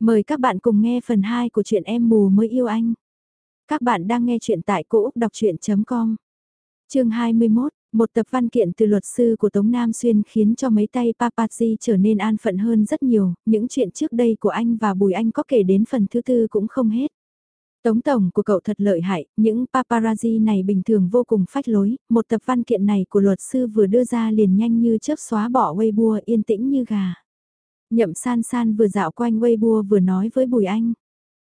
Mời các bạn cùng nghe phần 2 của truyện Em mù mới yêu anh. Các bạn đang nghe truyện tại cỗ Úc Đọc Chuyện.com Chương 21 một tập văn kiện từ luật sư của Tống Nam Xuyên khiến cho mấy tay paparazzi trở nên an phận hơn rất nhiều, những chuyện trước đây của anh và Bùi Anh có kể đến phần thứ tư cũng không hết. Tống tổng của cậu thật lợi hại, những paparazzi này bình thường vô cùng phách lối, một tập văn kiện này của luật sư vừa đưa ra liền nhanh như chớp xóa bỏ Weibo yên tĩnh như gà. Nhậm san san vừa dạo quanh Weibo vừa nói với Bùi Anh.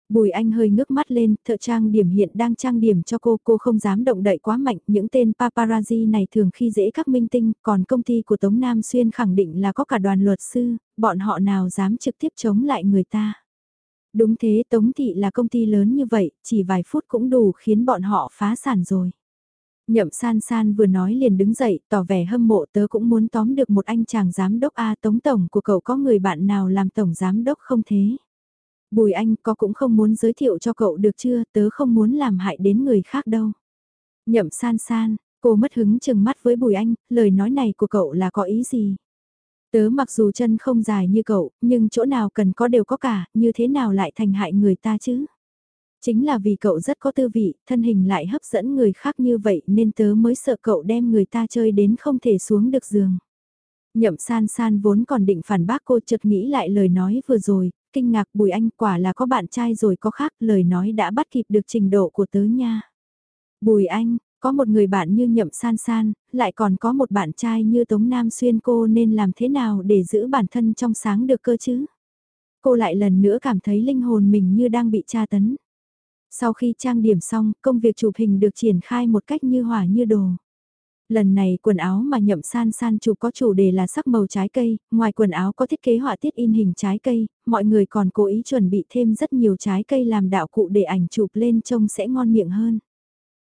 Bùi Anh hơi ngước mắt lên, thợ trang điểm hiện đang trang điểm cho cô, cô không dám động đậy quá mạnh, những tên paparazzi này thường khi dễ các minh tinh, còn công ty của Tống Nam Xuyên khẳng định là có cả đoàn luật sư, bọn họ nào dám trực tiếp chống lại người ta. Đúng thế Tống Thị là công ty lớn như vậy, chỉ vài phút cũng đủ khiến bọn họ phá sản rồi. Nhậm san san vừa nói liền đứng dậy, tỏ vẻ hâm mộ tớ cũng muốn tóm được một anh chàng giám đốc A tống tổng của cậu có người bạn nào làm tổng giám đốc không thế? Bùi anh có cũng không muốn giới thiệu cho cậu được chưa, tớ không muốn làm hại đến người khác đâu. Nhậm san san, cô mất hứng chừng mắt với bùi anh, lời nói này của cậu là có ý gì? Tớ mặc dù chân không dài như cậu, nhưng chỗ nào cần có đều có cả, như thế nào lại thành hại người ta chứ? Chính là vì cậu rất có tư vị, thân hình lại hấp dẫn người khác như vậy nên tớ mới sợ cậu đem người ta chơi đến không thể xuống được giường. Nhậm san san vốn còn định phản bác cô chợt nghĩ lại lời nói vừa rồi, kinh ngạc bùi anh quả là có bạn trai rồi có khác lời nói đã bắt kịp được trình độ của tớ nha. Bùi anh, có một người bạn như nhậm san san, lại còn có một bạn trai như Tống Nam Xuyên cô nên làm thế nào để giữ bản thân trong sáng được cơ chứ? Cô lại lần nữa cảm thấy linh hồn mình như đang bị tra tấn. Sau khi trang điểm xong, công việc chụp hình được triển khai một cách như hỏa như đồ. Lần này quần áo mà nhậm san san chụp có chủ đề là sắc màu trái cây, ngoài quần áo có thiết kế họa tiết in hình trái cây, mọi người còn cố ý chuẩn bị thêm rất nhiều trái cây làm đạo cụ để ảnh chụp lên trông sẽ ngon miệng hơn.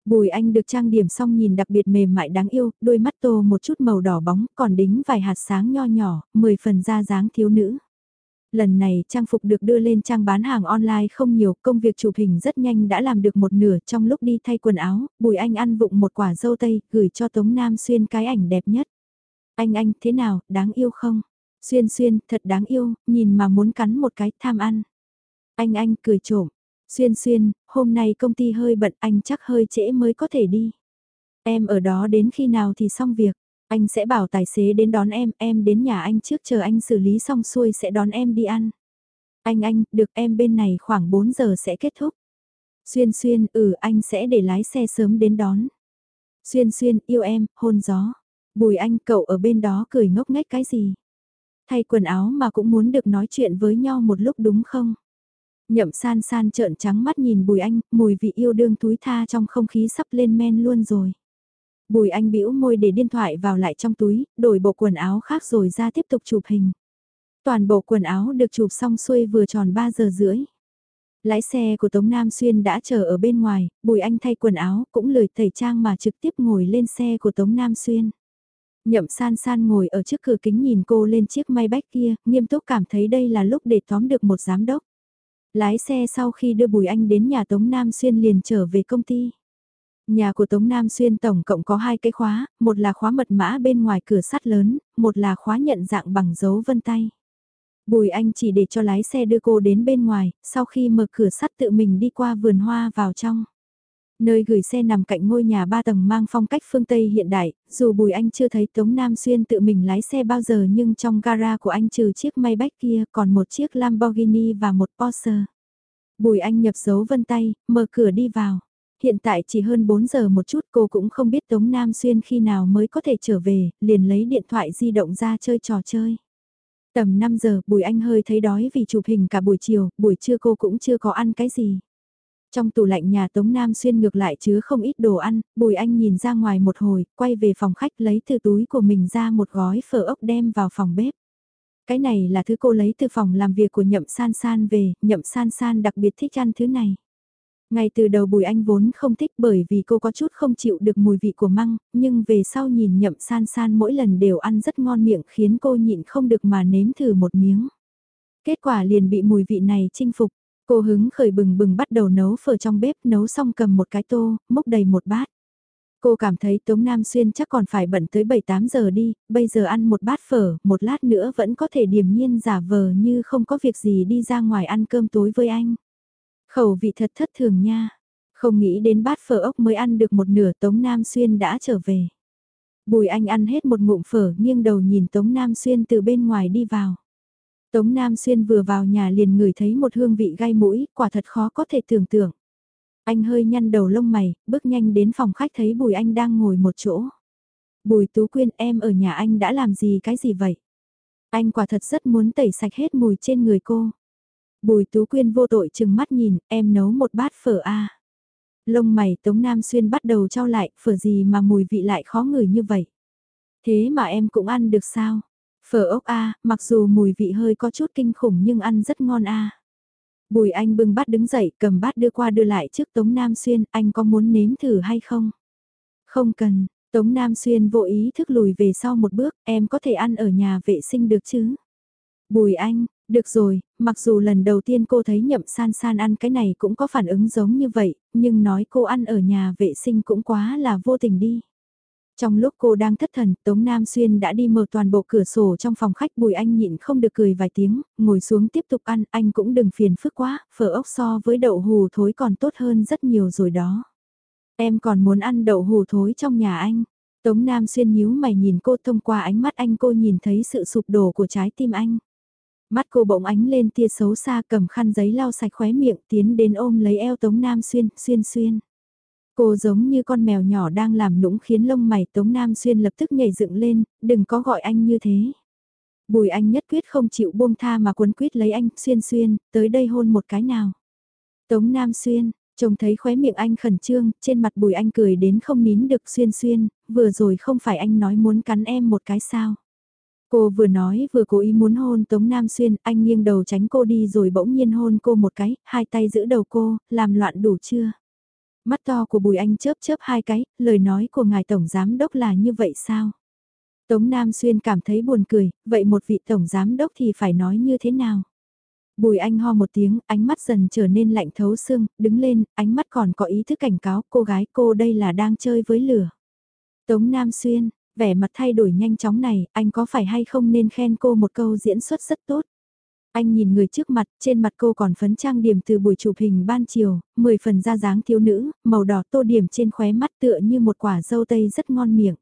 Bùi anh được trang điểm xong nhìn đặc biệt mềm mại đáng yêu, đôi mắt tô một chút màu đỏ bóng, còn đính vài hạt sáng nho nhỏ, 10 phần da dáng thiếu nữ. Lần này trang phục được đưa lên trang bán hàng online không nhiều, công việc chụp hình rất nhanh đã làm được một nửa trong lúc đi thay quần áo, Bùi Anh ăn vụng một quả dâu tây, gửi cho Tống Nam Xuyên cái ảnh đẹp nhất. Anh anh, thế nào, đáng yêu không? Xuyên xuyên, thật đáng yêu, nhìn mà muốn cắn một cái, tham ăn. Anh anh, cười trộm. Xuyên xuyên, hôm nay công ty hơi bận, anh chắc hơi trễ mới có thể đi. Em ở đó đến khi nào thì xong việc. Anh sẽ bảo tài xế đến đón em, em đến nhà anh trước chờ anh xử lý xong xuôi sẽ đón em đi ăn. Anh anh, được em bên này khoảng 4 giờ sẽ kết thúc. Xuyên xuyên, ừ anh sẽ để lái xe sớm đến đón. Xuyên xuyên, yêu em, hôn gió. Bùi anh cậu ở bên đó cười ngốc nghếch cái gì? Thay quần áo mà cũng muốn được nói chuyện với nhau một lúc đúng không? Nhậm san san trợn trắng mắt nhìn bùi anh, mùi vị yêu đương túi tha trong không khí sắp lên men luôn rồi. Bùi anh bĩu môi để điện thoại vào lại trong túi, đổi bộ quần áo khác rồi ra tiếp tục chụp hình. Toàn bộ quần áo được chụp xong xuôi vừa tròn 3 giờ rưỡi. Lái xe của Tống Nam Xuyên đã chờ ở bên ngoài, Bùi Anh thay quần áo cũng lười tẩy trang mà trực tiếp ngồi lên xe của Tống Nam Xuyên. Nhậm san san ngồi ở trước cửa kính nhìn cô lên chiếc may bách kia, nghiêm túc cảm thấy đây là lúc để tóm được một giám đốc. Lái xe sau khi đưa Bùi Anh đến nhà Tống Nam Xuyên liền trở về công ty. Nhà của Tống Nam Xuyên tổng cộng có hai cái khóa, một là khóa mật mã bên ngoài cửa sắt lớn, một là khóa nhận dạng bằng dấu vân tay. Bùi Anh chỉ để cho lái xe đưa cô đến bên ngoài, sau khi mở cửa sắt tự mình đi qua vườn hoa vào trong. Nơi gửi xe nằm cạnh ngôi nhà ba tầng mang phong cách phương Tây hiện đại, dù Bùi Anh chưa thấy Tống Nam Xuyên tự mình lái xe bao giờ nhưng trong gara của anh trừ chiếc Maybach kia còn một chiếc Lamborghini và một Porsche. Bùi Anh nhập dấu vân tay, mở cửa đi vào hiện tại chỉ hơn 4 giờ một chút cô cũng không biết Tống Nam Xuyên khi nào mới có thể trở về, liền lấy điện thoại di động ra chơi trò chơi. Tầm 5 giờ, Bùi Anh hơi thấy đói vì chụp hình cả buổi chiều, buổi trưa cô cũng chưa có ăn cái gì. Trong tủ lạnh nhà Tống Nam Xuyên ngược lại chứa không ít đồ ăn, Bùi Anh nhìn ra ngoài một hồi, quay về phòng khách lấy từ túi của mình ra một gói phở ốc đem vào phòng bếp. Cái này là thứ cô lấy từ phòng làm việc của Nhậm San San về, Nhậm San San đặc biệt thích ăn thứ này. Ngay từ đầu Bùi Anh vốn không thích bởi vì cô có chút không chịu được mùi vị của măng, nhưng về sau nhìn nhậm san san mỗi lần đều ăn rất ngon miệng khiến cô nhịn không được mà nếm thử một miếng. Kết quả liền bị mùi vị này chinh phục, cô hứng khởi bừng bừng bắt đầu nấu phở trong bếp nấu xong cầm một cái tô, múc đầy một bát. Cô cảm thấy Tống Nam Xuyên chắc còn phải bận tới 7-8 giờ đi, bây giờ ăn một bát phở, một lát nữa vẫn có thể điềm nhiên giả vờ như không có việc gì đi ra ngoài ăn cơm tối với anh. Khẩu vị thật thất thường nha. Không nghĩ đến bát phở ốc mới ăn được một nửa Tống Nam Xuyên đã trở về. Bùi anh ăn hết một ngụm phở nghiêng đầu nhìn Tống Nam Xuyên từ bên ngoài đi vào. Tống Nam Xuyên vừa vào nhà liền ngửi thấy một hương vị gai mũi, quả thật khó có thể tưởng tượng. Anh hơi nhăn đầu lông mày, bước nhanh đến phòng khách thấy Bùi Anh đang ngồi một chỗ. Bùi Tú Quyên em ở nhà anh đã làm gì cái gì vậy? Anh quả thật rất muốn tẩy sạch hết mùi trên người cô. Bùi Tú Quyên vô tội chừng mắt nhìn, em nấu một bát phở a. Lông mày Tống Nam Xuyên bắt đầu trao lại, phở gì mà mùi vị lại khó ngửi như vậy. Thế mà em cũng ăn được sao? Phở ốc a, mặc dù mùi vị hơi có chút kinh khủng nhưng ăn rất ngon a. Bùi anh bưng bát đứng dậy, cầm bát đưa qua đưa lại trước Tống Nam Xuyên, anh có muốn nếm thử hay không? Không cần, Tống Nam Xuyên vô ý thức lùi về sau một bước, em có thể ăn ở nhà vệ sinh được chứ? Bùi anh, được rồi, mặc dù lần đầu tiên cô thấy nhậm san san ăn cái này cũng có phản ứng giống như vậy, nhưng nói cô ăn ở nhà vệ sinh cũng quá là vô tình đi. Trong lúc cô đang thất thần, Tống Nam Xuyên đã đi mở toàn bộ cửa sổ trong phòng khách Bùi Anh nhịn không được cười vài tiếng, ngồi xuống tiếp tục ăn, anh cũng đừng phiền phức quá, phở ốc so với đậu hù thối còn tốt hơn rất nhiều rồi đó. Em còn muốn ăn đậu hù thối trong nhà anh. Tống Nam Xuyên nhíu mày nhìn cô thông qua ánh mắt anh cô nhìn thấy sự sụp đổ của trái tim anh. Mắt cô bỗng ánh lên tia xấu xa cầm khăn giấy lau sạch khóe miệng tiến đến ôm lấy eo Tống Nam Xuyên, xuyên xuyên. Cô giống như con mèo nhỏ đang làm nũng khiến lông mày Tống Nam Xuyên lập tức nhảy dựng lên, đừng có gọi anh như thế. Bùi anh nhất quyết không chịu buông tha mà cuốn quýt lấy anh, xuyên xuyên, tới đây hôn một cái nào. Tống Nam Xuyên, trông thấy khóe miệng anh khẩn trương, trên mặt bùi anh cười đến không nín được xuyên xuyên, vừa rồi không phải anh nói muốn cắn em một cái sao. Cô vừa nói vừa cố ý muốn hôn Tống Nam Xuyên, anh nghiêng đầu tránh cô đi rồi bỗng nhiên hôn cô một cái, hai tay giữ đầu cô, làm loạn đủ chưa? Mắt to của Bùi Anh chớp chớp hai cái, lời nói của ngài Tổng Giám Đốc là như vậy sao? Tống Nam Xuyên cảm thấy buồn cười, vậy một vị Tổng Giám Đốc thì phải nói như thế nào? Bùi Anh ho một tiếng, ánh mắt dần trở nên lạnh thấu xương, đứng lên, ánh mắt còn có ý thức cảnh cáo cô gái cô đây là đang chơi với lửa. Tống Nam Xuyên, vẻ mặt thay đổi nhanh chóng này, anh có phải hay không nên khen cô một câu diễn xuất rất tốt. Anh nhìn người trước mặt, trên mặt cô còn phấn trang điểm từ buổi chụp hình ban chiều, 10 phần da dáng thiếu nữ, màu đỏ tô điểm trên khóe mắt tựa như một quả dâu tây rất ngon miệng.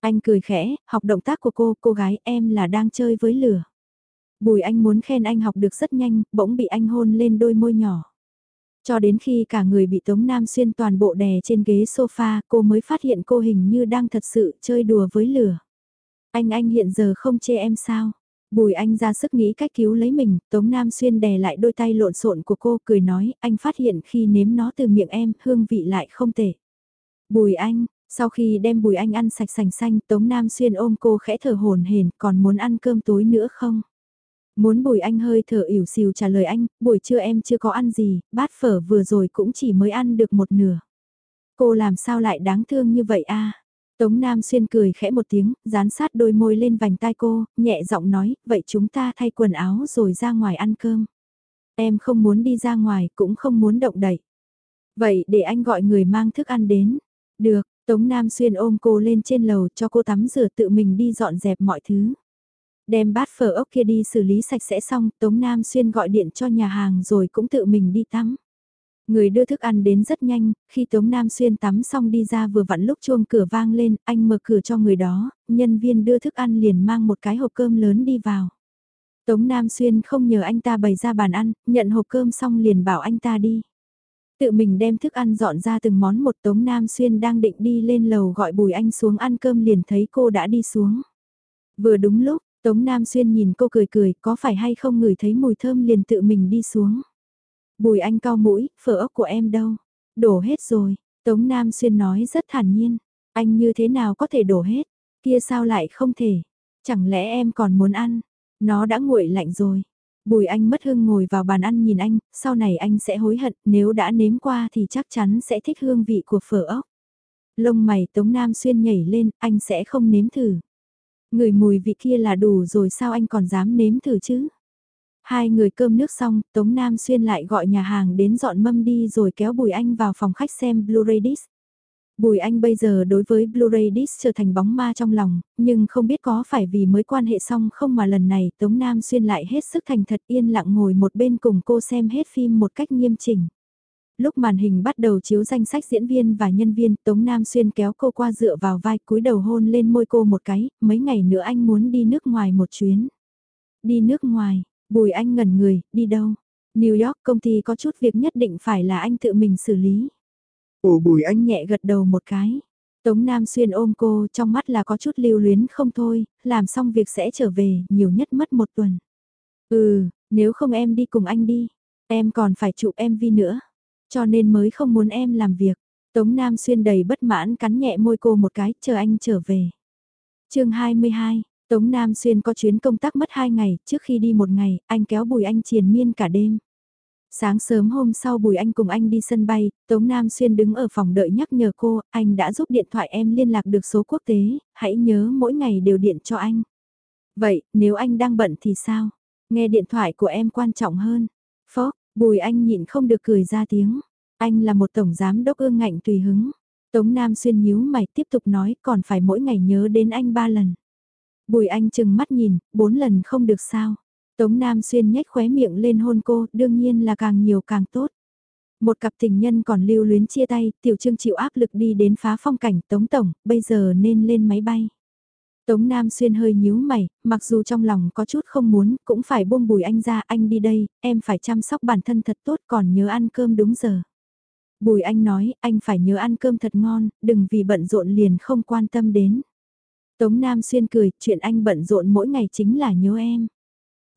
Anh cười khẽ, học động tác của cô, cô gái em là đang chơi với lửa. Bùi anh muốn khen anh học được rất nhanh, bỗng bị anh hôn lên đôi môi nhỏ. Cho đến khi cả người bị Tống Nam Xuyên toàn bộ đè trên ghế sofa, cô mới phát hiện cô hình như đang thật sự chơi đùa với lửa. Anh anh hiện giờ không chê em sao? Bùi anh ra sức nghĩ cách cứu lấy mình, Tống Nam Xuyên đè lại đôi tay lộn xộn của cô cười nói, anh phát hiện khi nếm nó từ miệng em, hương vị lại không tệ. Bùi anh, sau khi đem bùi anh ăn sạch sành xanh, Tống Nam Xuyên ôm cô khẽ thở hồn hển, còn muốn ăn cơm tối nữa không? Muốn bùi anh hơi thở ỉu xìu trả lời anh, buổi trưa em chưa có ăn gì, bát phở vừa rồi cũng chỉ mới ăn được một nửa. Cô làm sao lại đáng thương như vậy a? Tống Nam Xuyên cười khẽ một tiếng, dán sát đôi môi lên vành tai cô, nhẹ giọng nói, vậy chúng ta thay quần áo rồi ra ngoài ăn cơm. Em không muốn đi ra ngoài, cũng không muốn động đậy. Vậy để anh gọi người mang thức ăn đến. Được, Tống Nam Xuyên ôm cô lên trên lầu cho cô tắm rửa tự mình đi dọn dẹp mọi thứ. Đem bát phở ốc kia đi xử lý sạch sẽ xong, Tống Nam Xuyên gọi điện cho nhà hàng rồi cũng tự mình đi tắm. Người đưa thức ăn đến rất nhanh, khi Tống Nam Xuyên tắm xong đi ra vừa vặn lúc chuông cửa vang lên, anh mở cửa cho người đó, nhân viên đưa thức ăn liền mang một cái hộp cơm lớn đi vào. Tống Nam Xuyên không nhờ anh ta bày ra bàn ăn, nhận hộp cơm xong liền bảo anh ta đi. Tự mình đem thức ăn dọn ra từng món một Tống Nam Xuyên đang định đi lên lầu gọi Bùi Anh xuống ăn cơm liền thấy cô đã đi xuống. Vừa đúng lúc, Tống Nam Xuyên nhìn cô cười cười, có phải hay không ngửi thấy mùi thơm liền tự mình đi xuống. Bùi anh cao mũi, phở ốc của em đâu? Đổ hết rồi, Tống Nam Xuyên nói rất thản nhiên. Anh như thế nào có thể đổ hết? Kia sao lại không thể? Chẳng lẽ em còn muốn ăn? Nó đã nguội lạnh rồi. Bùi anh mất hương ngồi vào bàn ăn nhìn anh, sau này anh sẽ hối hận, nếu đã nếm qua thì chắc chắn sẽ thích hương vị của phở ốc. Lông mày Tống Nam Xuyên nhảy lên, anh sẽ không nếm thử. Người mùi vị kia là đủ rồi sao anh còn dám nếm thử chứ? Hai người cơm nước xong, Tống Nam Xuyên lại gọi nhà hàng đến dọn mâm đi rồi kéo Bùi Anh vào phòng khách xem Blu-ray disc. Bùi Anh bây giờ đối với Blu-ray disc trở thành bóng ma trong lòng, nhưng không biết có phải vì mới quan hệ xong không mà lần này Tống Nam Xuyên lại hết sức thành thật yên lặng ngồi một bên cùng cô xem hết phim một cách nghiêm chỉnh. Lúc màn hình bắt đầu chiếu danh sách diễn viên và nhân viên, Tống Nam Xuyên kéo cô qua dựa vào vai cúi đầu hôn lên môi cô một cái, mấy ngày nữa anh muốn đi nước ngoài một chuyến. Đi nước ngoài, Bùi Anh ngẩn người, đi đâu? New York công ty có chút việc nhất định phải là anh tự mình xử lý. Ồ Bùi Anh nhẹ gật đầu một cái. Tống Nam Xuyên ôm cô trong mắt là có chút lưu luyến không thôi, làm xong việc sẽ trở về, nhiều nhất mất một tuần. Ừ, nếu không em đi cùng anh đi, em còn phải chụp MV nữa. Cho nên mới không muốn em làm việc. Tống Nam Xuyên đầy bất mãn cắn nhẹ môi cô một cái, chờ anh trở về. chương 22, Tống Nam Xuyên có chuyến công tác mất 2 ngày, trước khi đi một ngày, anh kéo Bùi Anh triền miên cả đêm. Sáng sớm hôm sau Bùi Anh cùng anh đi sân bay, Tống Nam Xuyên đứng ở phòng đợi nhắc nhở cô, anh đã giúp điện thoại em liên lạc được số quốc tế, hãy nhớ mỗi ngày đều điện cho anh. Vậy, nếu anh đang bận thì sao? Nghe điện thoại của em quan trọng hơn. Phó, Bùi Anh nhịn không được cười ra tiếng. Anh là một tổng giám đốc ương ngạnh tùy hứng. Tống Nam Xuyên nhíu mày tiếp tục nói còn phải mỗi ngày nhớ đến anh ba lần. Bùi Anh chừng mắt nhìn, bốn lần không được sao. Tống Nam Xuyên nhếch khóe miệng lên hôn cô, đương nhiên là càng nhiều càng tốt. Một cặp tình nhân còn lưu luyến chia tay, tiểu trương chịu áp lực đi đến phá phong cảnh Tống Tổng, bây giờ nên lên máy bay. Tống Nam Xuyên hơi nhíu mày, mặc dù trong lòng có chút không muốn, cũng phải buông bùi anh ra, anh đi đây, em phải chăm sóc bản thân thật tốt còn nhớ ăn cơm đúng giờ. Bùi anh nói, anh phải nhớ ăn cơm thật ngon, đừng vì bận rộn liền không quan tâm đến. Tống Nam Xuyên cười, chuyện anh bận rộn mỗi ngày chính là nhớ em.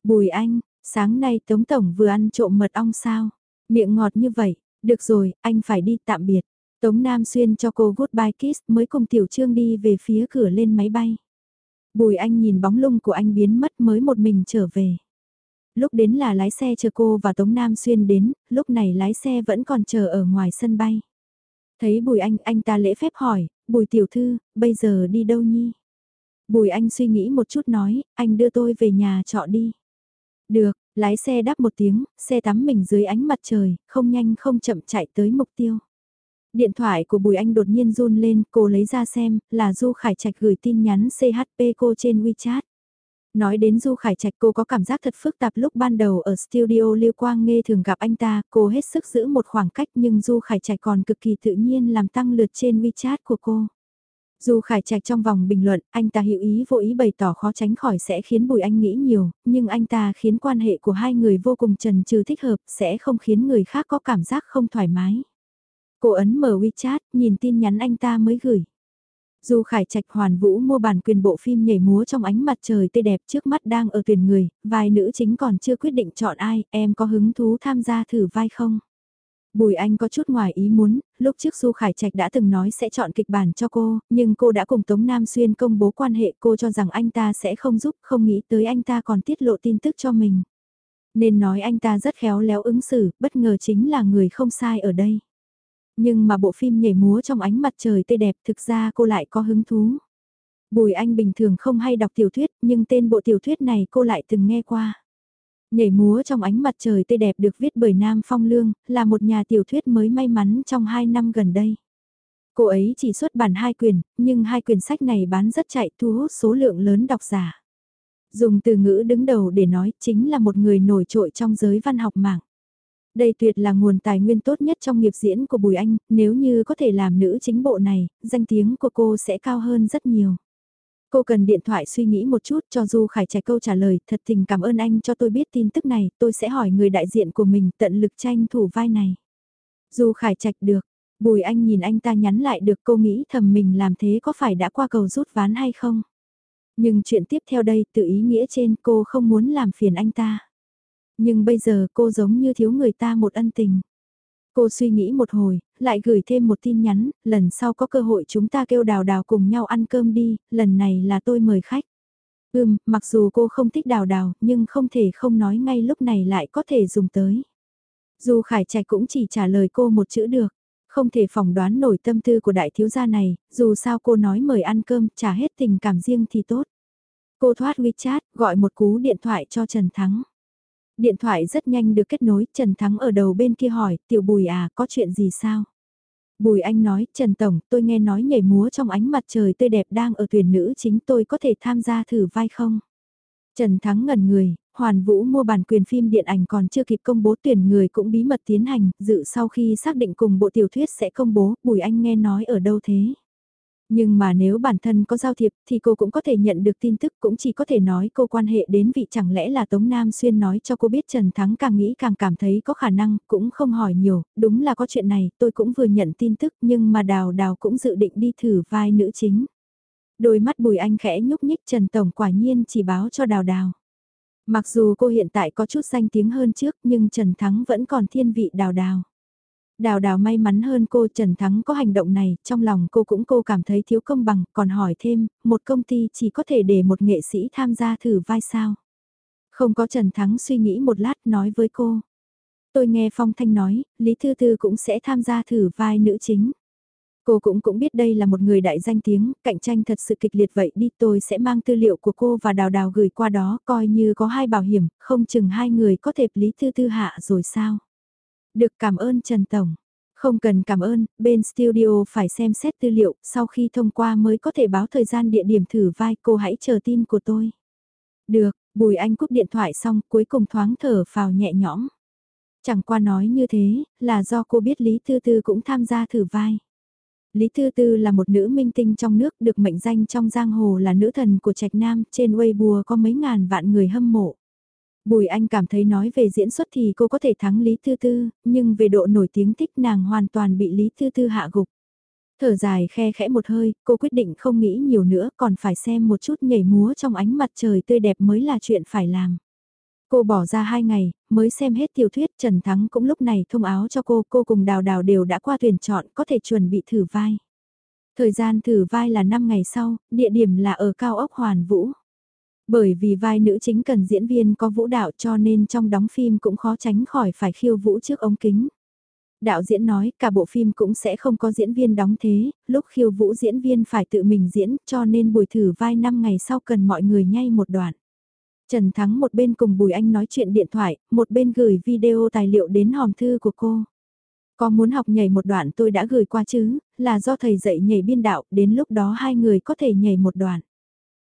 Bùi anh, sáng nay Tống Tổng vừa ăn trộm mật ong sao? Miệng ngọt như vậy, được rồi, anh phải đi tạm biệt. Tống Nam Xuyên cho cô goodbye kiss mới cùng Tiểu Trương đi về phía cửa lên máy bay. Bùi anh nhìn bóng lung của anh biến mất mới một mình trở về. Lúc đến là lái xe chờ cô và Tống Nam Xuyên đến, lúc này lái xe vẫn còn chờ ở ngoài sân bay. Thấy Bùi Anh, anh ta lễ phép hỏi, Bùi Tiểu Thư, bây giờ đi đâu nhi? Bùi Anh suy nghĩ một chút nói, anh đưa tôi về nhà trọ đi. Được, lái xe đáp một tiếng, xe tắm mình dưới ánh mặt trời, không nhanh không chậm chạy tới mục tiêu. Điện thoại của Bùi Anh đột nhiên run lên, cô lấy ra xem, là Du Khải Trạch gửi tin nhắn CHP cô trên WeChat. Nói đến Du Khải Trạch cô có cảm giác thật phức tạp lúc ban đầu ở studio Lưu Quang Nghê thường gặp anh ta, cô hết sức giữ một khoảng cách nhưng Du Khải Trạch còn cực kỳ tự nhiên làm tăng lượt trên WeChat của cô. Du Khải Trạch trong vòng bình luận, anh ta hiểu ý vô ý bày tỏ khó tránh khỏi sẽ khiến Bùi Anh nghĩ nhiều, nhưng anh ta khiến quan hệ của hai người vô cùng trần trừ thích hợp, sẽ không khiến người khác có cảm giác không thoải mái. Cô ấn mở WeChat, nhìn tin nhắn anh ta mới gửi. Dù Khải Trạch hoàn vũ mua bản quyền bộ phim nhảy múa trong ánh mặt trời tươi đẹp trước mắt đang ở tuyển người, vai nữ chính còn chưa quyết định chọn ai, em có hứng thú tham gia thử vai không? Bùi Anh có chút ngoài ý muốn, lúc trước Du Khải Trạch đã từng nói sẽ chọn kịch bản cho cô, nhưng cô đã cùng Tống Nam Xuyên công bố quan hệ cô cho rằng anh ta sẽ không giúp, không nghĩ tới anh ta còn tiết lộ tin tức cho mình. Nên nói anh ta rất khéo léo ứng xử, bất ngờ chính là người không sai ở đây. Nhưng mà bộ phim nhảy múa trong ánh mặt trời tươi đẹp thực ra cô lại có hứng thú. Bùi Anh bình thường không hay đọc tiểu thuyết, nhưng tên bộ tiểu thuyết này cô lại từng nghe qua. Nhảy múa trong ánh mặt trời tươi đẹp được viết bởi Nam Phong Lương, là một nhà tiểu thuyết mới may mắn trong 2 năm gần đây. Cô ấy chỉ xuất bản hai quyền, nhưng hai quyển sách này bán rất chạy thu hút số lượng lớn độc giả. Dùng từ ngữ đứng đầu để nói chính là một người nổi trội trong giới văn học mạng. Đây tuyệt là nguồn tài nguyên tốt nhất trong nghiệp diễn của Bùi Anh, nếu như có thể làm nữ chính bộ này, danh tiếng của cô sẽ cao hơn rất nhiều. Cô cần điện thoại suy nghĩ một chút cho Du Khải Trạch câu trả lời, thật tình cảm ơn anh cho tôi biết tin tức này, tôi sẽ hỏi người đại diện của mình tận lực tranh thủ vai này. Du Khải Trạch được, Bùi Anh nhìn anh ta nhắn lại được cô nghĩ thầm mình làm thế có phải đã qua cầu rút ván hay không? Nhưng chuyện tiếp theo đây tự ý nghĩa trên cô không muốn làm phiền anh ta. Nhưng bây giờ cô giống như thiếu người ta một ân tình. Cô suy nghĩ một hồi, lại gửi thêm một tin nhắn, lần sau có cơ hội chúng ta kêu đào đào cùng nhau ăn cơm đi, lần này là tôi mời khách. Ừm, mặc dù cô không thích đào đào, nhưng không thể không nói ngay lúc này lại có thể dùng tới. Dù Khải Trạch cũng chỉ trả lời cô một chữ được, không thể phỏng đoán nổi tâm tư của đại thiếu gia này, dù sao cô nói mời ăn cơm, trả hết tình cảm riêng thì tốt. Cô thoát WeChat, gọi một cú điện thoại cho Trần Thắng. Điện thoại rất nhanh được kết nối, Trần Thắng ở đầu bên kia hỏi, tiểu bùi à, có chuyện gì sao? Bùi Anh nói, Trần Tổng, tôi nghe nói nhảy múa trong ánh mặt trời tươi đẹp đang ở tuyển nữ chính tôi có thể tham gia thử vai không? Trần Thắng ngẩn người, Hoàn Vũ mua bản quyền phim điện ảnh còn chưa kịp công bố tuyển người cũng bí mật tiến hành, dự sau khi xác định cùng bộ tiểu thuyết sẽ công bố, Bùi Anh nghe nói ở đâu thế? Nhưng mà nếu bản thân có giao thiệp thì cô cũng có thể nhận được tin tức cũng chỉ có thể nói cô quan hệ đến vị chẳng lẽ là Tống Nam Xuyên nói cho cô biết Trần Thắng càng nghĩ càng cảm thấy có khả năng, cũng không hỏi nhiều, đúng là có chuyện này, tôi cũng vừa nhận tin tức nhưng mà Đào Đào cũng dự định đi thử vai nữ chính. Đôi mắt Bùi Anh khẽ nhúc nhích Trần Tổng quả nhiên chỉ báo cho Đào Đào. Mặc dù cô hiện tại có chút danh tiếng hơn trước nhưng Trần Thắng vẫn còn thiên vị Đào Đào. Đào đào may mắn hơn cô Trần Thắng có hành động này, trong lòng cô cũng cô cảm thấy thiếu công bằng, còn hỏi thêm, một công ty chỉ có thể để một nghệ sĩ tham gia thử vai sao. Không có Trần Thắng suy nghĩ một lát nói với cô. Tôi nghe Phong Thanh nói, Lý Thư Thư cũng sẽ tham gia thử vai nữ chính. Cô cũng cũng biết đây là một người đại danh tiếng, cạnh tranh thật sự kịch liệt vậy đi tôi sẽ mang tư liệu của cô và đào đào gửi qua đó coi như có hai bảo hiểm, không chừng hai người có thể Lý Thư Thư hạ rồi sao. Được cảm ơn Trần Tổng. Không cần cảm ơn, bên studio phải xem xét tư liệu, sau khi thông qua mới có thể báo thời gian địa điểm thử vai cô hãy chờ tin của tôi. Được, Bùi Anh cúp điện thoại xong cuối cùng thoáng thở phào nhẹ nhõm. Chẳng qua nói như thế, là do cô biết Lý Tư Tư cũng tham gia thử vai. Lý Tư Tư là một nữ minh tinh trong nước được mệnh danh trong giang hồ là nữ thần của Trạch Nam, trên Weibo có mấy ngàn vạn người hâm mộ. Bùi Anh cảm thấy nói về diễn xuất thì cô có thể thắng Lý Tư Tư, nhưng về độ nổi tiếng thích nàng hoàn toàn bị Lý Tư Tư hạ gục. Thở dài khe khẽ một hơi, cô quyết định không nghĩ nhiều nữa còn phải xem một chút nhảy múa trong ánh mặt trời tươi đẹp mới là chuyện phải làm. Cô bỏ ra hai ngày, mới xem hết tiểu thuyết Trần Thắng cũng lúc này thông áo cho cô, cô cùng đào đào đều đã qua tuyển chọn có thể chuẩn bị thử vai. Thời gian thử vai là 5 ngày sau, địa điểm là ở cao ốc Hoàn Vũ. Bởi vì vai nữ chính cần diễn viên có vũ đạo cho nên trong đóng phim cũng khó tránh khỏi phải khiêu vũ trước ống kính. Đạo diễn nói cả bộ phim cũng sẽ không có diễn viên đóng thế, lúc khiêu vũ diễn viên phải tự mình diễn cho nên buổi thử vai 5 ngày sau cần mọi người nhay một đoạn. Trần Thắng một bên cùng Bùi Anh nói chuyện điện thoại, một bên gửi video tài liệu đến hòm thư của cô. Có muốn học nhảy một đoạn tôi đã gửi qua chứ, là do thầy dạy nhảy biên đạo, đến lúc đó hai người có thể nhảy một đoạn.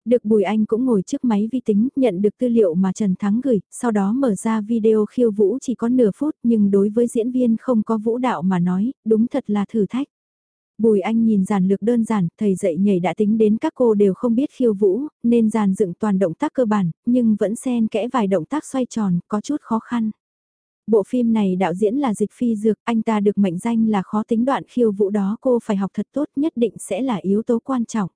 Được Bùi Anh cũng ngồi trước máy vi tính, nhận được tư liệu mà Trần Thắng gửi, sau đó mở ra video khiêu vũ chỉ có nửa phút nhưng đối với diễn viên không có vũ đạo mà nói, đúng thật là thử thách. Bùi Anh nhìn giàn lược đơn giản, thầy dạy nhảy đã tính đến các cô đều không biết khiêu vũ, nên giàn dựng toàn động tác cơ bản, nhưng vẫn xen kẽ vài động tác xoay tròn, có chút khó khăn. Bộ phim này đạo diễn là Dịch Phi Dược, anh ta được mệnh danh là khó tính đoạn khiêu vũ đó cô phải học thật tốt nhất định sẽ là yếu tố quan trọng.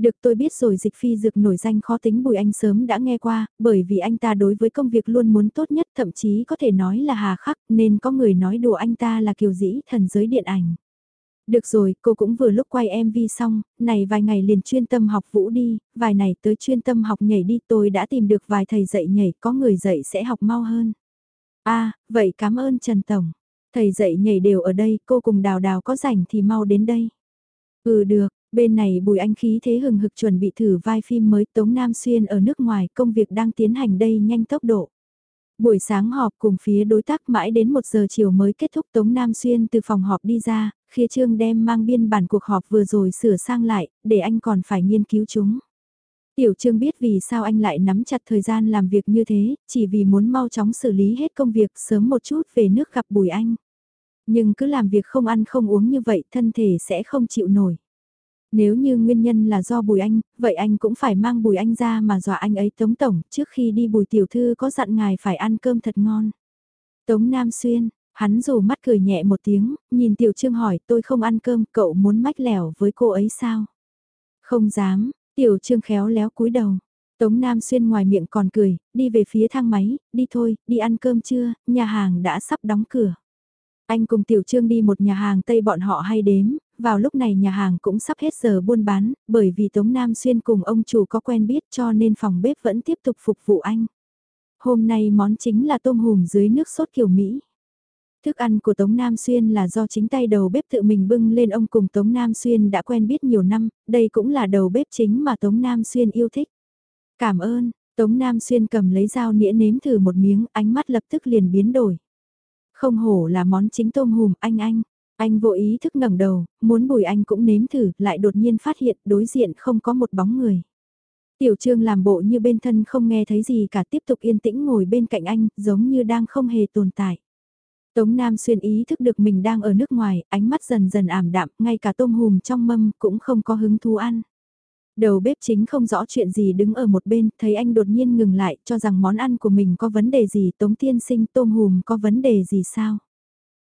Được tôi biết rồi dịch phi dược nổi danh khó tính Bùi Anh sớm đã nghe qua, bởi vì anh ta đối với công việc luôn muốn tốt nhất thậm chí có thể nói là hà khắc nên có người nói đùa anh ta là kiều dĩ thần giới điện ảnh. Được rồi, cô cũng vừa lúc quay MV xong, này vài ngày liền chuyên tâm học vũ đi, vài này tới chuyên tâm học nhảy đi tôi đã tìm được vài thầy dạy nhảy, có người dạy sẽ học mau hơn. a à, vậy cảm ơn Trần Tổng. Thầy dạy nhảy đều ở đây, cô cùng đào đào có rảnh thì mau đến đây. Ừ được, Bên này Bùi Anh khí thế hừng hực chuẩn bị thử vai phim mới Tống Nam Xuyên ở nước ngoài công việc đang tiến hành đây nhanh tốc độ. Buổi sáng họp cùng phía đối tác mãi đến 1 giờ chiều mới kết thúc Tống Nam Xuyên từ phòng họp đi ra, khi Trương đem mang biên bản cuộc họp vừa rồi sửa sang lại, để anh còn phải nghiên cứu chúng. Tiểu Trương biết vì sao anh lại nắm chặt thời gian làm việc như thế, chỉ vì muốn mau chóng xử lý hết công việc sớm một chút về nước gặp Bùi Anh. Nhưng cứ làm việc không ăn không uống như vậy thân thể sẽ không chịu nổi. Nếu như nguyên nhân là do Bùi Anh, vậy anh cũng phải mang Bùi Anh ra mà dọa anh ấy Tống Tổng, trước khi đi Bùi Tiểu Thư có dặn ngài phải ăn cơm thật ngon. Tống Nam Xuyên, hắn dù mắt cười nhẹ một tiếng, nhìn Tiểu Trương hỏi tôi không ăn cơm, cậu muốn mách lẻo với cô ấy sao? Không dám, Tiểu Trương khéo léo cúi đầu. Tống Nam Xuyên ngoài miệng còn cười, đi về phía thang máy, đi thôi, đi ăn cơm chưa, nhà hàng đã sắp đóng cửa. Anh cùng Tiểu Trương đi một nhà hàng Tây bọn họ hay đếm, vào lúc này nhà hàng cũng sắp hết giờ buôn bán, bởi vì Tống Nam Xuyên cùng ông chủ có quen biết cho nên phòng bếp vẫn tiếp tục phục vụ anh. Hôm nay món chính là tôm hùm dưới nước sốt kiểu Mỹ. Thức ăn của Tống Nam Xuyên là do chính tay đầu bếp tự mình bưng lên ông cùng Tống Nam Xuyên đã quen biết nhiều năm, đây cũng là đầu bếp chính mà Tống Nam Xuyên yêu thích. Cảm ơn, Tống Nam Xuyên cầm lấy dao nĩa nếm thử một miếng, ánh mắt lập tức liền biến đổi. Không hổ là món chính tôm hùm anh anh, anh vô ý thức ngẩng đầu, muốn Bùi Anh cũng nếm thử, lại đột nhiên phát hiện đối diện không có một bóng người. Tiểu Trương làm bộ như bên thân không nghe thấy gì cả tiếp tục yên tĩnh ngồi bên cạnh anh, giống như đang không hề tồn tại. Tống Nam xuyên ý thức được mình đang ở nước ngoài, ánh mắt dần dần ảm đạm, ngay cả tôm hùm trong mâm cũng không có hứng thú ăn. Đầu bếp chính không rõ chuyện gì đứng ở một bên, thấy anh đột nhiên ngừng lại, cho rằng món ăn của mình có vấn đề gì, Tống Tiên Sinh tôm hùm có vấn đề gì sao?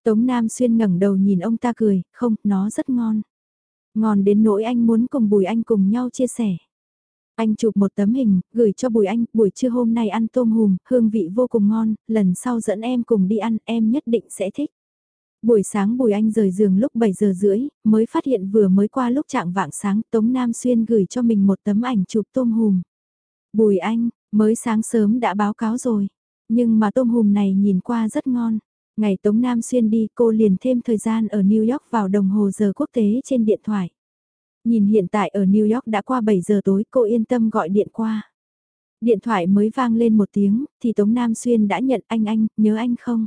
Tống Nam Xuyên ngẩng đầu nhìn ông ta cười, không, nó rất ngon. Ngon đến nỗi anh muốn cùng Bùi Anh cùng nhau chia sẻ. Anh chụp một tấm hình, gửi cho Bùi Anh, buổi trưa hôm nay ăn tôm hùm, hương vị vô cùng ngon, lần sau dẫn em cùng đi ăn, em nhất định sẽ thích. Buổi sáng Bùi Anh rời giường lúc 7 giờ rưỡi, mới phát hiện vừa mới qua lúc trạng vạng sáng Tống Nam Xuyên gửi cho mình một tấm ảnh chụp tôm hùm. Bùi Anh, mới sáng sớm đã báo cáo rồi, nhưng mà tôm hùm này nhìn qua rất ngon. Ngày Tống Nam Xuyên đi cô liền thêm thời gian ở New York vào đồng hồ giờ quốc tế trên điện thoại. Nhìn hiện tại ở New York đã qua 7 giờ tối cô yên tâm gọi điện qua. Điện thoại mới vang lên một tiếng thì Tống Nam Xuyên đã nhận anh anh, nhớ anh không?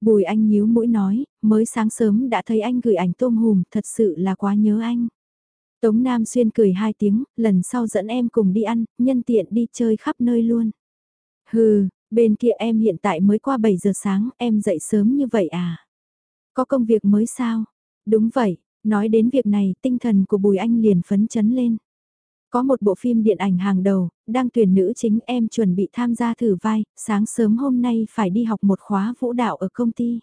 Bùi anh nhíu mũi nói, mới sáng sớm đã thấy anh gửi ảnh tôm hùm, thật sự là quá nhớ anh. Tống Nam Xuyên cười hai tiếng, lần sau dẫn em cùng đi ăn, nhân tiện đi chơi khắp nơi luôn. Hừ, bên kia em hiện tại mới qua 7 giờ sáng, em dậy sớm như vậy à? Có công việc mới sao? Đúng vậy, nói đến việc này, tinh thần của Bùi Anh liền phấn chấn lên. Có một bộ phim điện ảnh hàng đầu, đang tuyển nữ chính em chuẩn bị tham gia thử vai, sáng sớm hôm nay phải đi học một khóa vũ đạo ở công ty.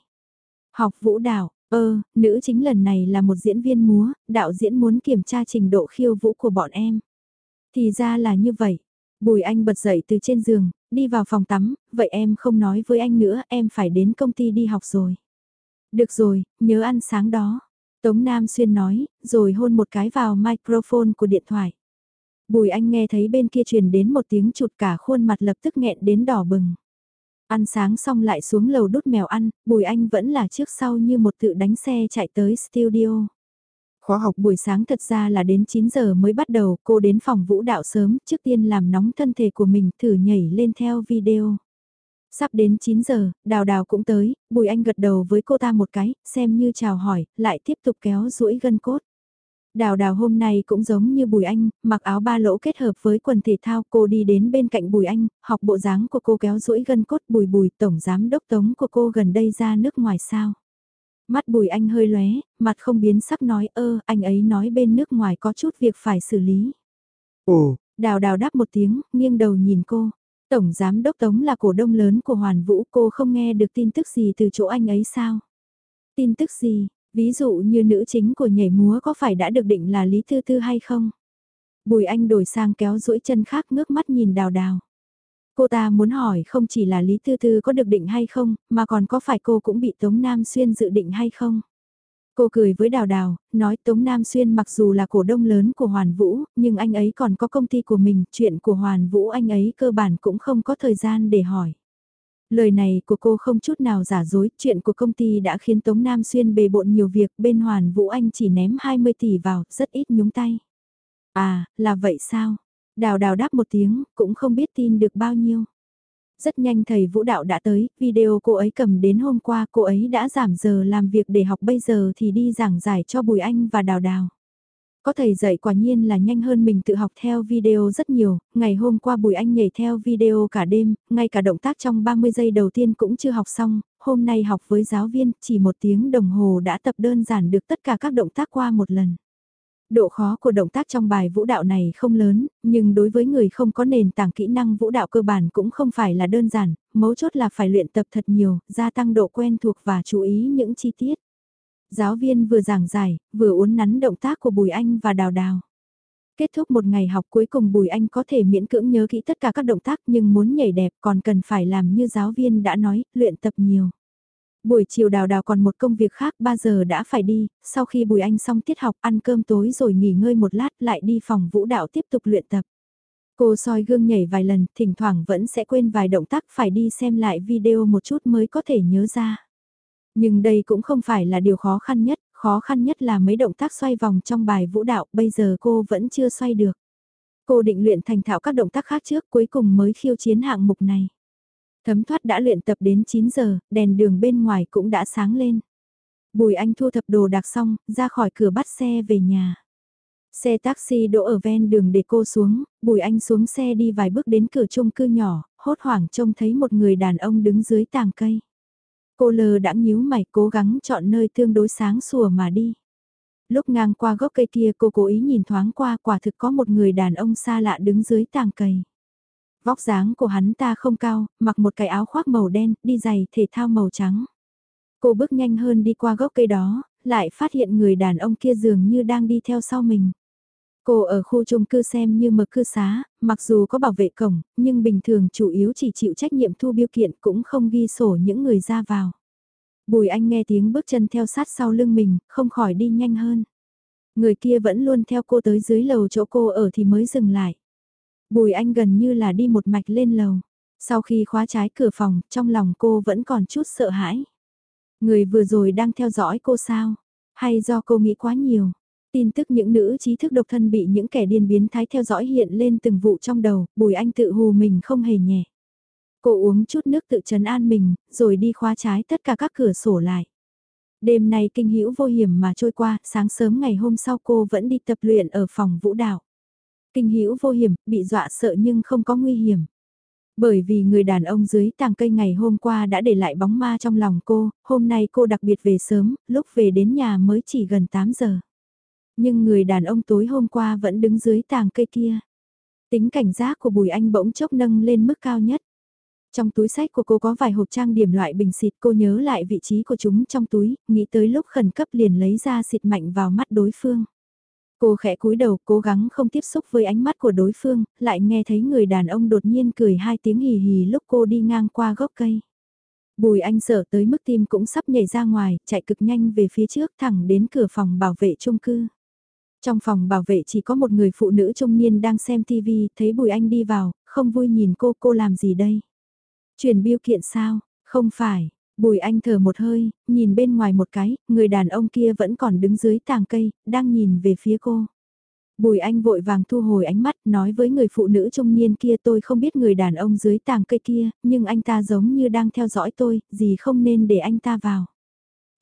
Học vũ đạo, ơ, nữ chính lần này là một diễn viên múa, đạo diễn muốn kiểm tra trình độ khiêu vũ của bọn em. Thì ra là như vậy. Bùi anh bật dậy từ trên giường, đi vào phòng tắm, vậy em không nói với anh nữa, em phải đến công ty đi học rồi. Được rồi, nhớ ăn sáng đó. Tống Nam Xuyên nói, rồi hôn một cái vào microphone của điện thoại. Bùi anh nghe thấy bên kia truyền đến một tiếng chụt cả khuôn mặt lập tức nghẹn đến đỏ bừng. Ăn sáng xong lại xuống lầu đút mèo ăn, Bùi Anh vẫn là trước sau như một tự đánh xe chạy tới studio. Khóa học buổi sáng thật ra là đến 9 giờ mới bắt đầu, cô đến phòng vũ đạo sớm, trước tiên làm nóng thân thể của mình thử nhảy lên theo video. Sắp đến 9 giờ, đào đào cũng tới, Bùi Anh gật đầu với cô ta một cái, xem như chào hỏi, lại tiếp tục kéo duỗi gân cốt. Đào đào hôm nay cũng giống như Bùi Anh, mặc áo ba lỗ kết hợp với quần thể thao cô đi đến bên cạnh Bùi Anh, học bộ dáng của cô kéo duỗi gân cốt Bùi Bùi tổng giám đốc tống của cô gần đây ra nước ngoài sao. Mắt Bùi Anh hơi lóe, mặt không biến sắc nói ơ, anh ấy nói bên nước ngoài có chút việc phải xử lý. Ồ, đào đào đáp một tiếng, nghiêng đầu nhìn cô. Tổng giám đốc tống là cổ đông lớn của Hoàn Vũ cô không nghe được tin tức gì từ chỗ anh ấy sao? Tin tức gì? Ví dụ như nữ chính của nhảy múa có phải đã được định là Lý Thư Thư hay không? Bùi Anh đổi sang kéo duỗi chân khác ngước mắt nhìn đào đào. Cô ta muốn hỏi không chỉ là Lý tư Thư có được định hay không, mà còn có phải cô cũng bị Tống Nam Xuyên dự định hay không? Cô cười với Đào Đào, nói Tống Nam Xuyên mặc dù là cổ đông lớn của Hoàn Vũ, nhưng anh ấy còn có công ty của mình, chuyện của Hoàn Vũ anh ấy cơ bản cũng không có thời gian để hỏi. Lời này của cô không chút nào giả dối, chuyện của công ty đã khiến Tống Nam Xuyên bề bộn nhiều việc, bên Hoàn Vũ Anh chỉ ném 20 tỷ vào, rất ít nhúng tay. À, là vậy sao? Đào đào đáp một tiếng, cũng không biết tin được bao nhiêu. Rất nhanh thầy vũ đạo đã tới, video cô ấy cầm đến hôm qua cô ấy đã giảm giờ làm việc để học bây giờ thì đi giảng giải cho Bùi Anh và Đào Đào. Có thầy dạy quả nhiên là nhanh hơn mình tự học theo video rất nhiều, ngày hôm qua Bùi Anh nhảy theo video cả đêm, ngay cả động tác trong 30 giây đầu tiên cũng chưa học xong, hôm nay học với giáo viên chỉ một tiếng đồng hồ đã tập đơn giản được tất cả các động tác qua một lần. Độ khó của động tác trong bài vũ đạo này không lớn, nhưng đối với người không có nền tảng kỹ năng vũ đạo cơ bản cũng không phải là đơn giản, mấu chốt là phải luyện tập thật nhiều, gia tăng độ quen thuộc và chú ý những chi tiết. Giáo viên vừa giảng giải, vừa uốn nắn động tác của Bùi Anh và Đào Đào. Kết thúc một ngày học cuối cùng Bùi Anh có thể miễn cưỡng nhớ kỹ tất cả các động tác nhưng muốn nhảy đẹp còn cần phải làm như giáo viên đã nói, luyện tập nhiều. Buổi chiều đào đào còn một công việc khác 3 giờ đã phải đi, sau khi Bùi Anh xong tiết học ăn cơm tối rồi nghỉ ngơi một lát lại đi phòng vũ đạo tiếp tục luyện tập. Cô soi gương nhảy vài lần, thỉnh thoảng vẫn sẽ quên vài động tác phải đi xem lại video một chút mới có thể nhớ ra. Nhưng đây cũng không phải là điều khó khăn nhất, khó khăn nhất là mấy động tác xoay vòng trong bài vũ đạo, bây giờ cô vẫn chưa xoay được. Cô định luyện thành thạo các động tác khác trước cuối cùng mới khiêu chiến hạng mục này. Thấm thoát đã luyện tập đến 9 giờ, đèn đường bên ngoài cũng đã sáng lên. Bùi Anh thu thập đồ đạc xong, ra khỏi cửa bắt xe về nhà. Xe taxi đỗ ở ven đường để cô xuống, Bùi Anh xuống xe đi vài bước đến cửa chung cư nhỏ, hốt hoảng trông thấy một người đàn ông đứng dưới tàng cây. Cô lờ đã nhíu mày cố gắng chọn nơi tương đối sáng sủa mà đi. Lúc ngang qua gốc cây kia cô cố ý nhìn thoáng qua quả thực có một người đàn ông xa lạ đứng dưới tàng cây. Vóc dáng của hắn ta không cao, mặc một cái áo khoác màu đen, đi giày thể thao màu trắng. Cô bước nhanh hơn đi qua gốc cây đó, lại phát hiện người đàn ông kia dường như đang đi theo sau mình. Cô ở khu chung cư xem như mở cư xá, mặc dù có bảo vệ cổng, nhưng bình thường chủ yếu chỉ chịu trách nhiệm thu biêu kiện cũng không ghi sổ những người ra vào. Bùi anh nghe tiếng bước chân theo sát sau lưng mình, không khỏi đi nhanh hơn. Người kia vẫn luôn theo cô tới dưới lầu chỗ cô ở thì mới dừng lại. Bùi anh gần như là đi một mạch lên lầu. Sau khi khóa trái cửa phòng, trong lòng cô vẫn còn chút sợ hãi. Người vừa rồi đang theo dõi cô sao? Hay do cô nghĩ quá nhiều? Tin tức những nữ trí thức độc thân bị những kẻ điên biến thái theo dõi hiện lên từng vụ trong đầu, bùi anh tự hù mình không hề nhẹ. Cô uống chút nước tự trấn an mình, rồi đi khóa trái tất cả các cửa sổ lại. Đêm nay kinh hữu vô hiểm mà trôi qua, sáng sớm ngày hôm sau cô vẫn đi tập luyện ở phòng vũ đạo. Kinh hữu vô hiểm, bị dọa sợ nhưng không có nguy hiểm. Bởi vì người đàn ông dưới tàng cây ngày hôm qua đã để lại bóng ma trong lòng cô, hôm nay cô đặc biệt về sớm, lúc về đến nhà mới chỉ gần 8 giờ. Nhưng người đàn ông tối hôm qua vẫn đứng dưới tàng cây kia. Tính cảnh giác của Bùi Anh bỗng chốc nâng lên mức cao nhất. Trong túi sách của cô có vài hộp trang điểm loại bình xịt cô nhớ lại vị trí của chúng trong túi, nghĩ tới lúc khẩn cấp liền lấy ra xịt mạnh vào mắt đối phương. Cô khẽ cúi đầu cố gắng không tiếp xúc với ánh mắt của đối phương, lại nghe thấy người đàn ông đột nhiên cười hai tiếng hì hì lúc cô đi ngang qua gốc cây. Bùi anh sợ tới mức tim cũng sắp nhảy ra ngoài, chạy cực nhanh về phía trước thẳng đến cửa phòng bảo vệ chung cư. Trong phòng bảo vệ chỉ có một người phụ nữ trung niên đang xem TV, thấy Bùi Anh đi vào, không vui nhìn cô, cô làm gì đây? Truyền biêu kiện sao? Không phải. Bùi Anh thở một hơi, nhìn bên ngoài một cái, người đàn ông kia vẫn còn đứng dưới tàng cây, đang nhìn về phía cô. Bùi Anh vội vàng thu hồi ánh mắt, nói với người phụ nữ trung niên kia tôi không biết người đàn ông dưới tàng cây kia, nhưng anh ta giống như đang theo dõi tôi, gì không nên để anh ta vào.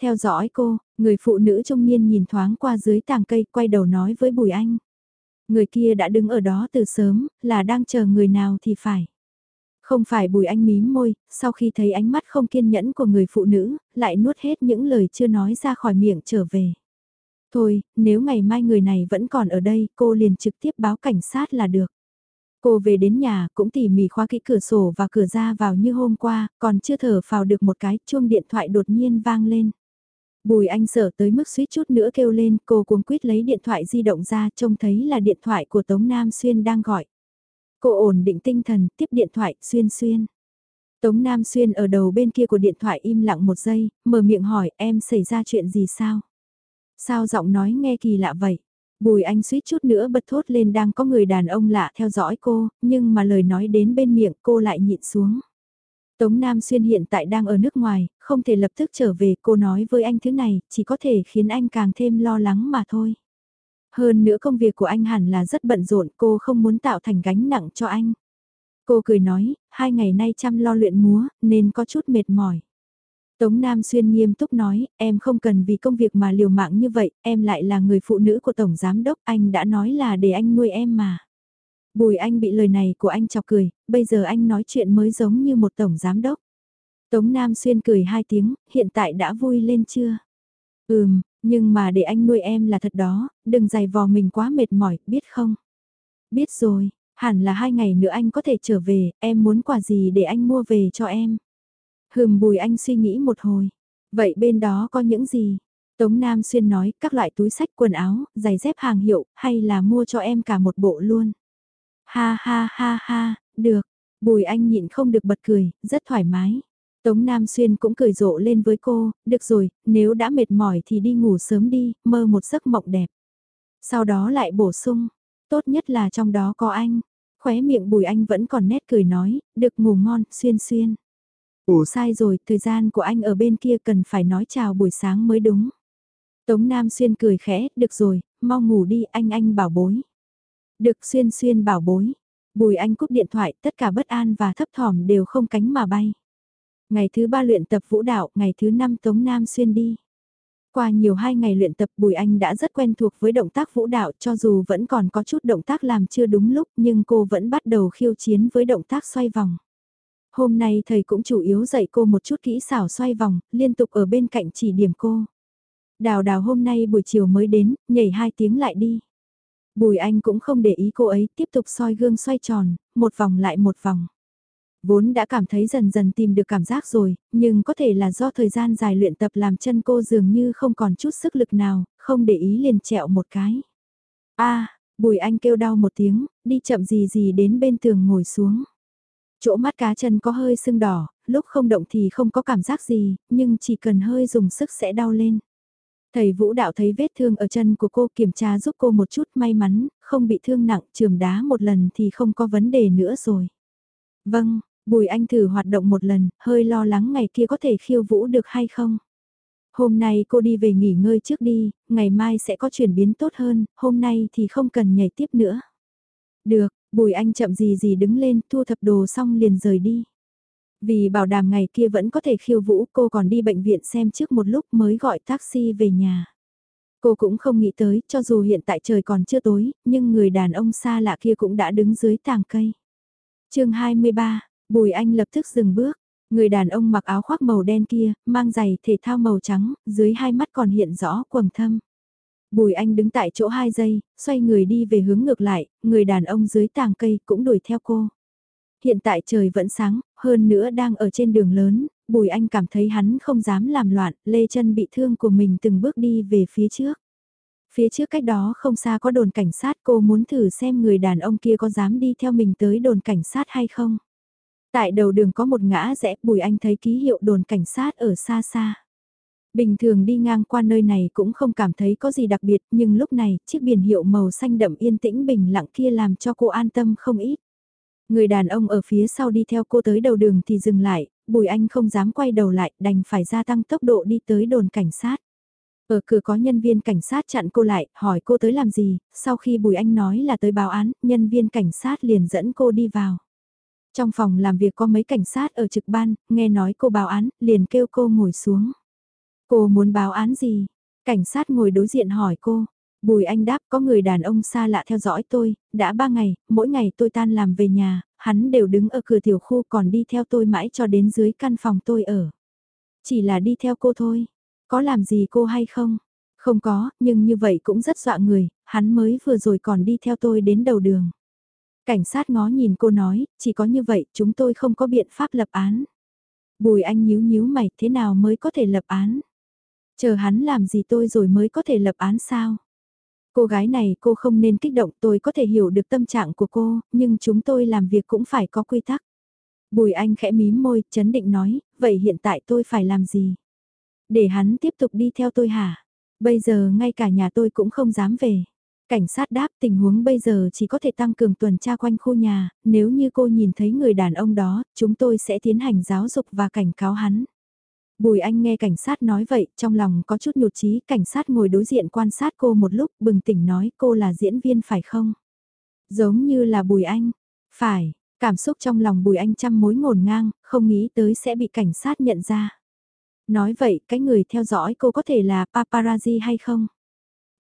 Theo dõi cô, người phụ nữ trung niên nhìn thoáng qua dưới tàng cây, quay đầu nói với Bùi Anh. Người kia đã đứng ở đó từ sớm, là đang chờ người nào thì phải. Không phải bùi anh mím môi, sau khi thấy ánh mắt không kiên nhẫn của người phụ nữ, lại nuốt hết những lời chưa nói ra khỏi miệng trở về. Thôi, nếu ngày mai người này vẫn còn ở đây, cô liền trực tiếp báo cảnh sát là được. Cô về đến nhà cũng tỉ mỉ khóa kỹ cửa sổ và cửa ra vào như hôm qua, còn chưa thở vào được một cái, chuông điện thoại đột nhiên vang lên. Bùi anh sợ tới mức suýt chút nữa kêu lên, cô cuống quýt lấy điện thoại di động ra, trông thấy là điện thoại của Tống Nam Xuyên đang gọi. Cô ổn định tinh thần, tiếp điện thoại, xuyên xuyên. Tống Nam Xuyên ở đầu bên kia của điện thoại im lặng một giây, mở miệng hỏi em xảy ra chuyện gì sao? Sao giọng nói nghe kỳ lạ vậy? Bùi anh suýt chút nữa bật thốt lên đang có người đàn ông lạ theo dõi cô, nhưng mà lời nói đến bên miệng cô lại nhịn xuống. Tống Nam Xuyên hiện tại đang ở nước ngoài, không thể lập tức trở về cô nói với anh thứ này, chỉ có thể khiến anh càng thêm lo lắng mà thôi. Hơn nữa công việc của anh hẳn là rất bận rộn, cô không muốn tạo thành gánh nặng cho anh. Cô cười nói, hai ngày nay chăm lo luyện múa, nên có chút mệt mỏi. Tống Nam Xuyên nghiêm túc nói, em không cần vì công việc mà liều mạng như vậy, em lại là người phụ nữ của Tổng Giám Đốc, anh đã nói là để anh nuôi em mà. Bùi anh bị lời này của anh chọc cười, bây giờ anh nói chuyện mới giống như một Tổng Giám Đốc. Tống Nam Xuyên cười hai tiếng, hiện tại đã vui lên chưa? Ừm, nhưng mà để anh nuôi em là thật đó, đừng dày vò mình quá mệt mỏi, biết không? Biết rồi, hẳn là hai ngày nữa anh có thể trở về, em muốn quà gì để anh mua về cho em? Hừm bùi anh suy nghĩ một hồi. Vậy bên đó có những gì? Tống Nam Xuyên nói các loại túi sách quần áo, giày dép hàng hiệu, hay là mua cho em cả một bộ luôn? Ha ha ha ha, được. Bùi anh nhịn không được bật cười, rất thoải mái. Tống Nam Xuyên cũng cười rộ lên với cô, được rồi, nếu đã mệt mỏi thì đi ngủ sớm đi, mơ một giấc mộng đẹp. Sau đó lại bổ sung, tốt nhất là trong đó có anh. Khóe miệng bùi anh vẫn còn nét cười nói, được ngủ ngon, xuyên xuyên. Ủ sai rồi, thời gian của anh ở bên kia cần phải nói chào buổi sáng mới đúng. Tống Nam Xuyên cười khẽ, được rồi, mau ngủ đi anh anh bảo bối. Được xuyên xuyên bảo bối. Bùi anh cúp điện thoại, tất cả bất an và thấp thỏm đều không cánh mà bay. Ngày thứ ba luyện tập vũ đạo, ngày thứ năm Tống Nam Xuyên đi. Qua nhiều hai ngày luyện tập Bùi Anh đã rất quen thuộc với động tác vũ đạo cho dù vẫn còn có chút động tác làm chưa đúng lúc nhưng cô vẫn bắt đầu khiêu chiến với động tác xoay vòng. Hôm nay thầy cũng chủ yếu dạy cô một chút kỹ xảo xoay vòng, liên tục ở bên cạnh chỉ điểm cô. Đào đào hôm nay buổi chiều mới đến, nhảy hai tiếng lại đi. Bùi Anh cũng không để ý cô ấy, tiếp tục soi gương xoay tròn, một vòng lại một vòng. Vốn đã cảm thấy dần dần tìm được cảm giác rồi, nhưng có thể là do thời gian dài luyện tập làm chân cô dường như không còn chút sức lực nào, không để ý liền trẹo một cái. a Bùi Anh kêu đau một tiếng, đi chậm gì gì đến bên tường ngồi xuống. Chỗ mắt cá chân có hơi sưng đỏ, lúc không động thì không có cảm giác gì, nhưng chỉ cần hơi dùng sức sẽ đau lên. Thầy vũ đạo thấy vết thương ở chân của cô kiểm tra giúp cô một chút may mắn, không bị thương nặng, trường đá một lần thì không có vấn đề nữa rồi. Vâng, Bùi Anh thử hoạt động một lần, hơi lo lắng ngày kia có thể khiêu vũ được hay không. Hôm nay cô đi về nghỉ ngơi trước đi, ngày mai sẽ có chuyển biến tốt hơn, hôm nay thì không cần nhảy tiếp nữa. Được, Bùi Anh chậm gì gì đứng lên, thu thập đồ xong liền rời đi. Vì bảo đảm ngày kia vẫn có thể khiêu vũ cô còn đi bệnh viện xem trước một lúc mới gọi taxi về nhà. Cô cũng không nghĩ tới, cho dù hiện tại trời còn chưa tối, nhưng người đàn ông xa lạ kia cũng đã đứng dưới tàng cây. chương 23, Bùi Anh lập tức dừng bước. Người đàn ông mặc áo khoác màu đen kia, mang giày thể thao màu trắng, dưới hai mắt còn hiện rõ quầng thâm. Bùi Anh đứng tại chỗ hai giây, xoay người đi về hướng ngược lại, người đàn ông dưới tàng cây cũng đuổi theo cô. Hiện tại trời vẫn sáng, hơn nữa đang ở trên đường lớn, Bùi Anh cảm thấy hắn không dám làm loạn, lê chân bị thương của mình từng bước đi về phía trước. Phía trước cách đó không xa có đồn cảnh sát cô muốn thử xem người đàn ông kia có dám đi theo mình tới đồn cảnh sát hay không. Tại đầu đường có một ngã rẽ, Bùi Anh thấy ký hiệu đồn cảnh sát ở xa xa. Bình thường đi ngang qua nơi này cũng không cảm thấy có gì đặc biệt, nhưng lúc này, chiếc biển hiệu màu xanh đậm yên tĩnh bình lặng kia làm cho cô an tâm không ít. Người đàn ông ở phía sau đi theo cô tới đầu đường thì dừng lại, Bùi Anh không dám quay đầu lại, đành phải gia tăng tốc độ đi tới đồn cảnh sát. Ở cửa có nhân viên cảnh sát chặn cô lại, hỏi cô tới làm gì, sau khi Bùi Anh nói là tới báo án, nhân viên cảnh sát liền dẫn cô đi vào. Trong phòng làm việc có mấy cảnh sát ở trực ban, nghe nói cô báo án, liền kêu cô ngồi xuống. Cô muốn báo án gì? Cảnh sát ngồi đối diện hỏi cô. Bùi Anh đáp có người đàn ông xa lạ theo dõi tôi, đã ba ngày, mỗi ngày tôi tan làm về nhà, hắn đều đứng ở cửa tiểu khu còn đi theo tôi mãi cho đến dưới căn phòng tôi ở. Chỉ là đi theo cô thôi, có làm gì cô hay không? Không có, nhưng như vậy cũng rất dọa người, hắn mới vừa rồi còn đi theo tôi đến đầu đường. Cảnh sát ngó nhìn cô nói, chỉ có như vậy chúng tôi không có biện pháp lập án. Bùi anh nhíu nhíu mày, thế nào mới có thể lập án? Chờ hắn làm gì tôi rồi mới có thể lập án sao? Cô gái này cô không nên kích động tôi có thể hiểu được tâm trạng của cô, nhưng chúng tôi làm việc cũng phải có quy tắc. Bùi anh khẽ mím môi, chấn định nói, vậy hiện tại tôi phải làm gì? Để hắn tiếp tục đi theo tôi hả? Bây giờ ngay cả nhà tôi cũng không dám về. Cảnh sát đáp tình huống bây giờ chỉ có thể tăng cường tuần tra quanh khu nhà, nếu như cô nhìn thấy người đàn ông đó, chúng tôi sẽ tiến hành giáo dục và cảnh cáo hắn. Bùi Anh nghe cảnh sát nói vậy, trong lòng có chút nhụt chí cảnh sát ngồi đối diện quan sát cô một lúc, bừng tỉnh nói cô là diễn viên phải không? Giống như là Bùi Anh. Phải, cảm xúc trong lòng Bùi Anh trăm mối ngổn ngang, không nghĩ tới sẽ bị cảnh sát nhận ra. Nói vậy, cái người theo dõi cô có thể là paparazzi hay không?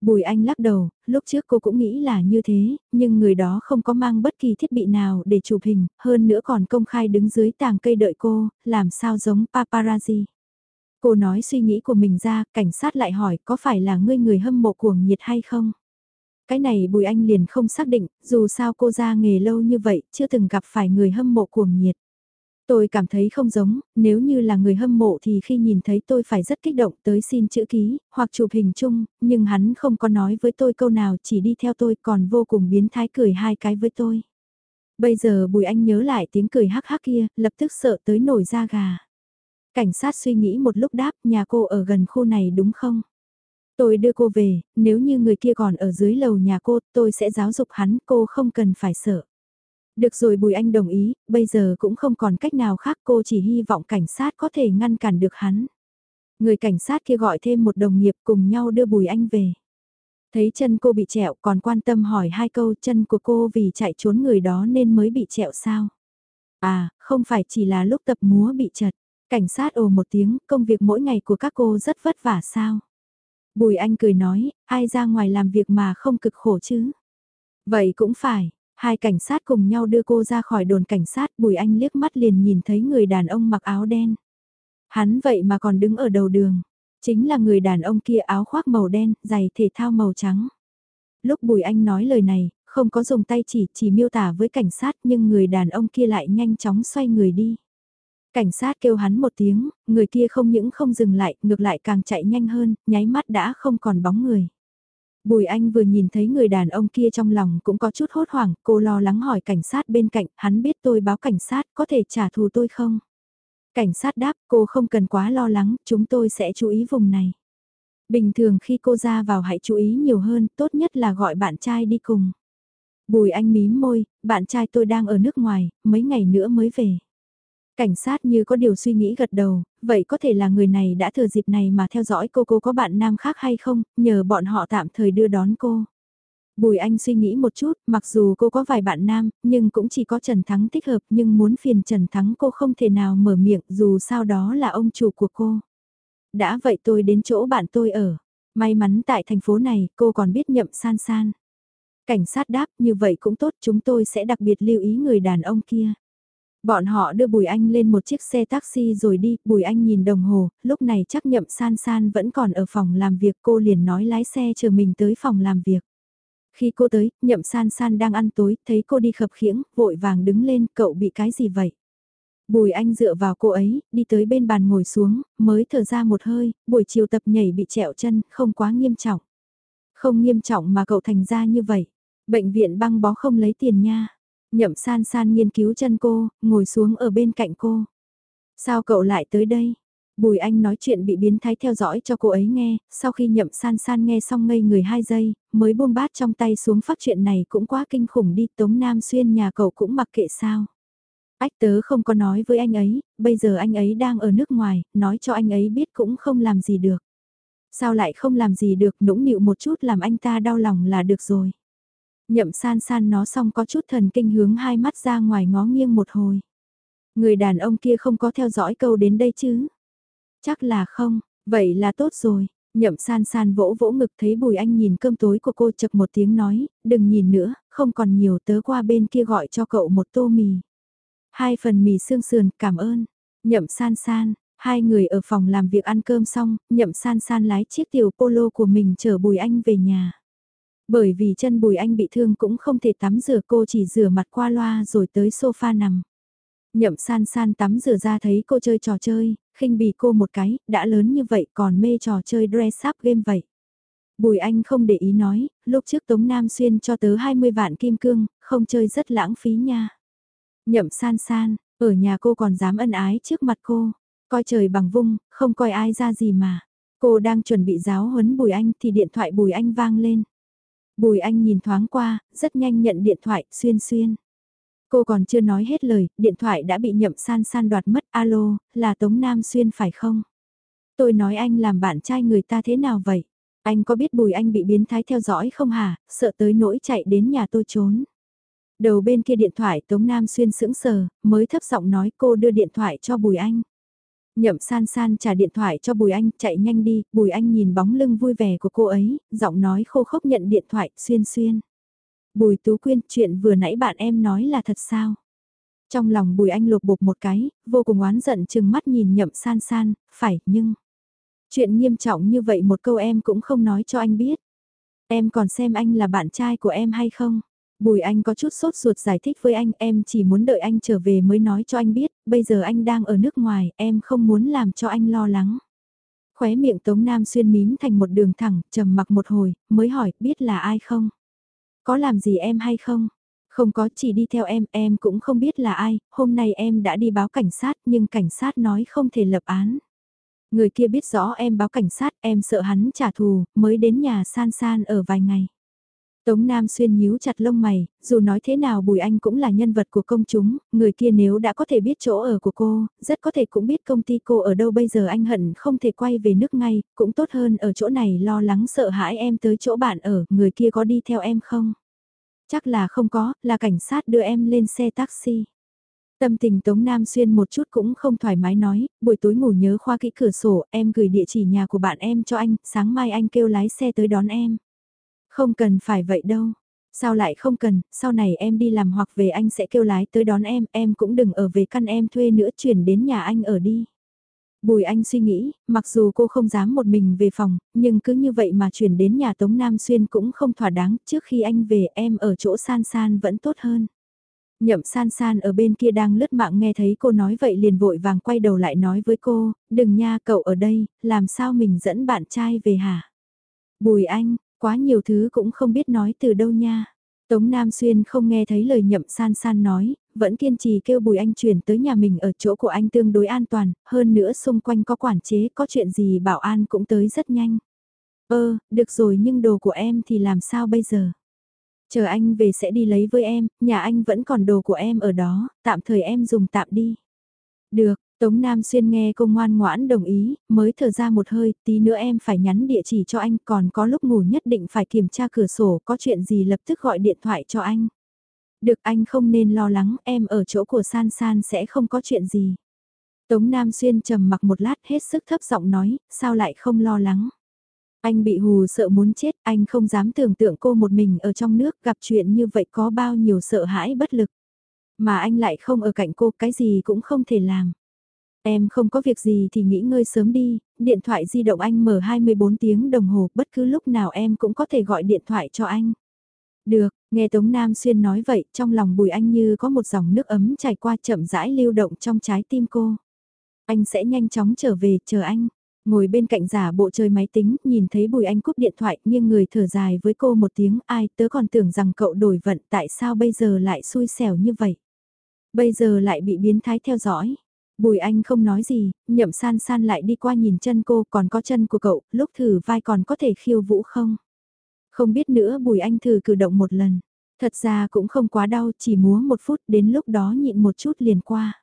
Bùi Anh lắc đầu, lúc trước cô cũng nghĩ là như thế, nhưng người đó không có mang bất kỳ thiết bị nào để chụp hình, hơn nữa còn công khai đứng dưới tàng cây đợi cô, làm sao giống paparazzi. Cô nói suy nghĩ của mình ra, cảnh sát lại hỏi có phải là ngươi người hâm mộ cuồng nhiệt hay không? Cái này Bùi Anh liền không xác định, dù sao cô ra nghề lâu như vậy, chưa từng gặp phải người hâm mộ cuồng nhiệt. Tôi cảm thấy không giống, nếu như là người hâm mộ thì khi nhìn thấy tôi phải rất kích động tới xin chữ ký, hoặc chụp hình chung, nhưng hắn không có nói với tôi câu nào chỉ đi theo tôi còn vô cùng biến thái cười hai cái với tôi. Bây giờ Bùi Anh nhớ lại tiếng cười hắc hắc kia, lập tức sợ tới nổi da gà. Cảnh sát suy nghĩ một lúc đáp nhà cô ở gần khu này đúng không? Tôi đưa cô về, nếu như người kia còn ở dưới lầu nhà cô, tôi sẽ giáo dục hắn, cô không cần phải sợ. Được rồi Bùi Anh đồng ý, bây giờ cũng không còn cách nào khác cô chỉ hy vọng cảnh sát có thể ngăn cản được hắn. Người cảnh sát kia gọi thêm một đồng nghiệp cùng nhau đưa Bùi Anh về. Thấy chân cô bị trẹo còn quan tâm hỏi hai câu chân của cô vì chạy trốn người đó nên mới bị trẹo sao? À, không phải chỉ là lúc tập múa bị chật. Cảnh sát ồ một tiếng, công việc mỗi ngày của các cô rất vất vả sao? Bùi Anh cười nói, ai ra ngoài làm việc mà không cực khổ chứ. Vậy cũng phải, hai cảnh sát cùng nhau đưa cô ra khỏi đồn cảnh sát Bùi Anh liếc mắt liền nhìn thấy người đàn ông mặc áo đen. Hắn vậy mà còn đứng ở đầu đường, chính là người đàn ông kia áo khoác màu đen, giày thể thao màu trắng. Lúc Bùi Anh nói lời này, không có dùng tay chỉ, chỉ miêu tả với cảnh sát nhưng người đàn ông kia lại nhanh chóng xoay người đi. Cảnh sát kêu hắn một tiếng, người kia không những không dừng lại, ngược lại càng chạy nhanh hơn, nháy mắt đã không còn bóng người. Bùi Anh vừa nhìn thấy người đàn ông kia trong lòng cũng có chút hốt hoảng, cô lo lắng hỏi cảnh sát bên cạnh, hắn biết tôi báo cảnh sát, có thể trả thù tôi không? Cảnh sát đáp, cô không cần quá lo lắng, chúng tôi sẽ chú ý vùng này. Bình thường khi cô ra vào hãy chú ý nhiều hơn, tốt nhất là gọi bạn trai đi cùng. Bùi Anh mím môi, bạn trai tôi đang ở nước ngoài, mấy ngày nữa mới về. Cảnh sát như có điều suy nghĩ gật đầu, vậy có thể là người này đã thừa dịp này mà theo dõi cô cô có bạn nam khác hay không, nhờ bọn họ tạm thời đưa đón cô. Bùi Anh suy nghĩ một chút, mặc dù cô có vài bạn nam, nhưng cũng chỉ có Trần Thắng thích hợp nhưng muốn phiền Trần Thắng cô không thể nào mở miệng dù sao đó là ông chủ của cô. Đã vậy tôi đến chỗ bạn tôi ở. May mắn tại thành phố này cô còn biết nhậm san san. Cảnh sát đáp như vậy cũng tốt chúng tôi sẽ đặc biệt lưu ý người đàn ông kia. Bọn họ đưa Bùi Anh lên một chiếc xe taxi rồi đi, Bùi Anh nhìn đồng hồ, lúc này chắc nhậm san san vẫn còn ở phòng làm việc cô liền nói lái xe chờ mình tới phòng làm việc. Khi cô tới, nhậm san san đang ăn tối, thấy cô đi khập khiễng, vội vàng đứng lên, cậu bị cái gì vậy? Bùi Anh dựa vào cô ấy, đi tới bên bàn ngồi xuống, mới thở ra một hơi, buổi chiều tập nhảy bị trẹo chân, không quá nghiêm trọng. Không nghiêm trọng mà cậu thành ra như vậy. Bệnh viện băng bó không lấy tiền nha. Nhậm san san nghiên cứu chân cô, ngồi xuống ở bên cạnh cô. Sao cậu lại tới đây? Bùi Anh nói chuyện bị biến thái theo dõi cho cô ấy nghe, sau khi nhậm san san nghe xong ngây người hai giây, mới buông bát trong tay xuống phát chuyện này cũng quá kinh khủng đi, Tống Nam Xuyên nhà cậu cũng mặc kệ sao. Ách tớ không có nói với anh ấy, bây giờ anh ấy đang ở nước ngoài, nói cho anh ấy biết cũng không làm gì được. Sao lại không làm gì được, nũng nịu một chút làm anh ta đau lòng là được rồi. Nhậm san san nó xong có chút thần kinh hướng hai mắt ra ngoài ngó nghiêng một hồi. Người đàn ông kia không có theo dõi câu đến đây chứ? Chắc là không, vậy là tốt rồi. Nhậm san san vỗ vỗ ngực thấy Bùi Anh nhìn cơm tối của cô chật một tiếng nói, đừng nhìn nữa, không còn nhiều tớ qua bên kia gọi cho cậu một tô mì. Hai phần mì xương sườn, cảm ơn. Nhậm san san, hai người ở phòng làm việc ăn cơm xong, nhậm san san lái chiếc tiểu polo của mình chở Bùi Anh về nhà. Bởi vì chân Bùi Anh bị thương cũng không thể tắm rửa cô chỉ rửa mặt qua loa rồi tới sofa nằm. Nhậm san san tắm rửa ra thấy cô chơi trò chơi, khinh bì cô một cái, đã lớn như vậy còn mê trò chơi dress up game vậy. Bùi Anh không để ý nói, lúc trước Tống Nam Xuyên cho tớ 20 vạn kim cương, không chơi rất lãng phí nha. Nhậm san san, ở nhà cô còn dám ân ái trước mặt cô, coi trời bằng vung, không coi ai ra gì mà. Cô đang chuẩn bị giáo huấn Bùi Anh thì điện thoại Bùi Anh vang lên. Bùi Anh nhìn thoáng qua, rất nhanh nhận điện thoại, xuyên xuyên. Cô còn chưa nói hết lời, điện thoại đã bị nhậm san san đoạt mất, alo, là Tống Nam Xuyên phải không? Tôi nói anh làm bạn trai người ta thế nào vậy? Anh có biết Bùi Anh bị biến thái theo dõi không hả, sợ tới nỗi chạy đến nhà tôi trốn. Đầu bên kia điện thoại Tống Nam Xuyên sững sờ, mới thấp giọng nói cô đưa điện thoại cho Bùi Anh. Nhậm san san trả điện thoại cho Bùi Anh, chạy nhanh đi, Bùi Anh nhìn bóng lưng vui vẻ của cô ấy, giọng nói khô khốc nhận điện thoại, xuyên xuyên. Bùi Tú Quyên, chuyện vừa nãy bạn em nói là thật sao? Trong lòng Bùi Anh lột bột một cái, vô cùng oán giận chừng mắt nhìn nhậm san san, phải, nhưng... Chuyện nghiêm trọng như vậy một câu em cũng không nói cho anh biết. Em còn xem anh là bạn trai của em hay không? Bùi Anh có chút sốt ruột giải thích với anh em chỉ muốn đợi anh trở về mới nói cho anh biết, bây giờ anh đang ở nước ngoài, em không muốn làm cho anh lo lắng. Khóe miệng Tống Nam xuyên mím thành một đường thẳng, trầm mặc một hồi, mới hỏi, biết là ai không? Có làm gì em hay không? Không có, chỉ đi theo em, em cũng không biết là ai, hôm nay em đã đi báo cảnh sát nhưng cảnh sát nói không thể lập án. Người kia biết rõ em báo cảnh sát, em sợ hắn trả thù, mới đến nhà san san ở vài ngày. Tống Nam Xuyên nhíu chặt lông mày, dù nói thế nào Bùi Anh cũng là nhân vật của công chúng, người kia nếu đã có thể biết chỗ ở của cô, rất có thể cũng biết công ty cô ở đâu bây giờ anh hận không thể quay về nước ngay, cũng tốt hơn ở chỗ này lo lắng sợ hãi em tới chỗ bạn ở, người kia có đi theo em không? Chắc là không có, là cảnh sát đưa em lên xe taxi. Tâm tình Tống Nam Xuyên một chút cũng không thoải mái nói, buổi tối ngủ nhớ khoa kỹ cửa sổ, em gửi địa chỉ nhà của bạn em cho anh, sáng mai anh kêu lái xe tới đón em. Không cần phải vậy đâu. Sao lại không cần, sau này em đi làm hoặc về anh sẽ kêu lái tới đón em, em cũng đừng ở về căn em thuê nữa chuyển đến nhà anh ở đi. Bùi Anh suy nghĩ, mặc dù cô không dám một mình về phòng, nhưng cứ như vậy mà chuyển đến nhà Tống Nam Xuyên cũng không thỏa đáng, trước khi anh về em ở chỗ san san vẫn tốt hơn. Nhậm san san ở bên kia đang lướt mạng nghe thấy cô nói vậy liền vội vàng quay đầu lại nói với cô, đừng nha cậu ở đây, làm sao mình dẫn bạn trai về hả? Bùi Anh, quá nhiều thứ cũng không biết nói từ đâu nha. Tống Nam Xuyên không nghe thấy lời nhậm san san nói, vẫn kiên trì kêu Bùi Anh chuyển tới nhà mình ở chỗ của anh tương đối an toàn, hơn nữa xung quanh có quản chế, có chuyện gì bảo an cũng tới rất nhanh. Ơ, được rồi nhưng đồ của em thì làm sao bây giờ? Chờ anh về sẽ đi lấy với em, nhà anh vẫn còn đồ của em ở đó, tạm thời em dùng tạm đi. Được, Tống Nam Xuyên nghe cô ngoan ngoãn đồng ý, mới thở ra một hơi, tí nữa em phải nhắn địa chỉ cho anh, còn có lúc ngủ nhất định phải kiểm tra cửa sổ, có chuyện gì lập tức gọi điện thoại cho anh. Được anh không nên lo lắng, em ở chỗ của San San sẽ không có chuyện gì. Tống Nam Xuyên trầm mặc một lát hết sức thấp giọng nói, sao lại không lo lắng. Anh bị hù sợ muốn chết, anh không dám tưởng tượng cô một mình ở trong nước gặp chuyện như vậy có bao nhiêu sợ hãi bất lực. Mà anh lại không ở cạnh cô, cái gì cũng không thể làm. Em không có việc gì thì nghỉ ngơi sớm đi, điện thoại di động anh mở 24 tiếng đồng hồ, bất cứ lúc nào em cũng có thể gọi điện thoại cho anh. Được, nghe Tống Nam Xuyên nói vậy, trong lòng Bùi Anh như có một dòng nước ấm chảy qua chậm rãi lưu động trong trái tim cô. Anh sẽ nhanh chóng trở về, chờ anh. Ngồi bên cạnh giả bộ chơi máy tính, nhìn thấy Bùi Anh cúp điện thoại, nhưng người thở dài với cô một tiếng, ai, tớ còn tưởng rằng cậu đổi vận, tại sao bây giờ lại xui xẻo như vậy? Bây giờ lại bị biến thái theo dõi. Bùi Anh không nói gì, nhậm san san lại đi qua nhìn chân cô, còn có chân của cậu, lúc thử vai còn có thể khiêu vũ không? Không biết nữa Bùi Anh thử cử động một lần. Thật ra cũng không quá đau, chỉ múa một phút, đến lúc đó nhịn một chút liền qua.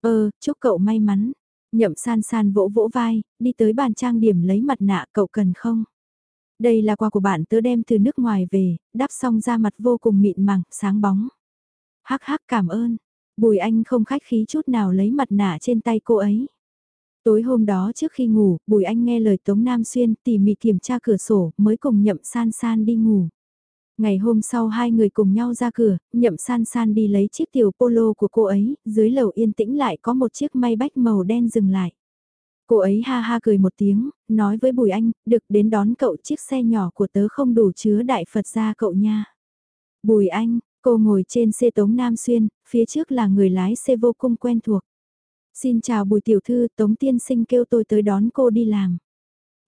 Ơ, chúc cậu may mắn. Nhậm san san vỗ vỗ vai, đi tới bàn trang điểm lấy mặt nạ cậu cần không? Đây là quà của bạn tớ đem từ nước ngoài về, đắp xong ra mặt vô cùng mịn màng, sáng bóng. Hắc hắc cảm ơn. Bùi anh không khách khí chút nào lấy mặt nạ trên tay cô ấy. Tối hôm đó trước khi ngủ, Bùi Anh nghe lời Tống Nam Xuyên tỉ mỉ kiểm tra cửa sổ mới cùng nhậm san san đi ngủ. Ngày hôm sau hai người cùng nhau ra cửa, nhậm san san đi lấy chiếc tiểu polo của cô ấy, dưới lầu yên tĩnh lại có một chiếc may bách màu đen dừng lại. Cô ấy ha ha cười một tiếng, nói với Bùi Anh, được đến đón cậu chiếc xe nhỏ của tớ không đủ chứa đại Phật ra cậu nha. Bùi Anh, cô ngồi trên xe Tống Nam Xuyên, phía trước là người lái xe vô cùng quen thuộc. Xin chào Bùi Tiểu Thư, Tống Tiên Sinh kêu tôi tới đón cô đi làm.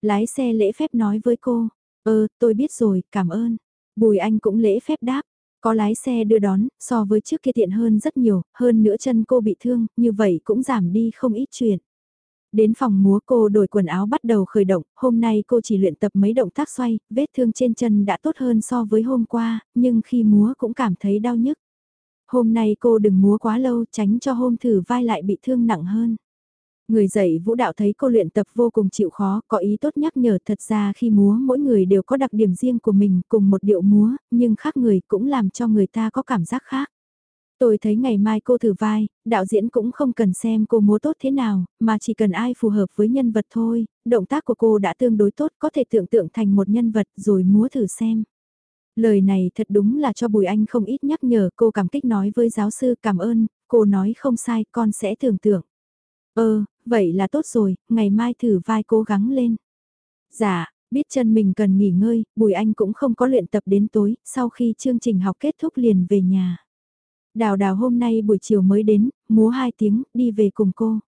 Lái xe lễ phép nói với cô, ơ, tôi biết rồi, cảm ơn. Bùi Anh cũng lễ phép đáp, có lái xe đưa đón, so với trước kia tiện hơn rất nhiều, hơn nữa chân cô bị thương, như vậy cũng giảm đi không ít chuyện. Đến phòng múa cô đổi quần áo bắt đầu khởi động, hôm nay cô chỉ luyện tập mấy động tác xoay, vết thương trên chân đã tốt hơn so với hôm qua, nhưng khi múa cũng cảm thấy đau nhức. Hôm nay cô đừng múa quá lâu tránh cho hôm thử vai lại bị thương nặng hơn. Người dạy vũ đạo thấy cô luyện tập vô cùng chịu khó, có ý tốt nhắc nhở thật ra khi múa mỗi người đều có đặc điểm riêng của mình cùng một điệu múa, nhưng khác người cũng làm cho người ta có cảm giác khác. Tôi thấy ngày mai cô thử vai, đạo diễn cũng không cần xem cô múa tốt thế nào, mà chỉ cần ai phù hợp với nhân vật thôi, động tác của cô đã tương đối tốt có thể tưởng tượng thành một nhân vật rồi múa thử xem. Lời này thật đúng là cho Bùi Anh không ít nhắc nhở cô cảm kích nói với giáo sư cảm ơn, cô nói không sai con sẽ tưởng tượng. Ơ, vậy là tốt rồi, ngày mai thử vai cố gắng lên. Dạ, biết chân mình cần nghỉ ngơi, Bùi Anh cũng không có luyện tập đến tối, sau khi chương trình học kết thúc liền về nhà. Đào đào hôm nay buổi chiều mới đến, múa hai tiếng, đi về cùng cô.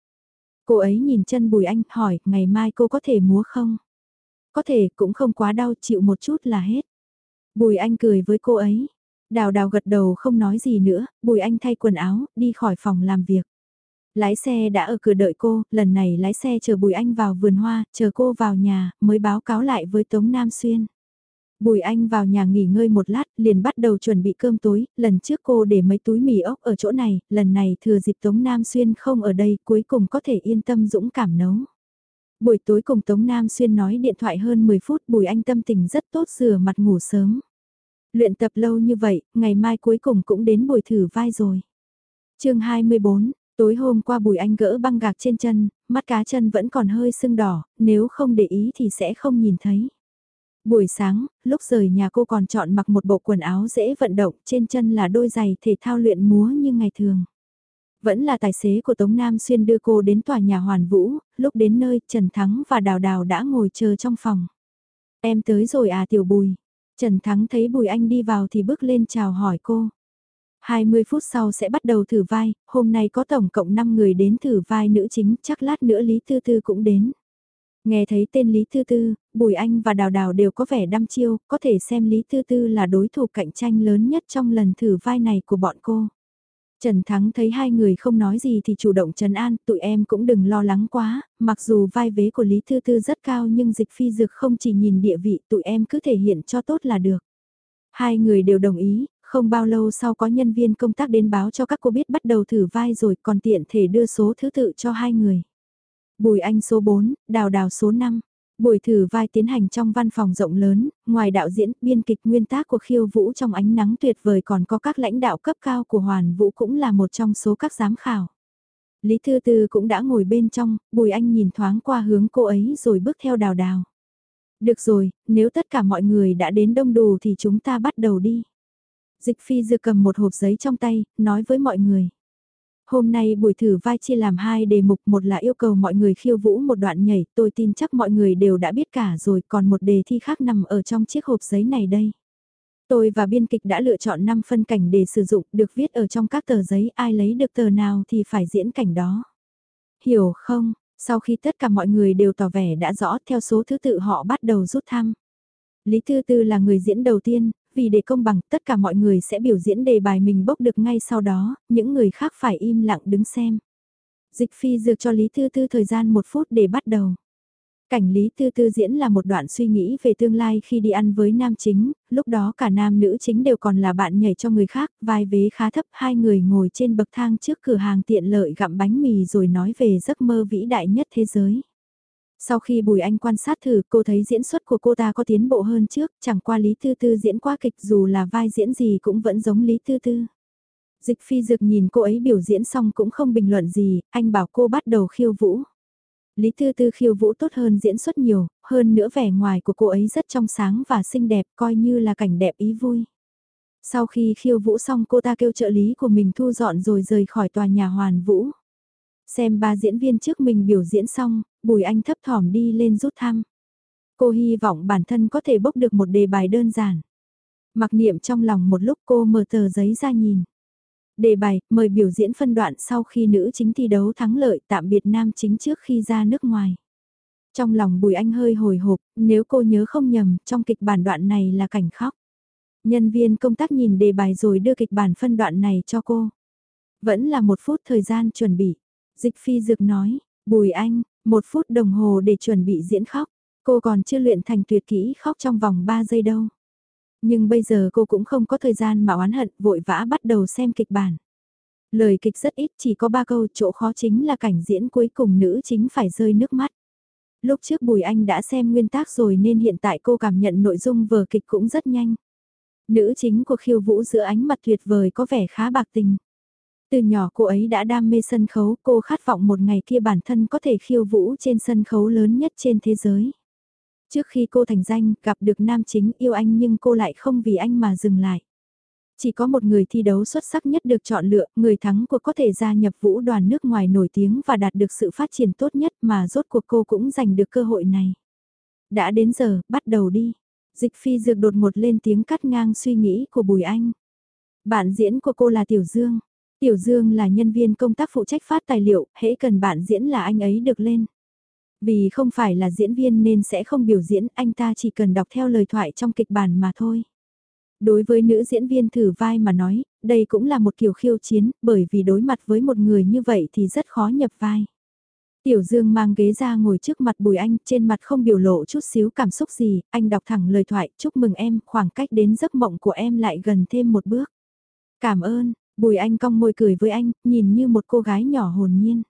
Cô ấy nhìn chân Bùi Anh, hỏi, ngày mai cô có thể múa không? Có thể, cũng không quá đau, chịu một chút là hết. Bùi Anh cười với cô ấy. Đào đào gật đầu không nói gì nữa, Bùi Anh thay quần áo, đi khỏi phòng làm việc. Lái xe đã ở cửa đợi cô, lần này lái xe chờ Bùi Anh vào vườn hoa, chờ cô vào nhà, mới báo cáo lại với Tống Nam Xuyên. Bùi Anh vào nhà nghỉ ngơi một lát, liền bắt đầu chuẩn bị cơm tối, lần trước cô để mấy túi mì ốc ở chỗ này, lần này thừa dịp Tống Nam Xuyên không ở đây, cuối cùng có thể yên tâm dũng cảm nấu. Buổi tối cùng Tống Nam Xuyên nói điện thoại hơn 10 phút Bùi Anh tâm tình rất tốt rửa mặt ngủ sớm. Luyện tập lâu như vậy, ngày mai cuối cùng cũng đến buổi thử vai rồi. chương 24, tối hôm qua Bùi Anh gỡ băng gạc trên chân, mắt cá chân vẫn còn hơi sưng đỏ, nếu không để ý thì sẽ không nhìn thấy. Buổi sáng, lúc rời nhà cô còn chọn mặc một bộ quần áo dễ vận động, trên chân là đôi giày thể thao luyện múa như ngày thường. Vẫn là tài xế của Tống Nam Xuyên đưa cô đến tòa nhà Hoàn Vũ, lúc đến nơi Trần Thắng và Đào Đào đã ngồi chờ trong phòng. Em tới rồi à Tiểu Bùi. Trần Thắng thấy Bùi Anh đi vào thì bước lên chào hỏi cô. 20 phút sau sẽ bắt đầu thử vai, hôm nay có tổng cộng 5 người đến thử vai nữ chính, chắc lát nữa Lý Tư Tư cũng đến. Nghe thấy tên Lý Tư Tư, Bùi Anh và Đào Đào đều có vẻ đăm chiêu, có thể xem Lý Tư Tư là đối thủ cạnh tranh lớn nhất trong lần thử vai này của bọn cô. Trần Thắng thấy hai người không nói gì thì chủ động trấn an, tụi em cũng đừng lo lắng quá, mặc dù vai vế của Lý Tư Tư rất cao nhưng dịch phi dược không chỉ nhìn địa vị, tụi em cứ thể hiện cho tốt là được. Hai người đều đồng ý, không bao lâu sau có nhân viên công tác đến báo cho các cô biết bắt đầu thử vai rồi còn tiện thể đưa số thứ tự cho hai người. Bùi Anh số 4, Đào Đào số 5. Buổi thử vai tiến hành trong văn phòng rộng lớn, ngoài đạo diễn, biên kịch nguyên tác của khiêu vũ trong ánh nắng tuyệt vời còn có các lãnh đạo cấp cao của Hoàn Vũ cũng là một trong số các giám khảo. Lý Thư Tư cũng đã ngồi bên trong, Bùi Anh nhìn thoáng qua hướng cô ấy rồi bước theo đào đào. Được rồi, nếu tất cả mọi người đã đến đông đủ thì chúng ta bắt đầu đi. Dịch phi dư cầm một hộp giấy trong tay, nói với mọi người. Hôm nay buổi thử vai chia làm hai đề mục, một là yêu cầu mọi người khiêu vũ một đoạn nhảy, tôi tin chắc mọi người đều đã biết cả rồi, còn một đề thi khác nằm ở trong chiếc hộp giấy này đây. Tôi và biên kịch đã lựa chọn 5 phân cảnh để sử dụng, được viết ở trong các tờ giấy, ai lấy được tờ nào thì phải diễn cảnh đó. Hiểu không? Sau khi tất cả mọi người đều tỏ vẻ đã rõ theo số thứ tự họ bắt đầu rút thăm. Lý Tư Tư là người diễn đầu tiên, vì để công bằng tất cả mọi người sẽ biểu diễn đề bài mình bốc được ngay sau đó, những người khác phải im lặng đứng xem. Dịch phi dược cho Lý Tư Tư thời gian một phút để bắt đầu. Cảnh Lý Tư Tư diễn là một đoạn suy nghĩ về tương lai khi đi ăn với nam chính, lúc đó cả nam nữ chính đều còn là bạn nhảy cho người khác, vai vế khá thấp, hai người ngồi trên bậc thang trước cửa hàng tiện lợi gặm bánh mì rồi nói về giấc mơ vĩ đại nhất thế giới. Sau khi Bùi Anh quan sát thử cô thấy diễn xuất của cô ta có tiến bộ hơn trước, chẳng qua Lý Tư Tư diễn qua kịch dù là vai diễn gì cũng vẫn giống Lý Tư Tư. Dịch phi dực nhìn cô ấy biểu diễn xong cũng không bình luận gì, anh bảo cô bắt đầu khiêu vũ. Lý Tư Tư khiêu vũ tốt hơn diễn xuất nhiều, hơn nữa vẻ ngoài của cô ấy rất trong sáng và xinh đẹp coi như là cảnh đẹp ý vui. Sau khi khiêu vũ xong cô ta kêu trợ lý của mình thu dọn rồi rời khỏi tòa nhà hoàn vũ. Xem ba diễn viên trước mình biểu diễn xong, Bùi Anh thấp thỏm đi lên rút thăm. Cô hy vọng bản thân có thể bốc được một đề bài đơn giản. Mặc niệm trong lòng một lúc cô mở tờ giấy ra nhìn. Đề bài, mời biểu diễn phân đoạn sau khi nữ chính thi đấu thắng lợi tạm biệt nam chính trước khi ra nước ngoài. Trong lòng Bùi Anh hơi hồi hộp, nếu cô nhớ không nhầm, trong kịch bản đoạn này là cảnh khóc. Nhân viên công tác nhìn đề bài rồi đưa kịch bản phân đoạn này cho cô. Vẫn là một phút thời gian chuẩn bị. Dịch phi dược nói, Bùi Anh, một phút đồng hồ để chuẩn bị diễn khóc, cô còn chưa luyện thành tuyệt kỹ khóc trong vòng 3 giây đâu. Nhưng bây giờ cô cũng không có thời gian mà oán hận, vội vã bắt đầu xem kịch bản. Lời kịch rất ít, chỉ có ba câu, chỗ khó chính là cảnh diễn cuối cùng nữ chính phải rơi nước mắt. Lúc trước Bùi Anh đã xem nguyên tác rồi nên hiện tại cô cảm nhận nội dung vở kịch cũng rất nhanh. Nữ chính của khiêu vũ giữa ánh mặt tuyệt vời có vẻ khá bạc tình. Từ nhỏ cô ấy đã đam mê sân khấu, cô khát vọng một ngày kia bản thân có thể khiêu vũ trên sân khấu lớn nhất trên thế giới. Trước khi cô thành danh, gặp được nam chính yêu anh nhưng cô lại không vì anh mà dừng lại. Chỉ có một người thi đấu xuất sắc nhất được chọn lựa, người thắng cuộc có thể gia nhập vũ đoàn nước ngoài nổi tiếng và đạt được sự phát triển tốt nhất mà rốt cuộc cô cũng giành được cơ hội này. Đã đến giờ, bắt đầu đi. Dịch phi dược đột một lên tiếng cắt ngang suy nghĩ của Bùi Anh. Bạn diễn của cô là Tiểu Dương. Tiểu Dương là nhân viên công tác phụ trách phát tài liệu, hễ cần bạn diễn là anh ấy được lên. Vì không phải là diễn viên nên sẽ không biểu diễn, anh ta chỉ cần đọc theo lời thoại trong kịch bản mà thôi. Đối với nữ diễn viên thử vai mà nói, đây cũng là một kiểu khiêu chiến, bởi vì đối mặt với một người như vậy thì rất khó nhập vai. Tiểu Dương mang ghế ra ngồi trước mặt Bùi Anh, trên mặt không biểu lộ chút xíu cảm xúc gì, anh đọc thẳng lời thoại, chúc mừng em, khoảng cách đến giấc mộng của em lại gần thêm một bước. Cảm ơn, Bùi Anh cong môi cười với anh, nhìn như một cô gái nhỏ hồn nhiên.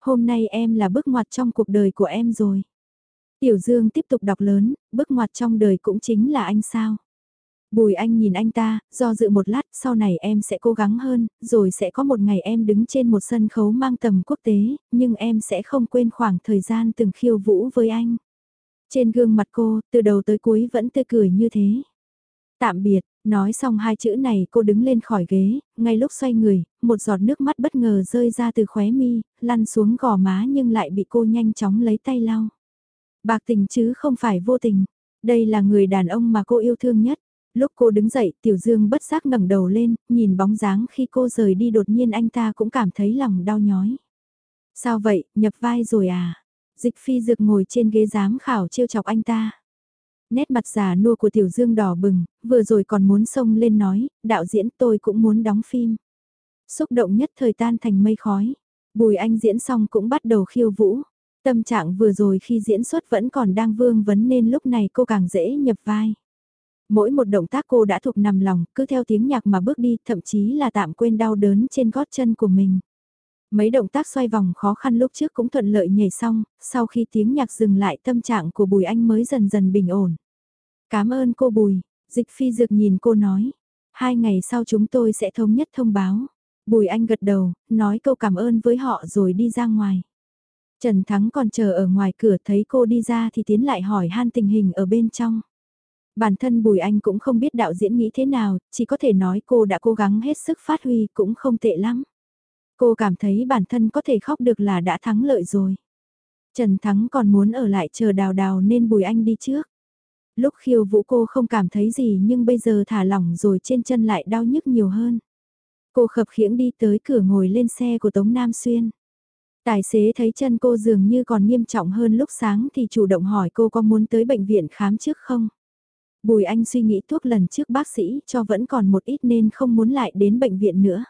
Hôm nay em là bước ngoặt trong cuộc đời của em rồi. Tiểu Dương tiếp tục đọc lớn, bước ngoặt trong đời cũng chính là anh sao. Bùi anh nhìn anh ta, do dự một lát, sau này em sẽ cố gắng hơn, rồi sẽ có một ngày em đứng trên một sân khấu mang tầm quốc tế, nhưng em sẽ không quên khoảng thời gian từng khiêu vũ với anh. Trên gương mặt cô, từ đầu tới cuối vẫn tươi cười như thế. Tạm biệt, nói xong hai chữ này cô đứng lên khỏi ghế, ngay lúc xoay người, một giọt nước mắt bất ngờ rơi ra từ khóe mi, lăn xuống gò má nhưng lại bị cô nhanh chóng lấy tay lau. Bạc tình chứ không phải vô tình, đây là người đàn ông mà cô yêu thương nhất. Lúc cô đứng dậy, Tiểu Dương bất giác ngẩng đầu lên, nhìn bóng dáng khi cô rời đi đột nhiên anh ta cũng cảm thấy lòng đau nhói. Sao vậy, nhập vai rồi à? Dịch phi dược ngồi trên ghế giám khảo trêu chọc anh ta. Nét mặt già nua của Tiểu Dương đỏ bừng, vừa rồi còn muốn xông lên nói, đạo diễn tôi cũng muốn đóng phim. Xúc động nhất thời tan thành mây khói. Bùi anh diễn xong cũng bắt đầu khiêu vũ. Tâm trạng vừa rồi khi diễn xuất vẫn còn đang vương vấn nên lúc này cô càng dễ nhập vai. Mỗi một động tác cô đã thuộc nằm lòng, cứ theo tiếng nhạc mà bước đi, thậm chí là tạm quên đau đớn trên gót chân của mình. Mấy động tác xoay vòng khó khăn lúc trước cũng thuận lợi nhảy xong, sau khi tiếng nhạc dừng lại tâm trạng của Bùi Anh mới dần dần bình ổn. Cảm ơn cô Bùi, dịch phi dược nhìn cô nói. Hai ngày sau chúng tôi sẽ thống nhất thông báo. Bùi Anh gật đầu, nói câu cảm ơn với họ rồi đi ra ngoài. Trần Thắng còn chờ ở ngoài cửa thấy cô đi ra thì tiến lại hỏi han tình hình ở bên trong. Bản thân Bùi Anh cũng không biết đạo diễn nghĩ thế nào, chỉ có thể nói cô đã cố gắng hết sức phát huy cũng không tệ lắm. Cô cảm thấy bản thân có thể khóc được là đã thắng lợi rồi. Trần Thắng còn muốn ở lại chờ đào đào nên Bùi Anh đi trước. Lúc khiêu vũ cô không cảm thấy gì nhưng bây giờ thả lỏng rồi trên chân lại đau nhức nhiều hơn. Cô khập khiễng đi tới cửa ngồi lên xe của Tống Nam Xuyên. Tài xế thấy chân cô dường như còn nghiêm trọng hơn lúc sáng thì chủ động hỏi cô có muốn tới bệnh viện khám trước không. Bùi Anh suy nghĩ thuốc lần trước bác sĩ cho vẫn còn một ít nên không muốn lại đến bệnh viện nữa.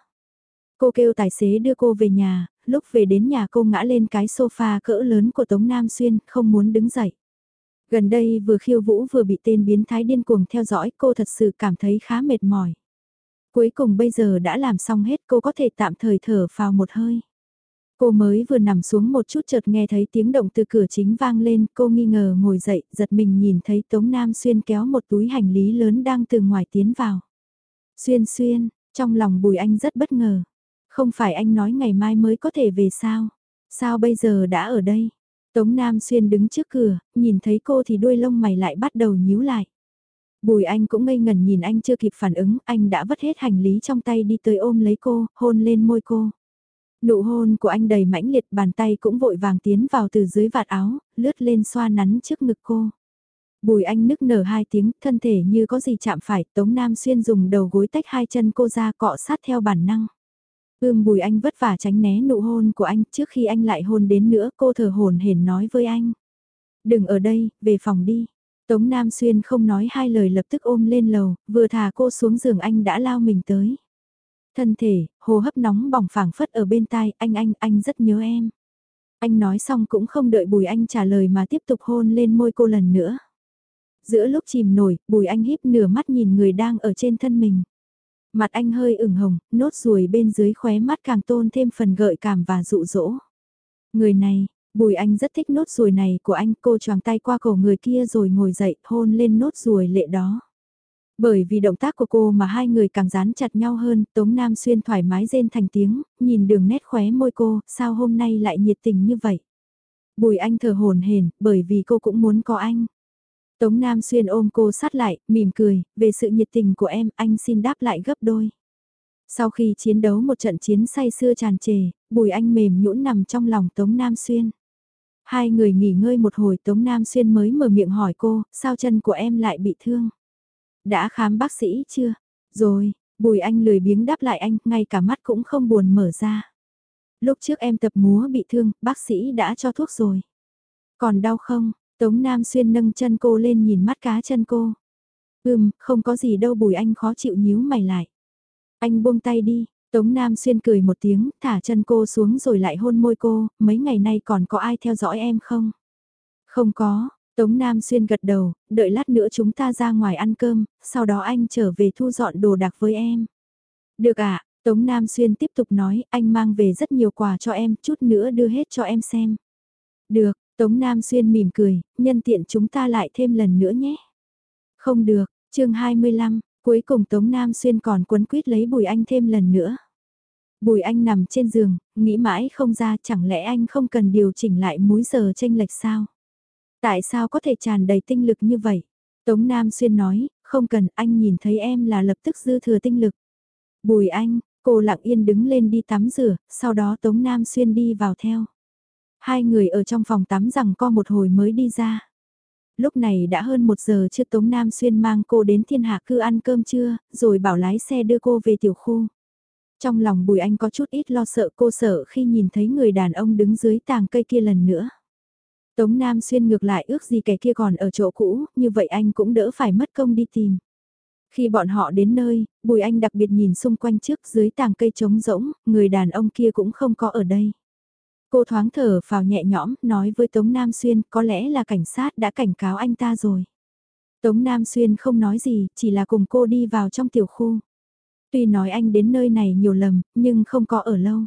Cô kêu tài xế đưa cô về nhà, lúc về đến nhà cô ngã lên cái sofa cỡ lớn của Tống Nam Xuyên, không muốn đứng dậy. Gần đây vừa khiêu vũ vừa bị tên biến thái điên cuồng theo dõi cô thật sự cảm thấy khá mệt mỏi. Cuối cùng bây giờ đã làm xong hết cô có thể tạm thời thở vào một hơi. Cô mới vừa nằm xuống một chút chợt nghe thấy tiếng động từ cửa chính vang lên, cô nghi ngờ ngồi dậy, giật mình nhìn thấy Tống Nam Xuyên kéo một túi hành lý lớn đang từ ngoài tiến vào. Xuyên xuyên, trong lòng Bùi Anh rất bất ngờ. Không phải anh nói ngày mai mới có thể về sao? Sao bây giờ đã ở đây? Tống Nam Xuyên đứng trước cửa, nhìn thấy cô thì đuôi lông mày lại bắt đầu nhíu lại. Bùi anh cũng ngây ngần nhìn anh chưa kịp phản ứng, anh đã vứt hết hành lý trong tay đi tới ôm lấy cô, hôn lên môi cô. Nụ hôn của anh đầy mãnh liệt bàn tay cũng vội vàng tiến vào từ dưới vạt áo, lướt lên xoa nắn trước ngực cô. Bùi anh nức nở hai tiếng, thân thể như có gì chạm phải, Tống Nam Xuyên dùng đầu gối tách hai chân cô ra cọ sát theo bản năng. Ưm bùi anh vất vả tránh né nụ hôn của anh trước khi anh lại hôn đến nữa cô thở hồn hển nói với anh. Đừng ở đây, về phòng đi. Tống Nam Xuyên không nói hai lời lập tức ôm lên lầu, vừa thả cô xuống giường anh đã lao mình tới. Thân thể, hô hấp nóng bỏng phảng phất ở bên tai, anh anh, anh rất nhớ em. Anh nói xong cũng không đợi Bùi Anh trả lời mà tiếp tục hôn lên môi cô lần nữa. Giữa lúc chìm nổi, Bùi Anh híp nửa mắt nhìn người đang ở trên thân mình. Mặt anh hơi ửng hồng, nốt ruồi bên dưới khóe mắt càng tôn thêm phần gợi cảm và dụ dỗ. Người này, Bùi Anh rất thích nốt ruồi này của anh, cô choàng tay qua cổ người kia rồi ngồi dậy, hôn lên nốt ruồi lệ đó. Bởi vì động tác của cô mà hai người càng dán chặt nhau hơn, Tống Nam Xuyên thoải mái rên thành tiếng, nhìn đường nét khóe môi cô, sao hôm nay lại nhiệt tình như vậy. Bùi Anh thở hồn hển, bởi vì cô cũng muốn có anh. Tống Nam Xuyên ôm cô sát lại, mỉm cười, về sự nhiệt tình của em, anh xin đáp lại gấp đôi. Sau khi chiến đấu một trận chiến say xưa tràn trề, Bùi Anh mềm nhũn nằm trong lòng Tống Nam Xuyên. Hai người nghỉ ngơi một hồi Tống Nam Xuyên mới mở miệng hỏi cô, sao chân của em lại bị thương? Đã khám bác sĩ chưa? Rồi, Bùi Anh lười biếng đáp lại anh, ngay cả mắt cũng không buồn mở ra. Lúc trước em tập múa bị thương, bác sĩ đã cho thuốc rồi. Còn đau không? Tống Nam Xuyên nâng chân cô lên nhìn mắt cá chân cô. Ừm, không có gì đâu Bùi Anh khó chịu nhíu mày lại. Anh buông tay đi, Tống Nam Xuyên cười một tiếng, thả chân cô xuống rồi lại hôn môi cô, mấy ngày nay còn có ai theo dõi em không? Không có, Tống Nam Xuyên gật đầu, đợi lát nữa chúng ta ra ngoài ăn cơm, sau đó anh trở về thu dọn đồ đạc với em. Được ạ, Tống Nam Xuyên tiếp tục nói, anh mang về rất nhiều quà cho em, chút nữa đưa hết cho em xem. Được, Tống Nam Xuyên mỉm cười, nhân tiện chúng ta lại thêm lần nữa nhé. Không được, chương 25, Cuối cùng Tống Nam Xuyên còn quấn quýt lấy Bùi Anh thêm lần nữa. Bùi Anh nằm trên giường, nghĩ mãi không ra chẳng lẽ anh không cần điều chỉnh lại múi giờ tranh lệch sao? Tại sao có thể tràn đầy tinh lực như vậy? Tống Nam Xuyên nói, không cần anh nhìn thấy em là lập tức dư thừa tinh lực. Bùi Anh, cô lặng yên đứng lên đi tắm rửa, sau đó Tống Nam Xuyên đi vào theo. Hai người ở trong phòng tắm rằng co một hồi mới đi ra. Lúc này đã hơn một giờ chưa Tống Nam Xuyên mang cô đến thiên hạ cư ăn cơm trưa, rồi bảo lái xe đưa cô về tiểu khu. Trong lòng Bùi Anh có chút ít lo sợ cô sợ khi nhìn thấy người đàn ông đứng dưới tàng cây kia lần nữa. Tống Nam Xuyên ngược lại ước gì kẻ kia còn ở chỗ cũ, như vậy anh cũng đỡ phải mất công đi tìm. Khi bọn họ đến nơi, Bùi Anh đặc biệt nhìn xung quanh trước dưới tàng cây trống rỗng, người đàn ông kia cũng không có ở đây. Cô thoáng thở vào nhẹ nhõm, nói với Tống Nam Xuyên, có lẽ là cảnh sát đã cảnh cáo anh ta rồi. Tống Nam Xuyên không nói gì, chỉ là cùng cô đi vào trong tiểu khu. Tuy nói anh đến nơi này nhiều lầm, nhưng không có ở lâu.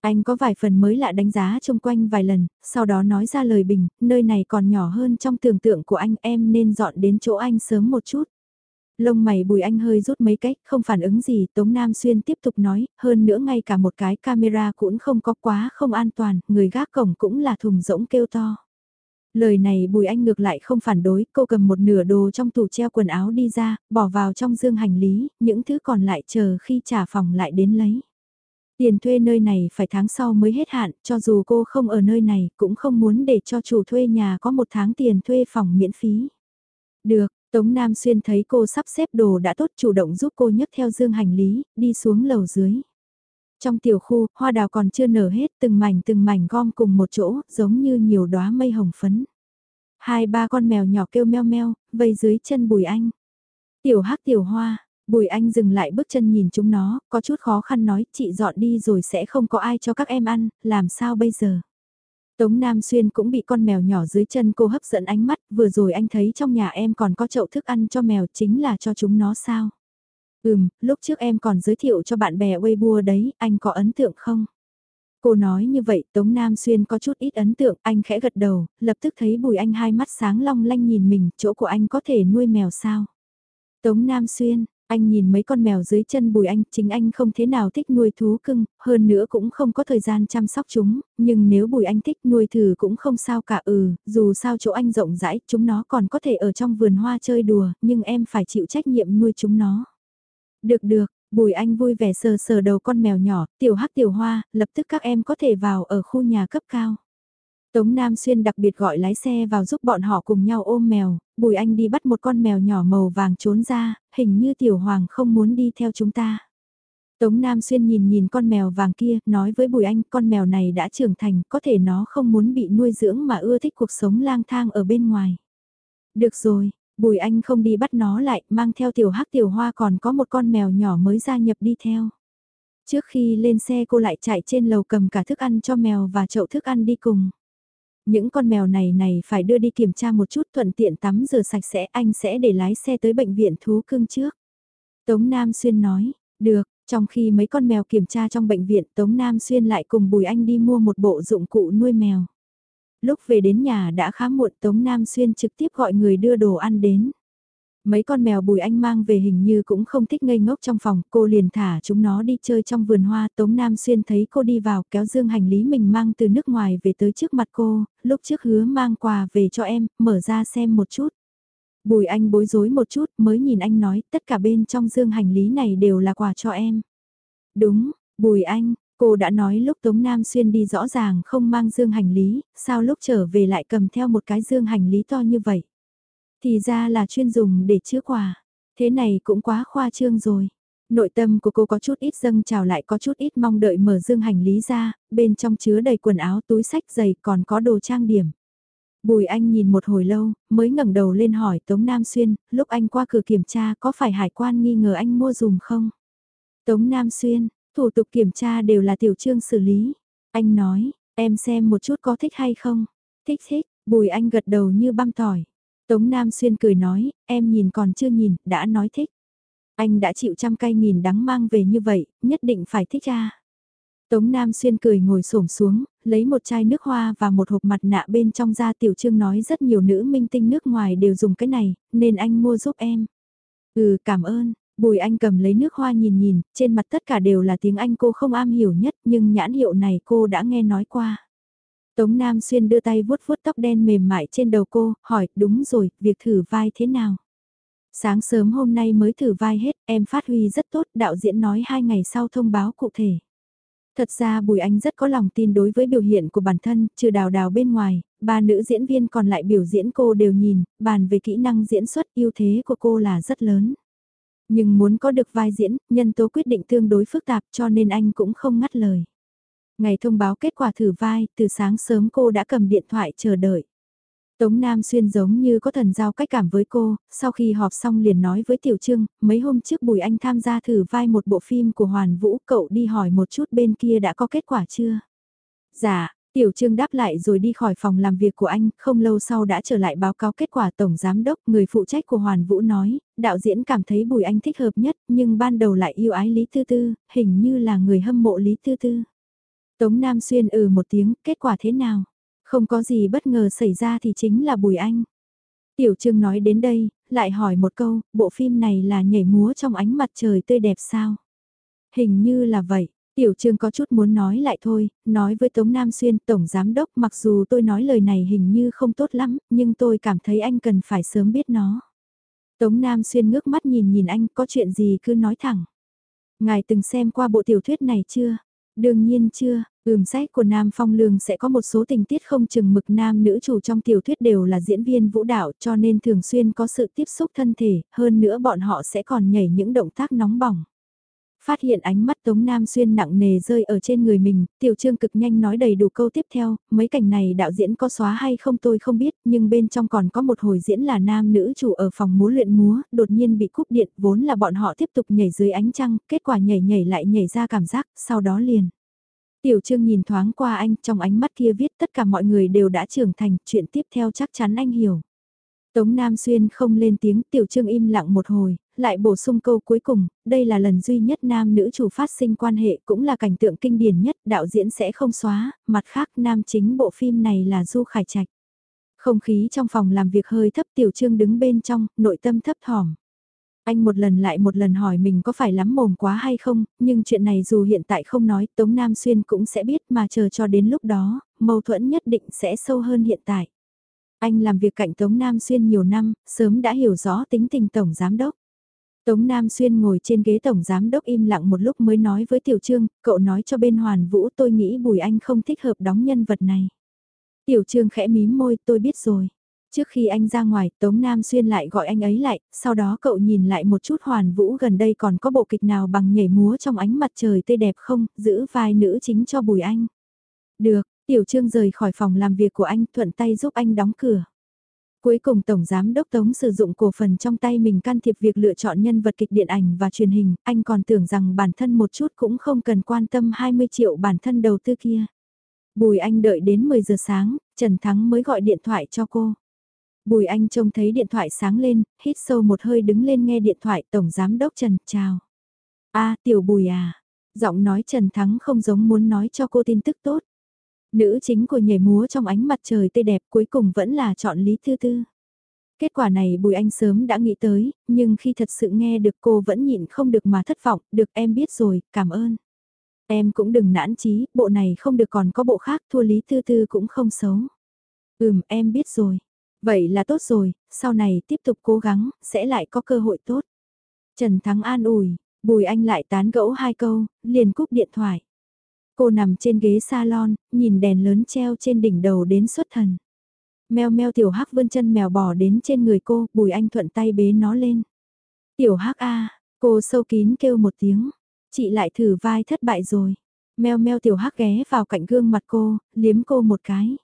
Anh có vài phần mới lạ đánh giá chung quanh vài lần, sau đó nói ra lời bình, nơi này còn nhỏ hơn trong tưởng tượng của anh em nên dọn đến chỗ anh sớm một chút. Lông mày bùi anh hơi rút mấy cách, không phản ứng gì, Tống Nam Xuyên tiếp tục nói, hơn nữa ngay cả một cái camera cũng không có quá không an toàn, người gác cổng cũng là thùng rỗng kêu to. Lời này bùi anh ngược lại không phản đối, cô cầm một nửa đồ trong tủ treo quần áo đi ra, bỏ vào trong dương hành lý, những thứ còn lại chờ khi trả phòng lại đến lấy. Tiền thuê nơi này phải tháng sau mới hết hạn, cho dù cô không ở nơi này, cũng không muốn để cho chủ thuê nhà có một tháng tiền thuê phòng miễn phí. Được, Tống Nam Xuyên thấy cô sắp xếp đồ đã tốt chủ động giúp cô nhấc theo dương hành lý, đi xuống lầu dưới. Trong tiểu khu, hoa đào còn chưa nở hết, từng mảnh từng mảnh gom cùng một chỗ, giống như nhiều đóa mây hồng phấn. Hai ba con mèo nhỏ kêu meo meo, vây dưới chân bùi anh. Tiểu hắc tiểu hoa, bùi anh dừng lại bước chân nhìn chúng nó, có chút khó khăn nói, chị dọn đi rồi sẽ không có ai cho các em ăn, làm sao bây giờ? Tống Nam Xuyên cũng bị con mèo nhỏ dưới chân cô hấp dẫn ánh mắt, vừa rồi anh thấy trong nhà em còn có chậu thức ăn cho mèo chính là cho chúng nó sao? Ừm, lúc trước em còn giới thiệu cho bạn bè Weibo đấy, anh có ấn tượng không? Cô nói như vậy Tống Nam Xuyên có chút ít ấn tượng, anh khẽ gật đầu, lập tức thấy bùi anh hai mắt sáng long lanh nhìn mình, chỗ của anh có thể nuôi mèo sao? Tống Nam Xuyên, anh nhìn mấy con mèo dưới chân bùi anh, chính anh không thế nào thích nuôi thú cưng, hơn nữa cũng không có thời gian chăm sóc chúng, nhưng nếu bùi anh thích nuôi thử cũng không sao cả ừ, dù sao chỗ anh rộng rãi, chúng nó còn có thể ở trong vườn hoa chơi đùa, nhưng em phải chịu trách nhiệm nuôi chúng nó. Được được, bùi anh vui vẻ sờ sờ đầu con mèo nhỏ, tiểu hắc tiểu hoa, lập tức các em có thể vào ở khu nhà cấp cao. Tống Nam Xuyên đặc biệt gọi lái xe vào giúp bọn họ cùng nhau ôm mèo, Bùi Anh đi bắt một con mèo nhỏ màu vàng trốn ra, hình như Tiểu Hoàng không muốn đi theo chúng ta. Tống Nam Xuyên nhìn nhìn con mèo vàng kia, nói với Bùi Anh con mèo này đã trưởng thành, có thể nó không muốn bị nuôi dưỡng mà ưa thích cuộc sống lang thang ở bên ngoài. Được rồi, Bùi Anh không đi bắt nó lại, mang theo Tiểu Hắc Tiểu Hoa còn có một con mèo nhỏ mới gia nhập đi theo. Trước khi lên xe cô lại chạy trên lầu cầm cả thức ăn cho mèo và chậu thức ăn đi cùng. Những con mèo này này phải đưa đi kiểm tra một chút thuận tiện tắm rửa sạch sẽ anh sẽ để lái xe tới bệnh viện thú cưng trước. Tống Nam Xuyên nói, được, trong khi mấy con mèo kiểm tra trong bệnh viện Tống Nam Xuyên lại cùng Bùi Anh đi mua một bộ dụng cụ nuôi mèo. Lúc về đến nhà đã khá muộn Tống Nam Xuyên trực tiếp gọi người đưa đồ ăn đến. Mấy con mèo bùi anh mang về hình như cũng không thích ngây ngốc trong phòng, cô liền thả chúng nó đi chơi trong vườn hoa. Tống Nam Xuyên thấy cô đi vào kéo dương hành lý mình mang từ nước ngoài về tới trước mặt cô, lúc trước hứa mang quà về cho em, mở ra xem một chút. Bùi anh bối rối một chút mới nhìn anh nói tất cả bên trong dương hành lý này đều là quà cho em. Đúng, bùi anh, cô đã nói lúc Tống Nam Xuyên đi rõ ràng không mang dương hành lý, sao lúc trở về lại cầm theo một cái dương hành lý to như vậy. Thì ra là chuyên dùng để chứa quà. Thế này cũng quá khoa trương rồi. Nội tâm của cô có chút ít dâng trào lại có chút ít mong đợi mở dương hành lý ra, bên trong chứa đầy quần áo túi sách giày còn có đồ trang điểm. Bùi anh nhìn một hồi lâu, mới ngẩng đầu lên hỏi Tống Nam Xuyên, lúc anh qua cửa kiểm tra có phải hải quan nghi ngờ anh mua dùm không? Tống Nam Xuyên, thủ tục kiểm tra đều là tiểu trương xử lý. Anh nói, em xem một chút có thích hay không? Thích thích, bùi anh gật đầu như băm tỏi. Tống Nam Xuyên cười nói, em nhìn còn chưa nhìn, đã nói thích. Anh đã chịu trăm cay nghìn đắng mang về như vậy, nhất định phải thích ra. Tống Nam Xuyên cười ngồi xổm xuống, lấy một chai nước hoa và một hộp mặt nạ bên trong ra tiểu trương nói rất nhiều nữ minh tinh nước ngoài đều dùng cái này, nên anh mua giúp em. Ừ cảm ơn, Bùi Anh cầm lấy nước hoa nhìn nhìn, trên mặt tất cả đều là tiếng Anh cô không am hiểu nhất nhưng nhãn hiệu này cô đã nghe nói qua. Tống Nam Xuyên đưa tay vuốt vuốt tóc đen mềm mại trên đầu cô, hỏi, đúng rồi, việc thử vai thế nào? Sáng sớm hôm nay mới thử vai hết, em phát huy rất tốt, đạo diễn nói hai ngày sau thông báo cụ thể. Thật ra Bùi Anh rất có lòng tin đối với biểu hiện của bản thân, trừ đào đào bên ngoài, ba nữ diễn viên còn lại biểu diễn cô đều nhìn, bàn về kỹ năng diễn xuất ưu thế của cô là rất lớn. Nhưng muốn có được vai diễn, nhân tố quyết định tương đối phức tạp cho nên anh cũng không ngắt lời. Ngày thông báo kết quả thử vai, từ sáng sớm cô đã cầm điện thoại chờ đợi. Tống Nam Xuyên giống như có thần giao cách cảm với cô, sau khi họp xong liền nói với Tiểu Trương, mấy hôm trước Bùi Anh tham gia thử vai một bộ phim của Hoàn Vũ, cậu đi hỏi một chút bên kia đã có kết quả chưa? Dạ, Tiểu Trương đáp lại rồi đi khỏi phòng làm việc của anh, không lâu sau đã trở lại báo cáo kết quả Tổng Giám Đốc, người phụ trách của Hoàn Vũ nói, đạo diễn cảm thấy Bùi Anh thích hợp nhất, nhưng ban đầu lại yêu ái Lý Tư Tư, hình như là người hâm mộ Lý Tư Tư. Tống Nam Xuyên ừ một tiếng, kết quả thế nào? Không có gì bất ngờ xảy ra thì chính là Bùi Anh. Tiểu Trương nói đến đây, lại hỏi một câu, bộ phim này là nhảy múa trong ánh mặt trời tươi đẹp sao? Hình như là vậy. Tiểu Trương có chút muốn nói lại thôi, nói với Tống Nam Xuyên Tổng Giám Đốc mặc dù tôi nói lời này hình như không tốt lắm, nhưng tôi cảm thấy anh cần phải sớm biết nó. Tống Nam Xuyên ngước mắt nhìn nhìn anh có chuyện gì cứ nói thẳng. Ngài từng xem qua bộ tiểu thuyết này chưa? Đương nhiên chưa, ừm sách của Nam Phong Lương sẽ có một số tình tiết không chừng mực nam nữ chủ trong tiểu thuyết đều là diễn viên vũ đạo cho nên thường xuyên có sự tiếp xúc thân thể, hơn nữa bọn họ sẽ còn nhảy những động tác nóng bỏng. Phát hiện ánh mắt Tống Nam Xuyên nặng nề rơi ở trên người mình, tiểu trương cực nhanh nói đầy đủ câu tiếp theo, mấy cảnh này đạo diễn có xóa hay không tôi không biết, nhưng bên trong còn có một hồi diễn là nam nữ chủ ở phòng múa luyện múa, đột nhiên bị cúp điện, vốn là bọn họ tiếp tục nhảy dưới ánh trăng, kết quả nhảy nhảy lại nhảy ra cảm giác, sau đó liền. Tiểu Trương nhìn thoáng qua anh, trong ánh mắt kia viết tất cả mọi người đều đã trưởng thành, chuyện tiếp theo chắc chắn anh hiểu. Tống Nam Xuyên không lên tiếng, Tiểu Trương im lặng một hồi, lại bổ sung câu cuối cùng, đây là lần duy nhất nam nữ chủ phát sinh quan hệ cũng là cảnh tượng kinh điển nhất, đạo diễn sẽ không xóa, mặt khác nam chính bộ phim này là Du Khải Trạch. Không khí trong phòng làm việc hơi thấp Tiểu Trương đứng bên trong, nội tâm thấp thỏm. Anh một lần lại một lần hỏi mình có phải lắm mồm quá hay không, nhưng chuyện này dù hiện tại không nói, Tống Nam Xuyên cũng sẽ biết mà chờ cho đến lúc đó, mâu thuẫn nhất định sẽ sâu hơn hiện tại. Anh làm việc cạnh Tống Nam Xuyên nhiều năm, sớm đã hiểu rõ tính tình Tổng Giám Đốc. Tống Nam Xuyên ngồi trên ghế Tổng Giám Đốc im lặng một lúc mới nói với Tiểu Trương, cậu nói cho bên Hoàn Vũ tôi nghĩ Bùi Anh không thích hợp đóng nhân vật này. Tiểu Trương khẽ mím môi tôi biết rồi. Trước khi anh ra ngoài, Tống Nam Xuyên lại gọi anh ấy lại, sau đó cậu nhìn lại một chút hoàn vũ gần đây còn có bộ kịch nào bằng nhảy múa trong ánh mặt trời tươi đẹp không, giữ vai nữ chính cho Bùi Anh. Được, Tiểu Trương rời khỏi phòng làm việc của anh thuận tay giúp anh đóng cửa. Cuối cùng Tổng Giám Đốc Tống sử dụng cổ phần trong tay mình can thiệp việc lựa chọn nhân vật kịch điện ảnh và truyền hình, anh còn tưởng rằng bản thân một chút cũng không cần quan tâm 20 triệu bản thân đầu tư kia. Bùi Anh đợi đến 10 giờ sáng, Trần Thắng mới gọi điện thoại cho cô. Bùi Anh trông thấy điện thoại sáng lên, hít sâu một hơi đứng lên nghe điện thoại Tổng Giám Đốc Trần, chào. a tiểu Bùi à, giọng nói Trần Thắng không giống muốn nói cho cô tin tức tốt. Nữ chính của nhảy múa trong ánh mặt trời tươi đẹp cuối cùng vẫn là chọn Lý Thư Tư. Kết quả này Bùi Anh sớm đã nghĩ tới, nhưng khi thật sự nghe được cô vẫn nhịn không được mà thất vọng, được em biết rồi, cảm ơn. Em cũng đừng nản chí, bộ này không được còn có bộ khác, thua Lý Thư Tư cũng không xấu. Ừm, em biết rồi. Vậy là tốt rồi, sau này tiếp tục cố gắng, sẽ lại có cơ hội tốt. Trần Thắng an ủi, Bùi Anh lại tán gẫu hai câu, liền cúp điện thoại. Cô nằm trên ghế salon, nhìn đèn lớn treo trên đỉnh đầu đến xuất thần. Mèo meo tiểu hắc vươn chân mèo bò đến trên người cô, Bùi Anh thuận tay bế nó lên. Tiểu hắc a, cô sâu kín kêu một tiếng. Chị lại thử vai thất bại rồi. Mèo meo tiểu hắc ghé vào cạnh gương mặt cô, liếm cô một cái.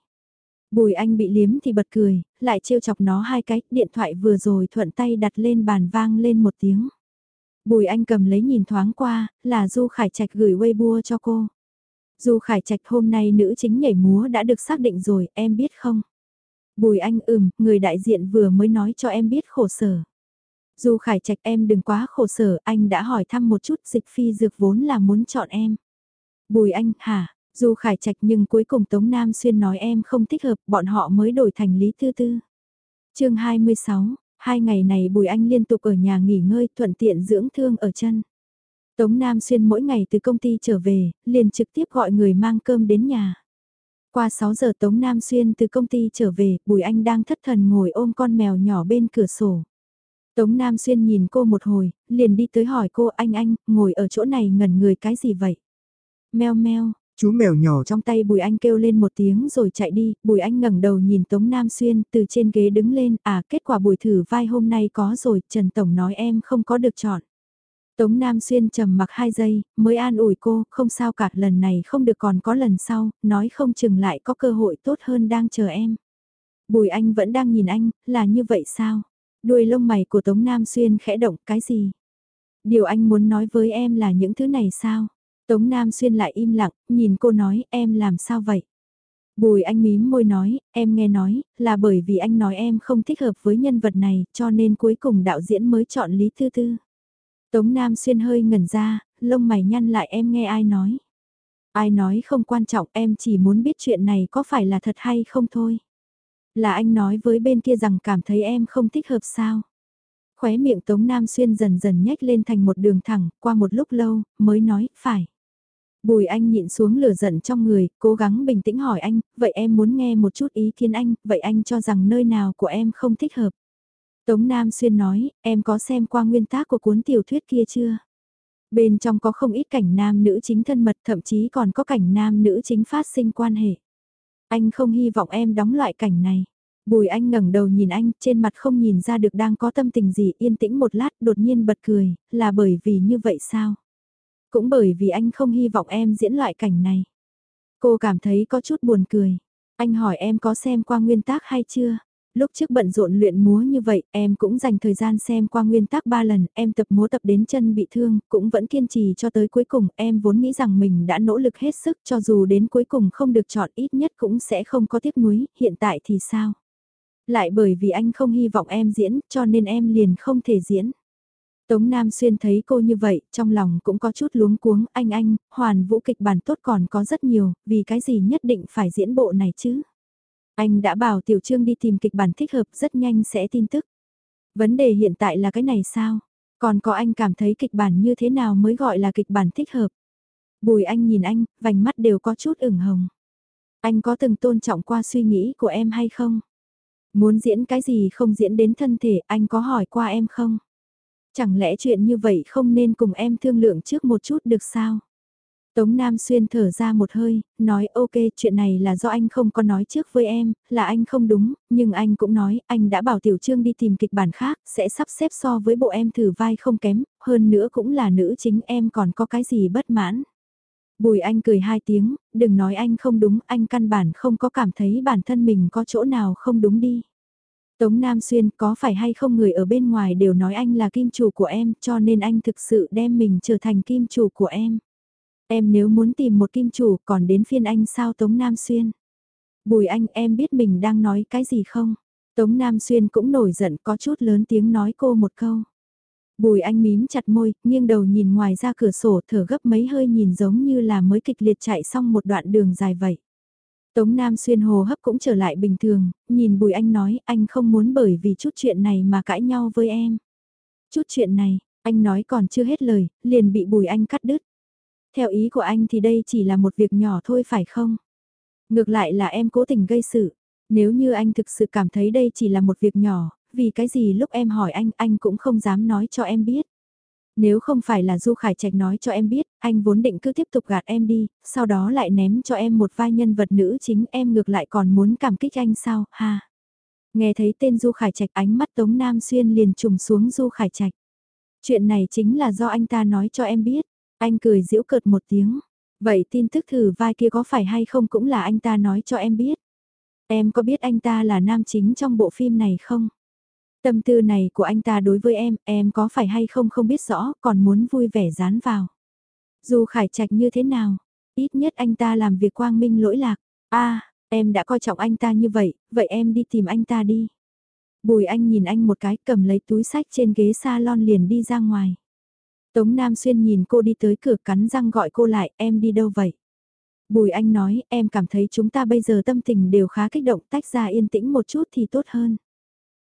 Bùi anh bị liếm thì bật cười, lại trêu chọc nó hai cái, điện thoại vừa rồi thuận tay đặt lên bàn vang lên một tiếng. Bùi anh cầm lấy nhìn thoáng qua, là Du Khải Trạch gửi Weibo cho cô. Du Khải Trạch hôm nay nữ chính nhảy múa đã được xác định rồi, em biết không? Bùi anh ừm, người đại diện vừa mới nói cho em biết khổ sở. Du Khải Trạch em đừng quá khổ sở, anh đã hỏi thăm một chút dịch phi dược vốn là muốn chọn em. Bùi anh, hả? Dù khải trạch nhưng cuối cùng Tống Nam Xuyên nói em không thích hợp, bọn họ mới đổi thành Lý Tư Tư. chương 26, Hai ngày này Bùi Anh liên tục ở nhà nghỉ ngơi thuận tiện dưỡng thương ở chân. Tống Nam Xuyên mỗi ngày từ công ty trở về, liền trực tiếp gọi người mang cơm đến nhà. Qua 6 giờ Tống Nam Xuyên từ công ty trở về, Bùi Anh đang thất thần ngồi ôm con mèo nhỏ bên cửa sổ. Tống Nam Xuyên nhìn cô một hồi, liền đi tới hỏi cô anh anh, ngồi ở chỗ này ngẩn người cái gì vậy? Mèo meo, chú mèo nhỏ trong tay Bùi Anh kêu lên một tiếng rồi chạy đi, Bùi Anh ngẩng đầu nhìn Tống Nam Xuyên từ trên ghế đứng lên, à kết quả buổi thử vai hôm nay có rồi, Trần Tổng nói em không có được chọn. Tống Nam Xuyên trầm mặc hai giây, mới an ủi cô, không sao cả, lần này không được còn có lần sau, nói không chừng lại có cơ hội tốt hơn đang chờ em. Bùi Anh vẫn đang nhìn anh, là như vậy sao? Đuôi lông mày của Tống Nam Xuyên khẽ động, cái gì? Điều anh muốn nói với em là những thứ này sao? Tống Nam Xuyên lại im lặng, nhìn cô nói, em làm sao vậy? Bùi anh mím môi nói, em nghe nói, là bởi vì anh nói em không thích hợp với nhân vật này, cho nên cuối cùng đạo diễn mới chọn Lý Tư Tư. Tống Nam Xuyên hơi ngẩn ra, lông mày nhăn lại em nghe ai nói. Ai nói không quan trọng em chỉ muốn biết chuyện này có phải là thật hay không thôi. Là anh nói với bên kia rằng cảm thấy em không thích hợp sao. Khóe miệng Tống Nam Xuyên dần dần nhếch lên thành một đường thẳng, qua một lúc lâu, mới nói, phải. Bùi anh nhịn xuống lửa giận trong người, cố gắng bình tĩnh hỏi anh, vậy em muốn nghe một chút ý kiến anh, vậy anh cho rằng nơi nào của em không thích hợp. Tống Nam Xuyên nói, em có xem qua nguyên tác của cuốn tiểu thuyết kia chưa? Bên trong có không ít cảnh nam nữ chính thân mật thậm chí còn có cảnh nam nữ chính phát sinh quan hệ. Anh không hy vọng em đóng loại cảnh này. Bùi anh ngẩng đầu nhìn anh, trên mặt không nhìn ra được đang có tâm tình gì, yên tĩnh một lát đột nhiên bật cười, là bởi vì như vậy sao? Cũng bởi vì anh không hy vọng em diễn loại cảnh này. Cô cảm thấy có chút buồn cười. Anh hỏi em có xem qua nguyên tác hay chưa? Lúc trước bận rộn luyện múa như vậy, em cũng dành thời gian xem qua nguyên tắc 3 lần, em tập múa tập đến chân bị thương, cũng vẫn kiên trì cho tới cuối cùng, em vốn nghĩ rằng mình đã nỗ lực hết sức cho dù đến cuối cùng không được chọn ít nhất cũng sẽ không có tiếc nuối, hiện tại thì sao? Lại bởi vì anh không hy vọng em diễn, cho nên em liền không thể diễn. Tống Nam Xuyên thấy cô như vậy, trong lòng cũng có chút luống cuống, anh anh, hoàn vũ kịch bản tốt còn có rất nhiều, vì cái gì nhất định phải diễn bộ này chứ? Anh đã bảo Tiểu Trương đi tìm kịch bản thích hợp rất nhanh sẽ tin tức. Vấn đề hiện tại là cái này sao? Còn có anh cảm thấy kịch bản như thế nào mới gọi là kịch bản thích hợp? Bùi anh nhìn anh, vành mắt đều có chút ửng hồng. Anh có từng tôn trọng qua suy nghĩ của em hay không? Muốn diễn cái gì không diễn đến thân thể, anh có hỏi qua em không? Chẳng lẽ chuyện như vậy không nên cùng em thương lượng trước một chút được sao? Tống Nam Xuyên thở ra một hơi, nói ok chuyện này là do anh không có nói trước với em, là anh không đúng, nhưng anh cũng nói anh đã bảo Tiểu Trương đi tìm kịch bản khác, sẽ sắp xếp so với bộ em thử vai không kém, hơn nữa cũng là nữ chính em còn có cái gì bất mãn. Bùi anh cười hai tiếng, đừng nói anh không đúng, anh căn bản không có cảm thấy bản thân mình có chỗ nào không đúng đi. Tống Nam Xuyên có phải hay không người ở bên ngoài đều nói anh là kim chủ của em cho nên anh thực sự đem mình trở thành kim chủ của em. Em nếu muốn tìm một kim chủ còn đến phiên anh sao Tống Nam Xuyên? Bùi anh em biết mình đang nói cái gì không? Tống Nam Xuyên cũng nổi giận có chút lớn tiếng nói cô một câu. Bùi anh mím chặt môi, nghiêng đầu nhìn ngoài ra cửa sổ thở gấp mấy hơi nhìn giống như là mới kịch liệt chạy xong một đoạn đường dài vậy. Tống Nam Xuyên hồ hấp cũng trở lại bình thường, nhìn Bùi Anh nói anh không muốn bởi vì chút chuyện này mà cãi nhau với em. Chút chuyện này, anh nói còn chưa hết lời, liền bị Bùi Anh cắt đứt. Theo ý của anh thì đây chỉ là một việc nhỏ thôi phải không? Ngược lại là em cố tình gây sự. Nếu như anh thực sự cảm thấy đây chỉ là một việc nhỏ, vì cái gì lúc em hỏi anh, anh cũng không dám nói cho em biết. Nếu không phải là Du Khải Trạch nói cho em biết, anh vốn định cứ tiếp tục gạt em đi, sau đó lại ném cho em một vai nhân vật nữ chính em ngược lại còn muốn cảm kích anh sao, ha. Nghe thấy tên Du Khải Trạch ánh mắt Tống Nam Xuyên liền trùng xuống Du Khải Trạch. Chuyện này chính là do anh ta nói cho em biết. Anh cười giễu cợt một tiếng. Vậy tin tức thử vai kia có phải hay không cũng là anh ta nói cho em biết. Em có biết anh ta là nam chính trong bộ phim này không? Tâm tư này của anh ta đối với em, em có phải hay không không biết rõ, còn muốn vui vẻ dán vào. Dù khải trạch như thế nào, ít nhất anh ta làm việc quang minh lỗi lạc. a em đã coi trọng anh ta như vậy, vậy em đi tìm anh ta đi. Bùi anh nhìn anh một cái cầm lấy túi sách trên ghế salon liền đi ra ngoài. Tống Nam Xuyên nhìn cô đi tới cửa cắn răng gọi cô lại, em đi đâu vậy? Bùi anh nói, em cảm thấy chúng ta bây giờ tâm tình đều khá kích động, tách ra yên tĩnh một chút thì tốt hơn.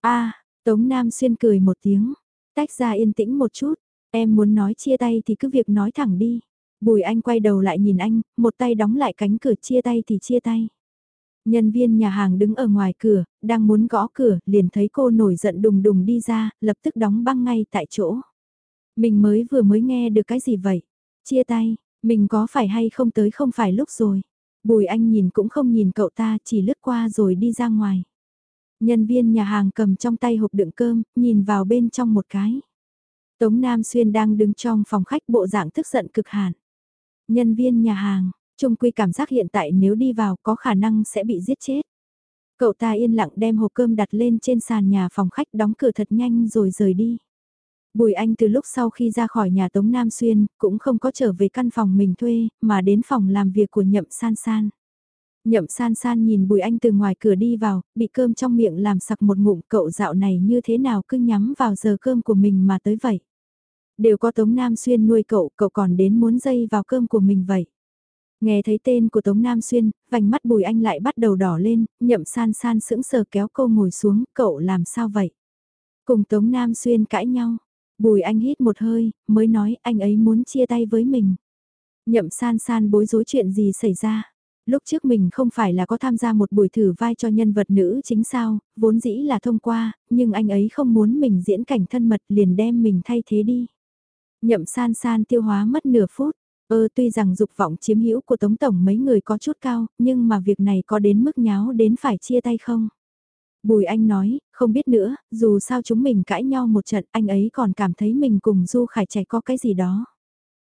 a Tống Nam Xuyên cười một tiếng, tách ra yên tĩnh một chút, em muốn nói chia tay thì cứ việc nói thẳng đi. Bùi anh quay đầu lại nhìn anh, một tay đóng lại cánh cửa chia tay thì chia tay. Nhân viên nhà hàng đứng ở ngoài cửa, đang muốn gõ cửa, liền thấy cô nổi giận đùng đùng đi ra, lập tức đóng băng ngay tại chỗ. Mình mới vừa mới nghe được cái gì vậy? Chia tay, mình có phải hay không tới không phải lúc rồi. Bùi anh nhìn cũng không nhìn cậu ta, chỉ lướt qua rồi đi ra ngoài. Nhân viên nhà hàng cầm trong tay hộp đựng cơm, nhìn vào bên trong một cái. Tống Nam Xuyên đang đứng trong phòng khách bộ dạng tức giận cực hạn. Nhân viên nhà hàng, trung quy cảm giác hiện tại nếu đi vào có khả năng sẽ bị giết chết. Cậu ta yên lặng đem hộp cơm đặt lên trên sàn nhà phòng khách đóng cửa thật nhanh rồi rời đi. Bùi Anh từ lúc sau khi ra khỏi nhà Tống Nam Xuyên, cũng không có trở về căn phòng mình thuê, mà đến phòng làm việc của Nhậm San San. Nhậm San San nhìn Bùi Anh từ ngoài cửa đi vào, bị cơm trong miệng làm sặc một ngụm cậu dạo này như thế nào cứ nhắm vào giờ cơm của mình mà tới vậy. Đều có Tống Nam Xuyên nuôi cậu, cậu còn đến muốn dây vào cơm của mình vậy. Nghe thấy tên của Tống Nam Xuyên, vành mắt Bùi Anh lại bắt đầu đỏ lên, Nhậm San San sững sờ kéo cô ngồi xuống, cậu làm sao vậy? Cùng Tống Nam Xuyên cãi nhau Bùi anh hít một hơi, mới nói anh ấy muốn chia tay với mình. Nhậm san san bối rối chuyện gì xảy ra. Lúc trước mình không phải là có tham gia một buổi thử vai cho nhân vật nữ chính sao, vốn dĩ là thông qua, nhưng anh ấy không muốn mình diễn cảnh thân mật liền đem mình thay thế đi. Nhậm san san tiêu hóa mất nửa phút, ơ tuy rằng dục vọng chiếm hữu của Tống Tổng mấy người có chút cao, nhưng mà việc này có đến mức nháo đến phải chia tay không? Bùi Anh nói, không biết nữa, dù sao chúng mình cãi nhau một trận anh ấy còn cảm thấy mình cùng Du Khải Trạch có cái gì đó.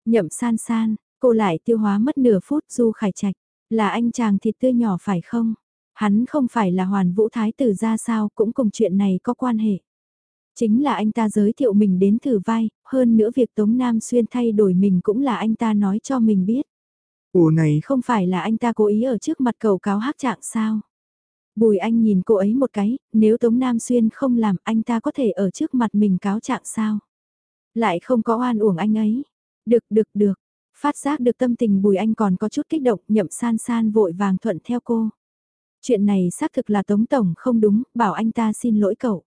Nhậm san san, cô lại tiêu hóa mất nửa phút Du Khải Trạch, là anh chàng thịt tươi nhỏ phải không? Hắn không phải là hoàn vũ thái tử ra sao cũng cùng chuyện này có quan hệ. Chính là anh ta giới thiệu mình đến thử vai, hơn nữa việc Tống Nam Xuyên thay đổi mình cũng là anh ta nói cho mình biết. Ủa này không phải là anh ta cố ý ở trước mặt cầu cáo hát trạng sao? Bùi anh nhìn cô ấy một cái, nếu Tống Nam Xuyên không làm anh ta có thể ở trước mặt mình cáo trạng sao? Lại không có oan uổng anh ấy. Được được được, phát giác được tâm tình bùi anh còn có chút kích động nhậm san san vội vàng thuận theo cô. Chuyện này xác thực là Tống Tổng không đúng, bảo anh ta xin lỗi cậu.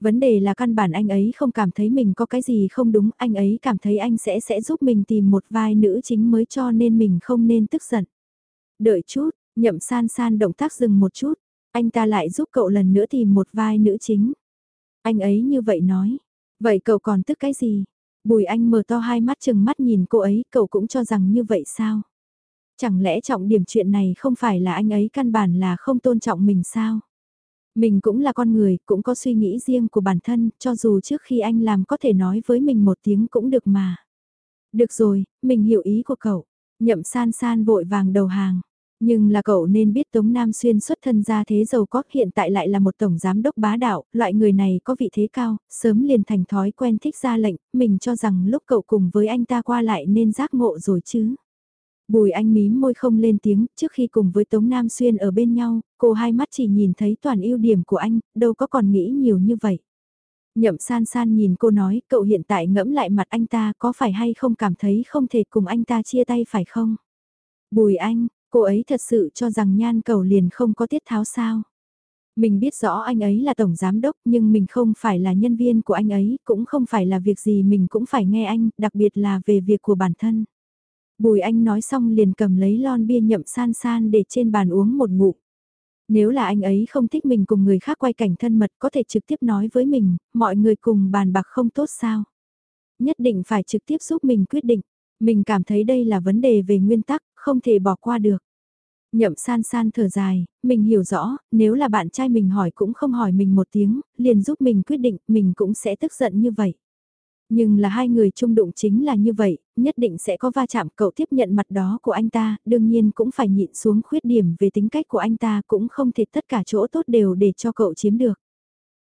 Vấn đề là căn bản anh ấy không cảm thấy mình có cái gì không đúng, anh ấy cảm thấy anh sẽ sẽ giúp mình tìm một vai nữ chính mới cho nên mình không nên tức giận. Đợi chút, nhậm san san động tác dừng một chút, anh ta lại giúp cậu lần nữa tìm một vai nữ chính. Anh ấy như vậy nói. Vậy cậu còn tức cái gì? Bùi anh mở to hai mắt chừng mắt nhìn cô ấy, cậu cũng cho rằng như vậy sao? Chẳng lẽ trọng điểm chuyện này không phải là anh ấy căn bản là không tôn trọng mình sao? Mình cũng là con người, cũng có suy nghĩ riêng của bản thân, cho dù trước khi anh làm có thể nói với mình một tiếng cũng được mà. Được rồi, mình hiểu ý của cậu. Nhậm san san vội vàng đầu hàng. Nhưng là cậu nên biết Tống Nam Xuyên xuất thân ra thế giàu có hiện tại lại là một tổng giám đốc bá đạo, loại người này có vị thế cao, sớm liền thành thói quen thích ra lệnh, mình cho rằng lúc cậu cùng với anh ta qua lại nên giác ngộ rồi chứ. Bùi anh mím môi không lên tiếng, trước khi cùng với Tống Nam Xuyên ở bên nhau, cô hai mắt chỉ nhìn thấy toàn ưu điểm của anh, đâu có còn nghĩ nhiều như vậy. Nhậm san san nhìn cô nói, cậu hiện tại ngẫm lại mặt anh ta có phải hay không cảm thấy không thể cùng anh ta chia tay phải không? Bùi anh, Cô ấy thật sự cho rằng nhan cầu liền không có tiết tháo sao. Mình biết rõ anh ấy là tổng giám đốc nhưng mình không phải là nhân viên của anh ấy, cũng không phải là việc gì mình cũng phải nghe anh, đặc biệt là về việc của bản thân. Bùi anh nói xong liền cầm lấy lon bia nhậm san san để trên bàn uống một ngụm. Nếu là anh ấy không thích mình cùng người khác quay cảnh thân mật có thể trực tiếp nói với mình, mọi người cùng bàn bạc không tốt sao. Nhất định phải trực tiếp giúp mình quyết định. Mình cảm thấy đây là vấn đề về nguyên tắc, không thể bỏ qua được. Nhậm san san thở dài, mình hiểu rõ, nếu là bạn trai mình hỏi cũng không hỏi mình một tiếng, liền giúp mình quyết định, mình cũng sẽ tức giận như vậy. Nhưng là hai người chung đụng chính là như vậy, nhất định sẽ có va chạm cậu tiếp nhận mặt đó của anh ta, đương nhiên cũng phải nhịn xuống khuyết điểm về tính cách của anh ta cũng không thể tất cả chỗ tốt đều để cho cậu chiếm được.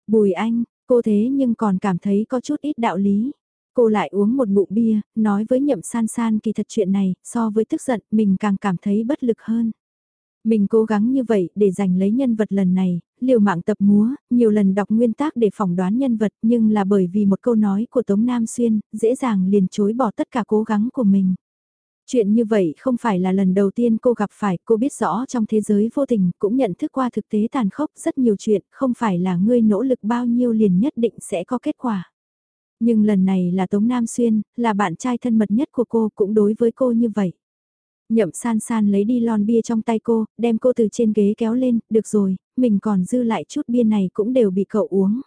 Bùi anh, cô thế nhưng còn cảm thấy có chút ít đạo lý. Cô lại uống một ngụm bia, nói với nhậm san san kỳ thật chuyện này, so với tức giận, mình càng cảm thấy bất lực hơn. Mình cố gắng như vậy để giành lấy nhân vật lần này, liều mạng tập múa, nhiều lần đọc nguyên tác để phỏng đoán nhân vật nhưng là bởi vì một câu nói của Tống Nam Xuyên, dễ dàng liền chối bỏ tất cả cố gắng của mình. Chuyện như vậy không phải là lần đầu tiên cô gặp phải, cô biết rõ trong thế giới vô tình, cũng nhận thức qua thực tế tàn khốc rất nhiều chuyện, không phải là ngươi nỗ lực bao nhiêu liền nhất định sẽ có kết quả. Nhưng lần này là Tống Nam Xuyên, là bạn trai thân mật nhất của cô cũng đối với cô như vậy. Nhậm san san lấy đi lon bia trong tay cô, đem cô từ trên ghế kéo lên, được rồi, mình còn dư lại chút bia này cũng đều bị cậu uống.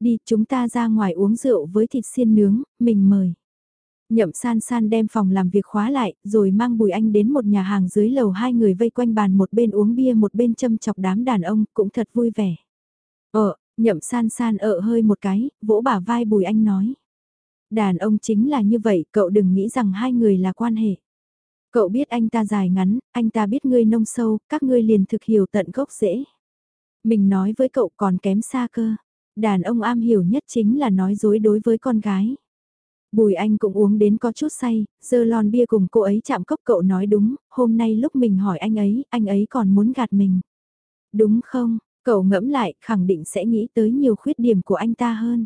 Đi, chúng ta ra ngoài uống rượu với thịt xiên nướng, mình mời. Nhậm san san đem phòng làm việc khóa lại, rồi mang Bùi Anh đến một nhà hàng dưới lầu hai người vây quanh bàn một bên uống bia một bên châm chọc đám đàn ông, cũng thật vui vẻ. Ờ, nhậm san san ợ hơi một cái, vỗ bả vai Bùi Anh nói. Đàn ông chính là như vậy, cậu đừng nghĩ rằng hai người là quan hệ. Cậu biết anh ta dài ngắn, anh ta biết ngươi nông sâu, các ngươi liền thực hiểu tận gốc dễ. Mình nói với cậu còn kém xa cơ. Đàn ông am hiểu nhất chính là nói dối đối với con gái. Bùi anh cũng uống đến có chút say, dơ lon bia cùng cô ấy chạm cốc cậu nói đúng, hôm nay lúc mình hỏi anh ấy, anh ấy còn muốn gạt mình. Đúng không, cậu ngẫm lại, khẳng định sẽ nghĩ tới nhiều khuyết điểm của anh ta hơn.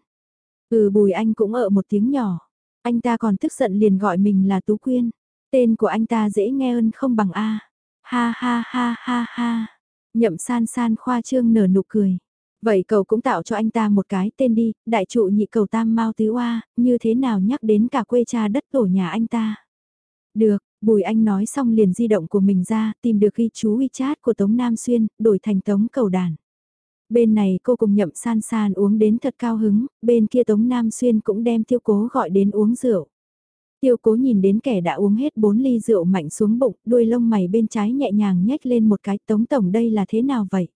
Ừ bùi anh cũng ở một tiếng nhỏ, anh ta còn tức giận liền gọi mình là Tú Quyên. Tên của anh ta dễ nghe hơn không bằng A. Ha ha ha ha ha. Nhậm san san khoa trương nở nụ cười. Vậy cậu cũng tạo cho anh ta một cái tên đi, đại trụ nhị cầu tam mau tứ oa, như thế nào nhắc đến cả quê cha đất tổ nhà anh ta. Được, Bùi Anh nói xong liền di động của mình ra, tìm được ghi chú WeChat của Tống Nam Xuyên, đổi thành Tống Cầu Đàn. Bên này cô cùng nhậm san san uống đến thật cao hứng, bên kia Tống Nam Xuyên cũng đem tiêu cố gọi đến uống rượu. Tiêu cố nhìn đến kẻ đã uống hết 4 ly rượu mạnh xuống bụng, đuôi lông mày bên trái nhẹ nhàng nhếch lên một cái tống tổng đây là thế nào vậy?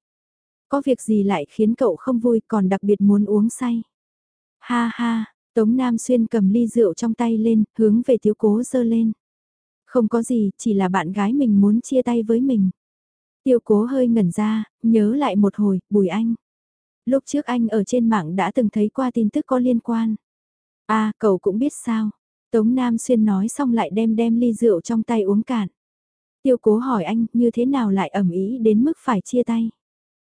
Có việc gì lại khiến cậu không vui còn đặc biệt muốn uống say? Ha ha, Tống Nam Xuyên cầm ly rượu trong tay lên, hướng về tiêu cố dơ lên. Không có gì, chỉ là bạn gái mình muốn chia tay với mình. Tiêu cố hơi ngẩn ra, nhớ lại một hồi, bùi anh. Lúc trước anh ở trên mạng đã từng thấy qua tin tức có liên quan. À, cậu cũng biết sao. Tống Nam Xuyên nói xong lại đem đem ly rượu trong tay uống cạn. Tiêu cố hỏi anh như thế nào lại ẩm ý đến mức phải chia tay.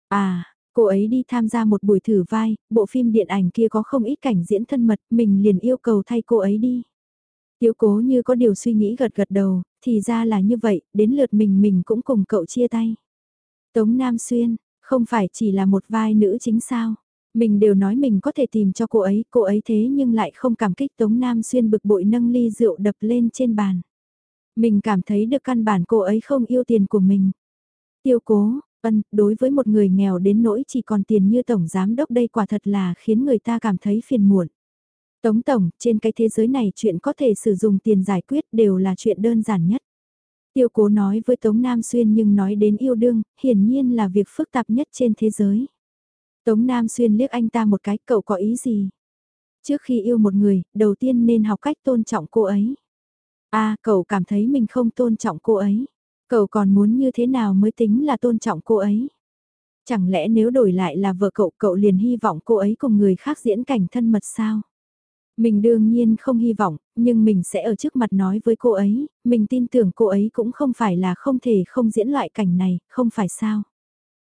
À, cô ấy đi tham gia một buổi thử vai, bộ phim điện ảnh kia có không ít cảnh diễn thân mật, mình liền yêu cầu thay cô ấy đi. Tiếu cố như có điều suy nghĩ gật gật đầu, thì ra là như vậy, đến lượt mình mình cũng cùng cậu chia tay. Tống Nam Xuyên, không phải chỉ là một vai nữ chính sao? Mình đều nói mình có thể tìm cho cô ấy, cô ấy thế nhưng lại không cảm kích Tống Nam Xuyên bực bội nâng ly rượu đập lên trên bàn. Mình cảm thấy được căn bản cô ấy không yêu tiền của mình. Tiêu cố, ân, đối với một người nghèo đến nỗi chỉ còn tiền như Tổng Giám Đốc đây quả thật là khiến người ta cảm thấy phiền muộn. Tống Tổng, trên cái thế giới này chuyện có thể sử dụng tiền giải quyết đều là chuyện đơn giản nhất. Tiêu cố nói với Tống Nam Xuyên nhưng nói đến yêu đương, hiển nhiên là việc phức tạp nhất trên thế giới. Tống Nam Xuyên liếc anh ta một cái, cậu có ý gì? Trước khi yêu một người, đầu tiên nên học cách tôn trọng cô ấy. À, cậu cảm thấy mình không tôn trọng cô ấy. Cậu còn muốn như thế nào mới tính là tôn trọng cô ấy? Chẳng lẽ nếu đổi lại là vợ cậu, cậu liền hy vọng cô ấy cùng người khác diễn cảnh thân mật sao? Mình đương nhiên không hy vọng, nhưng mình sẽ ở trước mặt nói với cô ấy, mình tin tưởng cô ấy cũng không phải là không thể không diễn loại cảnh này, không phải sao?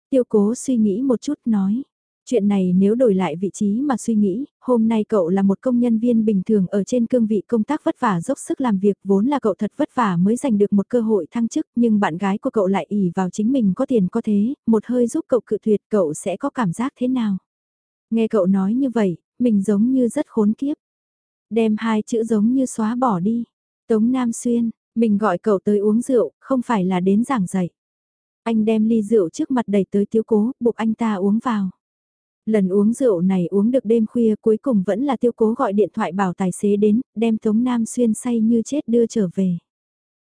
Tiêu cố suy nghĩ một chút nói. Chuyện này nếu đổi lại vị trí mà suy nghĩ, hôm nay cậu là một công nhân viên bình thường ở trên cương vị công tác vất vả dốc sức làm việc vốn là cậu thật vất vả mới giành được một cơ hội thăng chức nhưng bạn gái của cậu lại ỉ vào chính mình có tiền có thế, một hơi giúp cậu cự tuyệt cậu sẽ có cảm giác thế nào? Nghe cậu nói như vậy, mình giống như rất khốn kiếp. Đem hai chữ giống như xóa bỏ đi. Tống Nam Xuyên, mình gọi cậu tới uống rượu, không phải là đến giảng dạy. Anh đem ly rượu trước mặt đẩy tới tiêu cố, buộc anh ta uống vào. Lần uống rượu này uống được đêm khuya cuối cùng vẫn là tiêu cố gọi điện thoại bảo tài xế đến, đem Tống Nam Xuyên say như chết đưa trở về.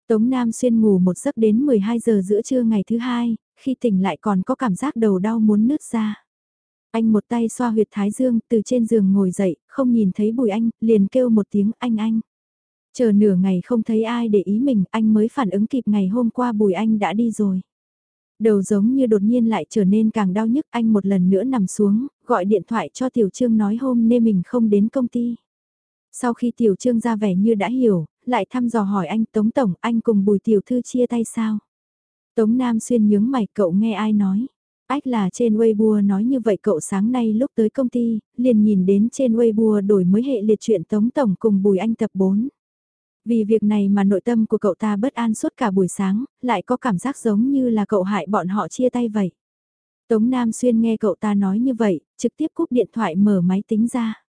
Tống Nam Xuyên ngủ một giấc đến 12 giờ giữa trưa ngày thứ hai, khi tỉnh lại còn có cảm giác đầu đau muốn nứt ra. Anh một tay xoa huyệt thái dương từ trên giường ngồi dậy, không nhìn thấy bùi anh, liền kêu một tiếng anh anh. Chờ nửa ngày không thấy ai để ý mình, anh mới phản ứng kịp ngày hôm qua bùi anh đã đi rồi. Đầu giống như đột nhiên lại trở nên càng đau nhức anh một lần nữa nằm xuống, gọi điện thoại cho Tiểu Trương nói hôm nay mình không đến công ty. Sau khi Tiểu Trương ra vẻ như đã hiểu, lại thăm dò hỏi anh Tống Tổng anh cùng Bùi Tiểu Thư chia tay sao? Tống Nam Xuyên nhướng mày cậu nghe ai nói? Ách là trên Weibo nói như vậy cậu sáng nay lúc tới công ty, liền nhìn đến trên Weibo đổi mới hệ liệt chuyện Tống Tổng cùng Bùi Anh tập 4. Vì việc này mà nội tâm của cậu ta bất an suốt cả buổi sáng, lại có cảm giác giống như là cậu hại bọn họ chia tay vậy. Tống Nam Xuyên nghe cậu ta nói như vậy, trực tiếp cúp điện thoại mở máy tính ra.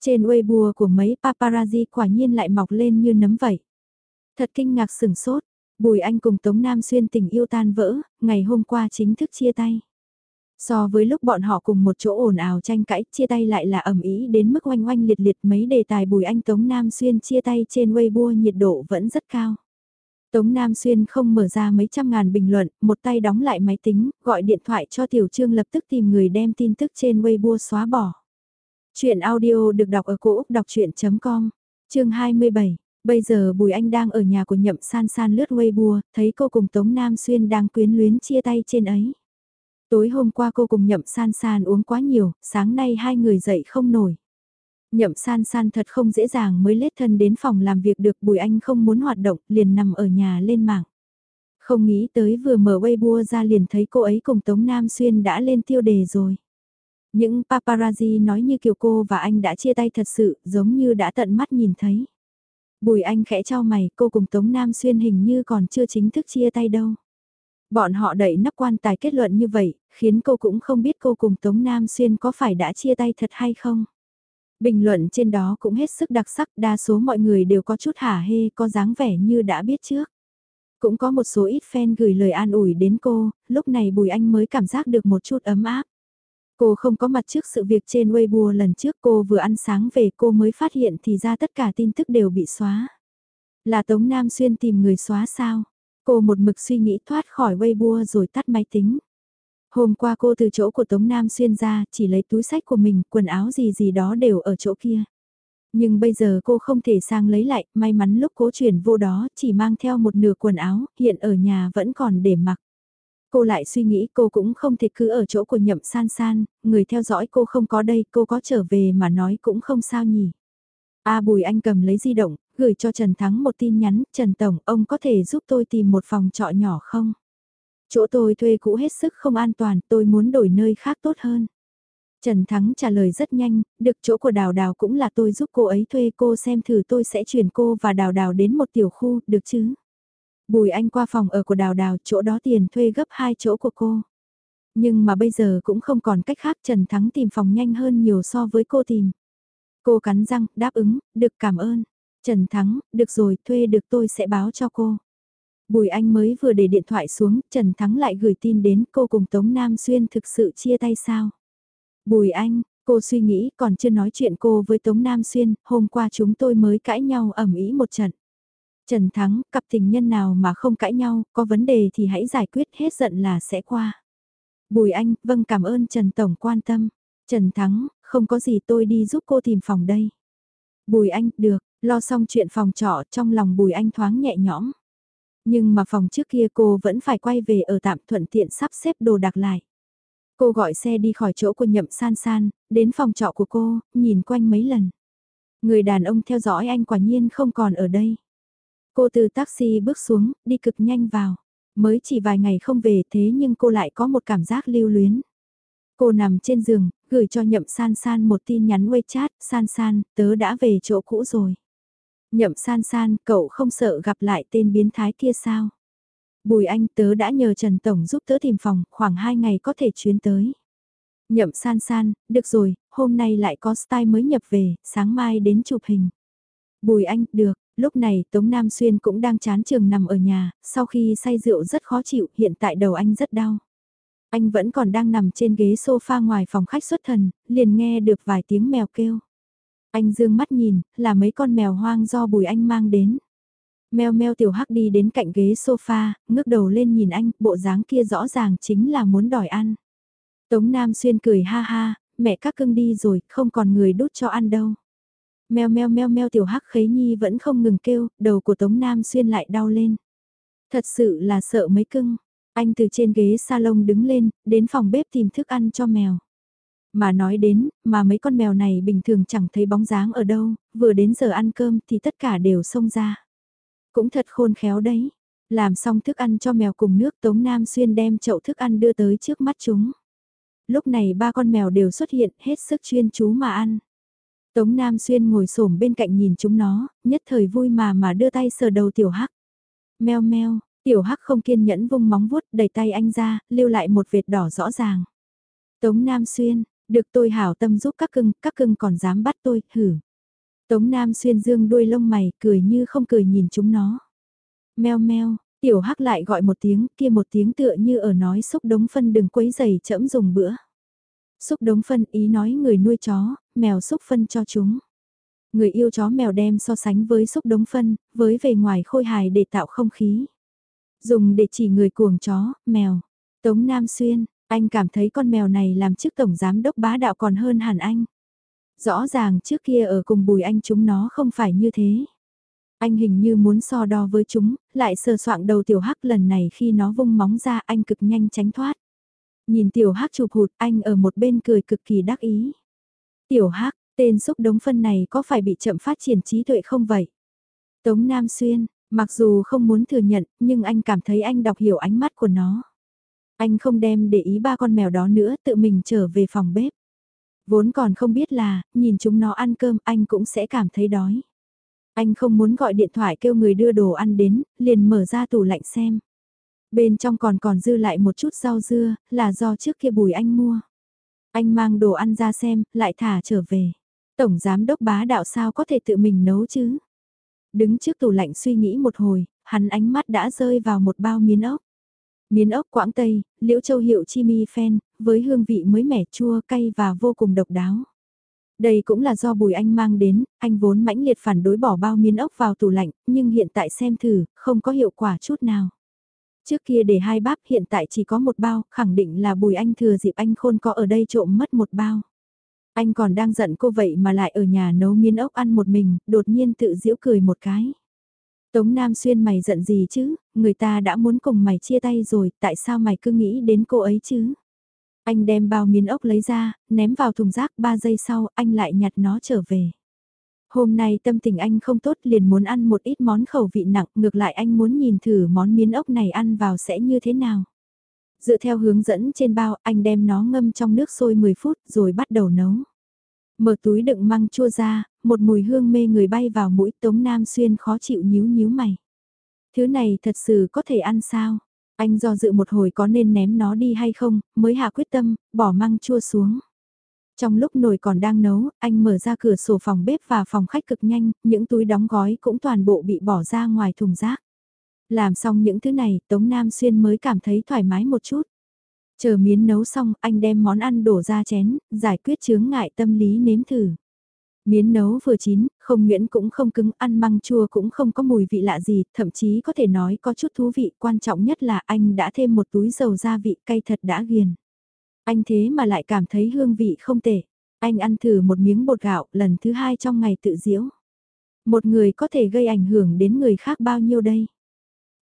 Trên Weibo của mấy paparazzi quả nhiên lại mọc lên như nấm vậy. Thật kinh ngạc sửng sốt, Bùi Anh cùng Tống Nam Xuyên tình yêu tan vỡ, ngày hôm qua chính thức chia tay. So với lúc bọn họ cùng một chỗ ồn ào tranh cãi, chia tay lại là ẩm ý đến mức oanh oanh liệt liệt mấy đề tài Bùi Anh Tống Nam Xuyên chia tay trên Weibo nhiệt độ vẫn rất cao. Tống Nam Xuyên không mở ra mấy trăm ngàn bình luận, một tay đóng lại máy tính, gọi điện thoại cho Tiểu Trương lập tức tìm người đem tin tức trên Weibo xóa bỏ. Chuyện audio được đọc ở cổ Úc đọc chuyện.com, chương 27. Bây giờ Bùi Anh đang ở nhà của nhậm san san lướt Weibo, thấy cô cùng Tống Nam Xuyên đang quyến luyến chia tay trên ấy. Tối hôm qua cô cùng nhậm san san uống quá nhiều, sáng nay hai người dậy không nổi. Nhậm san san thật không dễ dàng mới lết thân đến phòng làm việc được Bùi Anh không muốn hoạt động, liền nằm ở nhà lên mạng. Không nghĩ tới vừa mở Weibo ra liền thấy cô ấy cùng Tống Nam Xuyên đã lên tiêu đề rồi. Những paparazzi nói như kiểu cô và anh đã chia tay thật sự, giống như đã tận mắt nhìn thấy. Bùi anh khẽ cho mày, cô cùng Tống Nam Xuyên hình như còn chưa chính thức chia tay đâu. Bọn họ đẩy nắp quan tài kết luận như vậy, khiến cô cũng không biết cô cùng Tống Nam Xuyên có phải đã chia tay thật hay không. Bình luận trên đó cũng hết sức đặc sắc, đa số mọi người đều có chút hả hê, có dáng vẻ như đã biết trước. Cũng có một số ít fan gửi lời an ủi đến cô, lúc này Bùi Anh mới cảm giác được một chút ấm áp. Cô không có mặt trước sự việc trên Weibo lần trước cô vừa ăn sáng về cô mới phát hiện thì ra tất cả tin tức đều bị xóa. Là Tống Nam Xuyên tìm người xóa sao? Cô một mực suy nghĩ thoát khỏi Weibo rồi tắt máy tính. Hôm qua cô từ chỗ của Tống Nam Xuyên ra, chỉ lấy túi sách của mình, quần áo gì gì đó đều ở chỗ kia. Nhưng bây giờ cô không thể sang lấy lại, may mắn lúc cố chuyển vô đó chỉ mang theo một nửa quần áo, hiện ở nhà vẫn còn để mặc. Cô lại suy nghĩ cô cũng không thể cứ ở chỗ của nhậm san san, người theo dõi cô không có đây, cô có trở về mà nói cũng không sao nhỉ. A Bùi Anh cầm lấy di động, gửi cho Trần Thắng một tin nhắn, Trần Tổng, ông có thể giúp tôi tìm một phòng trọ nhỏ không? Chỗ tôi thuê cũ hết sức không an toàn, tôi muốn đổi nơi khác tốt hơn. Trần Thắng trả lời rất nhanh, được chỗ của Đào Đào cũng là tôi giúp cô ấy thuê cô xem thử tôi sẽ chuyển cô và Đào Đào đến một tiểu khu, được chứ? Bùi Anh qua phòng ở của Đào Đào, chỗ đó tiền thuê gấp hai chỗ của cô. Nhưng mà bây giờ cũng không còn cách khác Trần Thắng tìm phòng nhanh hơn nhiều so với cô tìm. Cô cắn răng, đáp ứng, được cảm ơn. Trần Thắng, được rồi, thuê được tôi sẽ báo cho cô. Bùi Anh mới vừa để điện thoại xuống, Trần Thắng lại gửi tin đến cô cùng Tống Nam Xuyên thực sự chia tay sao. Bùi Anh, cô suy nghĩ còn chưa nói chuyện cô với Tống Nam Xuyên, hôm qua chúng tôi mới cãi nhau ẩm ý một trận. Trần Thắng, cặp tình nhân nào mà không cãi nhau, có vấn đề thì hãy giải quyết hết giận là sẽ qua. Bùi Anh, vâng cảm ơn Trần Tổng quan tâm. Trần Thắng, không có gì tôi đi giúp cô tìm phòng đây. Bùi Anh, được, lo xong chuyện phòng trọ trong lòng Bùi Anh thoáng nhẹ nhõm. Nhưng mà phòng trước kia cô vẫn phải quay về ở tạm thuận tiện sắp xếp đồ đạc lại. Cô gọi xe đi khỏi chỗ của nhậm san san, đến phòng trọ của cô, nhìn quanh mấy lần. Người đàn ông theo dõi anh quả nhiên không còn ở đây. Cô từ taxi bước xuống, đi cực nhanh vào. Mới chỉ vài ngày không về thế nhưng cô lại có một cảm giác lưu luyến. Cô nằm trên giường, gửi cho nhậm san san một tin nhắn WeChat, san san, tớ đã về chỗ cũ rồi. Nhậm san san, cậu không sợ gặp lại tên biến thái kia sao? Bùi anh tớ đã nhờ Trần Tổng giúp tớ tìm phòng, khoảng 2 ngày có thể chuyến tới. Nhậm san san, được rồi, hôm nay lại có style mới nhập về, sáng mai đến chụp hình. Bùi anh, được, lúc này Tống Nam Xuyên cũng đang chán trường nằm ở nhà, sau khi say rượu rất khó chịu, hiện tại đầu anh rất đau. Anh vẫn còn đang nằm trên ghế sofa ngoài phòng khách xuất thần, liền nghe được vài tiếng mèo kêu. Anh dương mắt nhìn, là mấy con mèo hoang do bùi anh mang đến. Mèo mèo tiểu hắc đi đến cạnh ghế sofa, ngước đầu lên nhìn anh, bộ dáng kia rõ ràng chính là muốn đòi ăn. Tống Nam Xuyên cười ha ha, mẹ các cưng đi rồi, không còn người đút cho ăn đâu. Mèo meo meo meo tiểu hắc khấy nhi vẫn không ngừng kêu, đầu của Tống Nam Xuyên lại đau lên. Thật sự là sợ mấy cưng. Anh từ trên ghế salon đứng lên, đến phòng bếp tìm thức ăn cho mèo. Mà nói đến, mà mấy con mèo này bình thường chẳng thấy bóng dáng ở đâu, vừa đến giờ ăn cơm thì tất cả đều xông ra. Cũng thật khôn khéo đấy. Làm xong thức ăn cho mèo cùng nước Tống Nam Xuyên đem chậu thức ăn đưa tới trước mắt chúng. Lúc này ba con mèo đều xuất hiện hết sức chuyên chú mà ăn. Tống Nam Xuyên ngồi xổm bên cạnh nhìn chúng nó, nhất thời vui mà mà đưa tay sờ đầu tiểu hắc. Meo meo, tiểu hắc không kiên nhẫn vung móng vuốt đẩy tay anh ra, lưu lại một vệt đỏ rõ ràng. Tống Nam Xuyên, được tôi hảo tâm giúp các cưng, các cưng còn dám bắt tôi, hử. Tống Nam Xuyên dương đuôi lông mày, cười như không cười nhìn chúng nó. Meo meo, tiểu hắc lại gọi một tiếng, kia một tiếng tựa như ở nói xúc đống phân đừng quấy giày chẫm dùng bữa. Xúc đống phân ý nói người nuôi chó, mèo xúc phân cho chúng. Người yêu chó mèo đem so sánh với xúc đống phân, với về ngoài khôi hài để tạo không khí. Dùng để chỉ người cuồng chó, mèo. Tống Nam Xuyên, anh cảm thấy con mèo này làm chức tổng giám đốc bá đạo còn hơn hẳn anh. Rõ ràng trước kia ở cùng bùi anh chúng nó không phải như thế. Anh hình như muốn so đo với chúng, lại sờ soạng đầu tiểu hắc lần này khi nó vung móng ra anh cực nhanh tránh thoát. Nhìn tiểu hắc chụp hụt anh ở một bên cười cực kỳ đắc ý. Tiểu hắc, tên xúc đống phân này có phải bị chậm phát triển trí tuệ không vậy? Tống Nam Xuyên, mặc dù không muốn thừa nhận, nhưng anh cảm thấy anh đọc hiểu ánh mắt của nó. Anh không đem để ý ba con mèo đó nữa, tự mình trở về phòng bếp. Vốn còn không biết là, nhìn chúng nó ăn cơm anh cũng sẽ cảm thấy đói. Anh không muốn gọi điện thoại kêu người đưa đồ ăn đến, liền mở ra tủ lạnh xem. Bên trong còn còn dư lại một chút rau dưa, là do trước kia bùi anh mua. Anh mang đồ ăn ra xem, lại thả trở về. Tổng giám đốc bá đạo sao có thể tự mình nấu chứ? Đứng trước tủ lạnh suy nghĩ một hồi, hắn ánh mắt đã rơi vào một bao miến ốc. Miến ốc Quảng Tây, liễu châu hiệu chimi phen, với hương vị mới mẻ chua cay và vô cùng độc đáo. Đây cũng là do Bùi Anh mang đến, anh vốn mãnh liệt phản đối bỏ bao miến ốc vào tủ lạnh, nhưng hiện tại xem thử, không có hiệu quả chút nào. Trước kia để hai báp hiện tại chỉ có một bao, khẳng định là Bùi Anh thừa dịp anh khôn có ở đây trộm mất một bao. Anh còn đang giận cô vậy mà lại ở nhà nấu miến ốc ăn một mình, đột nhiên tự giễu cười một cái. Tống Nam Xuyên mày giận gì chứ, người ta đã muốn cùng mày chia tay rồi, tại sao mày cứ nghĩ đến cô ấy chứ? Anh đem bao miến ốc lấy ra, ném vào thùng rác 3 giây sau, anh lại nhặt nó trở về. Hôm nay tâm tình anh không tốt liền muốn ăn một ít món khẩu vị nặng, ngược lại anh muốn nhìn thử món miến ốc này ăn vào sẽ như thế nào. Dựa theo hướng dẫn trên bao, anh đem nó ngâm trong nước sôi 10 phút rồi bắt đầu nấu. Mở túi đựng măng chua ra, một mùi hương mê người bay vào mũi Tống Nam Xuyên khó chịu nhíu nhíu mày. Thứ này thật sự có thể ăn sao? Anh do dự một hồi có nên ném nó đi hay không, mới hạ quyết tâm, bỏ măng chua xuống. Trong lúc nồi còn đang nấu, anh mở ra cửa sổ phòng bếp và phòng khách cực nhanh, những túi đóng gói cũng toàn bộ bị bỏ ra ngoài thùng rác. Làm xong những thứ này, Tống Nam Xuyên mới cảm thấy thoải mái một chút. Chờ miến nấu xong, anh đem món ăn đổ ra chén, giải quyết chướng ngại tâm lý nếm thử. Miến nấu vừa chín, không nhuyễn cũng không cứng, ăn măng chua cũng không có mùi vị lạ gì, thậm chí có thể nói có chút thú vị, quan trọng nhất là anh đã thêm một túi dầu gia vị cay thật đã ghiền. Anh thế mà lại cảm thấy hương vị không tệ. Anh ăn thử một miếng bột gạo lần thứ hai trong ngày tự diễu. Một người có thể gây ảnh hưởng đến người khác bao nhiêu đây?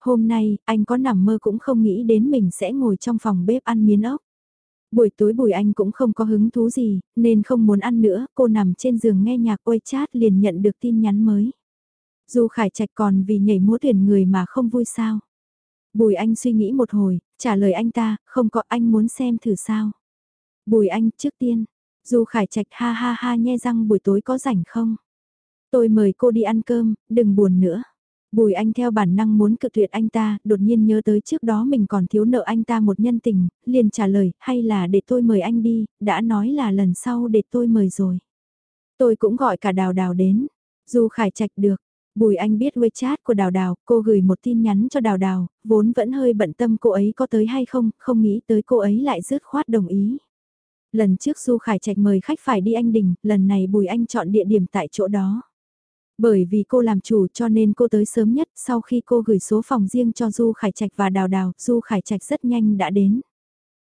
Hôm nay, anh có nằm mơ cũng không nghĩ đến mình sẽ ngồi trong phòng bếp ăn miến ốc. Buổi tối Bùi Anh cũng không có hứng thú gì, nên không muốn ăn nữa, cô nằm trên giường nghe nhạc ôi chat liền nhận được tin nhắn mới. Dù Khải Trạch còn vì nhảy múa tuyển người mà không vui sao. Bùi Anh suy nghĩ một hồi, trả lời anh ta, không có anh muốn xem thử sao. Bùi Anh trước tiên, dù Khải Trạch ha ha ha nhe răng buổi tối có rảnh không? Tôi mời cô đi ăn cơm, đừng buồn nữa. Bùi anh theo bản năng muốn cự tuyệt anh ta, đột nhiên nhớ tới trước đó mình còn thiếu nợ anh ta một nhân tình, liền trả lời, hay là để tôi mời anh đi, đã nói là lần sau để tôi mời rồi. Tôi cũng gọi cả đào đào đến, dù khải trạch được, Bùi anh biết WeChat của Đào Đào, cô gửi một tin nhắn cho Đào Đào, vốn vẫn hơi bận tâm cô ấy có tới hay không, không nghĩ tới cô ấy lại dứt khoát đồng ý. Lần trước Du Khải Trạch mời khách phải đi anh đình, lần này Bùi anh chọn địa điểm tại chỗ đó. Bởi vì cô làm chủ cho nên cô tới sớm nhất, sau khi cô gửi số phòng riêng cho Du Khải Trạch và Đào Đào, Du Khải Trạch rất nhanh đã đến.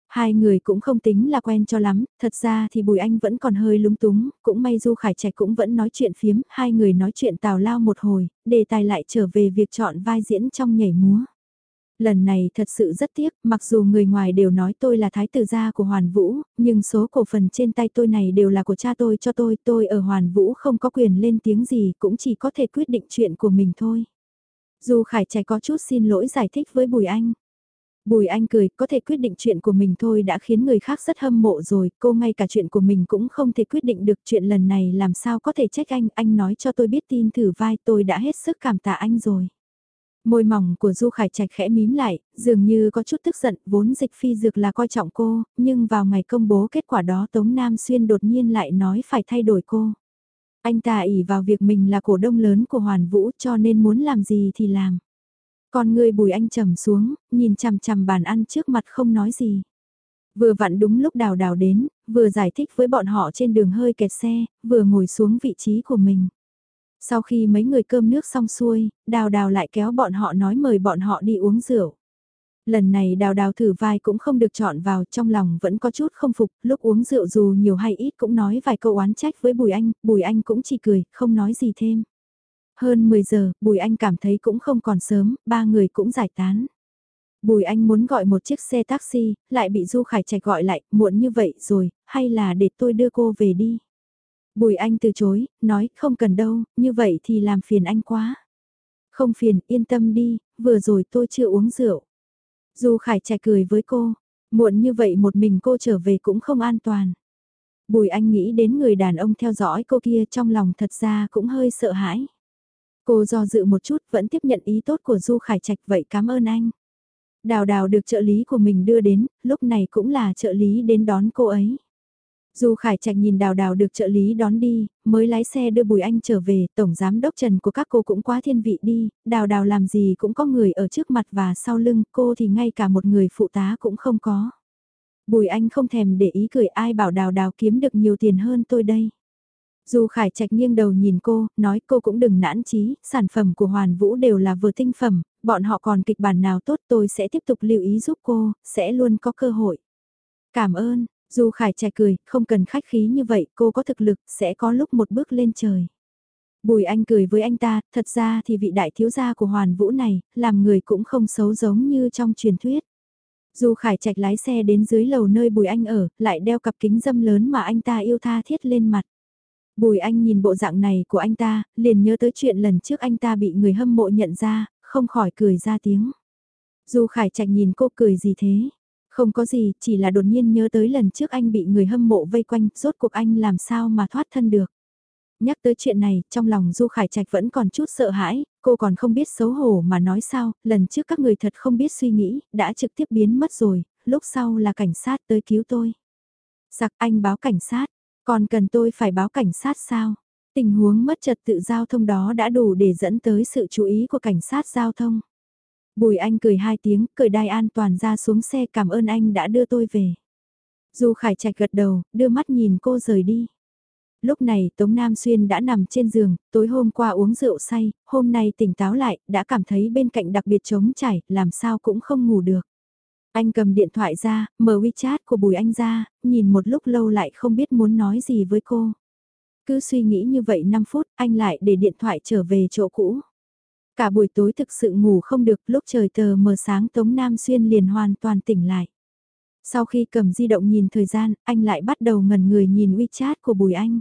Hai người cũng không tính là quen cho lắm, thật ra thì Bùi Anh vẫn còn hơi lúng túng, cũng may Du Khải Trạch cũng vẫn nói chuyện phiếm, hai người nói chuyện tào lao một hồi, đề tài lại trở về việc chọn vai diễn trong nhảy múa. Lần này thật sự rất tiếc, mặc dù người ngoài đều nói tôi là thái tử gia của Hoàn Vũ, nhưng số cổ phần trên tay tôi này đều là của cha tôi cho tôi, tôi ở Hoàn Vũ không có quyền lên tiếng gì, cũng chỉ có thể quyết định chuyện của mình thôi. Dù Khải Trạch có chút xin lỗi giải thích với Bùi Anh. Bùi Anh cười, có thể quyết định chuyện của mình thôi đã khiến người khác rất hâm mộ rồi, cô ngay cả chuyện của mình cũng không thể quyết định được chuyện lần này làm sao có thể trách anh, anh nói cho tôi biết tin thử vai tôi đã hết sức cảm tạ anh rồi. Môi mỏng của Du Khải Trạch khẽ mím lại, dường như có chút tức giận, vốn dịch phi dược là coi trọng cô, nhưng vào ngày công bố kết quả đó Tống Nam Xuyên đột nhiên lại nói phải thay đổi cô. Anh ta ỉ vào việc mình là cổ đông lớn của Hoàn Vũ cho nên muốn làm gì thì làm. Con người bùi anh trầm xuống, nhìn chằm chằm bàn ăn trước mặt không nói gì. Vừa vặn đúng lúc đào đào đến, vừa giải thích với bọn họ trên đường hơi kẹt xe, vừa ngồi xuống vị trí của mình. Sau khi mấy người cơm nước xong xuôi, đào đào lại kéo bọn họ nói mời bọn họ đi uống rượu. Lần này đào đào thử vai cũng không được chọn vào, trong lòng vẫn có chút không phục, lúc uống rượu dù nhiều hay ít cũng nói vài câu oán trách với Bùi Anh, Bùi Anh cũng chỉ cười, không nói gì thêm. Hơn 10 giờ, Bùi Anh cảm thấy cũng không còn sớm, ba người cũng giải tán. Bùi Anh muốn gọi một chiếc xe taxi, lại bị Du Khải Trạch gọi lại, muộn như vậy rồi, hay là để tôi đưa cô về đi. Bùi Anh từ chối, nói không cần đâu, như vậy thì làm phiền anh quá. Không phiền, yên tâm đi, vừa rồi tôi chưa uống rượu. Du Khải Trạch cười với cô, muộn như vậy một mình cô trở về cũng không an toàn. Bùi Anh nghĩ đến người đàn ông theo dõi cô kia trong lòng thật ra cũng hơi sợ hãi. Cô do dự một chút vẫn tiếp nhận ý tốt của Du Khải Trạch vậy cảm ơn anh. Đào đào được trợ lý của mình đưa đến, lúc này cũng là trợ lý đến đón cô ấy. Du Khải Trạch nhìn đào đào được trợ lý đón đi, mới lái xe đưa Bùi Anh trở về, tổng giám đốc Trần của các cô cũng quá thiên vị đi, đào đào làm gì cũng có người ở trước mặt và sau lưng, cô thì ngay cả một người phụ tá cũng không có. Bùi Anh không thèm để ý cười ai bảo đào đào kiếm được nhiều tiền hơn tôi đây. Dù Khải Trạch nghiêng đầu nhìn cô, nói cô cũng đừng nản chí, sản phẩm của Hoàn Vũ đều là vừa tinh phẩm, bọn họ còn kịch bản nào tốt tôi sẽ tiếp tục lưu ý giúp cô, sẽ luôn có cơ hội. Cảm ơn, dù Khải Trạch cười, không cần khách khí như vậy, cô có thực lực, sẽ có lúc một bước lên trời. Bùi Anh cười với anh ta, thật ra thì vị đại thiếu gia của Hoàn Vũ này, làm người cũng không xấu giống như trong truyền thuyết. Dù Khải Trạch lái xe đến dưới lầu nơi Bùi Anh ở, lại đeo cặp kính dâm lớn mà anh ta yêu tha thiết lên mặt. Bùi Anh nhìn bộ dạng này của anh ta, liền nhớ tới chuyện lần trước anh ta bị người hâm mộ nhận ra, không khỏi cười ra tiếng. Du Khải Trạch nhìn cô cười gì thế? Không có gì, chỉ là đột nhiên nhớ tới lần trước anh bị người hâm mộ vây quanh, rốt cuộc anh làm sao mà thoát thân được. Nhắc tới chuyện này, trong lòng Du Khải Trạch vẫn còn chút sợ hãi, cô còn không biết xấu hổ mà nói sao, lần trước các người thật không biết suy nghĩ, đã trực tiếp biến mất rồi, lúc sau là cảnh sát tới cứu tôi. Giặc anh báo cảnh sát, còn cần tôi phải báo cảnh sát sao? Tình huống mất trật tự giao thông đó đã đủ để dẫn tới sự chú ý của cảnh sát giao thông. Bùi Anh cười hai tiếng, cười đai an toàn ra xuống xe cảm ơn anh đã đưa tôi về. Du Khải Trạch gật đầu, đưa mắt nhìn cô rời đi. Lúc này Tống Nam Xuyên đã nằm trên giường, tối hôm qua uống rượu say, hôm nay tỉnh táo lại, đã cảm thấy bên cạnh đặc biệt trống trải, làm sao cũng không ngủ được. Anh cầm điện thoại ra, mở WeChat của Bùi Anh ra, nhìn một lúc lâu lại không biết muốn nói gì với cô. Cứ suy nghĩ như vậy 5 phút, anh lại để điện thoại trở về chỗ cũ. Cả buổi tối thực sự ngủ không được, lúc trời tờ mờ sáng Tống Nam Xuyên liền hoàn toàn tỉnh lại. Sau khi cầm di động nhìn thời gian, anh lại bắt đầu ngẩn người nhìn WeChat của Bùi Anh.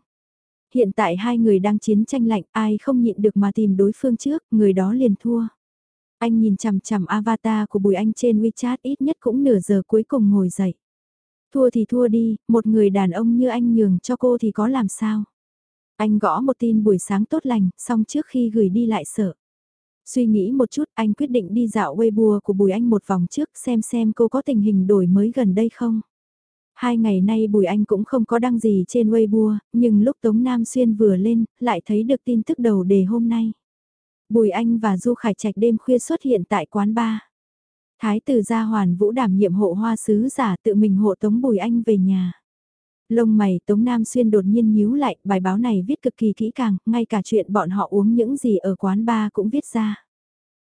Hiện tại hai người đang chiến tranh lạnh, ai không nhịn được mà tìm đối phương trước, người đó liền thua. Anh nhìn chằm chằm avatar của Bùi Anh trên WeChat ít nhất cũng nửa giờ cuối cùng ngồi dậy. Thua thì thua đi, một người đàn ông như anh nhường cho cô thì có làm sao. Anh gõ một tin buổi sáng tốt lành, xong trước khi gửi đi lại sợ. Suy nghĩ một chút anh quyết định đi dạo Weibo của Bùi Anh một vòng trước xem xem cô có tình hình đổi mới gần đây không. Hai ngày nay Bùi Anh cũng không có đăng gì trên Weibo, nhưng lúc Tống Nam Xuyên vừa lên, lại thấy được tin tức đầu đề hôm nay. Bùi Anh và Du Khải Trạch đêm khuya xuất hiện tại quán bar. Thái tử gia hoàn vũ đảm nhiệm hộ hoa sứ giả tự mình hộ Tống Bùi Anh về nhà. Lông mày Tống Nam Xuyên đột nhiên nhíu lại, bài báo này viết cực kỳ kỹ càng, ngay cả chuyện bọn họ uống những gì ở quán bar cũng viết ra.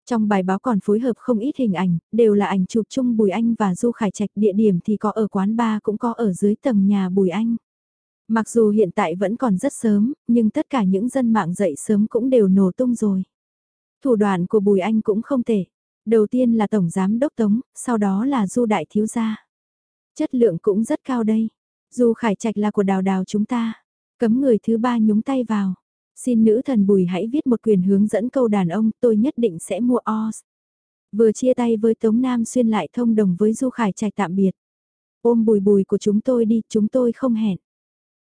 Trong bài báo còn phối hợp không ít hình ảnh, đều là ảnh chụp chung Bùi Anh và Du Khải Trạch địa điểm thì có ở quán bar cũng có ở dưới tầng nhà Bùi Anh. Mặc dù hiện tại vẫn còn rất sớm, nhưng tất cả những dân mạng dậy sớm cũng đều nổ tung rồi. Thủ đoạn của Bùi Anh cũng không tệ. Đầu tiên là Tổng Giám Đốc Tống, sau đó là Du Đại Thiếu Gia. Chất lượng cũng rất cao đây. Du Khải Trạch là của đào đào chúng ta. Cấm người thứ ba nhúng tay vào. Xin nữ thần Bùi hãy viết một quyền hướng dẫn câu đàn ông tôi nhất định sẽ mua OS. Vừa chia tay với Tống Nam Xuyên lại thông đồng với Du Khải Trạch tạm biệt. Ôm bùi bùi của chúng tôi đi, chúng tôi không hẹn.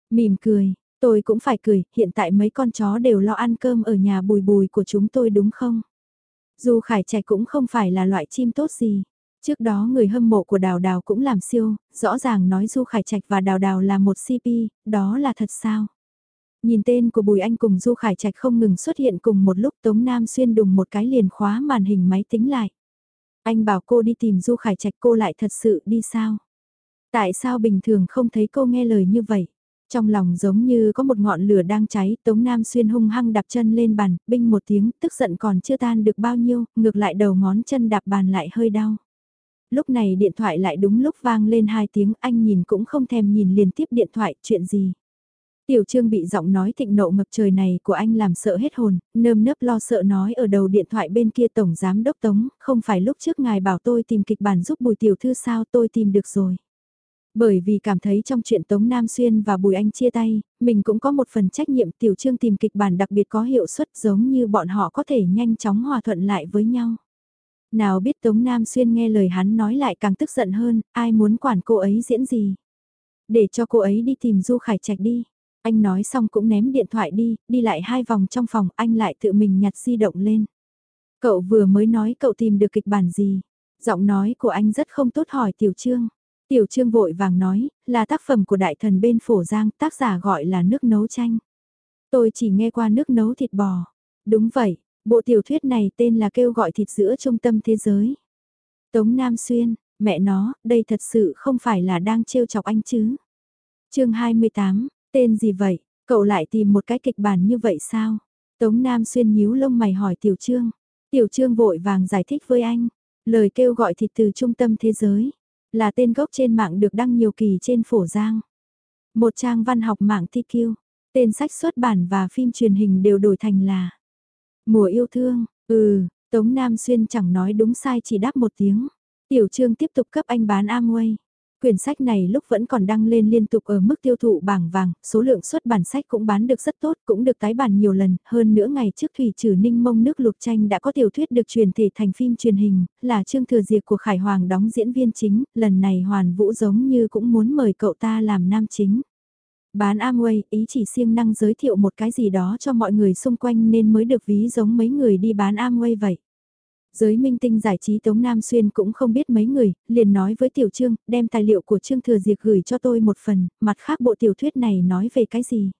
Mỉm cười, tôi cũng phải cười, hiện tại mấy con chó đều lo ăn cơm ở nhà bùi bùi của chúng tôi đúng không? dù Khải Trạch cũng không phải là loại chim tốt gì. Trước đó người hâm mộ của Đào Đào cũng làm siêu, rõ ràng nói Du Khải Trạch và Đào Đào là một CP, đó là thật sao? Nhìn tên của Bùi Anh cùng Du Khải Trạch không ngừng xuất hiện cùng một lúc Tống Nam Xuyên đùng một cái liền khóa màn hình máy tính lại. Anh bảo cô đi tìm Du Khải Trạch cô lại thật sự đi sao? Tại sao bình thường không thấy cô nghe lời như vậy? Trong lòng giống như có một ngọn lửa đang cháy, Tống Nam Xuyên hung hăng đạp chân lên bàn, binh một tiếng, tức giận còn chưa tan được bao nhiêu, ngược lại đầu ngón chân đạp bàn lại hơi đau. Lúc này điện thoại lại đúng lúc vang lên hai tiếng, anh nhìn cũng không thèm nhìn liền tiếp điện thoại, chuyện gì? Tiểu Trương bị giọng nói thịnh nộ ngập trời này của anh làm sợ hết hồn, nơm nớp lo sợ nói ở đầu điện thoại bên kia Tổng Giám Đốc Tống, không phải lúc trước ngài bảo tôi tìm kịch bản giúp Bùi Tiểu Thư sao tôi tìm được rồi. Bởi vì cảm thấy trong chuyện Tống Nam Xuyên và Bùi Anh chia tay, mình cũng có một phần trách nhiệm Tiểu Trương tìm kịch bản đặc biệt có hiệu suất giống như bọn họ có thể nhanh chóng hòa thuận lại với nhau. Nào biết Tống Nam Xuyên nghe lời hắn nói lại càng tức giận hơn, ai muốn quản cô ấy diễn gì. Để cho cô ấy đi tìm Du Khải Trạch đi. Anh nói xong cũng ném điện thoại đi, đi lại hai vòng trong phòng, anh lại tự mình nhặt di động lên. Cậu vừa mới nói cậu tìm được kịch bản gì? Giọng nói của anh rất không tốt hỏi Tiểu Trương. Tiểu Trương vội vàng nói, là tác phẩm của đại thần bên Phổ Giang, tác giả gọi là nước nấu chanh. Tôi chỉ nghe qua nước nấu thịt bò. Đúng vậy, bộ tiểu thuyết này tên là kêu gọi thịt giữa trung tâm thế giới. Tống Nam Xuyên, mẹ nó, đây thật sự không phải là đang trêu chọc anh chứ. chương 28, Tên gì vậy? Cậu lại tìm một cái kịch bản như vậy sao? Tống Nam xuyên nhíu lông mày hỏi Tiểu Trương. Tiểu Trương vội vàng giải thích với anh. Lời kêu gọi thịt từ trung tâm thế giới. Là tên gốc trên mạng được đăng nhiều kỳ trên phổ giang. Một trang văn học mạng TQ. Tên sách xuất bản và phim truyền hình đều đổi thành là Mùa yêu thương. Ừ, Tống Nam Xuyên chẳng nói đúng sai chỉ đáp một tiếng. Tiểu Trương tiếp tục cấp anh bán Amway. Quyển sách này lúc vẫn còn đăng lên liên tục ở mức tiêu thụ bảng vàng, số lượng xuất bản sách cũng bán được rất tốt, cũng được tái bản nhiều lần, hơn nữa ngày trước Thủy Trừ Ninh Mông nước lục tranh đã có tiểu thuyết được truyền thể thành phim truyền hình, là Trương Thừa Diệp của Khải Hoàng đóng diễn viên chính, lần này Hoàn Vũ giống như cũng muốn mời cậu ta làm nam chính. Bán Amway, ý chỉ siêng năng giới thiệu một cái gì đó cho mọi người xung quanh nên mới được ví giống mấy người đi bán Amway vậy. Giới minh tinh giải trí Tống Nam Xuyên cũng không biết mấy người, liền nói với Tiểu Trương, đem tài liệu của Trương Thừa Diệp gửi cho tôi một phần, mặt khác bộ tiểu thuyết này nói về cái gì.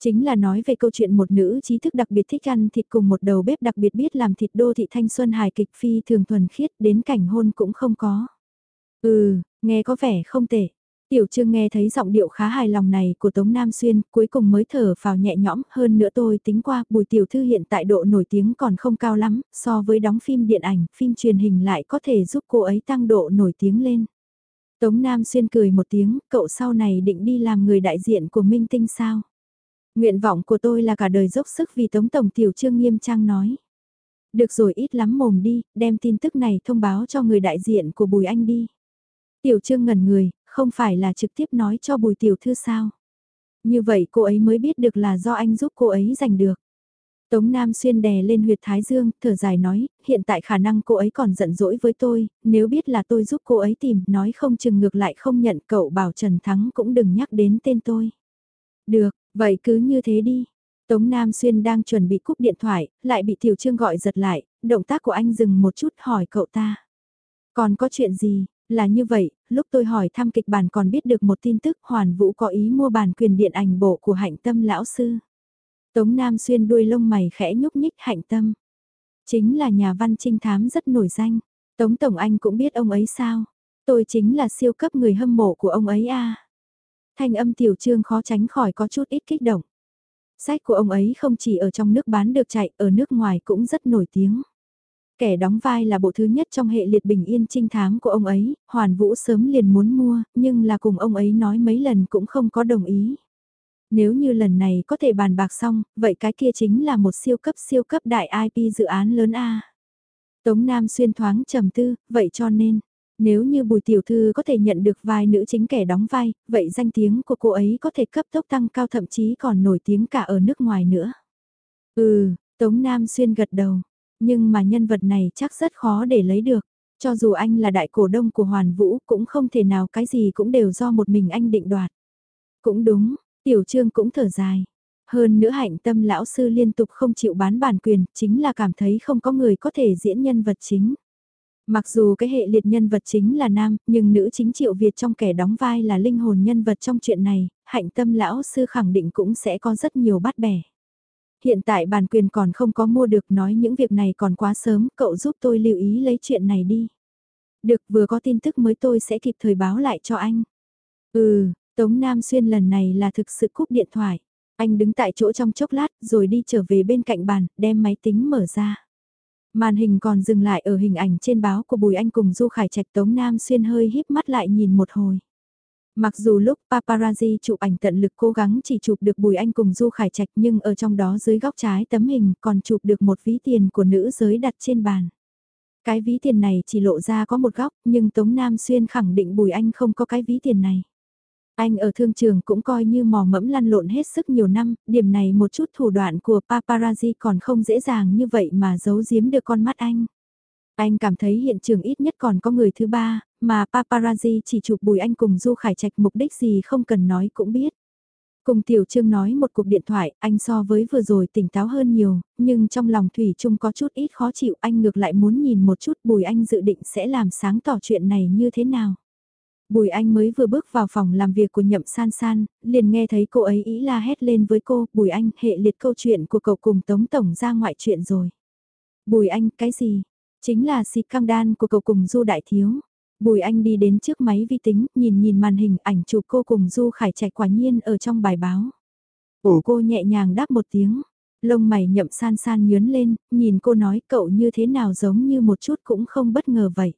Chính là nói về câu chuyện một nữ trí thức đặc biệt thích ăn thịt cùng một đầu bếp đặc biệt biết làm thịt đô thị thanh xuân hài kịch phi thường thuần khiết đến cảnh hôn cũng không có. Ừ, nghe có vẻ không tệ. Tiểu Trương nghe thấy giọng điệu khá hài lòng này của Tống Nam Xuyên, cuối cùng mới thở vào nhẹ nhõm, hơn nữa tôi tính qua, Bùi Tiểu Thư hiện tại độ nổi tiếng còn không cao lắm, so với đóng phim điện ảnh, phim truyền hình lại có thể giúp cô ấy tăng độ nổi tiếng lên. Tống Nam Xuyên cười một tiếng, cậu sau này định đi làm người đại diện của Minh Tinh sao? Nguyện vọng của tôi là cả đời dốc sức vì Tống Tổng Tiểu Trương nghiêm trang nói. Được rồi ít lắm mồm đi, đem tin tức này thông báo cho người đại diện của Bùi Anh đi. Tiểu Trương ngẩn người, không phải là trực tiếp nói cho bùi tiểu thư sao. Như vậy cô ấy mới biết được là do anh giúp cô ấy giành được. Tống Nam xuyên đè lên huyệt Thái Dương, thở dài nói, hiện tại khả năng cô ấy còn giận dỗi với tôi, nếu biết là tôi giúp cô ấy tìm, nói không chừng ngược lại không nhận cậu bảo Trần Thắng cũng đừng nhắc đến tên tôi. Được, vậy cứ như thế đi. Tống Nam Xuyên đang chuẩn bị cúp điện thoại, lại bị Tiểu Trương gọi giật lại, động tác của anh dừng một chút hỏi cậu ta. Còn có chuyện gì, là như vậy, lúc tôi hỏi thăm kịch bản còn biết được một tin tức Hoàn Vũ có ý mua bản quyền điện ảnh bộ của hạnh tâm lão sư. Tống Nam xuyên đuôi lông mày khẽ nhúc nhích hạnh tâm. Chính là nhà văn trinh thám rất nổi danh. Tống Tổng Anh cũng biết ông ấy sao. Tôi chính là siêu cấp người hâm mộ của ông ấy a. Thanh âm tiểu trương khó tránh khỏi có chút ít kích động. Sách của ông ấy không chỉ ở trong nước bán được chạy, ở nước ngoài cũng rất nổi tiếng. Kẻ đóng vai là bộ thứ nhất trong hệ liệt bình yên trinh thám của ông ấy, Hoàn Vũ sớm liền muốn mua, nhưng là cùng ông ấy nói mấy lần cũng không có đồng ý. Nếu như lần này có thể bàn bạc xong, vậy cái kia chính là một siêu cấp siêu cấp đại IP dự án lớn A. Tống Nam xuyên thoáng trầm tư, vậy cho nên, nếu như Bùi Tiểu Thư có thể nhận được vai nữ chính kẻ đóng vai, vậy danh tiếng của cô ấy có thể cấp tốc tăng cao thậm chí còn nổi tiếng cả ở nước ngoài nữa. Ừ, Tống Nam Xuyên gật đầu, nhưng mà nhân vật này chắc rất khó để lấy được. Cho dù anh là đại cổ đông của Hoàn Vũ cũng không thể nào cái gì cũng đều do một mình anh định đoạt. Cũng đúng, Tiểu Trương cũng thở dài. Hơn nữa hạnh tâm lão sư liên tục không chịu bán bản quyền, chính là cảm thấy không có người có thể diễn nhân vật chính. Mặc dù cái hệ liệt nhân vật chính là nam, nhưng nữ chính triệu Việt trong kẻ đóng vai là linh hồn nhân vật trong chuyện này, hạnh tâm lão sư khẳng định cũng sẽ có rất nhiều bắt bẻ. Hiện tại bản quyền còn không có mua được nói những việc này còn quá sớm, cậu giúp tôi lưu ý lấy chuyện này đi. Được vừa có tin tức mới tôi sẽ kịp thời báo lại cho anh. Ừ, Tống Nam Xuyên lần này là thực sự cúp điện thoại. Anh đứng tại chỗ trong chốc lát rồi đi trở về bên cạnh bàn, đem máy tính mở ra. Màn hình còn dừng lại ở hình ảnh trên báo của Bùi Anh cùng Du Khải Trạch Tống Nam Xuyên hơi híp mắt lại nhìn một hồi. Mặc dù lúc paparazzi chụp ảnh tận lực cố gắng chỉ chụp được Bùi Anh cùng Du Khải Trạch nhưng ở trong đó dưới góc trái tấm hình còn chụp được một ví tiền của nữ giới đặt trên bàn. Cái ví tiền này chỉ lộ ra có một góc nhưng Tống Nam Xuyên khẳng định Bùi Anh không có cái ví tiền này. Anh ở thương trường cũng coi như mò mẫm lăn lộn hết sức nhiều năm, điểm này một chút thủ đoạn của paparazzi còn không dễ dàng như vậy mà giấu giếm được con mắt anh. Anh cảm thấy hiện trường ít nhất còn có người thứ ba, mà paparazzi chỉ chụp Bùi Anh cùng Du Khải Trạch mục đích gì không cần nói cũng biết. Cùng Tiểu Trương nói một cuộc điện thoại, anh so với vừa rồi tỉnh táo hơn nhiều, nhưng trong lòng Thủy Trung có chút ít khó chịu, anh ngược lại muốn nhìn một chút Bùi Anh dự định sẽ làm sáng tỏ chuyện này như thế nào. Bùi Anh mới vừa bước vào phòng làm việc của nhậm san san, liền nghe thấy cô ấy ý la hét lên với cô, Bùi Anh hệ liệt câu chuyện của cậu cùng Tống Tổng ra ngoại chuyện rồi. Bùi Anh, cái gì? Chính là xịt cam đan của cậu cùng Du Đại Thiếu. Bùi Anh đi đến trước máy vi tính, nhìn nhìn màn hình ảnh chụp cô cùng Du Khải Trạch quả nhiên ở trong bài báo. Ổ cô nhẹ nhàng đáp một tiếng, lông mày nhậm san san nhướn lên, nhìn cô nói cậu như thế nào giống như một chút cũng không bất ngờ vậy.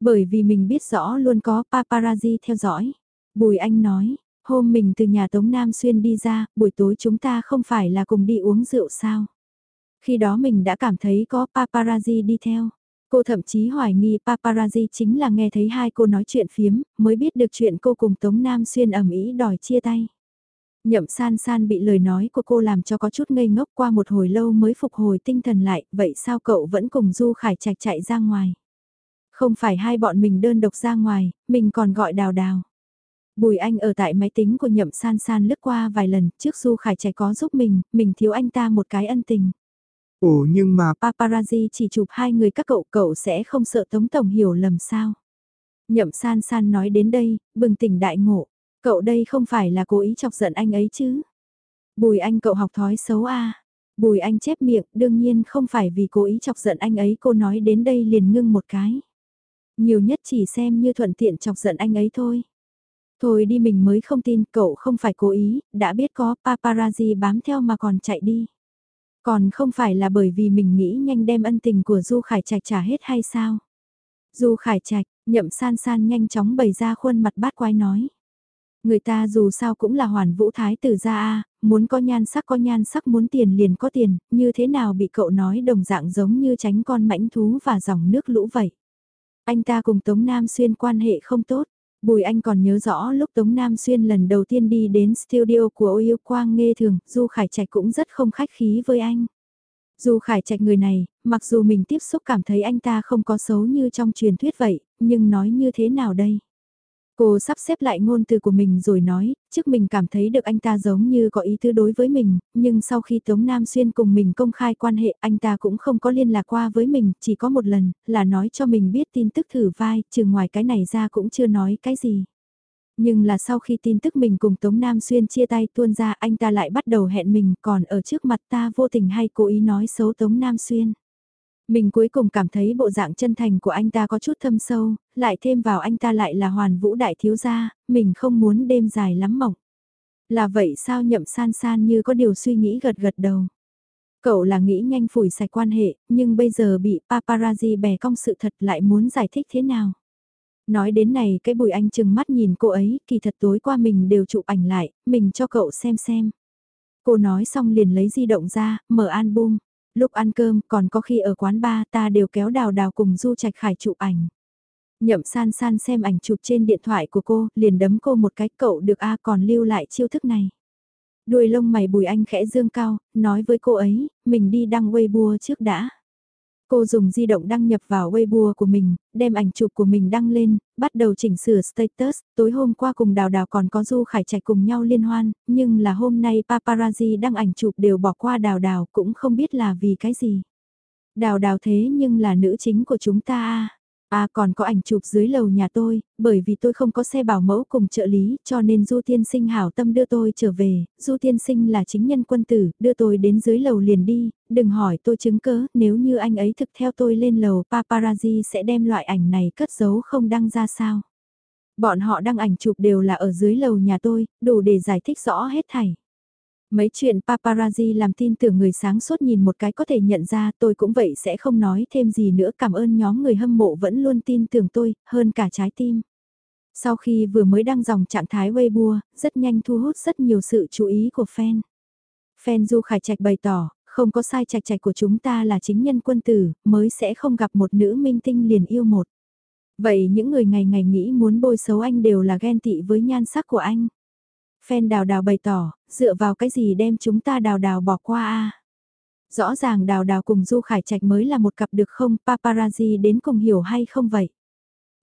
Bởi vì mình biết rõ luôn có paparazzi theo dõi. Bùi Anh nói, hôm mình từ nhà Tống Nam Xuyên đi ra, buổi tối chúng ta không phải là cùng đi uống rượu sao. Khi đó mình đã cảm thấy có paparazzi đi theo. Cô thậm chí hoài nghi paparazzi chính là nghe thấy hai cô nói chuyện phiếm, mới biết được chuyện cô cùng Tống Nam Xuyên ẩm ý đòi chia tay. Nhậm san san bị lời nói của cô làm cho có chút ngây ngốc qua một hồi lâu mới phục hồi tinh thần lại, vậy sao cậu vẫn cùng Du Khải Trạch chạy ra ngoài? Không phải hai bọn mình đơn độc ra ngoài, mình còn gọi đào đào. Bùi Anh ở tại máy tính của nhậm san san lướt qua vài lần trước Du Khải Trạch có giúp mình, mình thiếu anh ta một cái ân tình. Ồ nhưng mà paparazzi chỉ chụp hai người các cậu, cậu sẽ không sợ Tống Tổng hiểu lầm sao. Nhậm san san nói đến đây, bừng tỉnh đại ngộ, cậu đây không phải là cố ý chọc giận anh ấy chứ. Bùi anh cậu học thói xấu à. Bùi anh chép miệng, đương nhiên không phải vì cố ý chọc giận anh ấy cô nói đến đây liền ngưng một cái. Nhiều nhất chỉ xem như thuận tiện chọc giận anh ấy thôi. Thôi đi mình mới không tin cậu không phải cố ý, đã biết có paparazzi bám theo mà còn chạy đi. Còn không phải là bởi vì mình nghĩ nhanh đem ân tình của Du Khải Trạch trả hết hay sao? Du Khải Trạch, nhậm san san nhanh chóng bày ra khuôn mặt bát quái nói. Người ta dù sao cũng là hoàn vũ thái tử gia a muốn có nhan sắc có nhan sắc muốn tiền liền có tiền, như thế nào bị cậu nói đồng dạng giống như tránh con mãnh thú và dòng nước lũ vậy. Anh ta cùng Tống Nam Xuyên quan hệ không tốt. Bùi Anh còn nhớ rõ lúc Tống Nam Xuyên lần đầu tiên đi đến studio của Ô Yêu Quang Nghê Thường, Du Khải Trạch cũng rất không khách khí với anh. Du Khải Trạch người này, mặc dù mình tiếp xúc cảm thấy anh ta không có xấu như trong truyền thuyết vậy, nhưng nói như thế nào đây? Cô sắp xếp lại ngôn từ của mình rồi nói, trước mình cảm thấy được anh ta giống như có ý tư đối với mình, nhưng sau khi Tống Nam Xuyên cùng mình công khai quan hệ anh ta cũng không có liên lạc qua với mình, chỉ có một lần, là nói cho mình biết tin tức thử vai, trừ ngoài cái này ra cũng chưa nói cái gì. Nhưng là sau khi tin tức mình cùng Tống Nam Xuyên chia tay tuôn ra anh ta lại bắt đầu hẹn mình còn ở trước mặt ta vô tình hay cố ý nói xấu Tống Nam Xuyên. Mình cuối cùng cảm thấy bộ dạng chân thành của anh ta có chút thâm sâu, lại thêm vào anh ta lại là hoàn vũ đại thiếu gia, mình không muốn đêm dài lắm mộng. Là vậy sao nhậm san san như có điều suy nghĩ gật gật đầu. Cậu là nghĩ nhanh phủi sạch quan hệ, nhưng bây giờ bị paparazzi bè cong sự thật lại muốn giải thích thế nào. Nói đến này cái bùi anh chừng mắt nhìn cô ấy, kỳ thật tối qua mình đều chụp ảnh lại, mình cho cậu xem xem. Cô nói xong liền lấy di động ra, mở album lúc ăn cơm còn có khi ở quán bar ta đều kéo đào đào cùng Du Trạch Khải chụp ảnh. Nhậm san san xem ảnh chụp trên điện thoại của cô, liền đấm cô một cái cậu được A còn lưu lại chiêu thức này. Đuôi lông mày bùi anh khẽ dương cao, nói với cô ấy, mình đi đăng Weibo trước đã. Cô dùng di động đăng nhập vào Weibo của mình, đem ảnh chụp của mình đăng lên, bắt đầu chỉnh sửa status, tối hôm qua cùng Đào Đào còn có Du Khải chạy cùng nhau liên hoan, nhưng là hôm nay paparazzi đăng ảnh chụp đều bỏ qua Đào Đào cũng không biết là vì cái gì. Đào Đào thế nhưng là nữ chính của chúng ta à. À còn có ảnh chụp dưới lầu nhà tôi, bởi vì tôi không có xe bảo mẫu cùng trợ lý, cho nên Du Tiên Sinh hảo tâm đưa tôi trở về, Du Tiên Sinh là chính nhân quân tử, đưa tôi đến dưới lầu liền đi, đừng hỏi tôi chứng cớ, nếu như anh ấy thực theo tôi lên lầu paparazzi sẽ đem loại ảnh này cất giấu không đăng ra sao. Bọn họ đăng ảnh chụp đều là ở dưới lầu nhà tôi, đủ để giải thích rõ hết thảy. Mấy chuyện paparazzi làm tin tưởng người sáng suốt nhìn một cái có thể nhận ra tôi cũng vậy sẽ không nói thêm gì nữa cảm ơn nhóm người hâm mộ vẫn luôn tin tưởng tôi, hơn cả trái tim. Sau khi vừa mới đăng dòng trạng thái Weibo, rất nhanh thu hút rất nhiều sự chú ý của fan. Fan Du Khải Trạch bày tỏ, không có sai trạch trạch của chúng ta là chính nhân quân tử, mới sẽ không gặp một nữ minh tinh liền yêu một. Vậy những người ngày ngày nghĩ muốn bôi xấu anh đều là ghen tị với nhan sắc của anh. Phen đào đào bày tỏ, dựa vào cái gì đem chúng ta đào đào bỏ qua a Rõ ràng đào đào cùng Du Khải Trạch mới là một cặp được không, paparazzi đến cùng hiểu hay không vậy?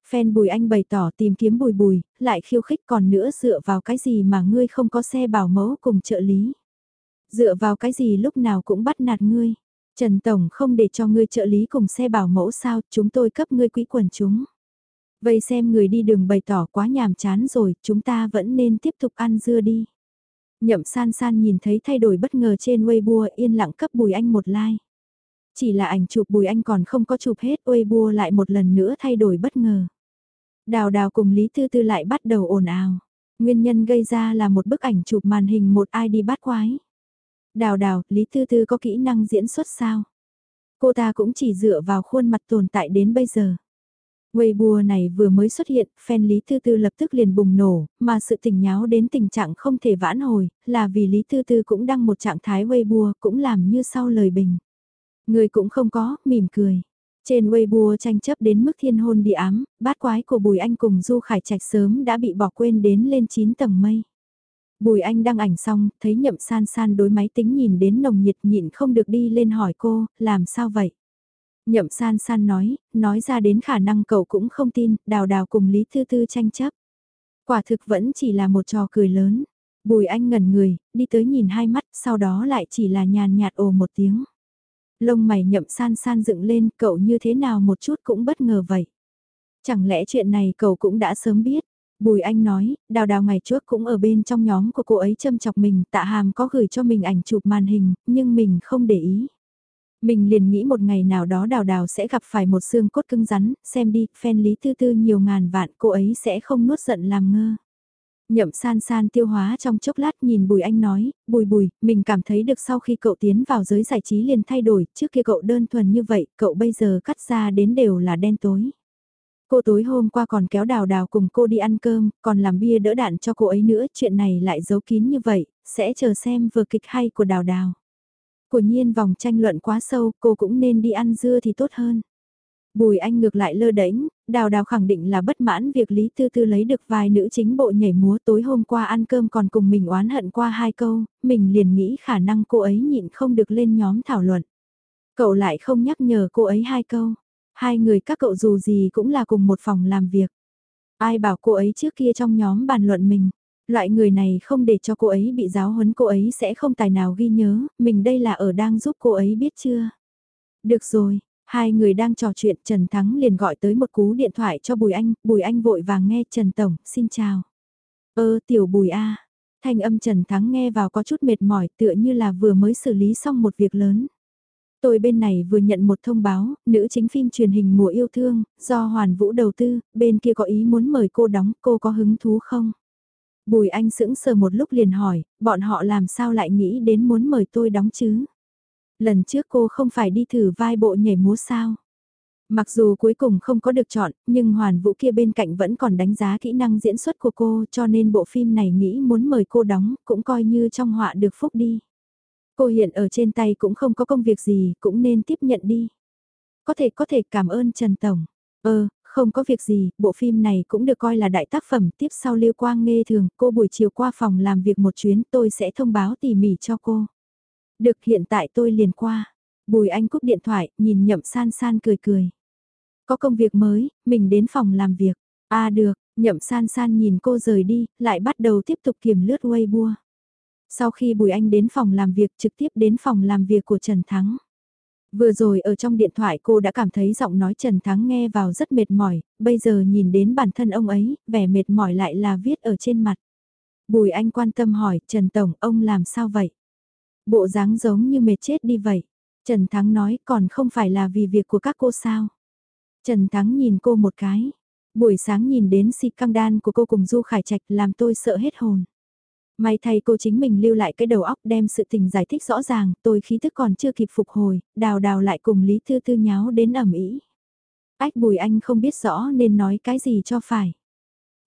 Phen Bùi Anh bày tỏ tìm kiếm Bùi Bùi, lại khiêu khích còn nữa dựa vào cái gì mà ngươi không có xe bảo mẫu cùng trợ lý? Dựa vào cái gì lúc nào cũng bắt nạt ngươi? Trần Tổng không để cho ngươi trợ lý cùng xe bảo mẫu sao, chúng tôi cấp ngươi quỹ quần chúng. Vậy xem người đi đường bày tỏ quá nhàm chán rồi, chúng ta vẫn nên tiếp tục ăn dưa đi. Nhậm san san nhìn thấy thay đổi bất ngờ trên Weibo yên lặng cấp Bùi Anh một like. Chỉ là ảnh chụp Bùi Anh còn không có chụp hết Weibo lại một lần nữa thay đổi bất ngờ. Đào đào cùng Lý Tư Tư lại bắt đầu ồn ào. Nguyên nhân gây ra là một bức ảnh chụp màn hình một ai đi bắt quái. Đào đào, Lý Tư Tư có kỹ năng diễn xuất sao? Cô ta cũng chỉ dựa vào khuôn mặt tồn tại đến bây giờ. Weibo này vừa mới xuất hiện, fan Lý Tư Tư lập tức liền bùng nổ, mà sự tình nháo đến tình trạng không thể vãn hồi, là vì Lý Tư Tư cũng đăng một trạng thái Weibo cũng làm như sau lời bình. Người cũng không có, mỉm cười. Trên Weibo tranh chấp đến mức thiên hôn địa ám, bát quái của Bùi Anh cùng Du Khải Trạch sớm đã bị bỏ quên đến lên 9 tầng mây. Bùi Anh đăng ảnh xong, thấy nhậm san san đối máy tính nhìn đến nồng nhiệt nhịn không được đi lên hỏi cô, làm sao vậy? Nhậm san san nói, nói ra đến khả năng cậu cũng không tin, đào đào cùng Lý Tư Tư tranh chấp. Quả thực vẫn chỉ là một trò cười lớn. Bùi anh ngẩn người, đi tới nhìn hai mắt, sau đó lại chỉ là nhàn nhạt ồ một tiếng. Lông mày nhậm san san dựng lên, cậu như thế nào một chút cũng bất ngờ vậy. Chẳng lẽ chuyện này cậu cũng đã sớm biết. Bùi anh nói, đào đào ngày trước cũng ở bên trong nhóm của cô ấy châm chọc mình, tạ hàm có gửi cho mình ảnh chụp màn hình, nhưng mình không để ý. Mình liền nghĩ một ngày nào đó đào đào sẽ gặp phải một xương cốt cứng rắn, xem đi, phen lý tư tư nhiều ngàn vạn cô ấy sẽ không nuốt giận làm ngơ. Nhậm san san tiêu hóa trong chốc lát nhìn Bùi Anh nói, Bùi Bùi, mình cảm thấy được sau khi cậu tiến vào giới giải trí liền thay đổi, trước kia cậu đơn thuần như vậy, cậu bây giờ cắt ra đến đều là đen tối. Cô tối hôm qua còn kéo đào đào cùng cô đi ăn cơm, còn làm bia đỡ đạn cho cô ấy nữa, chuyện này lại giấu kín như vậy, sẽ chờ xem vừa kịch hay của đào đào. Của nhiên vòng tranh luận quá sâu, cô cũng nên đi ăn dưa thì tốt hơn. Bùi anh ngược lại lơ đễnh, đào đào khẳng định là bất mãn việc Lý Tư Tư lấy được vài nữ chính bộ nhảy múa tối hôm qua ăn cơm còn cùng mình oán hận qua hai câu, mình liền nghĩ khả năng cô ấy nhịn không được lên nhóm thảo luận. Cậu lại không nhắc nhở cô ấy hai câu, hai người các cậu dù gì cũng là cùng một phòng làm việc. Ai bảo cô ấy trước kia trong nhóm bàn luận mình, Loại người này không để cho cô ấy bị giáo huấn cô ấy sẽ không tài nào ghi nhớ, mình đây là ở đang giúp cô ấy biết chưa? Được rồi, hai người đang trò chuyện Trần Thắng liền gọi tới một cú điện thoại cho Bùi Anh, Bùi Anh vội vàng nghe Trần Tổng, xin chào. Ơ tiểu Bùi A, thanh âm Trần Thắng nghe vào có chút mệt mỏi tựa như là vừa mới xử lý xong một việc lớn. Tôi bên này vừa nhận một thông báo, nữ chính phim truyền hình mùa yêu thương, do Hoàn Vũ đầu tư, bên kia có ý muốn mời cô đóng, cô có hứng thú không? Bùi Anh sững sờ một lúc liền hỏi, bọn họ làm sao lại nghĩ đến muốn mời tôi đóng chứ? Lần trước cô không phải đi thử vai bộ nhảy múa sao? Mặc dù cuối cùng không có được chọn, nhưng Hoàn Vũ kia bên cạnh vẫn còn đánh giá kỹ năng diễn xuất của cô cho nên bộ phim này nghĩ muốn mời cô đóng cũng coi như trong họa được phúc đi. Cô hiện ở trên tay cũng không có công việc gì, cũng nên tiếp nhận đi. Có thể có thể cảm ơn Trần Tổng. Ờ, không có việc gì, bộ phim này cũng được coi là đại tác phẩm tiếp sau Lưu Quang nghe thường, cô buổi chiều qua phòng làm việc một chuyến tôi sẽ thông báo tỉ mỉ cho cô. Được hiện tại tôi liền qua. Bùi Anh cúp điện thoại, nhìn nhậm san san cười cười. Có công việc mới, mình đến phòng làm việc. À được, nhậm san san nhìn cô rời đi, lại bắt đầu tiếp tục kiểm lướt Weibo. Sau khi Bùi Anh đến phòng làm việc trực tiếp đến phòng làm việc của Trần Thắng. Vừa rồi ở trong điện thoại cô đã cảm thấy giọng nói Trần Thắng nghe vào rất mệt mỏi, bây giờ nhìn đến bản thân ông ấy, vẻ mệt mỏi lại là viết ở trên mặt. Bùi Anh quan tâm hỏi, Trần Tổng, ông làm sao vậy? Bộ dáng giống như mệt chết đi vậy. Trần Thắng nói, còn không phải là vì việc của các cô sao? Trần Thắng nhìn cô một cái. Buổi sáng nhìn đến si căng đan của cô cùng Du Khải Trạch làm tôi sợ hết hồn. May thay cô chính mình lưu lại cái đầu óc đem sự tình giải thích rõ ràng, tôi khí thức còn chưa kịp phục hồi, đào đào lại cùng Lý Thư thư nháo đến ẩm ý. Ách Bùi Anh không biết rõ nên nói cái gì cho phải.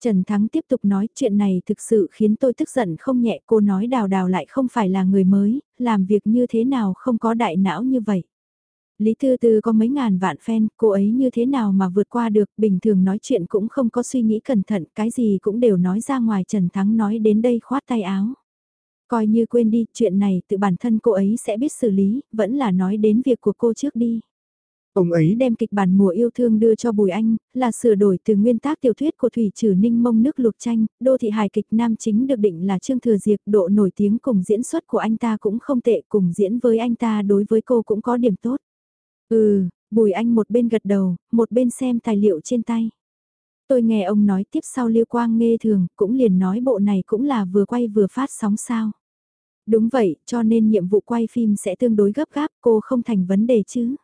Trần Thắng tiếp tục nói chuyện này thực sự khiến tôi tức giận không nhẹ cô nói đào đào lại không phải là người mới, làm việc như thế nào không có đại não như vậy. Lý Thư Tư có mấy ngàn vạn fan, cô ấy như thế nào mà vượt qua được, bình thường nói chuyện cũng không có suy nghĩ cẩn thận, cái gì cũng đều nói ra ngoài Trần Thắng nói đến đây khoát tay áo. Coi như quên đi, chuyện này tự bản thân cô ấy sẽ biết xử lý, vẫn là nói đến việc của cô trước đi. Ông ấy đem kịch bản mùa yêu thương đưa cho Bùi Anh, là sửa đổi từ nguyên tác tiểu thuyết của Thủy Trừ Ninh mông nước lục tranh, đô thị hài kịch nam chính được định là Trương Thừa Diệp, độ nổi tiếng cùng diễn xuất của anh ta cũng không tệ, cùng diễn với anh ta đối với cô cũng có điểm tốt. Ừ, Bùi Anh một bên gật đầu, một bên xem tài liệu trên tay. Tôi nghe ông nói tiếp sau Liêu Quang nghe thường, cũng liền nói bộ này cũng là vừa quay vừa phát sóng sao. Đúng vậy, cho nên nhiệm vụ quay phim sẽ tương đối gấp gáp, cô không thành vấn đề chứ.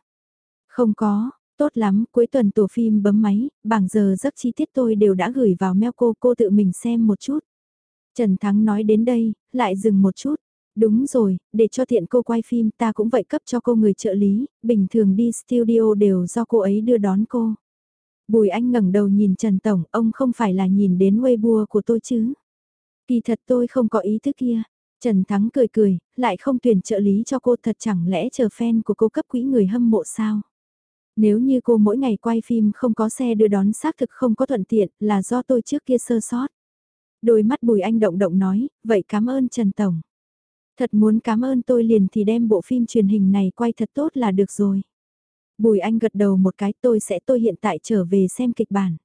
Không có, tốt lắm, cuối tuần tổ phim bấm máy, bảng giờ giấc chi tiết tôi đều đã gửi vào mail cô, cô tự mình xem một chút. Trần Thắng nói đến đây, lại dừng một chút. Đúng rồi, để cho tiện cô quay phim ta cũng vậy cấp cho cô người trợ lý, bình thường đi studio đều do cô ấy đưa đón cô. Bùi Anh ngẩng đầu nhìn Trần Tổng, ông không phải là nhìn đến Weibo của tôi chứ. Kỳ thật tôi không có ý thức kia. Trần Thắng cười cười, lại không tuyển trợ lý cho cô thật chẳng lẽ chờ fan của cô cấp quỹ người hâm mộ sao? Nếu như cô mỗi ngày quay phim không có xe đưa đón xác thực không có thuận tiện là do tôi trước kia sơ sót. Đôi mắt Bùi Anh động động nói, vậy cảm ơn Trần Tổng. Thật muốn cảm ơn tôi liền thì đem bộ phim truyền hình này quay thật tốt là được rồi. Bùi Anh gật đầu một cái tôi sẽ tôi hiện tại trở về xem kịch bản.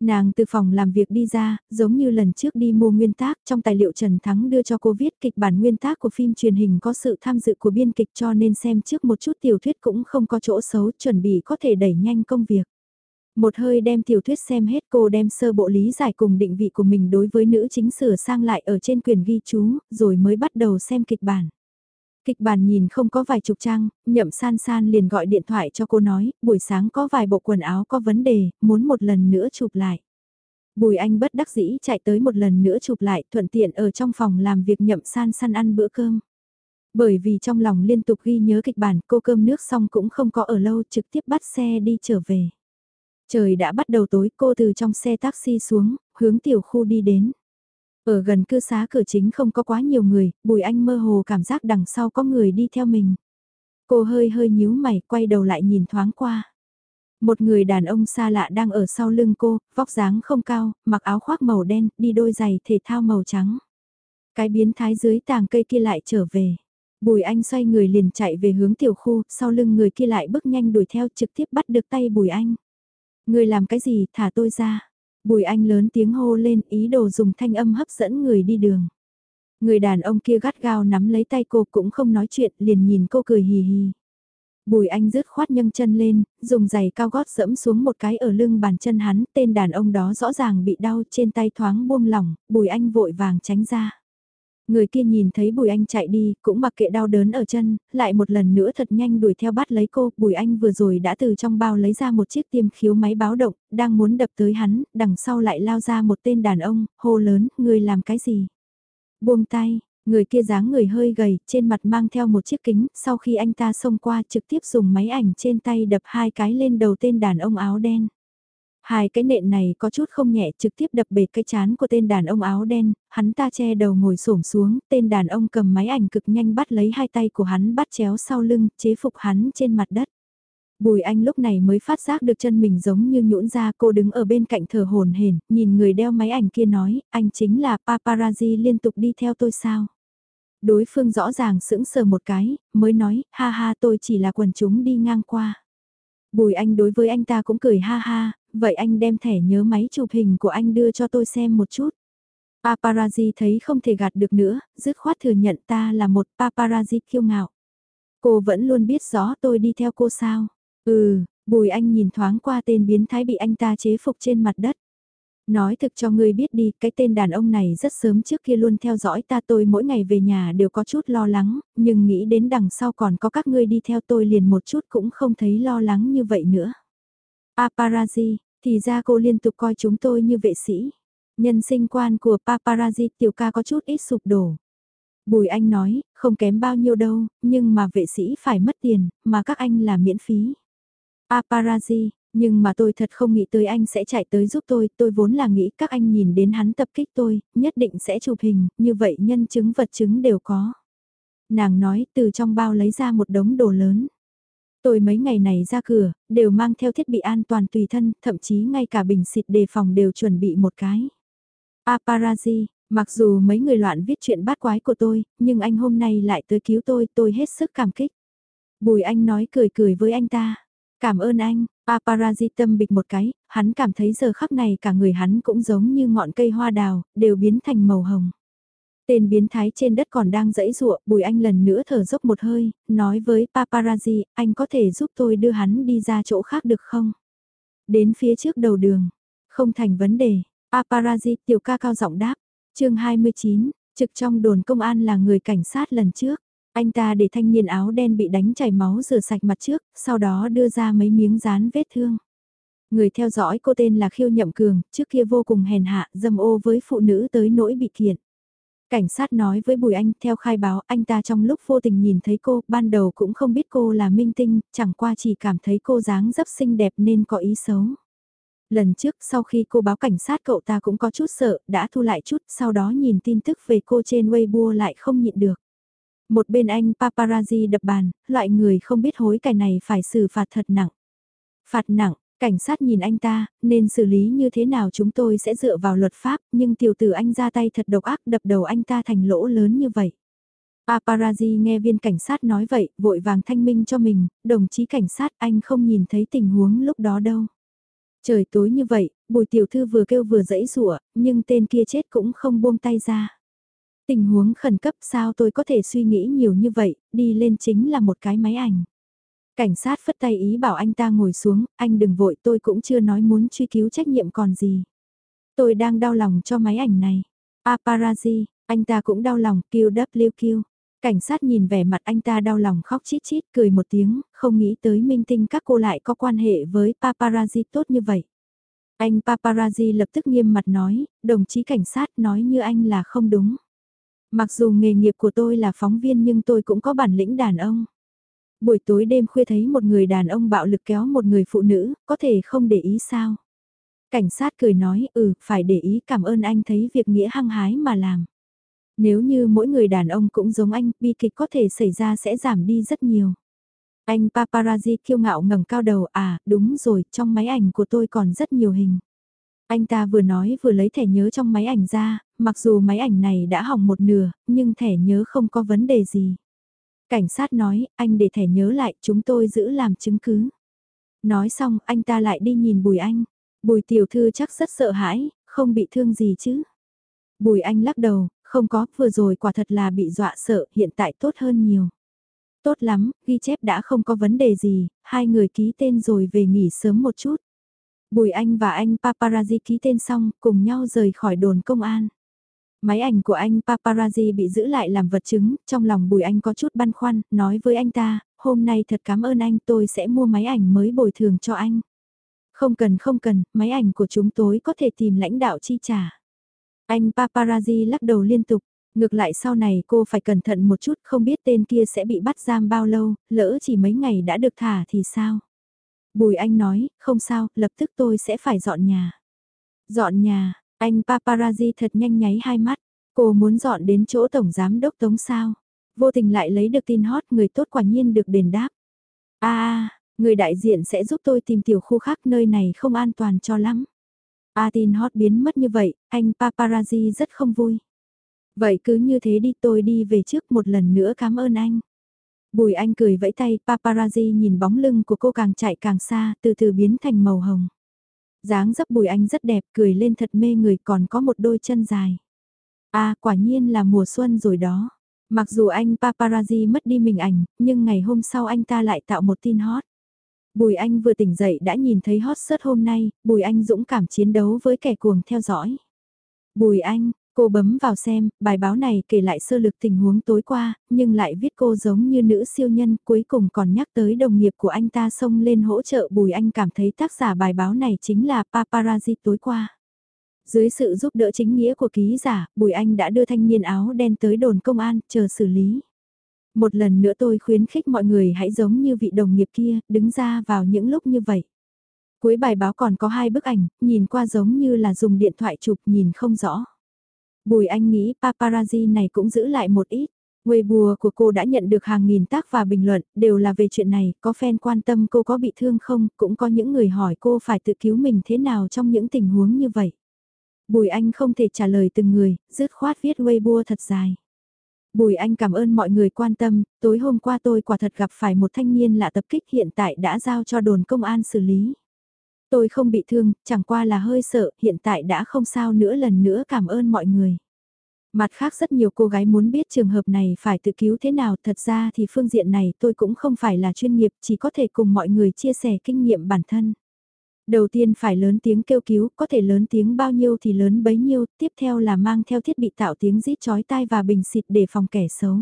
Nàng từ phòng làm việc đi ra, giống như lần trước đi mua nguyên tác, trong tài liệu Trần Thắng đưa cho cô viết kịch bản nguyên tác của phim truyền hình có sự tham dự của biên kịch cho nên xem trước một chút tiểu thuyết cũng không có chỗ xấu, chuẩn bị có thể đẩy nhanh công việc. Một hơi đem tiểu thuyết xem hết cô đem sơ bộ lý giải cùng định vị của mình đối với nữ chính sửa sang lại ở trên quyền ghi chú, rồi mới bắt đầu xem kịch bản. Kịch bản nhìn không có vài chục trang, nhậm san san liền gọi điện thoại cho cô nói, buổi sáng có vài bộ quần áo có vấn đề, muốn một lần nữa chụp lại. Bùi anh bất đắc dĩ chạy tới một lần nữa chụp lại, thuận tiện ở trong phòng làm việc nhậm san san ăn bữa cơm. Bởi vì trong lòng liên tục ghi nhớ kịch bản, cô cơm nước xong cũng không có ở lâu, trực tiếp bắt xe đi trở về. Trời đã bắt đầu tối, cô từ trong xe taxi xuống, hướng tiểu khu đi đến. Ở gần cư xá cửa chính không có quá nhiều người, Bùi Anh mơ hồ cảm giác đằng sau có người đi theo mình. Cô hơi hơi nhíu mày, quay đầu lại nhìn thoáng qua. Một người đàn ông xa lạ đang ở sau lưng cô, vóc dáng không cao, mặc áo khoác màu đen, đi đôi giày thể thao màu trắng. Cái biến thái dưới tàng cây kia lại trở về. Bùi Anh xoay người liền chạy về hướng tiểu khu, sau lưng người kia lại bước nhanh đuổi theo trực tiếp bắt được tay Bùi Anh. Người làm cái gì, thả tôi ra. Bùi Anh lớn tiếng hô lên ý đồ dùng thanh âm hấp dẫn người đi đường. Người đàn ông kia gắt gao nắm lấy tay cô cũng không nói chuyện liền nhìn cô cười hì hì. Bùi Anh rứt khoát nhâng chân lên, dùng giày cao gót dẫm xuống một cái ở lưng bàn chân hắn, tên đàn ông đó rõ ràng bị đau trên tay thoáng buông lỏng, Bùi Anh vội vàng tránh ra. Người kia nhìn thấy Bùi Anh chạy đi, cũng mặc kệ đau đớn ở chân, lại một lần nữa thật nhanh đuổi theo bắt lấy cô. Bùi Anh vừa rồi đã từ trong bao lấy ra một chiếc tiêm khiếu máy báo động, đang muốn đập tới hắn, đằng sau lại lao ra một tên đàn ông, hô lớn, người làm cái gì? Buông tay, người kia dáng người hơi gầy, trên mặt mang theo một chiếc kính, sau khi anh ta xông qua trực tiếp dùng máy ảnh trên tay đập hai cái lên đầu tên đàn ông áo đen. Hai cái nện này có chút không nhẹ trực tiếp đập bể cái chán của tên đàn ông áo đen, hắn ta che đầu ngồi xổm xuống, tên đàn ông cầm máy ảnh cực nhanh bắt lấy hai tay của hắn bắt chéo sau lưng, chế phục hắn trên mặt đất. Bùi anh lúc này mới phát giác được chân mình giống như nhũn ra cô đứng ở bên cạnh thờ hồn hển nhìn người đeo máy ảnh kia nói, anh chính là paparazzi liên tục đi theo tôi sao. Đối phương rõ ràng sững sờ một cái, mới nói, ha ha tôi chỉ là quần chúng đi ngang qua. Bùi anh đối với anh ta cũng cười ha ha, vậy anh đem thẻ nhớ máy chụp hình của anh đưa cho tôi xem một chút. Paparazzi thấy không thể gạt được nữa, dứt khoát thừa nhận ta là một paparazzi kiêu ngạo. Cô vẫn luôn biết rõ tôi đi theo cô sao. Ừ, bùi anh nhìn thoáng qua tên biến thái bị anh ta chế phục trên mặt đất. Nói thực cho ngươi biết đi, cái tên đàn ông này rất sớm trước kia luôn theo dõi ta tôi mỗi ngày về nhà đều có chút lo lắng, nhưng nghĩ đến đằng sau còn có các ngươi đi theo tôi liền một chút cũng không thấy lo lắng như vậy nữa. Paparazzi, thì ra cô liên tục coi chúng tôi như vệ sĩ. Nhân sinh quan của paparazzi tiểu ca có chút ít sụp đổ. Bùi anh nói, không kém bao nhiêu đâu, nhưng mà vệ sĩ phải mất tiền, mà các anh là miễn phí. Paparazzi, nhưng mà tôi thật không nghĩ tới anh sẽ chạy tới giúp tôi, tôi vốn là nghĩ các anh nhìn đến hắn tập kích tôi, nhất định sẽ chụp hình, như vậy nhân chứng vật chứng đều có. Nàng nói từ trong bao lấy ra một đống đồ lớn. Tôi mấy ngày này ra cửa, đều mang theo thiết bị an toàn tùy thân, thậm chí ngay cả bình xịt đề phòng đều chuẩn bị một cái. À, paparazzi, mặc dù mấy người loạn viết chuyện bát quái của tôi, nhưng anh hôm nay lại tới cứu tôi, tôi hết sức cảm kích. Bùi anh nói cười cười với anh ta. Cảm ơn anh, à, paparazzi tâm bịch một cái, hắn cảm thấy giờ khắc này cả người hắn cũng giống như ngọn cây hoa đào, đều biến thành màu hồng. Tên biến thái trên đất còn đang dẫy dụa, bùi anh lần nữa thở dốc một hơi, nói với paparazzi, anh có thể giúp tôi đưa hắn đi ra chỗ khác được không? Đến phía trước đầu đường, không thành vấn đề, paparazzi tiểu ca cao giọng đáp, chương 29, trực trong đồn công an là người cảnh sát lần trước. Anh ta để thanh niên áo đen bị đánh chảy máu rửa sạch mặt trước, sau đó đưa ra mấy miếng dán vết thương. Người theo dõi cô tên là Khiêu Nhậm Cường, trước kia vô cùng hèn hạ, dâm ô với phụ nữ tới nỗi bị kiện. Cảnh sát nói với Bùi Anh, theo khai báo, anh ta trong lúc vô tình nhìn thấy cô, ban đầu cũng không biết cô là minh tinh, chẳng qua chỉ cảm thấy cô dáng dấp xinh đẹp nên có ý xấu. Lần trước sau khi cô báo cảnh sát cậu ta cũng có chút sợ, đã thu lại chút, sau đó nhìn tin tức về cô trên Weibo lại không nhịn được. Một bên anh paparazzi đập bàn, loại người không biết hối cải này phải xử phạt thật nặng. Phạt nặng, cảnh sát nhìn anh ta, nên xử lý như thế nào chúng tôi sẽ dựa vào luật pháp, nhưng tiểu tử anh ra tay thật độc ác đập đầu anh ta thành lỗ lớn như vậy. Paparazzi nghe viên cảnh sát nói vậy, vội vàng thanh minh cho mình, đồng chí cảnh sát anh không nhìn thấy tình huống lúc đó đâu. Trời tối như vậy, bùi tiểu thư vừa kêu vừa dẫy rủa nhưng tên kia chết cũng không buông tay ra. Tình huống khẩn cấp sao tôi có thể suy nghĩ nhiều như vậy, đi lên chính là một cái máy ảnh. Cảnh sát phất tay ý bảo anh ta ngồi xuống, anh đừng vội tôi cũng chưa nói muốn truy cứu trách nhiệm còn gì. Tôi đang đau lòng cho máy ảnh này. À, paparazzi, anh ta cũng đau lòng, QWQ. Cảnh sát nhìn vẻ mặt anh ta đau lòng khóc chít chít cười một tiếng, không nghĩ tới minh tinh các cô lại có quan hệ với paparazzi tốt như vậy. Anh paparazzi lập tức nghiêm mặt nói, đồng chí cảnh sát nói như anh là không đúng. Mặc dù nghề nghiệp của tôi là phóng viên nhưng tôi cũng có bản lĩnh đàn ông. Buổi tối đêm khuya thấy một người đàn ông bạo lực kéo một người phụ nữ, có thể không để ý sao? Cảnh sát cười nói, ừ, phải để ý cảm ơn anh thấy việc nghĩa hăng hái mà làm. Nếu như mỗi người đàn ông cũng giống anh, bi kịch có thể xảy ra sẽ giảm đi rất nhiều. Anh paparazzi kiêu ngạo ngẩng cao đầu, à, đúng rồi, trong máy ảnh của tôi còn rất nhiều hình. Anh ta vừa nói vừa lấy thẻ nhớ trong máy ảnh ra, mặc dù máy ảnh này đã hỏng một nửa, nhưng thẻ nhớ không có vấn đề gì. Cảnh sát nói, anh để thẻ nhớ lại, chúng tôi giữ làm chứng cứ. Nói xong, anh ta lại đi nhìn Bùi Anh. Bùi tiểu thư chắc rất sợ hãi, không bị thương gì chứ. Bùi Anh lắc đầu, không có, vừa rồi quả thật là bị dọa sợ, hiện tại tốt hơn nhiều. Tốt lắm, ghi chép đã không có vấn đề gì, hai người ký tên rồi về nghỉ sớm một chút. Bùi Anh và anh paparazzi ký tên xong, cùng nhau rời khỏi đồn công an. Máy ảnh của anh paparazzi bị giữ lại làm vật chứng, trong lòng Bùi Anh có chút băn khoăn, nói với anh ta, hôm nay thật cảm ơn anh tôi sẽ mua máy ảnh mới bồi thường cho anh. Không cần không cần, máy ảnh của chúng tôi có thể tìm lãnh đạo chi trả. Anh paparazzi lắc đầu liên tục, ngược lại sau này cô phải cẩn thận một chút không biết tên kia sẽ bị bắt giam bao lâu, lỡ chỉ mấy ngày đã được thả thì sao. Bùi Anh nói, không sao, lập tức tôi sẽ phải dọn nhà. Dọn nhà, anh paparazzi thật nhanh nháy hai mắt, cô muốn dọn đến chỗ tổng giám đốc tống sao. Vô tình lại lấy được tin hot người tốt quả nhiên được đền đáp. À, người đại diện sẽ giúp tôi tìm tiểu khu khác nơi này không an toàn cho lắm. A tin hot biến mất như vậy, anh paparazzi rất không vui. Vậy cứ như thế đi tôi đi về trước một lần nữa cảm ơn anh. Bùi anh cười vẫy tay, paparazzi nhìn bóng lưng của cô càng chạy càng xa, từ từ biến thành màu hồng dáng dấp bùi anh rất đẹp, cười lên thật mê người còn có một đôi chân dài. À, quả nhiên là mùa xuân rồi đó. Mặc dù anh paparazzi mất đi mình ảnh, nhưng ngày hôm sau anh ta lại tạo một tin hot. Bùi Anh vừa tỉnh dậy đã nhìn thấy hot search hôm nay, Bùi Anh dũng cảm chiến đấu với kẻ cuồng theo dõi. Bùi Anh, cô bấm vào xem, bài báo này kể lại sơ lược tình huống tối qua, nhưng lại viết cô giống như nữ siêu nhân, cuối cùng còn nhắc tới đồng nghiệp của anh ta xông lên hỗ trợ Bùi Anh cảm thấy tác giả bài báo này chính là paparazzi tối qua. Dưới sự giúp đỡ chính nghĩa của ký giả, Bùi Anh đã đưa thanh niên áo đen tới đồn công an, chờ xử lý. Một lần nữa tôi khuyến khích mọi người hãy giống như vị đồng nghiệp kia, đứng ra vào những lúc như vậy. Cuối bài báo còn có hai bức ảnh, nhìn qua giống như là dùng điện thoại chụp nhìn không rõ. Bùi Anh nghĩ paparazzi này cũng giữ lại một ít. Weibo của cô đã nhận được hàng nghìn tác và bình luận, đều là về chuyện này, có fan quan tâm cô có bị thương không, cũng có những người hỏi cô phải tự cứu mình thế nào trong những tình huống như vậy. Bùi Anh không thể trả lời từng người, dứt khoát viết Weibo thật dài. Bùi Anh cảm ơn mọi người quan tâm, tối hôm qua tôi quả thật gặp phải một thanh niên lạ tập kích hiện tại đã giao cho đồn công an xử lý. Tôi không bị thương, chẳng qua là hơi sợ, hiện tại đã không sao nữa lần nữa cảm ơn mọi người. Mặt khác rất nhiều cô gái muốn biết trường hợp này phải tự cứu thế nào, thật ra thì phương diện này tôi cũng không phải là chuyên nghiệp, chỉ có thể cùng mọi người chia sẻ kinh nghiệm bản thân. Đầu tiên phải lớn tiếng kêu cứu, có thể lớn tiếng bao nhiêu thì lớn bấy nhiêu, tiếp theo là mang theo thiết bị tạo tiếng rít chói tai và bình xịt để phòng kẻ xấu.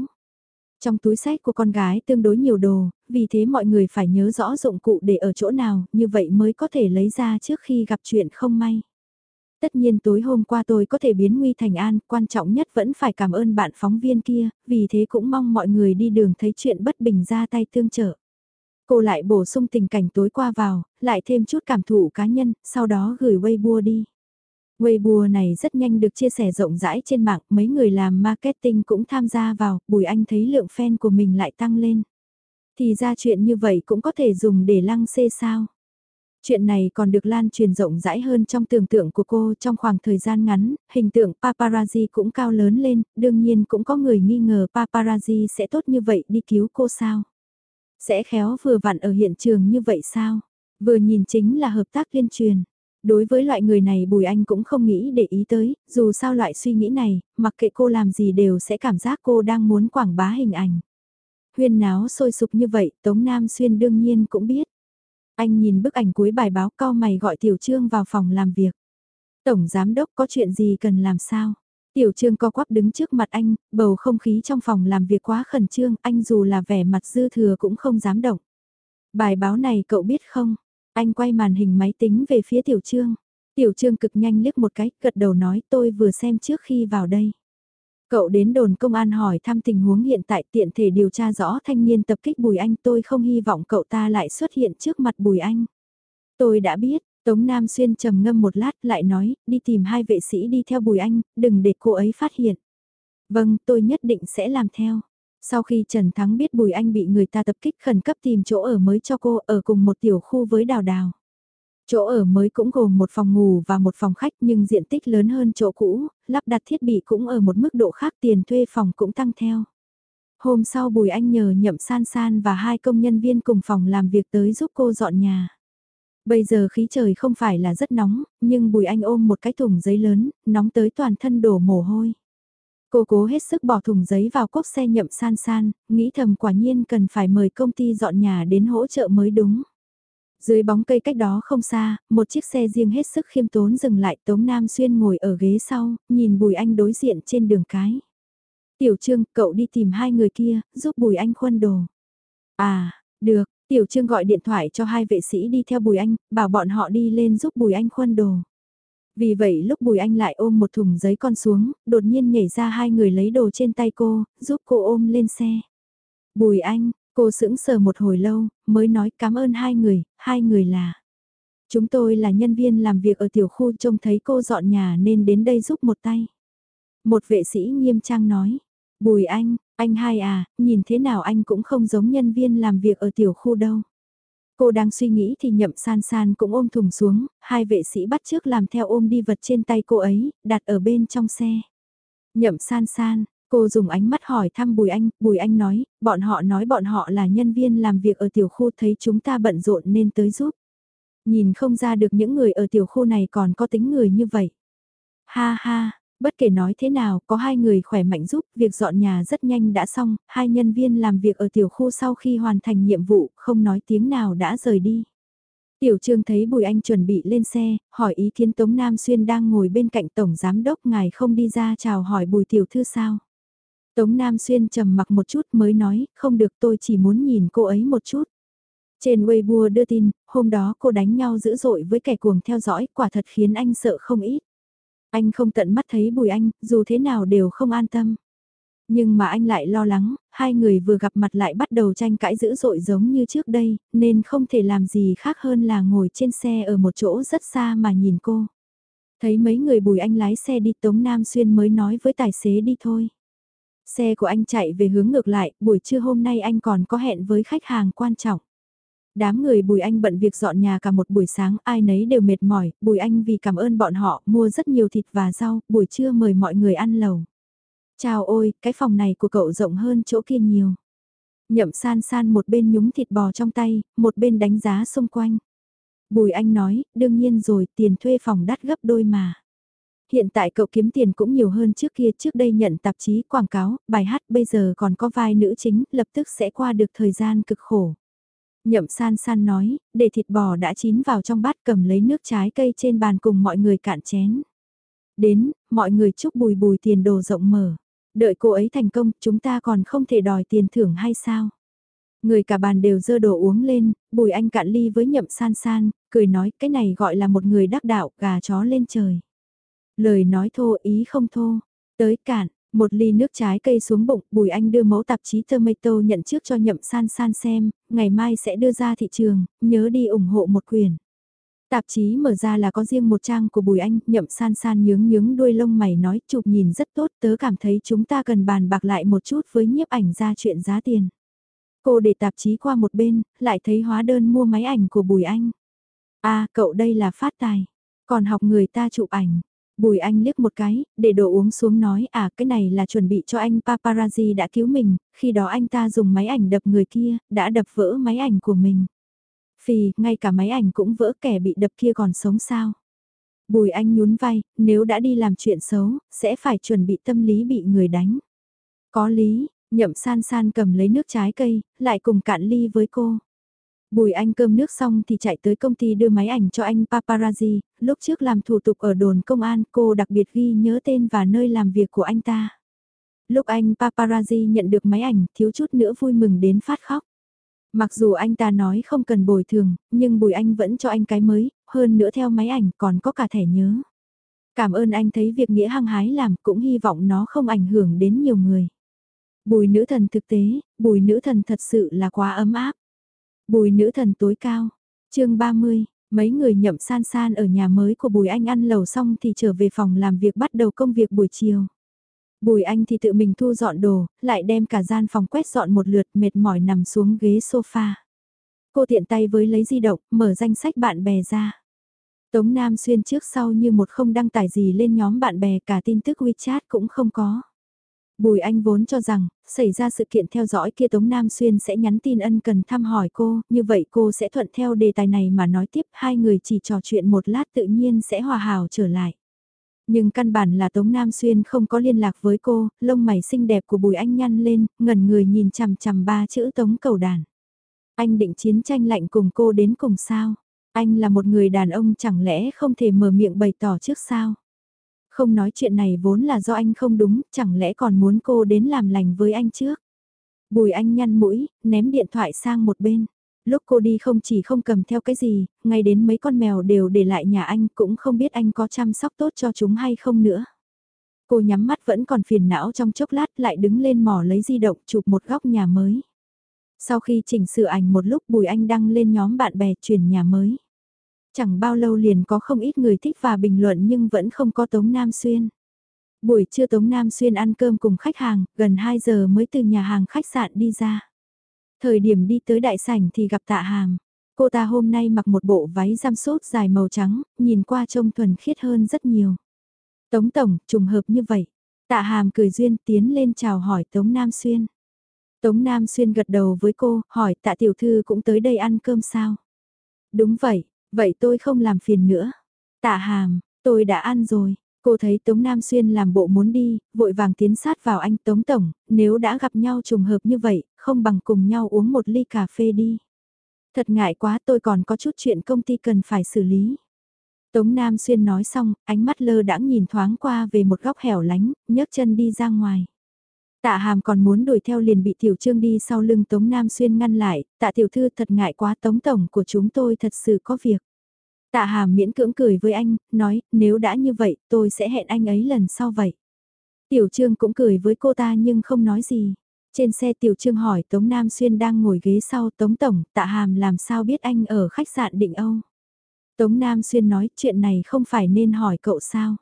Trong túi sách của con gái tương đối nhiều đồ, vì thế mọi người phải nhớ rõ dụng cụ để ở chỗ nào, như vậy mới có thể lấy ra trước khi gặp chuyện không may. Tất nhiên tối hôm qua tôi có thể biến nguy thành an, quan trọng nhất vẫn phải cảm ơn bạn phóng viên kia, vì thế cũng mong mọi người đi đường thấy chuyện bất bình ra tay tương trợ. Cô lại bổ sung tình cảnh tối qua vào, lại thêm chút cảm thụ cá nhân, sau đó gửi Weibo đi. Weibo này rất nhanh được chia sẻ rộng rãi trên mạng, mấy người làm marketing cũng tham gia vào, Bùi Anh thấy lượng fan của mình lại tăng lên. Thì ra chuyện như vậy cũng có thể dùng để lăng xê sao. Chuyện này còn được lan truyền rộng rãi hơn trong tưởng tượng của cô trong khoảng thời gian ngắn, hình tượng paparazzi cũng cao lớn lên, đương nhiên cũng có người nghi ngờ paparazzi sẽ tốt như vậy đi cứu cô sao. Sẽ khéo vừa vặn ở hiện trường như vậy sao? Vừa nhìn chính là hợp tác liên truyền. Đối với loại người này Bùi Anh cũng không nghĩ để ý tới, dù sao loại suy nghĩ này, mặc kệ cô làm gì đều sẽ cảm giác cô đang muốn quảng bá hình ảnh. Huyên náo sôi sục như vậy, Tống Nam Xuyên đương nhiên cũng biết. Anh nhìn bức ảnh cuối bài báo cao mày gọi Tiểu Trương vào phòng làm việc. Tổng Giám Đốc có chuyện gì cần làm sao? Tiểu trương co quắp đứng trước mặt anh, bầu không khí trong phòng làm việc quá khẩn trương, anh dù là vẻ mặt dư thừa cũng không dám động. Bài báo này cậu biết không? Anh quay màn hình máy tính về phía tiểu trương. Tiểu trương cực nhanh liếc một cái, gật đầu nói tôi vừa xem trước khi vào đây. Cậu đến đồn công an hỏi thăm tình huống hiện tại tiện thể điều tra rõ thanh niên tập kích Bùi Anh tôi không hy vọng cậu ta lại xuất hiện trước mặt Bùi Anh. Tôi đã biết, Tống Nam Xuyên trầm ngâm một lát lại nói, đi tìm hai vệ sĩ đi theo Bùi Anh, đừng để cô ấy phát hiện. Vâng, tôi nhất định sẽ làm theo. Sau khi Trần Thắng biết Bùi Anh bị người ta tập kích khẩn cấp tìm chỗ ở mới cho cô ở cùng một tiểu khu với Đào Đào. Chỗ ở mới cũng gồm một phòng ngủ và một phòng khách nhưng diện tích lớn hơn chỗ cũ, lắp đặt thiết bị cũng ở một mức độ khác tiền thuê phòng cũng tăng theo. Hôm sau Bùi Anh nhờ nhậm san san và hai công nhân viên cùng phòng làm việc tới giúp cô dọn nhà. Bây giờ khí trời không phải là rất nóng, nhưng Bùi Anh ôm một cái thùng giấy lớn, nóng tới toàn thân đổ mồ hôi. Cô cố hết sức bỏ thùng giấy vào cốc xe nhậm san san, nghĩ thầm quả nhiên cần phải mời công ty dọn nhà đến hỗ trợ mới đúng. Dưới bóng cây cách đó không xa, một chiếc xe riêng hết sức khiêm tốn dừng lại Tống Nam Xuyên ngồi ở ghế sau, nhìn Bùi Anh đối diện trên đường cái. Tiểu Trương, cậu đi tìm hai người kia, giúp Bùi Anh khuân đồ. À, được, Tiểu Trương gọi điện thoại cho hai vệ sĩ đi theo Bùi Anh, bảo bọn họ đi lên giúp Bùi Anh khuân đồ. Vì vậy lúc Bùi Anh lại ôm một thùng giấy con xuống, đột nhiên nhảy ra hai người lấy đồ trên tay cô, giúp cô ôm lên xe. Bùi Anh, cô sững sờ một hồi lâu, mới nói cảm ơn hai người, hai người là. Chúng tôi là nhân viên làm việc ở tiểu khu trông thấy cô dọn nhà nên đến đây giúp một tay. Một vệ sĩ nghiêm trang nói, Bùi Anh, anh hai à, nhìn thế nào anh cũng không giống nhân viên làm việc ở tiểu khu đâu. Cô đang suy nghĩ thì nhậm san san cũng ôm thùng xuống, hai vệ sĩ bắt trước làm theo ôm đi vật trên tay cô ấy, đặt ở bên trong xe. Nhậm san san, cô dùng ánh mắt hỏi thăm Bùi Anh, Bùi Anh nói, bọn họ nói bọn họ là nhân viên làm việc ở tiểu khu thấy chúng ta bận rộn nên tới giúp. Nhìn không ra được những người ở tiểu khu này còn có tính người như vậy. Ha ha, bất kể nói thế nào, có hai người khỏe mạnh giúp, việc dọn nhà rất nhanh đã xong, hai nhân viên làm việc ở tiểu khu sau khi hoàn thành nhiệm vụ, không nói tiếng nào đã rời đi. Tiểu Trương thấy Bùi Anh chuẩn bị lên xe, hỏi ý kiến Tống Nam Xuyên đang ngồi bên cạnh Tổng Giám Đốc ngài không đi ra chào hỏi Bùi Tiểu Thư sao. Tống Nam Xuyên trầm mặc một chút mới nói, không được tôi chỉ muốn nhìn cô ấy một chút. Trên Weibo đưa tin, hôm đó cô đánh nhau dữ dội với kẻ cuồng theo dõi, quả thật khiến anh sợ không ít. Anh không tận mắt thấy Bùi Anh, dù thế nào đều không an tâm. Nhưng mà anh lại lo lắng, hai người vừa gặp mặt lại bắt đầu tranh cãi dữ dội giống như trước đây, nên không thể làm gì khác hơn là ngồi trên xe ở một chỗ rất xa mà nhìn cô. Thấy mấy người bùi anh lái xe đi Tống Nam Xuyên mới nói với tài xế đi thôi. Xe của anh chạy về hướng ngược lại, buổi trưa hôm nay anh còn có hẹn với khách hàng quan trọng. Đám người Bùi Anh bận việc dọn nhà cả một buổi sáng, ai nấy đều mệt mỏi, Bùi Anh vì cảm ơn bọn họ mua rất nhiều thịt và rau, buổi trưa mời mọi người ăn lầu. Chào ôi, cái phòng này của cậu rộng hơn chỗ kia nhiều. Nhậm san san một bên nhúng thịt bò trong tay, một bên đánh giá xung quanh. Bùi Anh nói, đương nhiên rồi, tiền thuê phòng đắt gấp đôi mà. Hiện tại cậu kiếm tiền cũng nhiều hơn trước kia, trước đây nhận tạp chí, quảng cáo, bài hát bây giờ còn có vai nữ chính, lập tức sẽ qua được thời gian cực khổ. Nhậm san san nói, để thịt bò đã chín vào trong bát cầm lấy nước trái cây trên bàn cùng mọi người cạn chén. Đến, mọi người chúc bùi bùi tiền đồ rộng mở. Đợi cô ấy thành công, chúng ta còn không thể đòi tiền thưởng hay sao? Người cả bàn đều dơ đồ uống lên, bùi anh cạn ly với nhậm san san, cười nói cái này gọi là một người đắc đạo, gà chó lên trời. Lời nói thô ý không thô, tới cạn, một ly nước trái cây xuống bụng, Bùi Anh đưa mẫu tạp chí Tomato nhận trước cho nhậm san san xem, ngày mai sẽ đưa ra thị trường, nhớ đi ủng hộ một quyền. Tạp chí mở ra là có riêng một trang của Bùi Anh, nhậm san san nhướng nhướng đuôi lông mày nói chụp nhìn rất tốt, tớ cảm thấy chúng ta cần bàn bạc lại một chút với nhiếp ảnh ra chuyện giá tiền. Cô để tạp chí qua một bên, lại thấy hóa đơn mua máy ảnh của Bùi Anh. à, cậu đây là phát tài, còn học người ta chụp ảnh. Bùi Anh liếc một cái, để đồ uống xuống nói à cái này là chuẩn bị cho anh paparazzi đã cứu mình, khi đó anh ta dùng máy ảnh đập người kia, đã đập vỡ máy ảnh của mình. Phì, ngay cả máy ảnh cũng vỡ kẻ bị đập kia còn sống sao. Bùi Anh nhún vai, nếu đã đi làm chuyện xấu, sẽ phải chuẩn bị tâm lý bị người đánh. Có lý, nhậm san san cầm lấy nước trái cây, lại cùng cạn ly với cô. Bùi Anh cơm nước xong thì chạy tới công ty đưa máy ảnh cho anh paparazzi, lúc trước làm thủ tục ở đồn công an cô đặc biệt ghi nhớ tên và nơi làm việc của anh ta. Lúc anh paparazzi nhận được máy ảnh thiếu chút nữa vui mừng đến phát khóc. Mặc dù anh ta nói không cần bồi thường, nhưng Bùi Anh vẫn cho anh cái mới, hơn nữa theo máy ảnh còn có cả thẻ nhớ. Cảm ơn anh thấy việc nghĩa hăng hái làm cũng hy vọng nó không ảnh hưởng đến nhiều người. Bùi nữ thần thực tế, bùi nữ thần thật sự là quá ấm áp. Bùi nữ thần tối cao. chương 30, mấy người nhậm san san ở nhà mới của Bùi Anh ăn lầu xong thì trở về phòng làm việc bắt đầu công việc buổi chiều. Bùi Anh thì tự mình thu dọn đồ, lại đem cả gian phòng quét dọn một lượt mệt mỏi nằm xuống ghế sofa. Cô tiện tay với lấy di động, mở danh sách bạn bè ra. Tống Nam xuyên trước sau như một không đăng tải gì lên nhóm bạn bè cả tin tức WeChat cũng không có. Bùi Anh vốn cho rằng, xảy ra sự kiện theo dõi kia Tống Nam Xuyên sẽ nhắn tin ân cần thăm hỏi cô, như vậy cô sẽ thuận theo đề tài này mà nói tiếp hai người chỉ trò chuyện một lát tự nhiên sẽ hòa hảo trở lại. Nhưng căn bản là Tống Nam Xuyên không có liên lạc với cô, lông mày xinh đẹp của Bùi Anh nhăn lên, ngẩn người nhìn chằm chằm ba chữ Tống cầu đàn. Anh định chiến tranh lạnh cùng cô đến cùng sao? Anh là một người đàn ông chẳng lẽ không thể mở miệng bày tỏ trước sao? Không nói chuyện này vốn là do anh không đúng, chẳng lẽ còn muốn cô đến làm lành với anh trước? Bùi anh nhăn mũi, ném điện thoại sang một bên. Lúc cô đi không chỉ không cầm theo cái gì, ngay đến mấy con mèo đều để lại nhà anh cũng không biết anh có chăm sóc tốt cho chúng hay không nữa. Cô nhắm mắt vẫn còn phiền não trong chốc lát lại đứng lên mỏ lấy di động chụp một góc nhà mới. Sau khi chỉnh sửa ảnh một lúc Bùi Anh đăng lên nhóm bạn bè chuyển nhà mới. Chẳng bao lâu liền có không ít người thích và bình luận nhưng vẫn không có Tống Nam Xuyên. Buổi trưa Tống Nam Xuyên ăn cơm cùng khách hàng, gần 2 giờ mới từ nhà hàng khách sạn đi ra. Thời điểm đi tới đại sảnh thì gặp tạ hàm. Cô ta hôm nay mặc một bộ váy giam sốt dài màu trắng, nhìn qua trông thuần khiết hơn rất nhiều. Tống Tổng, trùng hợp như vậy. Tạ hàm cười duyên tiến lên chào hỏi Tống Nam Xuyên. Tống Nam Xuyên gật đầu với cô, hỏi tạ tiểu thư cũng tới đây ăn cơm sao? Đúng vậy, vậy tôi không làm phiền nữa. Tạ hàm, tôi đã ăn rồi. Cô thấy Tống Nam Xuyên làm bộ muốn đi, vội vàng tiến sát vào anh Tống Tổng, nếu đã gặp nhau trùng hợp như vậy, không bằng cùng nhau uống một ly cà phê đi. Thật ngại quá tôi còn có chút chuyện công ty cần phải xử lý. Tống Nam Xuyên nói xong, ánh mắt lơ đãng nhìn thoáng qua về một góc hẻo lánh, nhấc chân đi ra ngoài. Tạ hàm còn muốn đuổi theo liền bị tiểu trương đi sau lưng Tống Nam Xuyên ngăn lại, tạ tiểu thư thật ngại quá Tống Tổng của chúng tôi thật sự có việc. Tạ hàm miễn cưỡng cười với anh, nói, nếu đã như vậy, tôi sẽ hẹn anh ấy lần sau vậy. Tiểu trương cũng cười với cô ta nhưng không nói gì. Trên xe tiểu trương hỏi Tống Nam Xuyên đang ngồi ghế sau Tống Tổng, tạ hàm làm sao biết anh ở khách sạn định Âu. Tống Nam Xuyên nói chuyện này không phải nên hỏi cậu sao.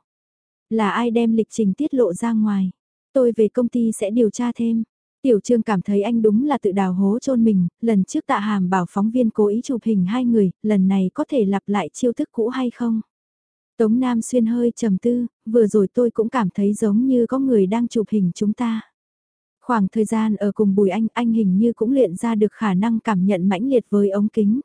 Là ai đem lịch trình tiết lộ ra ngoài. Tôi về công ty sẽ điều tra thêm. Tiểu Trương cảm thấy anh đúng là tự đào hố chôn mình, lần trước tạ hàm bảo phóng viên cố ý chụp hình hai người, lần này có thể lặp lại chiêu thức cũ hay không? Tống Nam Xuyên hơi trầm tư, vừa rồi tôi cũng cảm thấy giống như có người đang chụp hình chúng ta. Khoảng thời gian ở cùng Bùi Anh, anh hình như cũng luyện ra được khả năng cảm nhận mãnh liệt với ống kính.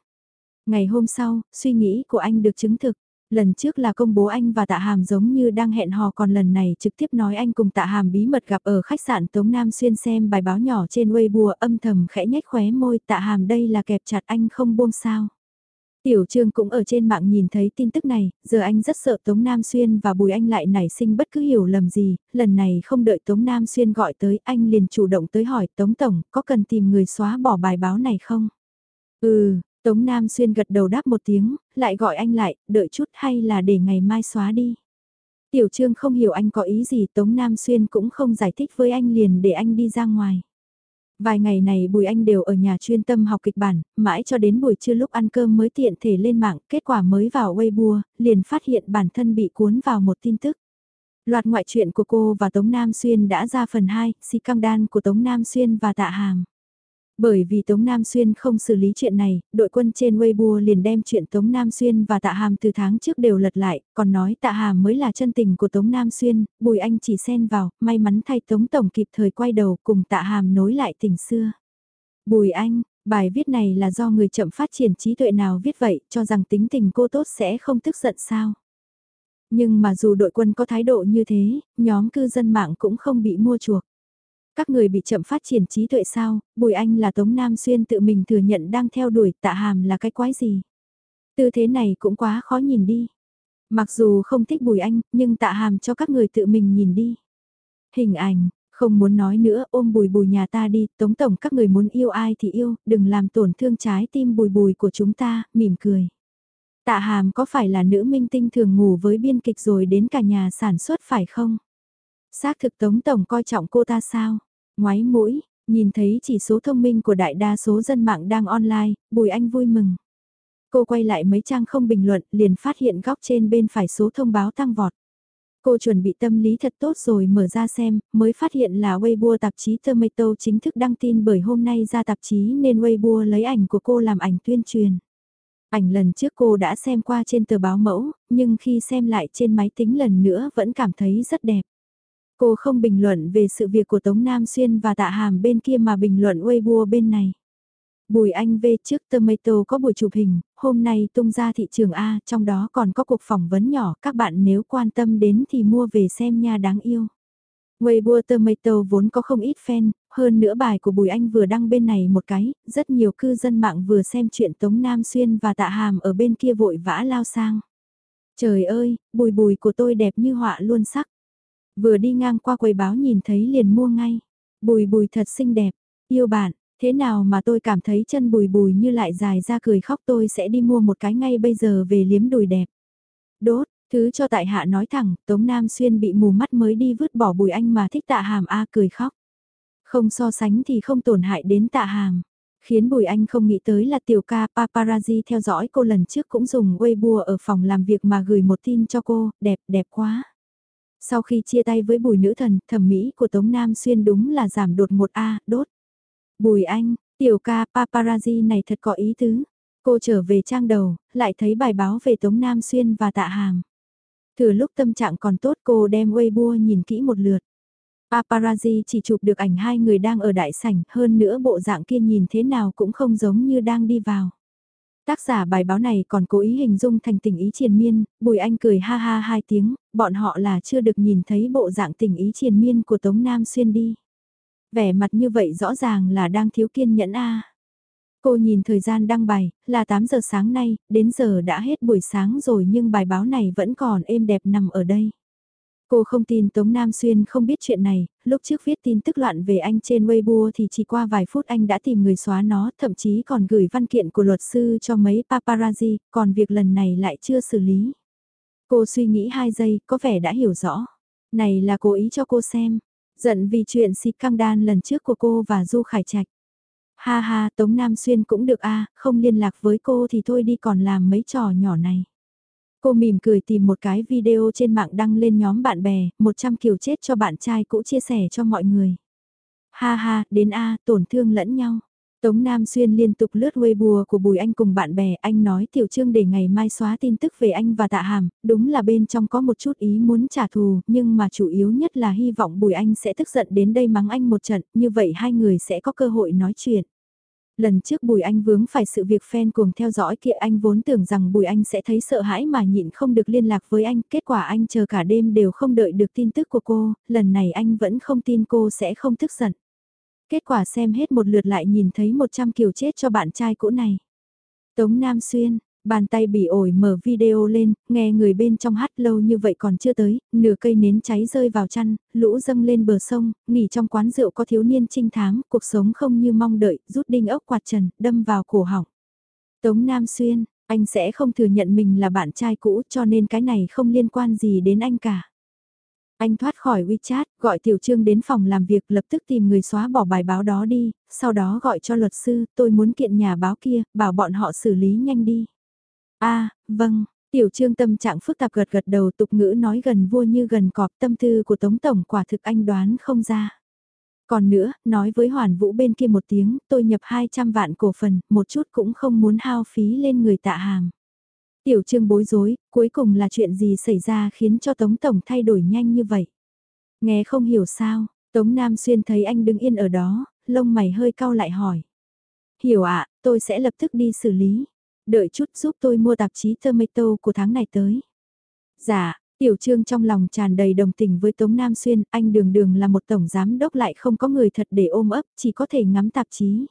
Ngày hôm sau, suy nghĩ của anh được chứng thực. Lần trước là công bố anh và tạ hàm giống như đang hẹn hò còn lần này trực tiếp nói anh cùng tạ hàm bí mật gặp ở khách sạn Tống Nam Xuyên xem bài báo nhỏ trên Weibo âm thầm khẽ nhếch khóe môi tạ hàm đây là kẹp chặt anh không buông sao. Tiểu Trương cũng ở trên mạng nhìn thấy tin tức này, giờ anh rất sợ Tống Nam Xuyên và Bùi Anh lại nảy sinh bất cứ hiểu lầm gì, lần này không đợi Tống Nam Xuyên gọi tới anh liền chủ động tới hỏi Tống Tổng có cần tìm người xóa bỏ bài báo này không? Ừ, Tống Nam Xuyên gật đầu đáp một tiếng, lại gọi anh lại, đợi chút hay là để ngày mai xóa đi. Tiểu Trương không hiểu anh có ý gì Tống Nam Xuyên cũng không giải thích với anh liền để anh đi ra ngoài. Vài ngày này Bùi Anh đều ở nhà chuyên tâm học kịch bản, mãi cho đến buổi trưa lúc ăn cơm mới tiện thể lên mạng, kết quả mới vào Weibo, liền phát hiện bản thân bị cuốn vào một tin tức. Loạt ngoại truyện của cô và Tống Nam Xuyên đã ra phần 2, si căng đan của Tống Nam Xuyên và Tạ Hàm. Bởi vì Tống Nam Xuyên không xử lý chuyện này, đội quân trên Weibo liền đem chuyện Tống Nam Xuyên và Tạ Hàm từ tháng trước đều lật lại, còn nói Tạ Hàm mới là chân tình của Tống Nam Xuyên, Bùi Anh chỉ xen vào, may mắn thay Tống Tổng kịp thời quay đầu cùng Tạ Hàm nối lại tình xưa. Bùi Anh, bài viết này là do người chậm phát triển trí tuệ nào viết vậy, cho rằng tính tình cô tốt sẽ không tức giận sao. Nhưng mà dù đội quân có thái độ như thế, nhóm cư dân mạng cũng không bị mua chuộc. Các người bị chậm phát triển trí tuệ sao, Bùi Anh là Tống Nam Xuyên tự mình thừa nhận đang theo đuổi tạ hàm là cái quái gì. Tư thế này cũng quá khó nhìn đi. Mặc dù không thích Bùi Anh, nhưng tạ hàm cho các người tự mình nhìn đi. Hình ảnh, không muốn nói nữa ôm bùi bùi nhà ta đi, tống tổng các người muốn yêu ai thì yêu, đừng làm tổn thương trái tim bùi bùi của chúng ta, mỉm cười. Tạ hàm có phải là nữ minh tinh thường ngủ với biên kịch rồi đến cả nhà sản xuất phải không? Xác thực tống tổng coi trọng cô ta sao? Ngoái mũi, nhìn thấy chỉ số thông minh của đại đa số dân mạng đang online, Bùi Anh vui mừng. Cô quay lại mấy trang không bình luận, liền phát hiện góc trên bên phải số thông báo tăng vọt. Cô chuẩn bị tâm lý thật tốt rồi mở ra xem, mới phát hiện là Weibo tạp chí Tomato chính thức đăng tin bởi hôm nay ra tạp chí nên Weibo lấy ảnh của cô làm ảnh tuyên truyền. Ảnh lần trước cô đã xem qua trên tờ báo mẫu, nhưng khi xem lại trên máy tính lần nữa vẫn cảm thấy rất đẹp. Cô không bình luận về sự việc của Tống Nam Xuyên và Tạ Hàm bên kia mà bình luận Weibo bên này. Bùi Anh về trước Tomato có buổi chụp hình, hôm nay tung ra thị trường A, trong đó còn có cuộc phỏng vấn nhỏ, các bạn nếu quan tâm đến thì mua về xem nha đáng yêu. Weibo Tomato vốn có không ít fan, hơn nữa bài của Bùi Anh vừa đăng bên này một cái, rất nhiều cư dân mạng vừa xem chuyện Tống Nam Xuyên và Tạ Hàm ở bên kia vội vã lao sang. Trời ơi, bùi bùi của tôi đẹp như họa luôn sắc. Vừa đi ngang qua quầy báo nhìn thấy liền mua ngay. Bùi bùi thật xinh đẹp, yêu bạn, thế nào mà tôi cảm thấy chân bùi bùi như lại dài ra cười khóc tôi sẽ đi mua một cái ngay bây giờ về liếm đùi đẹp. Đốt, thứ cho tại hạ nói thẳng, Tống Nam Xuyên bị mù mắt mới đi vứt bỏ bùi anh mà thích tạ hàm A cười khóc. Không so sánh thì không tổn hại đến tạ hàm. Khiến Bùi Anh không nghĩ tới là tiểu ca paparazzi theo dõi cô lần trước cũng dùng Weibo ở phòng làm việc mà gửi một tin cho cô, đẹp đẹp quá. Sau khi chia tay với bùi nữ thần, thẩm mỹ của Tống Nam Xuyên đúng là giảm đột một A, đốt. Bùi anh, tiểu ca paparazzi này thật có ý tứ. Cô trở về trang đầu, lại thấy bài báo về Tống Nam Xuyên và tạ hàm. Thừa lúc tâm trạng còn tốt cô đem Weibo nhìn kỹ một lượt. Paparazzi chỉ chụp được ảnh hai người đang ở đại sảnh, hơn nữa bộ dạng kia nhìn thế nào cũng không giống như đang đi vào. Tác giả bài báo này còn cố ý hình dung thành tình ý triền miên, Bùi Anh cười ha ha hai tiếng, bọn họ là chưa được nhìn thấy bộ dạng tình ý triền miên của Tống Nam Xuyên đi. Vẻ mặt như vậy rõ ràng là đang thiếu kiên nhẫn a. Cô nhìn thời gian đăng bài, là 8 giờ sáng nay, đến giờ đã hết buổi sáng rồi nhưng bài báo này vẫn còn êm đẹp nằm ở đây. Cô không tin Tống Nam Xuyên không biết chuyện này, lúc trước viết tin tức loạn về anh trên Weibo thì chỉ qua vài phút anh đã tìm người xóa nó, thậm chí còn gửi văn kiện của luật sư cho mấy paparazzi, còn việc lần này lại chưa xử lý. Cô suy nghĩ 2 giây, có vẻ đã hiểu rõ. Này là cố ý cho cô xem. Giận vì chuyện xịt căng đan lần trước của cô và Du Khải Trạch. Ha ha, Tống Nam Xuyên cũng được a không liên lạc với cô thì thôi đi còn làm mấy trò nhỏ này. Cô mỉm cười tìm một cái video trên mạng đăng lên nhóm bạn bè, 100 kiểu chết cho bạn trai cũ chia sẻ cho mọi người. Ha ha, đến A, tổn thương lẫn nhau. Tống Nam Xuyên liên tục lướt Weibo của Bùi Anh cùng bạn bè, anh nói tiểu trương để ngày mai xóa tin tức về anh và tạ hàm, đúng là bên trong có một chút ý muốn trả thù, nhưng mà chủ yếu nhất là hy vọng Bùi Anh sẽ tức giận đến đây mắng anh một trận, như vậy hai người sẽ có cơ hội nói chuyện. Lần trước Bùi Anh vướng phải sự việc fan cuồng theo dõi kia anh vốn tưởng rằng Bùi Anh sẽ thấy sợ hãi mà nhịn không được liên lạc với anh, kết quả anh chờ cả đêm đều không đợi được tin tức của cô, lần này anh vẫn không tin cô sẽ không tức giận. Kết quả xem hết một lượt lại nhìn thấy 100 kiểu chết cho bạn trai cũ này. Tống Nam Xuyên, Bàn tay bị ổi mở video lên, nghe người bên trong hát lâu như vậy còn chưa tới, nửa cây nến cháy rơi vào chăn, lũ dâng lên bờ sông, nghỉ trong quán rượu có thiếu niên trinh thám, cuộc sống không như mong đợi, rút đinh ốc quạt trần, đâm vào cổ họng. Tống Nam Xuyên, anh sẽ không thừa nhận mình là bạn trai cũ cho nên cái này không liên quan gì đến anh cả. Anh thoát khỏi WeChat, gọi Tiểu Trương đến phòng làm việc lập tức tìm người xóa bỏ bài báo đó đi, sau đó gọi cho luật sư, tôi muốn kiện nhà báo kia, bảo bọn họ xử lý nhanh đi a vâng, tiểu trương tâm trạng phức tạp gật gật đầu tục ngữ nói gần vua như gần cọp tâm tư của Tống Tổng quả thực anh đoán không ra. Còn nữa, nói với Hoàn Vũ bên kia một tiếng, tôi nhập 200 vạn cổ phần, một chút cũng không muốn hao phí lên người tạ hàm. Tiểu trương bối rối, cuối cùng là chuyện gì xảy ra khiến cho Tống Tổng thay đổi nhanh như vậy? Nghe không hiểu sao, Tống Nam Xuyên thấy anh đứng yên ở đó, lông mày hơi cau lại hỏi. Hiểu ạ, tôi sẽ lập tức đi xử lý đợi chút giúp tôi mua tạp chí Tomato của tháng này tới. Dạ, Tiểu Trương trong lòng tràn đầy đồng tình với Tống Nam Xuyên, anh đường đường là một tổng giám đốc lại không có người thật để ôm ấp, chỉ có thể ngắm tạp chí.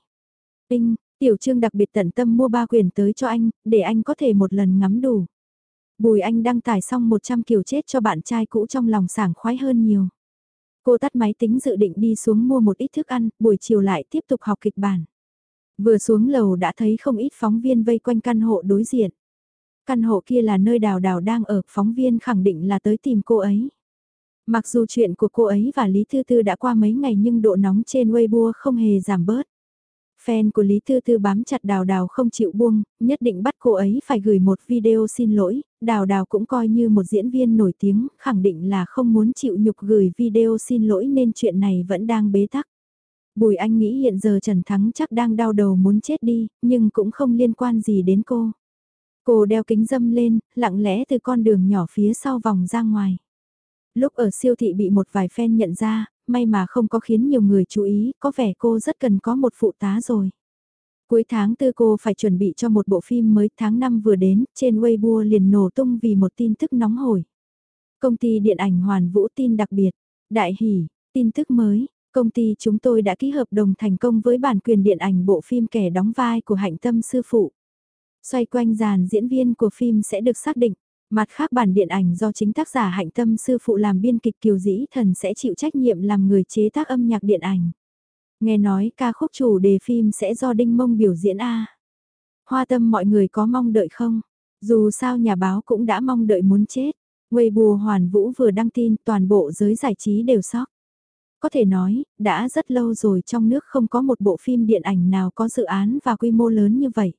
Đinh, Tiểu Trương đặc biệt tận tâm mua ba quyền tới cho anh, để anh có thể một lần ngắm đủ. Bùi anh đăng tải xong 100 kiểu chết cho bạn trai cũ trong lòng sảng khoái hơn nhiều. Cô tắt máy tính dự định đi xuống mua một ít thức ăn, buổi chiều lại tiếp tục học kịch bản. Vừa xuống lầu đã thấy không ít phóng viên vây quanh căn hộ đối diện. Căn hộ kia là nơi đào đào đang ở, phóng viên khẳng định là tới tìm cô ấy. Mặc dù chuyện của cô ấy và Lý Thư Tư đã qua mấy ngày nhưng độ nóng trên Weibo không hề giảm bớt. Fan của Lý Thư Tư bám chặt đào đào không chịu buông, nhất định bắt cô ấy phải gửi một video xin lỗi, đào đào cũng coi như một diễn viên nổi tiếng, khẳng định là không muốn chịu nhục gửi video xin lỗi nên chuyện này vẫn đang bế tắc. Bùi Anh nghĩ hiện giờ Trần Thắng chắc đang đau đầu muốn chết đi, nhưng cũng không liên quan gì đến cô. Cô đeo kính dâm lên, lặng lẽ từ con đường nhỏ phía sau vòng ra ngoài. Lúc ở siêu thị bị một vài fan nhận ra, may mà không có khiến nhiều người chú ý, có vẻ cô rất cần có một phụ tá rồi. Cuối tháng tư cô phải chuẩn bị cho một bộ phim mới tháng 5 vừa đến, trên Weibo liền nổ tung vì một tin tức nóng hổi. Công ty điện ảnh Hoàn Vũ tin đặc biệt, đại hỉ, tin tức mới, Công ty chúng tôi đã ký hợp đồng thành công với bản quyền điện ảnh bộ phim kẻ đóng vai của hạnh tâm sư phụ. Xoay quanh dàn diễn viên của phim sẽ được xác định. Mặt khác bản điện ảnh do chính tác giả hạnh tâm sư phụ làm biên kịch Kiều Dĩ Thần sẽ chịu trách nhiệm làm người chế tác âm nhạc điện ảnh. Nghe nói ca khúc chủ đề phim sẽ do Đinh Mông biểu diễn A. Hoa tâm mọi người có mong đợi không? Dù sao nhà báo cũng đã mong đợi muốn chết. Weibo Hoàn Vũ vừa đăng tin toàn bộ giới giải trí đều sóc. Có thể nói, đã rất lâu rồi trong nước không có một bộ phim điện ảnh nào có dự án và quy mô lớn như vậy.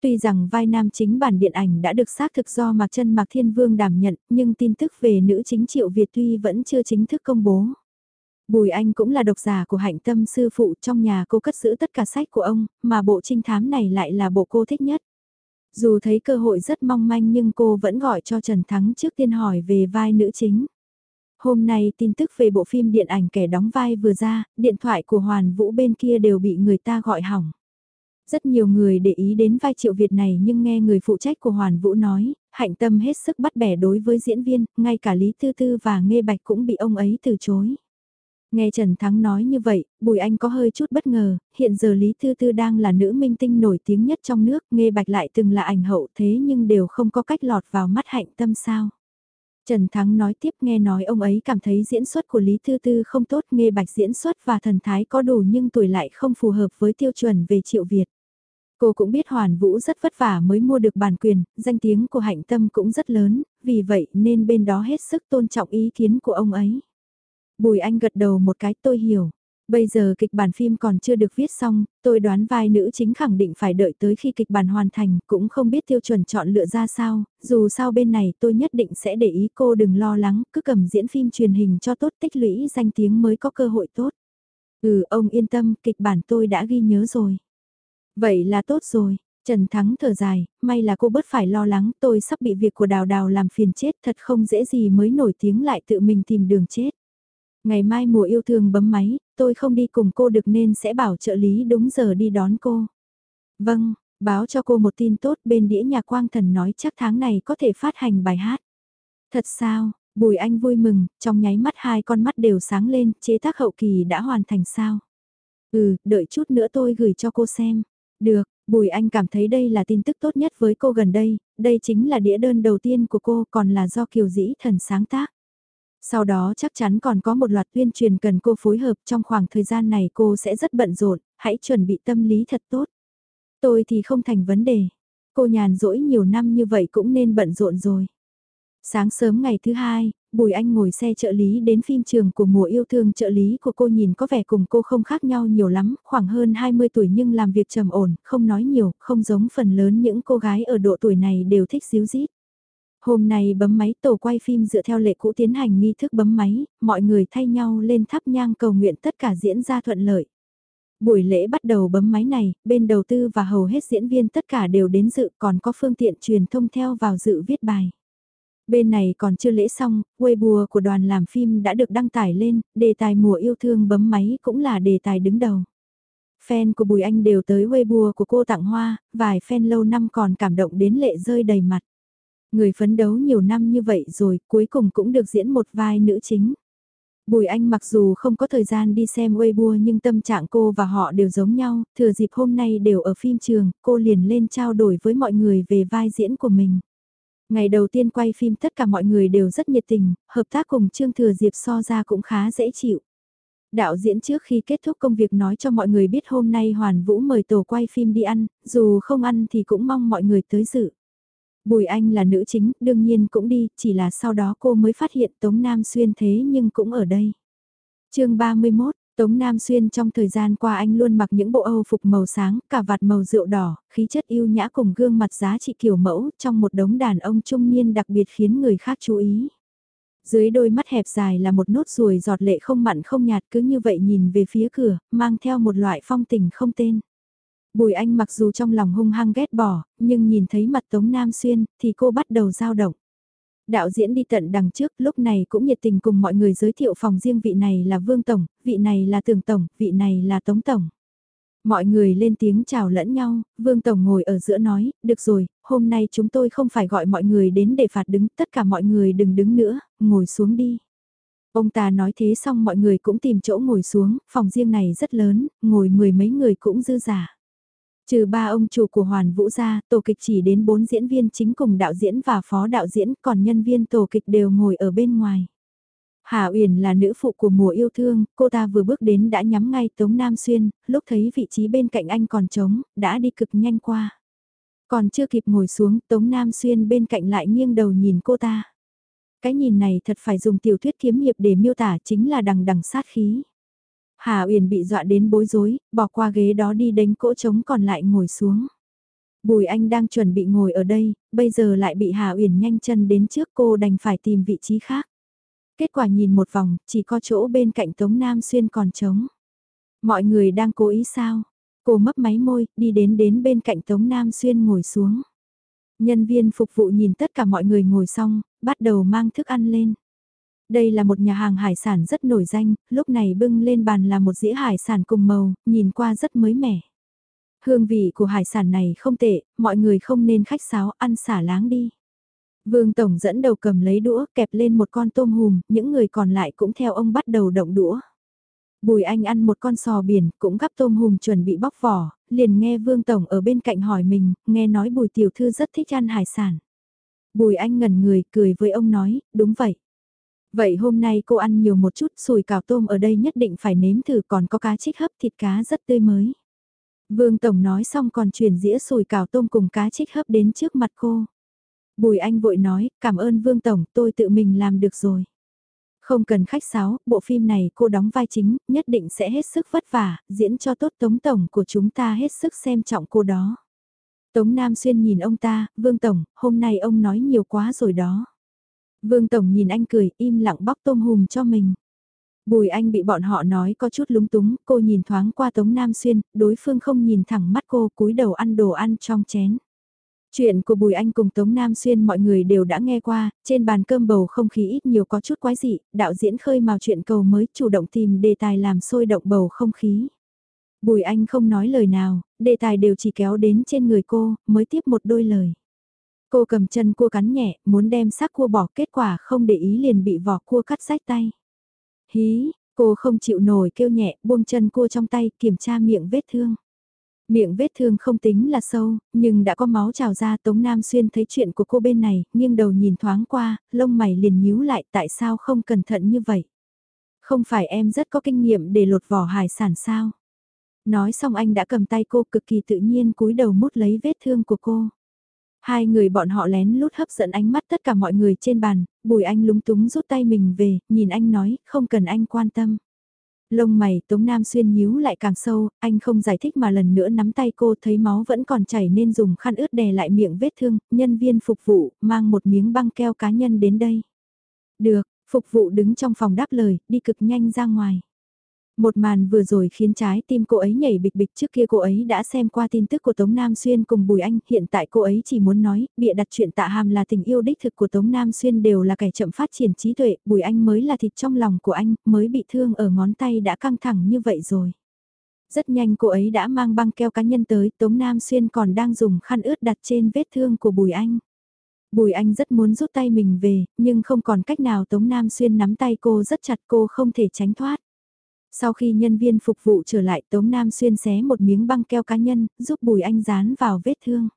Tuy rằng vai nam chính bản điện ảnh đã được xác thực do Mạc Trân Mạc Thiên Vương đảm nhận, nhưng tin tức về nữ chính Triệu Việt tuy vẫn chưa chính thức công bố. Bùi Anh cũng là độc giả của hạnh tâm sư phụ trong nhà cô cất giữ tất cả sách của ông, mà bộ trinh thám này lại là bộ cô thích nhất. Dù thấy cơ hội rất mong manh nhưng cô vẫn gọi cho Trần Thắng trước tiên hỏi về vai nữ chính. Hôm nay tin tức về bộ phim điện ảnh kẻ đóng vai vừa ra, điện thoại của Hoàn Vũ bên kia đều bị người ta gọi hỏng. Rất nhiều người để ý đến vai triệu Việt này nhưng nghe người phụ trách của Hoàn Vũ nói, hạnh tâm hết sức bắt bẻ đối với diễn viên, ngay cả Lý Tư Tư và Nghê Bạch cũng bị ông ấy từ chối. Nghe Trần Thắng nói như vậy, Bùi Anh có hơi chút bất ngờ, hiện giờ Lý Tư Tư đang là nữ minh tinh nổi tiếng nhất trong nước, Nghê Bạch lại từng là ảnh hậu thế nhưng đều không có cách lọt vào mắt hạnh tâm sao. Trần Thắng nói tiếp nghe nói ông ấy cảm thấy diễn xuất của Lý Tư Tư không tốt, nghe Bạch diễn xuất và thần thái có đủ nhưng tuổi lại không phù hợp với tiêu chuẩn về triệu Việt. Cô cũng biết Hoàn Vũ rất vất vả mới mua được bản quyền, danh tiếng của hạnh tâm cũng rất lớn, vì vậy nên bên đó hết sức tôn trọng ý kiến của ông ấy. Bùi Anh gật đầu một cái tôi hiểu. Bây giờ kịch bản phim còn chưa được viết xong, tôi đoán vai nữ chính khẳng định phải đợi tới khi kịch bản hoàn thành, cũng không biết tiêu chuẩn chọn lựa ra sao, dù sao bên này tôi nhất định sẽ để ý cô đừng lo lắng, cứ cầm diễn phim truyền hình cho tốt tích lũy danh tiếng mới có cơ hội tốt. Ừ ông yên tâm, kịch bản tôi đã ghi nhớ rồi. Vậy là tốt rồi, Trần Thắng thở dài, may là cô bớt phải lo lắng, tôi sắp bị việc của Đào Đào làm phiền chết thật không dễ gì mới nổi tiếng lại tự mình tìm đường chết. Ngày mai mùa yêu thương bấm máy, tôi không đi cùng cô được nên sẽ bảo trợ lý đúng giờ đi đón cô. Vâng, báo cho cô một tin tốt bên đĩa nhà quang thần nói chắc tháng này có thể phát hành bài hát. Thật sao, Bùi Anh vui mừng, trong nháy mắt hai con mắt đều sáng lên, chế tác hậu kỳ đã hoàn thành sao. Ừ, đợi chút nữa tôi gửi cho cô xem. Được, Bùi Anh cảm thấy đây là tin tức tốt nhất với cô gần đây, đây chính là đĩa đơn đầu tiên của cô còn là do Kiều Dĩ Thần sáng tác. Sau đó chắc chắn còn có một loạt tuyên truyền cần cô phối hợp trong khoảng thời gian này cô sẽ rất bận rộn, hãy chuẩn bị tâm lý thật tốt. Tôi thì không thành vấn đề. Cô nhàn rỗi nhiều năm như vậy cũng nên bận rộn rồi. Sáng sớm ngày thứ hai, Bùi Anh ngồi xe trợ lý đến phim trường của mùa yêu thương trợ lý của cô nhìn có vẻ cùng cô không khác nhau nhiều lắm, khoảng hơn 20 tuổi nhưng làm việc trầm ổn, không nói nhiều, không giống phần lớn những cô gái ở độ tuổi này đều thích díu dít. Hôm nay bấm máy tổ quay phim dựa theo lệ cũ tiến hành nghi thức bấm máy, mọi người thay nhau lên thắp nhang cầu nguyện tất cả diễn ra thuận lợi. Buổi lễ bắt đầu bấm máy này, bên đầu tư và hầu hết diễn viên tất cả đều đến dự còn có phương tiện truyền thông theo vào dự viết bài. Bên này còn chưa lễ xong, Weibo của đoàn làm phim đã được đăng tải lên, đề tài mùa yêu thương bấm máy cũng là đề tài đứng đầu. Fan của Bùi Anh đều tới Weibo của cô tặng hoa, vài fan lâu năm còn cảm động đến lệ rơi đầy mặt. Người phấn đấu nhiều năm như vậy rồi, cuối cùng cũng được diễn một vai nữ chính. Bùi Anh mặc dù không có thời gian đi xem Weibo nhưng tâm trạng cô và họ đều giống nhau, thừa dịp hôm nay đều ở phim trường, cô liền lên trao đổi với mọi người về vai diễn của mình. Ngày đầu tiên quay phim tất cả mọi người đều rất nhiệt tình, hợp tác cùng Trương Thừa Diệp so ra cũng khá dễ chịu. Đạo diễn trước khi kết thúc công việc nói cho mọi người biết hôm nay Hoàn Vũ mời tổ quay phim đi ăn, dù không ăn thì cũng mong mọi người tới dự. Bùi Anh là nữ chính, đương nhiên cũng đi, chỉ là sau đó cô mới phát hiện Tống Nam Xuyên thế nhưng cũng ở đây. chương 31, Tống Nam Xuyên trong thời gian qua anh luôn mặc những bộ Âu phục màu sáng, cả vạt màu rượu đỏ, khí chất yêu nhã cùng gương mặt giá trị kiểu mẫu trong một đống đàn ông trung niên đặc biệt khiến người khác chú ý. Dưới đôi mắt hẹp dài là một nốt ruồi giọt lệ không mặn không nhạt cứ như vậy nhìn về phía cửa, mang theo một loại phong tình không tên. Bùi Anh mặc dù trong lòng hung hăng ghét bỏ, nhưng nhìn thấy mặt Tống Nam Xuyên, thì cô bắt đầu dao động. Đạo diễn đi tận đằng trước, lúc này cũng nhiệt tình cùng mọi người giới thiệu phòng riêng vị này là Vương Tổng, vị này là Tường Tổng, vị này là Tống Tổng. Mọi người lên tiếng chào lẫn nhau, Vương Tổng ngồi ở giữa nói, được rồi, hôm nay chúng tôi không phải gọi mọi người đến để phạt đứng, tất cả mọi người đừng đứng nữa, ngồi xuống đi. Ông ta nói thế xong mọi người cũng tìm chỗ ngồi xuống, phòng riêng này rất lớn, ngồi mười mấy người cũng dư giả. Trừ ba ông chủ của Hoàn Vũ ra, tổ kịch chỉ đến bốn diễn viên chính cùng đạo diễn và phó đạo diễn, còn nhân viên tổ kịch đều ngồi ở bên ngoài. Hà Uyển là nữ phụ của mùa yêu thương, cô ta vừa bước đến đã nhắm ngay Tống Nam Xuyên, lúc thấy vị trí bên cạnh anh còn trống, đã đi cực nhanh qua. Còn chưa kịp ngồi xuống, Tống Nam Xuyên bên cạnh lại nghiêng đầu nhìn cô ta. Cái nhìn này thật phải dùng tiểu thuyết kiếm hiệp để miêu tả chính là đằng đằng sát khí. Hà Uyển bị dọa đến bối rối, bỏ qua ghế đó đi đánh cỗ trống còn lại ngồi xuống. Bùi Anh đang chuẩn bị ngồi ở đây, bây giờ lại bị Hà Uyển nhanh chân đến trước cô đành phải tìm vị trí khác. Kết quả nhìn một vòng, chỉ có chỗ bên cạnh Tống Nam Xuyên còn trống. Mọi người đang cố ý sao? Cô mấp máy môi, đi đến đến bên cạnh Tống Nam Xuyên ngồi xuống. Nhân viên phục vụ nhìn tất cả mọi người ngồi xong, bắt đầu mang thức ăn lên. Đây là một nhà hàng hải sản rất nổi danh, lúc này bưng lên bàn là một dĩa hải sản cùng màu, nhìn qua rất mới mẻ. Hương vị của hải sản này không tệ, mọi người không nên khách sáo ăn xả láng đi. Vương Tổng dẫn đầu cầm lấy đũa kẹp lên một con tôm hùm, những người còn lại cũng theo ông bắt đầu động đũa. Bùi Anh ăn một con sò biển, cũng gắp tôm hùm chuẩn bị bóc vỏ, liền nghe Vương Tổng ở bên cạnh hỏi mình, nghe nói Bùi Tiểu Thư rất thích ăn hải sản. Bùi Anh ngẩn người, cười với ông nói, đúng vậy. Vậy hôm nay cô ăn nhiều một chút, sùi cào tôm ở đây nhất định phải nếm thử còn có cá trích hấp thịt cá rất tươi mới. Vương Tổng nói xong còn chuyển dĩa sùi cào tôm cùng cá trích hấp đến trước mặt cô. Bùi Anh vội nói, cảm ơn Vương Tổng, tôi tự mình làm được rồi. Không cần khách sáo, bộ phim này cô đóng vai chính, nhất định sẽ hết sức vất vả, diễn cho tốt Tống Tổng của chúng ta hết sức xem trọng cô đó. Tống Nam Xuyên nhìn ông ta, Vương Tổng, hôm nay ông nói nhiều quá rồi đó. Vương Tổng nhìn anh cười, im lặng bóc tôm hùm cho mình. Bùi Anh bị bọn họ nói có chút lúng túng, cô nhìn thoáng qua Tống Nam Xuyên, đối phương không nhìn thẳng mắt cô cúi đầu ăn đồ ăn trong chén. Chuyện của Bùi Anh cùng Tống Nam Xuyên mọi người đều đã nghe qua, trên bàn cơm bầu không khí ít nhiều có chút quái dị, đạo diễn khơi mào chuyện cầu mới chủ động tìm đề tài làm sôi động bầu không khí. Bùi Anh không nói lời nào, đề tài đều chỉ kéo đến trên người cô, mới tiếp một đôi lời. Cô cầm chân cua cắn nhẹ, muốn đem xác cua bỏ kết quả không để ý liền bị vỏ cua cắt rách tay. Hí, cô không chịu nổi kêu nhẹ, buông chân cua trong tay, kiểm tra miệng vết thương. Miệng vết thương không tính là sâu, nhưng đã có máu trào ra Tống Nam Xuyên thấy chuyện của cô bên này, nghiêng đầu nhìn thoáng qua, lông mày liền nhíu lại tại sao không cẩn thận như vậy. Không phải em rất có kinh nghiệm để lột vỏ hải sản sao? Nói xong anh đã cầm tay cô cực kỳ tự nhiên cúi đầu mút lấy vết thương của cô. Hai người bọn họ lén lút hấp dẫn ánh mắt tất cả mọi người trên bàn, bùi anh lúng túng rút tay mình về, nhìn anh nói, không cần anh quan tâm. Lông mày Tống Nam Xuyên nhíu lại càng sâu, anh không giải thích mà lần nữa nắm tay cô thấy máu vẫn còn chảy nên dùng khăn ướt đè lại miệng vết thương, nhân viên phục vụ, mang một miếng băng keo cá nhân đến đây. Được, phục vụ đứng trong phòng đáp lời, đi cực nhanh ra ngoài. Một màn vừa rồi khiến trái tim cô ấy nhảy bịch bịch trước kia cô ấy đã xem qua tin tức của Tống Nam Xuyên cùng Bùi Anh, hiện tại cô ấy chỉ muốn nói, bịa đặt chuyện tạ hàm là tình yêu đích thực của Tống Nam Xuyên đều là kẻ chậm phát triển trí tuệ, Bùi Anh mới là thịt trong lòng của anh, mới bị thương ở ngón tay đã căng thẳng như vậy rồi. Rất nhanh cô ấy đã mang băng keo cá nhân tới, Tống Nam Xuyên còn đang dùng khăn ướt đặt trên vết thương của Bùi Anh. Bùi Anh rất muốn rút tay mình về, nhưng không còn cách nào Tống Nam Xuyên nắm tay cô rất chặt cô không thể tránh thoát. Sau khi nhân viên phục vụ trở lại Tống Nam xuyên xé một miếng băng keo cá nhân, giúp Bùi Anh dán vào vết thương.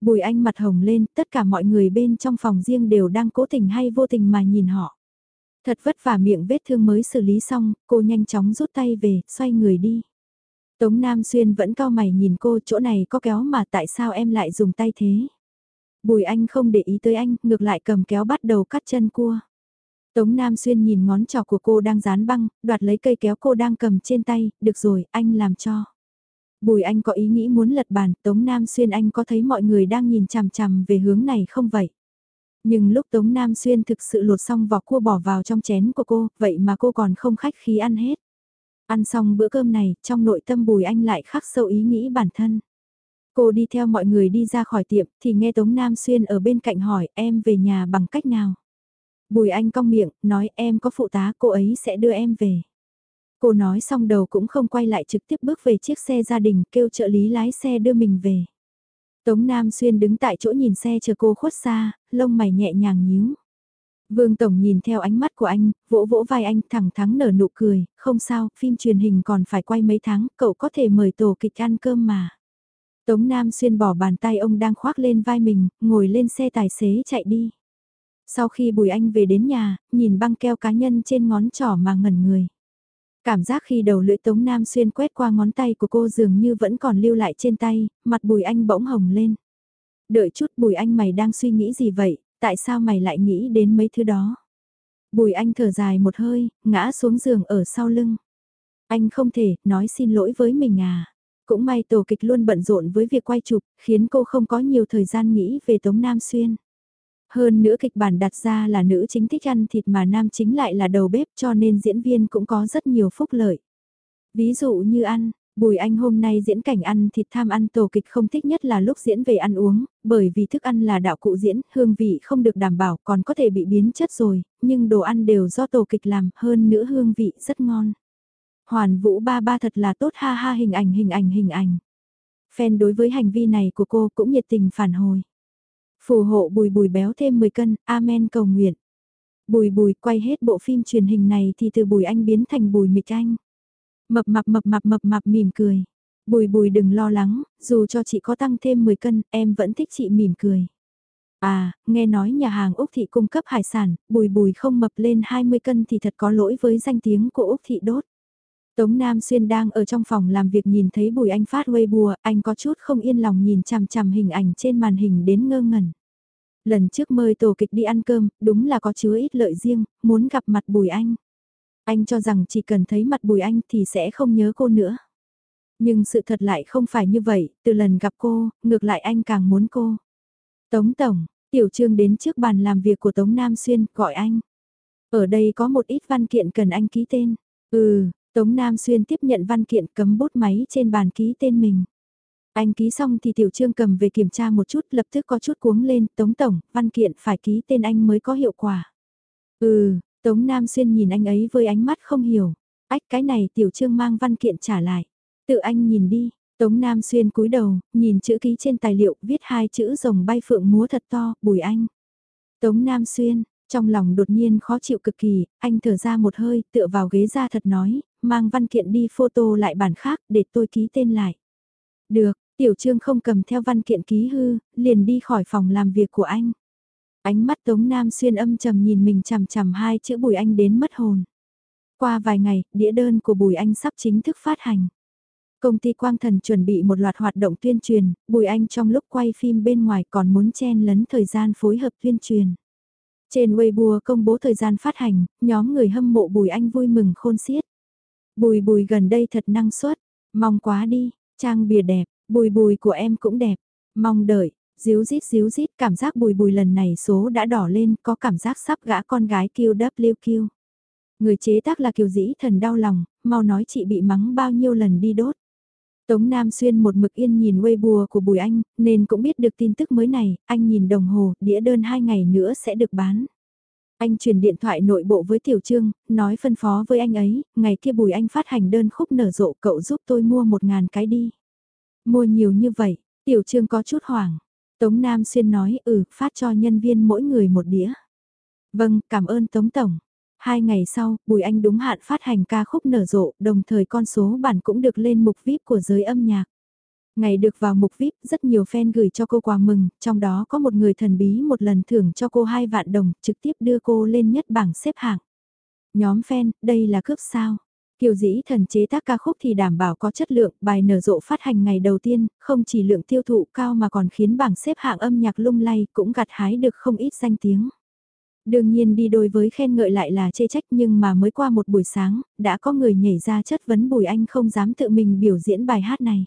Bùi Anh mặt hồng lên, tất cả mọi người bên trong phòng riêng đều đang cố tình hay vô tình mà nhìn họ. Thật vất vả miệng vết thương mới xử lý xong, cô nhanh chóng rút tay về, xoay người đi. Tống Nam Xuyên vẫn cao mày nhìn cô chỗ này có kéo mà tại sao em lại dùng tay thế. Bùi Anh không để ý tới anh, ngược lại cầm kéo bắt đầu cắt chân cua. Tống Nam Xuyên nhìn ngón trỏ của cô đang dán băng, đoạt lấy cây kéo cô đang cầm trên tay, được rồi, anh làm cho. Bùi anh có ý nghĩ muốn lật bàn, Tống Nam Xuyên anh có thấy mọi người đang nhìn chằm chằm về hướng này không vậy? Nhưng lúc Tống Nam Xuyên thực sự lột xong vỏ cua bỏ vào trong chén của cô, vậy mà cô còn không khách khí ăn hết. Ăn xong bữa cơm này, trong nội tâm Bùi Anh lại khắc sâu ý nghĩ bản thân. Cô đi theo mọi người đi ra khỏi tiệm, thì nghe Tống Nam Xuyên ở bên cạnh hỏi em về nhà bằng cách nào. Bùi Anh cong miệng, nói em có phụ tá cô ấy sẽ đưa em về. Cô nói xong đầu cũng không quay lại trực tiếp bước về chiếc xe gia đình kêu trợ lý lái xe đưa mình về. Tống Nam Xuyên đứng tại chỗ nhìn xe chờ cô khuất xa, lông mày nhẹ nhàng nhíu. Vương Tổng nhìn theo ánh mắt của anh, vỗ vỗ vai anh thẳng thắn nở nụ cười, không sao, phim truyền hình còn phải quay mấy tháng, cậu có thể mời tổ kịch ăn cơm mà. Tống Nam Xuyên bỏ bàn tay ông đang khoác lên vai mình, ngồi lên xe tài xế chạy đi. Sau khi Bùi Anh về đến nhà, nhìn băng keo cá nhân trên ngón trỏ mà ngẩn người. Cảm giác khi đầu lưỡi Tống Nam xuyên quét qua ngón tay của cô dường như vẫn còn lưu lại trên tay, mặt Bùi Anh bỗng hồng lên. Đợi chút Bùi Anh mày đang suy nghĩ gì vậy, tại sao mày lại nghĩ đến mấy thứ đó? Bùi Anh thở dài một hơi, ngã xuống giường ở sau lưng. Anh không thể, nói xin lỗi với mình à. Cũng may tổ kịch luôn bận rộn với việc quay chụp, khiến cô không có nhiều thời gian nghĩ về Tống Nam Xuyên. Hơn nữa kịch bản đặt ra là nữ chính thích ăn thịt mà nam chính lại là đầu bếp cho nên diễn viên cũng có rất nhiều phúc lợi. Ví dụ như ăn, Bùi Anh hôm nay diễn cảnh ăn thịt tham ăn tổ kịch không thích nhất là lúc diễn về ăn uống, bởi vì thức ăn là đạo cụ diễn, hương vị không được đảm bảo còn có thể bị biến chất rồi, nhưng đồ ăn đều do tổ kịch làm, hơn nữa hương vị rất ngon. Hoàn vũ ba ba thật là tốt ha ha hình ảnh hình ảnh hình ảnh. Fan đối với hành vi này của cô cũng nhiệt tình phản hồi. Phù hộ bùi bùi béo thêm 10 cân, amen cầu nguyện. Bùi bùi quay hết bộ phim truyền hình này thì từ bùi anh biến thành bùi mịch anh. Mập mạp mập mạp mập mạp mỉm cười. Bùi bùi đừng lo lắng, dù cho chị có tăng thêm 10 cân, em vẫn thích chị mỉm cười. À, nghe nói nhà hàng Úc Thị cung cấp hải sản, bùi bùi không mập lên 20 cân thì thật có lỗi với danh tiếng của Úc Thị đốt. Tống Nam Xuyên đang ở trong phòng làm việc nhìn thấy Bùi Anh phát Weibo, anh có chút không yên lòng nhìn chằm chằm hình ảnh trên màn hình đến ngơ ngẩn. Lần trước mời tổ kịch đi ăn cơm, đúng là có chứa ít lợi riêng, muốn gặp mặt Bùi Anh. Anh cho rằng chỉ cần thấy mặt Bùi Anh thì sẽ không nhớ cô nữa. Nhưng sự thật lại không phải như vậy, từ lần gặp cô, ngược lại anh càng muốn cô. Tống Tổng, Tiểu Trương đến trước bàn làm việc của Tống Nam Xuyên, gọi anh. Ở đây có một ít văn kiện cần anh ký tên. Ừ, Tống Nam Xuyên tiếp nhận văn kiện cấm bút máy trên bàn ký tên mình. Anh ký xong thì Tiểu Trương cầm về kiểm tra một chút lập tức có chút cuống lên, Tống Tổng, văn kiện phải ký tên anh mới có hiệu quả. Ừ, Tống Nam Xuyên nhìn anh ấy với ánh mắt không hiểu. Ách cái này Tiểu Trương mang văn kiện trả lại. Tự anh nhìn đi, Tống Nam Xuyên cúi đầu, nhìn chữ ký trên tài liệu, viết hai chữ rồng bay phượng múa thật to, bùi anh. Tống Nam Xuyên, trong lòng đột nhiên khó chịu cực kỳ, anh thở ra một hơi, tựa vào ghế ra thật nói, mang văn kiện đi photo lại bản khác để tôi ký tên lại. Được, Tiểu Trương không cầm theo văn kiện ký hư, liền đi khỏi phòng làm việc của anh. Ánh mắt Tống Nam xuyên âm trầm nhìn mình chằm chằm hai chữ Bùi Anh đến mất hồn. Qua vài ngày, đĩa đơn của Bùi Anh sắp chính thức phát hành. Công ty Quang Thần chuẩn bị một loạt hoạt động tuyên truyền, Bùi Anh trong lúc quay phim bên ngoài còn muốn chen lấn thời gian phối hợp tuyên truyền. Trên Weibo công bố thời gian phát hành, nhóm người hâm mộ Bùi Anh vui mừng khôn xiết. Bùi bùi gần đây thật năng suất, mong quá đi, trang bìa đẹp, bùi bùi của em cũng đẹp, mong đợi, díu dít díu dít cảm giác bùi bùi lần này số đã đỏ lên có cảm giác sắp gã con gái QWQ. Người chế tác là kiều dĩ thần đau lòng, mau nói chị bị mắng bao nhiêu lần đi đốt. Tống Nam Xuyên một mực yên nhìn Weibo của Bùi Anh, nên cũng biết được tin tức mới này, anh nhìn đồng hồ, đĩa đơn hai ngày nữa sẽ được bán. Anh truyền điện thoại nội bộ với Tiểu Trương, nói phân phó với anh ấy, ngày kia Bùi Anh phát hành đơn khúc nở rộ cậu giúp tôi mua một ngàn cái đi. Mua nhiều như vậy, Tiểu Trương có chút hoảng. Tống Nam Xuyên nói ừ, phát cho nhân viên mỗi người một đĩa. Vâng, cảm ơn Tống Tổng. Hai ngày sau, Bùi Anh đúng hạn phát hành ca khúc nở rộ, đồng thời con số bản cũng được lên mục VIP của giới âm nhạc. Ngày được vào mục VIP, rất nhiều fan gửi cho cô quà mừng, trong đó có một người thần bí một lần thưởng cho cô 2 vạn đồng, trực tiếp đưa cô lên nhất bảng xếp hạng. Nhóm fan, đây là cướp sao? Kiều dĩ thần chế tác ca khúc thì đảm bảo có chất lượng, bài nở rộ phát hành ngày đầu tiên, không chỉ lượng tiêu thụ cao mà còn khiến bảng xếp hạng âm nhạc lung lay cũng gặt hái được không ít danh tiếng. Đương nhiên đi đôi với khen ngợi lại là chê trách nhưng mà mới qua một buổi sáng, đã có người nhảy ra chất vấn Bùi Anh không dám tự mình biểu diễn bài hát này.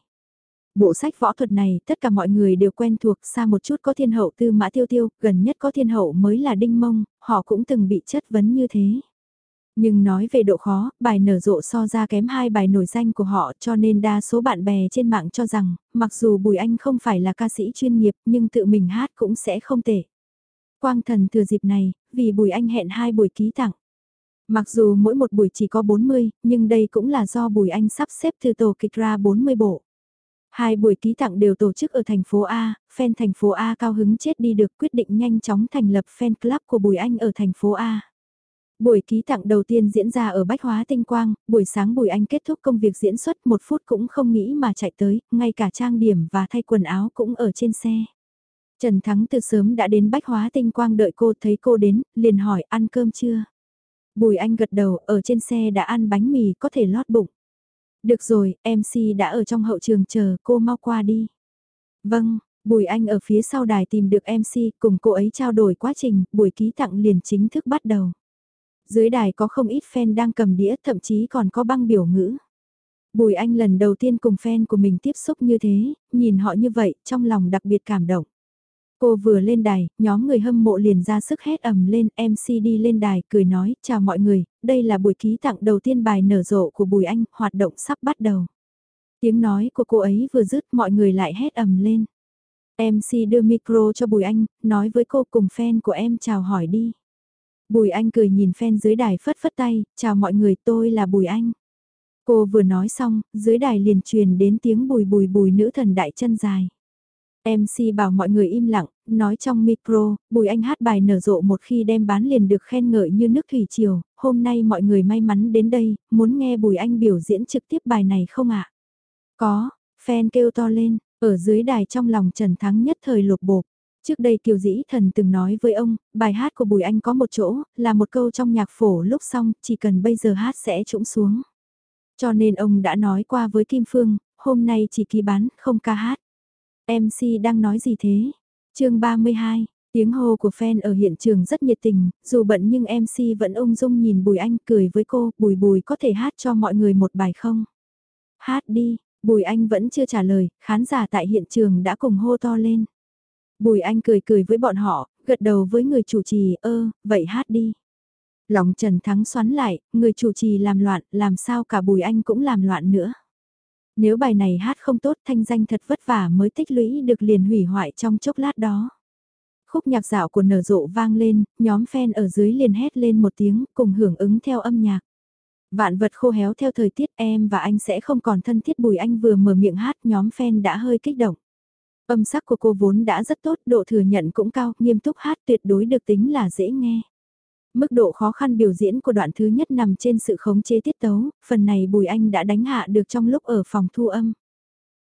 Bộ sách võ thuật này tất cả mọi người đều quen thuộc xa một chút có thiên hậu tư mã tiêu tiêu, gần nhất có thiên hậu mới là đinh mông, họ cũng từng bị chất vấn như thế. Nhưng nói về độ khó, bài nở rộ so ra kém hai bài nổi danh của họ cho nên đa số bạn bè trên mạng cho rằng, mặc dù Bùi Anh không phải là ca sĩ chuyên nghiệp nhưng tự mình hát cũng sẽ không tệ. Quang thần thừa dịp này, vì Bùi Anh hẹn hai buổi ký tặng. Mặc dù mỗi một buổi chỉ có 40, nhưng đây cũng là do Bùi Anh sắp xếp từ tổ kịch ra 40 bộ. Hai buổi ký tặng đều tổ chức ở thành phố A, fan thành phố A cao hứng chết đi được quyết định nhanh chóng thành lập fan club của Bùi Anh ở thành phố A. Buổi ký tặng đầu tiên diễn ra ở Bách Hóa Tinh Quang, buổi sáng Bùi Anh kết thúc công việc diễn xuất một phút cũng không nghĩ mà chạy tới, ngay cả trang điểm và thay quần áo cũng ở trên xe. Trần Thắng từ sớm đã đến Bách Hóa Tinh Quang đợi cô thấy cô đến, liền hỏi ăn cơm chưa? Bùi Anh gật đầu, ở trên xe đã ăn bánh mì có thể lót bụng. Được rồi, MC đã ở trong hậu trường chờ, cô mau qua đi. Vâng, Bùi Anh ở phía sau đài tìm được MC, cùng cô ấy trao đổi quá trình, buổi ký tặng liền chính thức bắt đầu. Dưới đài có không ít fan đang cầm đĩa, thậm chí còn có băng biểu ngữ. Bùi Anh lần đầu tiên cùng fan của mình tiếp xúc như thế, nhìn họ như vậy, trong lòng đặc biệt cảm động. Cô vừa lên đài, nhóm người hâm mộ liền ra sức hét ầm lên, MC đi lên đài, cười nói, chào mọi người, đây là buổi ký tặng đầu tiên bài nở rộ của Bùi Anh, hoạt động sắp bắt đầu. Tiếng nói của cô ấy vừa dứt mọi người lại hét ầm lên. MC đưa micro cho Bùi Anh, nói với cô cùng fan của em chào hỏi đi. Bùi Anh cười nhìn fan dưới đài phất phất tay, chào mọi người tôi là Bùi Anh. Cô vừa nói xong, dưới đài liền truyền đến tiếng bùi bùi bùi nữ thần đại chân dài. MC bảo mọi người im lặng, nói trong micro, Bùi Anh hát bài nở rộ một khi đem bán liền được khen ngợi như nước thủy triều, hôm nay mọi người may mắn đến đây, muốn nghe Bùi Anh biểu diễn trực tiếp bài này không ạ? Có, fan kêu to lên, ở dưới đài trong lòng Trần Thắng nhất thời lột bột. Trước đây Kiều Dĩ Thần từng nói với ông, bài hát của Bùi Anh có một chỗ, là một câu trong nhạc phổ lúc xong, chỉ cần bây giờ hát sẽ trũng xuống. Cho nên ông đã nói qua với Kim Phương, hôm nay chỉ ký bán, không ca hát. MC đang nói gì thế? chương 32, tiếng hô của fan ở hiện trường rất nhiệt tình, dù bận nhưng MC vẫn ung dung nhìn Bùi Anh cười với cô, Bùi Bùi có thể hát cho mọi người một bài không? Hát đi, Bùi Anh vẫn chưa trả lời, khán giả tại hiện trường đã cùng hô to lên. Bùi Anh cười cười với bọn họ, gật đầu với người chủ trì, ơ, vậy hát đi. Lòng Trần Thắng xoắn lại, người chủ trì làm loạn, làm sao cả Bùi Anh cũng làm loạn nữa. Nếu bài này hát không tốt thanh danh thật vất vả mới tích lũy được liền hủy hoại trong chốc lát đó. Khúc nhạc dạo của nở rộ vang lên, nhóm fan ở dưới liền hét lên một tiếng cùng hưởng ứng theo âm nhạc. Vạn vật khô héo theo thời tiết em và anh sẽ không còn thân thiết bùi anh vừa mở miệng hát nhóm fan đã hơi kích động. Âm sắc của cô vốn đã rất tốt, độ thừa nhận cũng cao, nghiêm túc hát tuyệt đối được tính là dễ nghe. Mức độ khó khăn biểu diễn của đoạn thứ nhất nằm trên sự khống chế tiết tấu, phần này Bùi Anh đã đánh hạ được trong lúc ở phòng thu âm.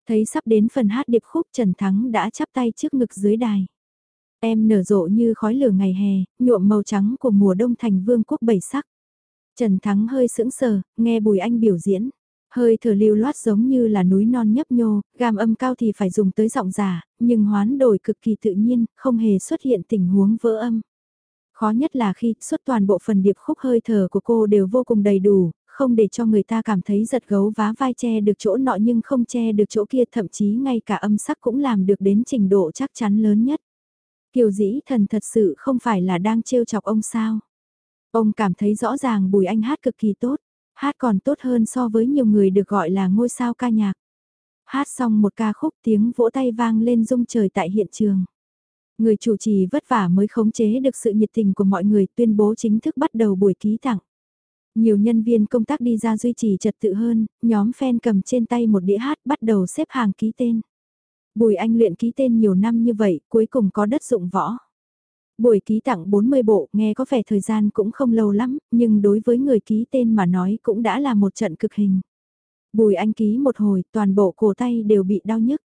Thấy sắp đến phần hát điệp khúc Trần Thắng đã chắp tay trước ngực dưới đài. Em nở rộ như khói lửa ngày hè, nhuộm màu trắng của mùa đông thành vương quốc bảy sắc. Trần Thắng hơi sững sờ, nghe Bùi Anh biểu diễn. Hơi thở lưu loát giống như là núi non nhấp nhô, gam âm cao thì phải dùng tới giọng giả, nhưng hoán đổi cực kỳ tự nhiên, không hề xuất hiện tình huống vỡ âm. Khó nhất là khi suốt toàn bộ phần điệp khúc hơi thở của cô đều vô cùng đầy đủ, không để cho người ta cảm thấy giật gấu vá vai che được chỗ nọ nhưng không che được chỗ kia thậm chí ngay cả âm sắc cũng làm được đến trình độ chắc chắn lớn nhất. Kiều dĩ thần thật sự không phải là đang trêu chọc ông sao. Ông cảm thấy rõ ràng Bùi Anh hát cực kỳ tốt, hát còn tốt hơn so với nhiều người được gọi là ngôi sao ca nhạc. Hát xong một ca khúc tiếng vỗ tay vang lên rung trời tại hiện trường. Người chủ trì vất vả mới khống chế được sự nhiệt tình của mọi người tuyên bố chính thức bắt đầu buổi ký tặng. Nhiều nhân viên công tác đi ra duy trì trật tự hơn, nhóm fan cầm trên tay một đĩa hát bắt đầu xếp hàng ký tên. Bùi Anh luyện ký tên nhiều năm như vậy, cuối cùng có đất dụng võ. Buổi ký tặng 40 bộ, nghe có vẻ thời gian cũng không lâu lắm, nhưng đối với người ký tên mà nói cũng đã là một trận cực hình. Bùi Anh ký một hồi, toàn bộ cổ tay đều bị đau nhức.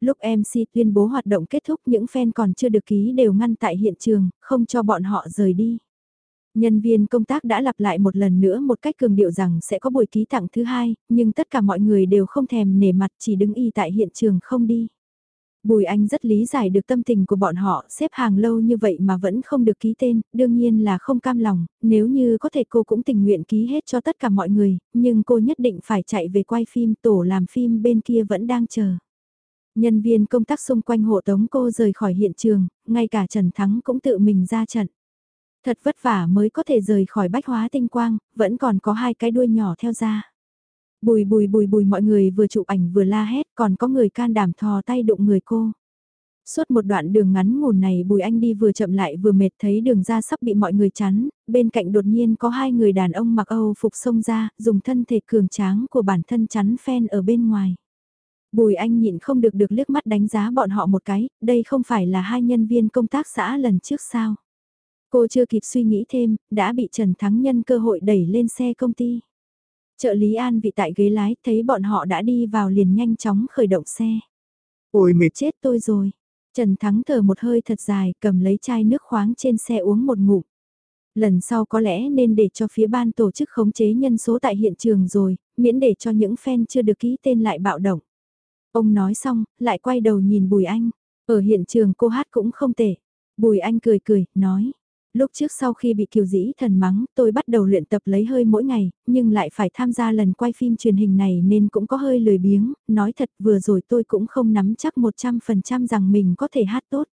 Lúc MC tuyên bố hoạt động kết thúc những fan còn chưa được ký đều ngăn tại hiện trường, không cho bọn họ rời đi. Nhân viên công tác đã lặp lại một lần nữa một cách cường điệu rằng sẽ có buổi ký tặng thứ hai, nhưng tất cả mọi người đều không thèm nể mặt chỉ đứng y tại hiện trường không đi. Bùi Anh rất lý giải được tâm tình của bọn họ xếp hàng lâu như vậy mà vẫn không được ký tên, đương nhiên là không cam lòng, nếu như có thể cô cũng tình nguyện ký hết cho tất cả mọi người, nhưng cô nhất định phải chạy về quay phim tổ làm phim bên kia vẫn đang chờ. Nhân viên công tác xung quanh hộ tống cô rời khỏi hiện trường, ngay cả Trần Thắng cũng tự mình ra trận. Thật vất vả mới có thể rời khỏi bách hóa tinh quang, vẫn còn có hai cái đuôi nhỏ theo ra. Bùi bùi bùi bùi mọi người vừa chụp ảnh vừa la hét còn có người can đảm thò tay đụng người cô. Suốt một đoạn đường ngắn ngủn này Bùi Anh đi vừa chậm lại vừa mệt thấy đường ra sắp bị mọi người chắn, bên cạnh đột nhiên có hai người đàn ông mặc Âu phục xông ra, dùng thân thể cường tráng của bản thân chắn phen ở bên ngoài. Bùi Anh nhịn không được được liếc mắt đánh giá bọn họ một cái, đây không phải là hai nhân viên công tác xã lần trước sao. Cô chưa kịp suy nghĩ thêm, đã bị Trần Thắng nhân cơ hội đẩy lên xe công ty. Trợ lý An vị tại ghế lái thấy bọn họ đã đi vào liền nhanh chóng khởi động xe. Ôi mệt chết tôi rồi. Trần Thắng thở một hơi thật dài cầm lấy chai nước khoáng trên xe uống một ngụm. Lần sau có lẽ nên để cho phía ban tổ chức khống chế nhân số tại hiện trường rồi, miễn để cho những fan chưa được ký tên lại bạo động. Ông nói xong, lại quay đầu nhìn Bùi Anh. Ở hiện trường cô hát cũng không tệ. Bùi Anh cười cười, nói. Lúc trước sau khi bị kiều dĩ thần mắng, tôi bắt đầu luyện tập lấy hơi mỗi ngày, nhưng lại phải tham gia lần quay phim truyền hình này nên cũng có hơi lười biếng, nói thật vừa rồi tôi cũng không nắm chắc 100% rằng mình có thể hát tốt.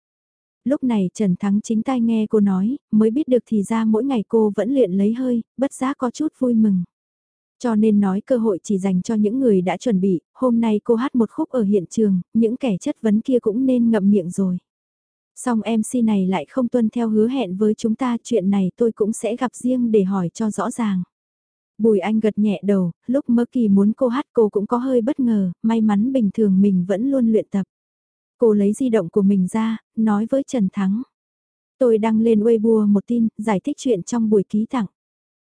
Lúc này Trần Thắng chính tai nghe cô nói, mới biết được thì ra mỗi ngày cô vẫn luyện lấy hơi, bất giác có chút vui mừng. Cho nên nói cơ hội chỉ dành cho những người đã chuẩn bị, hôm nay cô hát một khúc ở hiện trường, những kẻ chất vấn kia cũng nên ngậm miệng rồi. Song MC này lại không tuân theo hứa hẹn với chúng ta chuyện này tôi cũng sẽ gặp riêng để hỏi cho rõ ràng. Bùi Anh gật nhẹ đầu, lúc mơ kỳ muốn cô hát cô cũng có hơi bất ngờ, may mắn bình thường mình vẫn luôn luyện tập. Cô lấy di động của mình ra, nói với Trần Thắng. Tôi đăng lên Weibo một tin, giải thích chuyện trong buổi ký tặng.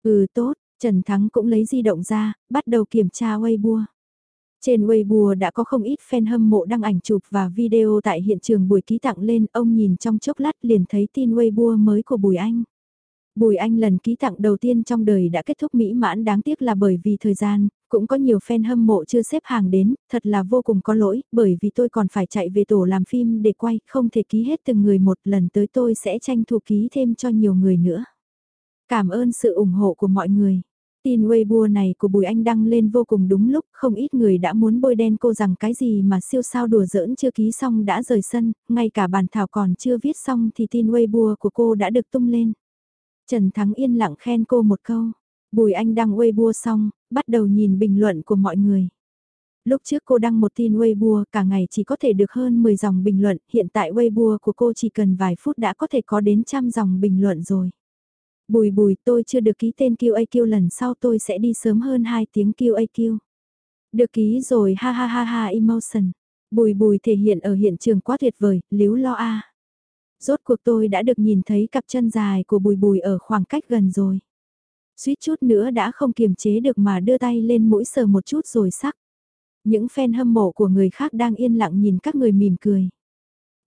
Ừ tốt, Trần Thắng cũng lấy di động ra, bắt đầu kiểm tra Weibo. Trên Weibo đã có không ít fan hâm mộ đăng ảnh chụp và video tại hiện trường buổi ký tặng lên, ông nhìn trong chốc lát liền thấy tin Weibo mới của Bùi Anh. Bùi Anh lần ký tặng đầu tiên trong đời đã kết thúc mỹ mãn đáng tiếc là bởi vì thời gian, cũng có nhiều fan hâm mộ chưa xếp hàng đến, thật là vô cùng có lỗi, bởi vì tôi còn phải chạy về tổ làm phim để quay, không thể ký hết từng người một lần tới tôi sẽ tranh thủ ký thêm cho nhiều người nữa. Cảm ơn sự ủng hộ của mọi người. Tin Weibo này của Bùi Anh đăng lên vô cùng đúng lúc, không ít người đã muốn bôi đen cô rằng cái gì mà siêu sao đùa giỡn chưa ký xong đã rời sân, ngay cả bản thảo còn chưa viết xong thì tin Weibo của cô đã được tung lên. Trần Thắng yên lặng khen cô một câu. Bùi Anh đăng Weibo xong, bắt đầu nhìn bình luận của mọi người. Lúc trước cô đăng một tin Weibo cả ngày chỉ có thể được hơn 10 dòng bình luận, hiện tại Weibo của cô chỉ cần vài phút đã có thể có đến trăm dòng bình luận rồi. Bùi bùi tôi chưa được ký tên QAQ lần sau tôi sẽ đi sớm hơn 2 tiếng QAQ. Được ký rồi ha ha ha ha emotion. Bùi bùi thể hiện ở hiện trường quá tuyệt vời, líu lo a. Rốt cuộc tôi đã được nhìn thấy cặp chân dài của bùi bùi ở khoảng cách gần rồi. Suýt chút nữa đã không kiềm chế được mà đưa tay lên mũi sờ một chút rồi sắc. Những fan hâm mộ của người khác đang yên lặng nhìn các người mỉm cười.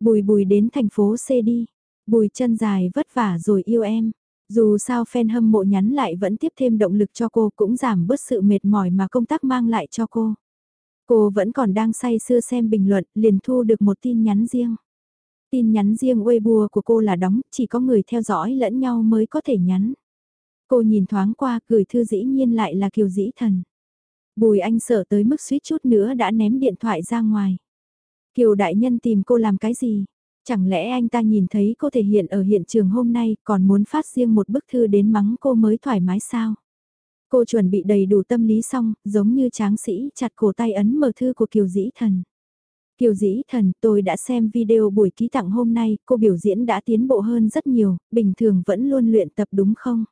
Bùi bùi đến thành phố C đi. Bùi chân dài vất vả rồi yêu em. Dù sao fan hâm mộ nhắn lại vẫn tiếp thêm động lực cho cô cũng giảm bớt sự mệt mỏi mà công tác mang lại cho cô. Cô vẫn còn đang say sưa xem bình luận, liền thu được một tin nhắn riêng. Tin nhắn riêng Weibo của cô là đóng, chỉ có người theo dõi lẫn nhau mới có thể nhắn. Cô nhìn thoáng qua, gửi thư dĩ nhiên lại là Kiều Dĩ Thần. Bùi Anh sợ tới mức suýt chút nữa đã ném điện thoại ra ngoài. Kiều Đại Nhân tìm cô làm cái gì? Chẳng lẽ anh ta nhìn thấy cô thể hiện ở hiện trường hôm nay còn muốn phát riêng một bức thư đến mắng cô mới thoải mái sao? Cô chuẩn bị đầy đủ tâm lý xong, giống như tráng sĩ chặt cổ tay ấn mở thư của Kiều Dĩ Thần. Kiều Dĩ Thần, tôi đã xem video buổi ký tặng hôm nay, cô biểu diễn đã tiến bộ hơn rất nhiều, bình thường vẫn luôn luyện tập đúng không?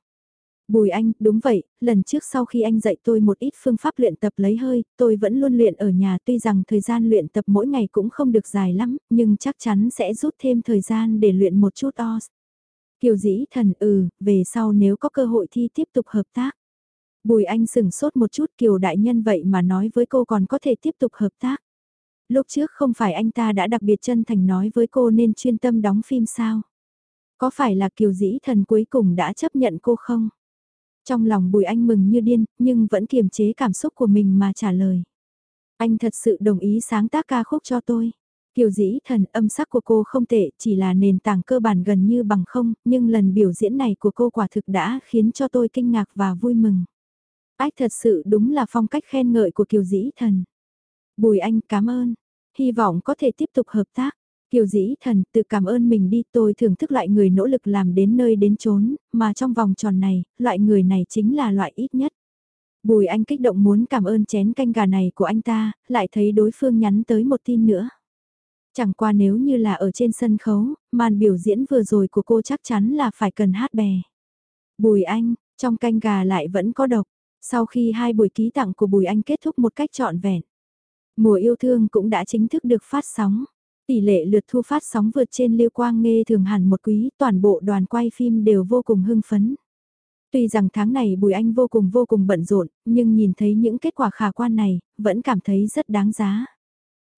Bùi Anh, đúng vậy, lần trước sau khi anh dạy tôi một ít phương pháp luyện tập lấy hơi, tôi vẫn luôn luyện ở nhà tuy rằng thời gian luyện tập mỗi ngày cũng không được dài lắm, nhưng chắc chắn sẽ rút thêm thời gian để luyện một chút os. Kiều dĩ thần ừ, về sau nếu có cơ hội thi tiếp tục hợp tác. Bùi Anh sừng sốt một chút Kiều đại nhân vậy mà nói với cô còn có thể tiếp tục hợp tác. Lúc trước không phải anh ta đã đặc biệt chân thành nói với cô nên chuyên tâm đóng phim sao? Có phải là Kiều dĩ thần cuối cùng đã chấp nhận cô không? Trong lòng Bùi Anh mừng như điên, nhưng vẫn kiềm chế cảm xúc của mình mà trả lời. Anh thật sự đồng ý sáng tác ca khúc cho tôi. Kiều dĩ thần âm sắc của cô không tệ, chỉ là nền tảng cơ bản gần như bằng không, nhưng lần biểu diễn này của cô quả thực đã khiến cho tôi kinh ngạc và vui mừng. Ách thật sự đúng là phong cách khen ngợi của Kiều dĩ thần. Bùi Anh cảm ơn, hy vọng có thể tiếp tục hợp tác. Kiều dĩ thần, tự cảm ơn mình đi, tôi thưởng thức loại người nỗ lực làm đến nơi đến chốn, mà trong vòng tròn này, loại người này chính là loại ít nhất. Bùi anh kích động muốn cảm ơn chén canh gà này của anh ta, lại thấy đối phương nhắn tới một tin nữa. Chẳng qua nếu như là ở trên sân khấu, màn biểu diễn vừa rồi của cô chắc chắn là phải cần hát bè. Bùi anh, trong canh gà lại vẫn có độc. Sau khi hai buổi ký tặng của Bùi Anh kết thúc một cách trọn vẹn, mùa yêu thương cũng đã chính thức được phát sóng. Tỷ lệ lượt thu phát sóng vượt trên lưu Quang Nghê thường hẳn một quý, toàn bộ đoàn quay phim đều vô cùng hưng phấn. Tuy rằng tháng này Bùi Anh vô cùng vô cùng bận rộn, nhưng nhìn thấy những kết quả khả quan này, vẫn cảm thấy rất đáng giá.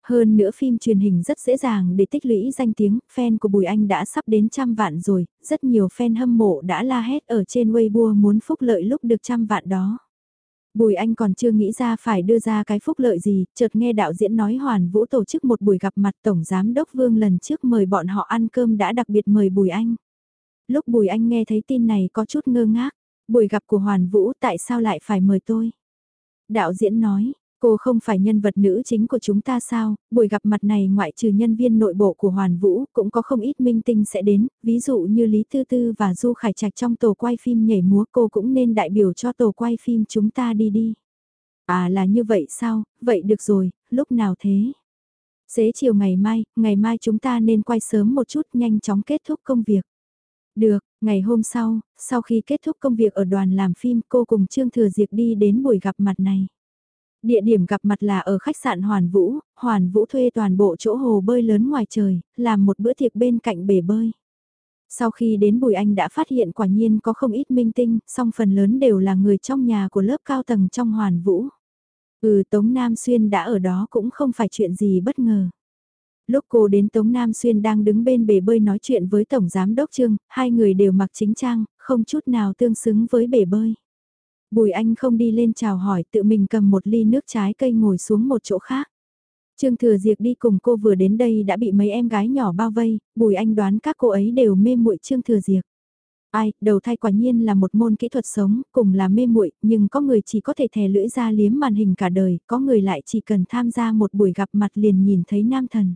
Hơn nữa phim truyền hình rất dễ dàng để tích lũy danh tiếng, fan của Bùi Anh đã sắp đến trăm vạn rồi, rất nhiều fan hâm mộ đã la hét ở trên Weibo muốn phúc lợi lúc được trăm vạn đó. Bùi Anh còn chưa nghĩ ra phải đưa ra cái phúc lợi gì, chợt nghe đạo diễn nói Hoàn Vũ tổ chức một buổi gặp mặt Tổng Giám Đốc Vương lần trước mời bọn họ ăn cơm đã đặc biệt mời Bùi Anh. Lúc Bùi Anh nghe thấy tin này có chút ngơ ngác, buổi gặp của Hoàn Vũ tại sao lại phải mời tôi? Đạo diễn nói, Cô không phải nhân vật nữ chính của chúng ta sao, buổi gặp mặt này ngoại trừ nhân viên nội bộ của Hoàn Vũ cũng có không ít minh tinh sẽ đến, ví dụ như Lý Tư Tư và Du Khải Trạch trong tổ quay phim nhảy múa cô cũng nên đại biểu cho tổ quay phim chúng ta đi đi. À là như vậy sao, vậy được rồi, lúc nào thế? Xế chiều ngày mai, ngày mai chúng ta nên quay sớm một chút nhanh chóng kết thúc công việc. Được, ngày hôm sau, sau khi kết thúc công việc ở đoàn làm phim cô cùng Trương Thừa Diệp đi đến buổi gặp mặt này. Địa điểm gặp mặt là ở khách sạn Hoàn Vũ, Hoàn Vũ thuê toàn bộ chỗ hồ bơi lớn ngoài trời, làm một bữa tiệc bên cạnh bể bơi. Sau khi đến Bùi Anh đã phát hiện quả nhiên có không ít minh tinh, song phần lớn đều là người trong nhà của lớp cao tầng trong Hoàn Vũ. Ừ Tống Nam Xuyên đã ở đó cũng không phải chuyện gì bất ngờ. Lúc cô đến Tống Nam Xuyên đang đứng bên bể bơi nói chuyện với Tổng Giám Đốc Trương, hai người đều mặc chính trang, không chút nào tương xứng với bể bơi. Bùi Anh không đi lên chào hỏi tự mình cầm một ly nước trái cây ngồi xuống một chỗ khác. Trương Thừa Diệp đi cùng cô vừa đến đây đã bị mấy em gái nhỏ bao vây, Bùi Anh đoán các cô ấy đều mê muội Trương Thừa Diệp. Ai, đầu thai quả nhiên là một môn kỹ thuật sống, cùng là mê muội, nhưng có người chỉ có thể thè lưỡi ra liếm màn hình cả đời, có người lại chỉ cần tham gia một buổi gặp mặt liền nhìn thấy nam thần.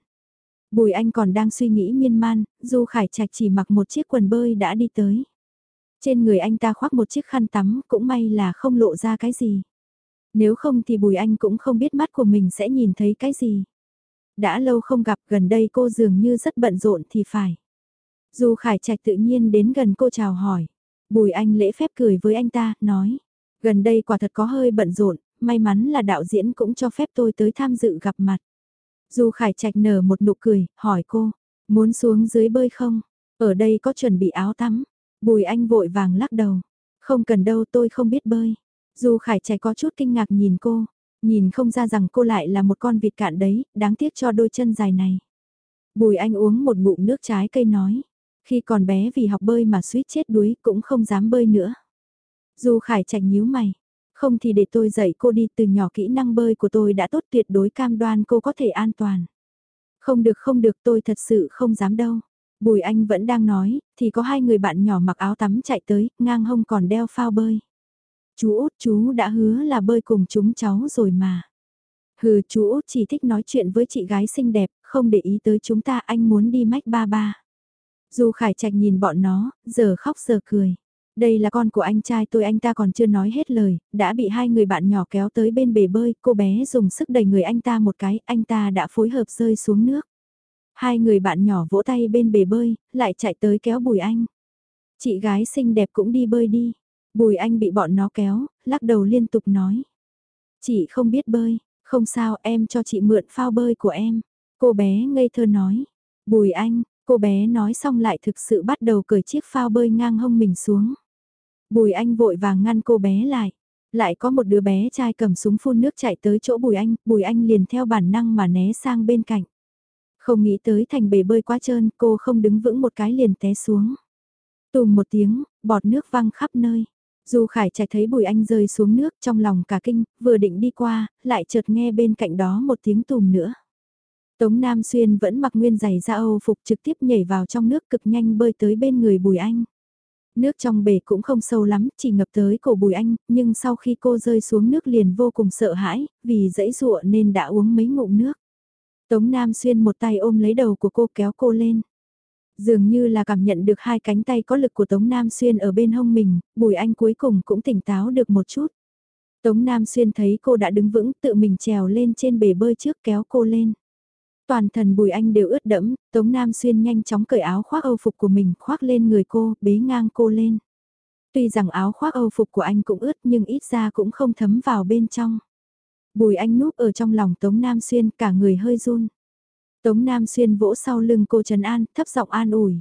Bùi Anh còn đang suy nghĩ miên man, Du Khải Trạch chỉ mặc một chiếc quần bơi đã đi tới. Trên người anh ta khoác một chiếc khăn tắm, cũng may là không lộ ra cái gì. Nếu không thì Bùi Anh cũng không biết mắt của mình sẽ nhìn thấy cái gì. Đã lâu không gặp gần đây cô dường như rất bận rộn thì phải. Dù Khải Trạch tự nhiên đến gần cô chào hỏi. Bùi Anh lễ phép cười với anh ta, nói. Gần đây quả thật có hơi bận rộn, may mắn là đạo diễn cũng cho phép tôi tới tham dự gặp mặt. Dù Khải Trạch nở một nụ cười, hỏi cô, muốn xuống dưới bơi không? Ở đây có chuẩn bị áo tắm. Bùi Anh vội vàng lắc đầu. Không cần đâu tôi không biết bơi. Dù Khải Trạch có chút kinh ngạc nhìn cô. Nhìn không ra rằng cô lại là một con vịt cạn đấy, đáng tiếc cho đôi chân dài này. Bùi Anh uống một ngụm nước trái cây nói. Khi còn bé vì học bơi mà suýt chết đuối cũng không dám bơi nữa. Dù Khải Trạch nhíu mày. Không thì để tôi dạy cô đi từ nhỏ kỹ năng bơi của tôi đã tốt tuyệt đối cam đoan cô có thể an toàn. Không được không được tôi thật sự không dám đâu. Bùi Anh vẫn đang nói, thì có hai người bạn nhỏ mặc áo tắm chạy tới, ngang hông còn đeo phao bơi. Chú út chú đã hứa là bơi cùng chúng cháu rồi mà. Hừ chú út chỉ thích nói chuyện với chị gái xinh đẹp, không để ý tới chúng ta anh muốn đi mách ba ba. Dù Khải Trạch nhìn bọn nó, giờ khóc giờ cười. Đây là con của anh trai tôi anh ta còn chưa nói hết lời, đã bị hai người bạn nhỏ kéo tới bên bể bơi, cô bé dùng sức đẩy người anh ta một cái, anh ta đã phối hợp rơi xuống nước. Hai người bạn nhỏ vỗ tay bên bể bơi, lại chạy tới kéo Bùi Anh. Chị gái xinh đẹp cũng đi bơi đi. Bùi Anh bị bọn nó kéo, lắc đầu liên tục nói. Chị không biết bơi, không sao em cho chị mượn phao bơi của em. Cô bé ngây thơ nói. Bùi Anh, cô bé nói xong lại thực sự bắt đầu cởi chiếc phao bơi ngang hông mình xuống. Bùi Anh vội vàng ngăn cô bé lại. Lại có một đứa bé trai cầm súng phun nước chạy tới chỗ Bùi Anh, Bùi Anh liền theo bản năng mà né sang bên cạnh. Không nghĩ tới thành bể bơi quá trơn, cô không đứng vững một cái liền té xuống. Tùm một tiếng, bọt nước văng khắp nơi. Dù Khải chạy thấy Bùi Anh rơi xuống nước trong lòng cả kinh, vừa định đi qua, lại chợt nghe bên cạnh đó một tiếng tùm nữa. Tống Nam Xuyên vẫn mặc nguyên giày da Âu phục trực tiếp nhảy vào trong nước cực nhanh bơi tới bên người Bùi Anh. Nước trong bể cũng không sâu lắm, chỉ ngập tới cổ Bùi Anh, nhưng sau khi cô rơi xuống nước liền vô cùng sợ hãi, vì dãy dụa nên đã uống mấy ngụm nước. Tống Nam Xuyên một tay ôm lấy đầu của cô kéo cô lên. Dường như là cảm nhận được hai cánh tay có lực của Tống Nam Xuyên ở bên hông mình, Bùi Anh cuối cùng cũng tỉnh táo được một chút. Tống Nam Xuyên thấy cô đã đứng vững tự mình trèo lên trên bể bơi trước kéo cô lên. Toàn thần Bùi Anh đều ướt đẫm, Tống Nam Xuyên nhanh chóng cởi áo khoác âu phục của mình khoác lên người cô, bế ngang cô lên. Tuy rằng áo khoác âu phục của anh cũng ướt nhưng ít ra cũng không thấm vào bên trong. Bùi anh núp ở trong lòng Tống Nam Xuyên cả người hơi run. Tống Nam Xuyên vỗ sau lưng cô Trần An, thấp giọng an ủi.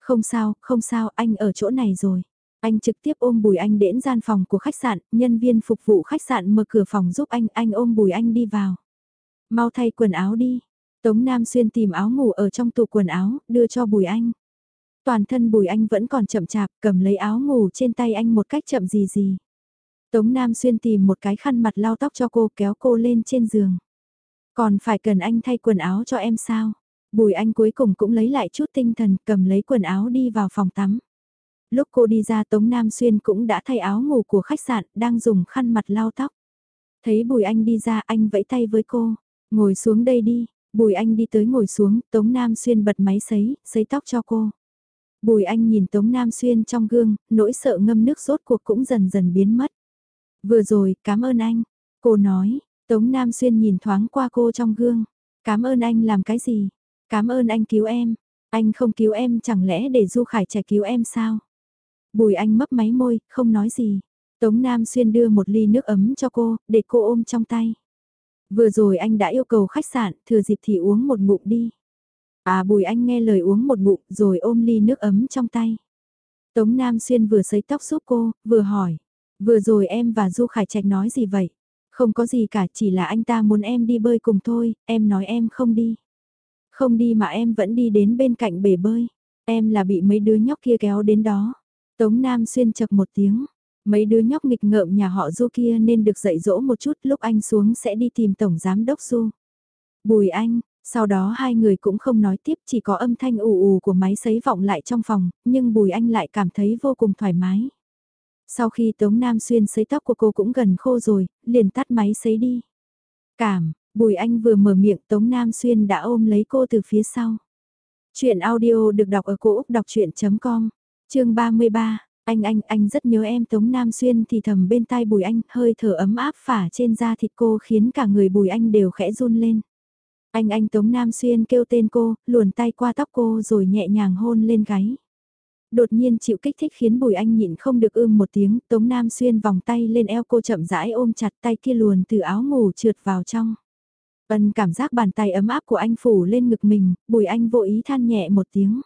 Không sao, không sao, anh ở chỗ này rồi. Anh trực tiếp ôm Bùi Anh đến gian phòng của khách sạn, nhân viên phục vụ khách sạn mở cửa phòng giúp anh, anh ôm Bùi Anh đi vào. Mau thay quần áo đi. Tống Nam Xuyên tìm áo ngủ ở trong tủ quần áo, đưa cho Bùi Anh. Toàn thân Bùi Anh vẫn còn chậm chạp, cầm lấy áo ngủ trên tay anh một cách chậm gì gì. Tống Nam Xuyên tìm một cái khăn mặt lau tóc cho cô kéo cô lên trên giường. Còn phải cần anh thay quần áo cho em sao? Bùi anh cuối cùng cũng lấy lại chút tinh thần cầm lấy quần áo đi vào phòng tắm. Lúc cô đi ra Tống Nam Xuyên cũng đã thay áo ngủ của khách sạn đang dùng khăn mặt lau tóc. Thấy Bùi Anh đi ra anh vẫy tay với cô, ngồi xuống đây đi, Bùi Anh đi tới ngồi xuống, Tống Nam Xuyên bật máy sấy, sấy tóc cho cô. Bùi Anh nhìn Tống Nam Xuyên trong gương, nỗi sợ ngâm nước rốt cuộc cũng dần dần biến mất. Vừa rồi, cảm ơn anh. Cô nói, Tống Nam Xuyên nhìn thoáng qua cô trong gương. Cảm ơn anh làm cái gì? Cảm ơn anh cứu em. Anh không cứu em chẳng lẽ để Du Khải trẻ cứu em sao? Bùi Anh mấp máy môi, không nói gì. Tống Nam Xuyên đưa một ly nước ấm cho cô, để cô ôm trong tay. Vừa rồi anh đã yêu cầu khách sạn, thừa dịp thì uống một ngụm đi. À Bùi Anh nghe lời uống một ngụm rồi ôm ly nước ấm trong tay. Tống Nam Xuyên vừa sấy tóc giúp cô, vừa hỏi. Vừa rồi em và Du Khải Trạch nói gì vậy? Không có gì cả, chỉ là anh ta muốn em đi bơi cùng thôi, em nói em không đi. Không đi mà em vẫn đi đến bên cạnh bể bơi. Em là bị mấy đứa nhóc kia kéo đến đó. Tống Nam Xuyên chật một tiếng. Mấy đứa nhóc nghịch ngợm nhà họ Du kia nên được dạy dỗ một chút lúc anh xuống sẽ đi tìm Tổng Giám Đốc Du. Bùi Anh, sau đó hai người cũng không nói tiếp chỉ có âm thanh ù ù của máy sấy vọng lại trong phòng, nhưng Bùi Anh lại cảm thấy vô cùng thoải mái. Sau khi Tống Nam Xuyên sấy tóc của cô cũng gần khô rồi, liền tắt máy sấy đi. Cảm, Bùi Anh vừa mở miệng Tống Nam Xuyên đã ôm lấy cô từ phía sau. Chuyện audio được đọc ở cổ Úc đọc chuyện.com, chương 33. Anh anh anh rất nhớ em Tống Nam Xuyên thì thầm bên tai Bùi Anh hơi thở ấm áp phả trên da thịt cô khiến cả người Bùi Anh đều khẽ run lên. Anh anh Tống Nam Xuyên kêu tên cô, luồn tay qua tóc cô rồi nhẹ nhàng hôn lên gáy. Đột nhiên chịu kích thích khiến Bùi Anh nhịn không được ưm một tiếng, Tống Nam Xuyên vòng tay lên eo cô chậm rãi ôm chặt tay kia luồn từ áo ngủ trượt vào trong. Ân cảm giác bàn tay ấm áp của anh phủ lên ngực mình, Bùi Anh vô ý than nhẹ một tiếng.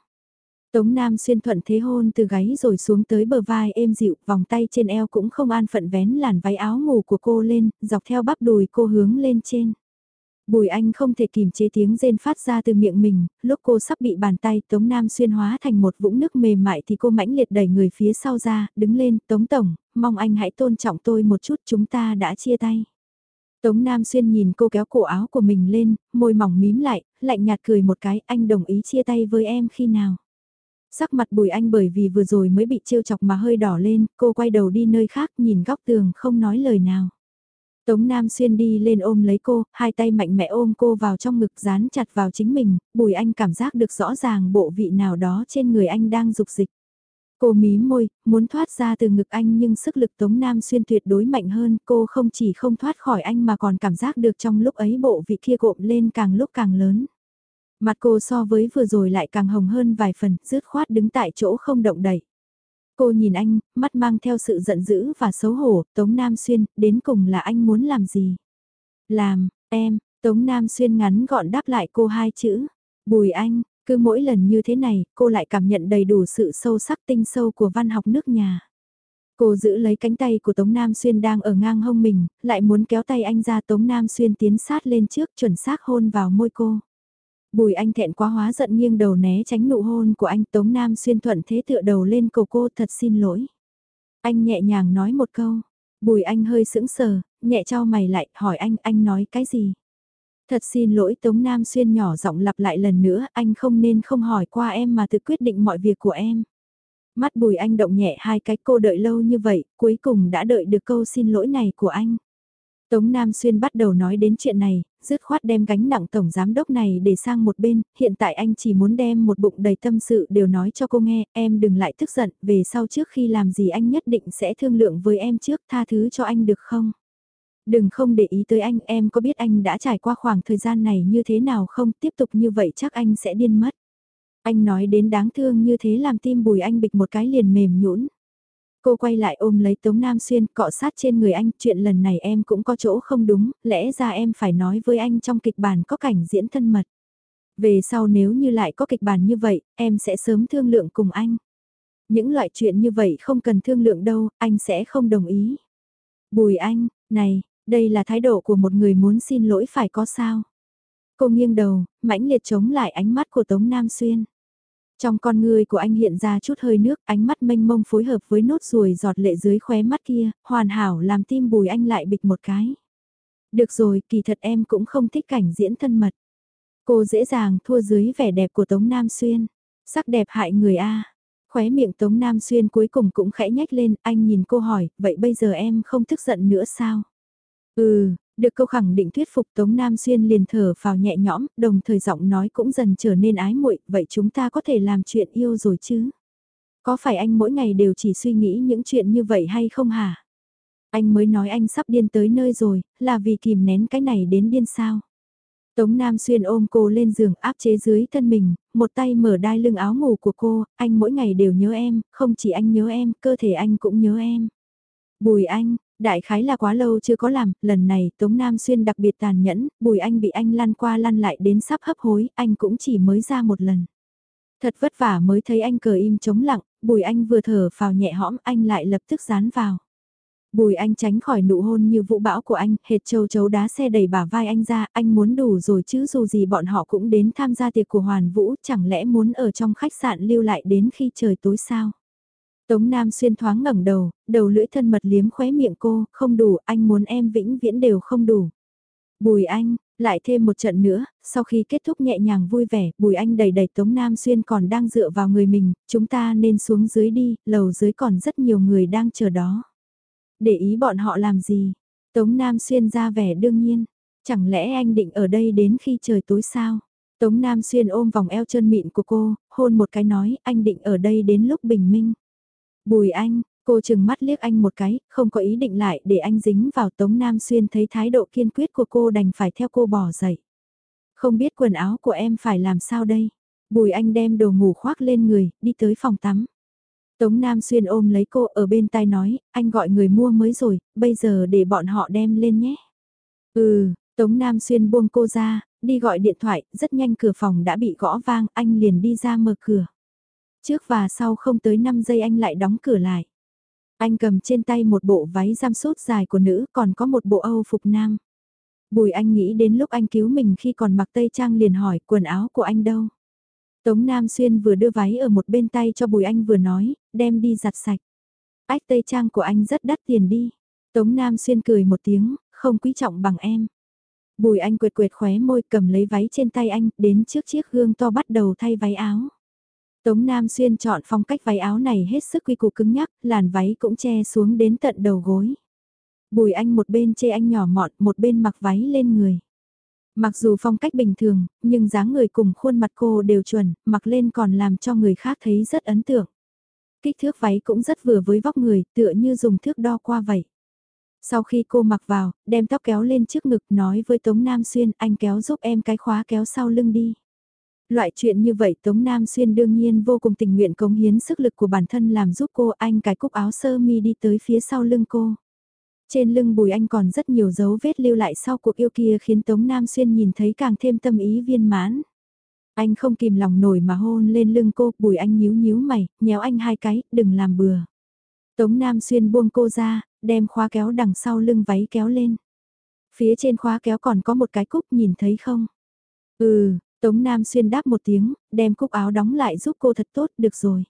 Tống Nam xuyên thuận thế hôn từ gáy rồi xuống tới bờ vai êm dịu, vòng tay trên eo cũng không an phận vén làn váy áo ngủ của cô lên, dọc theo bắp đùi cô hướng lên trên. Bùi Anh không thể kìm chế tiếng rên phát ra từ miệng mình, lúc cô sắp bị bàn tay Tống Nam xuyên hóa thành một vũng nước mềm mại thì cô mãnh liệt đẩy người phía sau ra, đứng lên, Tống Tổng, mong anh hãy tôn trọng tôi một chút chúng ta đã chia tay. Tống Nam xuyên nhìn cô kéo cổ áo của mình lên, môi mỏng mím lại, lạnh nhạt cười một cái, anh đồng ý chia tay với em khi nào. Sắc mặt bùi anh bởi vì vừa rồi mới bị trêu chọc mà hơi đỏ lên, cô quay đầu đi nơi khác nhìn góc tường không nói lời nào. Tống Nam Xuyên đi lên ôm lấy cô, hai tay mạnh mẽ ôm cô vào trong ngực dán chặt vào chính mình, bùi anh cảm giác được rõ ràng bộ vị nào đó trên người anh đang dục dịch. Cô mí môi, muốn thoát ra từ ngực anh nhưng sức lực Tống Nam Xuyên tuyệt đối mạnh hơn, cô không chỉ không thoát khỏi anh mà còn cảm giác được trong lúc ấy bộ vị kia gộm lên càng lúc càng lớn. Mặt cô so với vừa rồi lại càng hồng hơn vài phần, rứt khoát đứng tại chỗ không động đậy. Cô nhìn anh, mắt mang theo sự giận dữ và xấu hổ, Tống Nam Xuyên, đến cùng là anh muốn làm gì? Làm, em, Tống Nam Xuyên ngắn gọn đáp lại cô hai chữ. Bùi anh, cứ mỗi lần như thế này, cô lại cảm nhận đầy đủ sự sâu sắc tinh sâu của văn học nước nhà. Cô giữ lấy cánh tay của Tống Nam Xuyên đang ở ngang hông mình, lại muốn kéo tay anh ra Tống Nam Xuyên tiến sát lên trước chuẩn xác hôn vào môi cô. Bùi anh thẹn quá hóa giận nghiêng đầu né tránh nụ hôn của anh Tống Nam xuyên thuận thế tựa đầu lên cầu cô thật xin lỗi. Anh nhẹ nhàng nói một câu. Bùi anh hơi sững sờ, nhẹ cho mày lại, hỏi anh, anh nói cái gì? Thật xin lỗi Tống Nam Xuyên nhỏ giọng lặp lại lần nữa, anh không nên không hỏi qua em mà tự quyết định mọi việc của em. Mắt bùi anh động nhẹ hai cái cô đợi lâu như vậy, cuối cùng đã đợi được câu xin lỗi này của anh. Tống Nam Xuyên bắt đầu nói đến chuyện này, dứt khoát đem gánh nặng tổng giám đốc này để sang một bên, hiện tại anh chỉ muốn đem một bụng đầy tâm sự đều nói cho cô nghe, em đừng lại tức giận, về sau trước khi làm gì anh nhất định sẽ thương lượng với em trước, tha thứ cho anh được không? Đừng không để ý tới anh, em có biết anh đã trải qua khoảng thời gian này như thế nào không, tiếp tục như vậy chắc anh sẽ điên mất. Anh nói đến đáng thương như thế làm tim bùi anh bịch một cái liền mềm nhũn. Cô quay lại ôm lấy Tống Nam Xuyên, cọ sát trên người anh, chuyện lần này em cũng có chỗ không đúng, lẽ ra em phải nói với anh trong kịch bản có cảnh diễn thân mật. Về sau nếu như lại có kịch bản như vậy, em sẽ sớm thương lượng cùng anh. Những loại chuyện như vậy không cần thương lượng đâu, anh sẽ không đồng ý. Bùi anh, này, đây là thái độ của một người muốn xin lỗi phải có sao. Cô nghiêng đầu, mãnh liệt chống lại ánh mắt của Tống Nam Xuyên. Trong con người của anh hiện ra chút hơi nước, ánh mắt mênh mông phối hợp với nốt ruồi giọt lệ dưới khóe mắt kia, hoàn hảo làm tim bùi anh lại bịch một cái. Được rồi, kỳ thật em cũng không thích cảnh diễn thân mật. Cô dễ dàng thua dưới vẻ đẹp của Tống Nam Xuyên. Sắc đẹp hại người A. Khóe miệng Tống Nam Xuyên cuối cùng cũng khẽ nhách lên, anh nhìn cô hỏi, vậy bây giờ em không tức giận nữa sao? Ừ, được câu khẳng định thuyết phục Tống Nam Xuyên liền thở vào nhẹ nhõm, đồng thời giọng nói cũng dần trở nên ái muội, vậy chúng ta có thể làm chuyện yêu rồi chứ? Có phải anh mỗi ngày đều chỉ suy nghĩ những chuyện như vậy hay không hả? Anh mới nói anh sắp điên tới nơi rồi, là vì kìm nén cái này đến điên sao? Tống Nam Xuyên ôm cô lên giường áp chế dưới thân mình, một tay mở đai lưng áo ngủ của cô, anh mỗi ngày đều nhớ em, không chỉ anh nhớ em, cơ thể anh cũng nhớ em. Bùi anh, đại khái là quá lâu chưa có làm, lần này Tống Nam Xuyên đặc biệt tàn nhẫn, bùi anh bị anh lăn qua lăn lại đến sắp hấp hối, anh cũng chỉ mới ra một lần. Thật vất vả mới thấy anh cờ im chống lặng, bùi anh vừa thở vào nhẹ hõm anh lại lập tức dán vào. Bùi anh tránh khỏi nụ hôn như vũ bão của anh, hệt châu chấu đá xe đẩy bả vai anh ra, anh muốn đủ rồi chứ dù gì bọn họ cũng đến tham gia tiệc của Hoàn Vũ, chẳng lẽ muốn ở trong khách sạn lưu lại đến khi trời tối sao? Tống Nam xuyên thoáng ngẩng đầu, đầu lưỡi thân mật liếm khóe miệng cô, không đủ, anh muốn em vĩnh viễn đều không đủ. Bùi anh, lại thêm một trận nữa, sau khi kết thúc nhẹ nhàng vui vẻ, Bùi Anh đầy đầy Tống Nam Xuyên còn đang dựa vào người mình, chúng ta nên xuống dưới đi, lầu dưới còn rất nhiều người đang chờ đó. Để ý bọn họ làm gì? Tống Nam Xuyên ra vẻ đương nhiên. Chẳng lẽ anh định ở đây đến khi trời tối sao? Tống Nam Xuyên ôm vòng eo chân mịn của cô, hôn một cái nói anh định ở đây đến lúc bình minh. Bùi anh, cô chừng mắt liếc anh một cái, không có ý định lại để anh dính vào Tống Nam Xuyên thấy thái độ kiên quyết của cô đành phải theo cô bỏ dậy. Không biết quần áo của em phải làm sao đây? Bùi anh đem đồ ngủ khoác lên người, đi tới phòng tắm. Tống Nam Xuyên ôm lấy cô ở bên tai nói, anh gọi người mua mới rồi, bây giờ để bọn họ đem lên nhé. Ừ, Tống Nam Xuyên buông cô ra, đi gọi điện thoại, rất nhanh cửa phòng đã bị gõ vang, anh liền đi ra mở cửa. Trước và sau không tới 5 giây anh lại đóng cửa lại. Anh cầm trên tay một bộ váy giam sút dài của nữ còn có một bộ Âu phục nam. Bùi anh nghĩ đến lúc anh cứu mình khi còn mặc tây trang liền hỏi quần áo của anh đâu. Tống Nam Xuyên vừa đưa váy ở một bên tay cho Bùi Anh vừa nói, đem đi giặt sạch. Ách tây trang của anh rất đắt tiền đi. Tống Nam Xuyên cười một tiếng, không quý trọng bằng em. Bùi Anh quệt quệt khóe môi cầm lấy váy trên tay anh, đến trước chiếc gương to bắt đầu thay váy áo. Tống Nam Xuyên chọn phong cách váy áo này hết sức quy củ cứng nhắc, làn váy cũng che xuống đến tận đầu gối. Bùi Anh một bên chê anh nhỏ mọn, một bên mặc váy lên người. Mặc dù phong cách bình thường, nhưng dáng người cùng khuôn mặt cô đều chuẩn, mặc lên còn làm cho người khác thấy rất ấn tượng. Kích thước váy cũng rất vừa với vóc người, tựa như dùng thước đo qua vậy. Sau khi cô mặc vào, đem tóc kéo lên trước ngực nói với Tống Nam Xuyên anh kéo giúp em cái khóa kéo sau lưng đi. Loại chuyện như vậy Tống Nam Xuyên đương nhiên vô cùng tình nguyện cống hiến sức lực của bản thân làm giúp cô anh cái cúc áo sơ mi đi tới phía sau lưng cô. Trên lưng Bùi Anh còn rất nhiều dấu vết lưu lại sau cuộc yêu kia khiến Tống Nam Xuyên nhìn thấy càng thêm tâm ý viên mãn. Anh không kìm lòng nổi mà hôn lên lưng cô, Bùi Anh nhíu nhíu mày, nhéo anh hai cái, đừng làm bừa. Tống Nam Xuyên buông cô ra, đem khóa kéo đằng sau lưng váy kéo lên. Phía trên khóa kéo còn có một cái cúc nhìn thấy không? Ừ, Tống Nam Xuyên đáp một tiếng, đem cúc áo đóng lại giúp cô thật tốt, được rồi.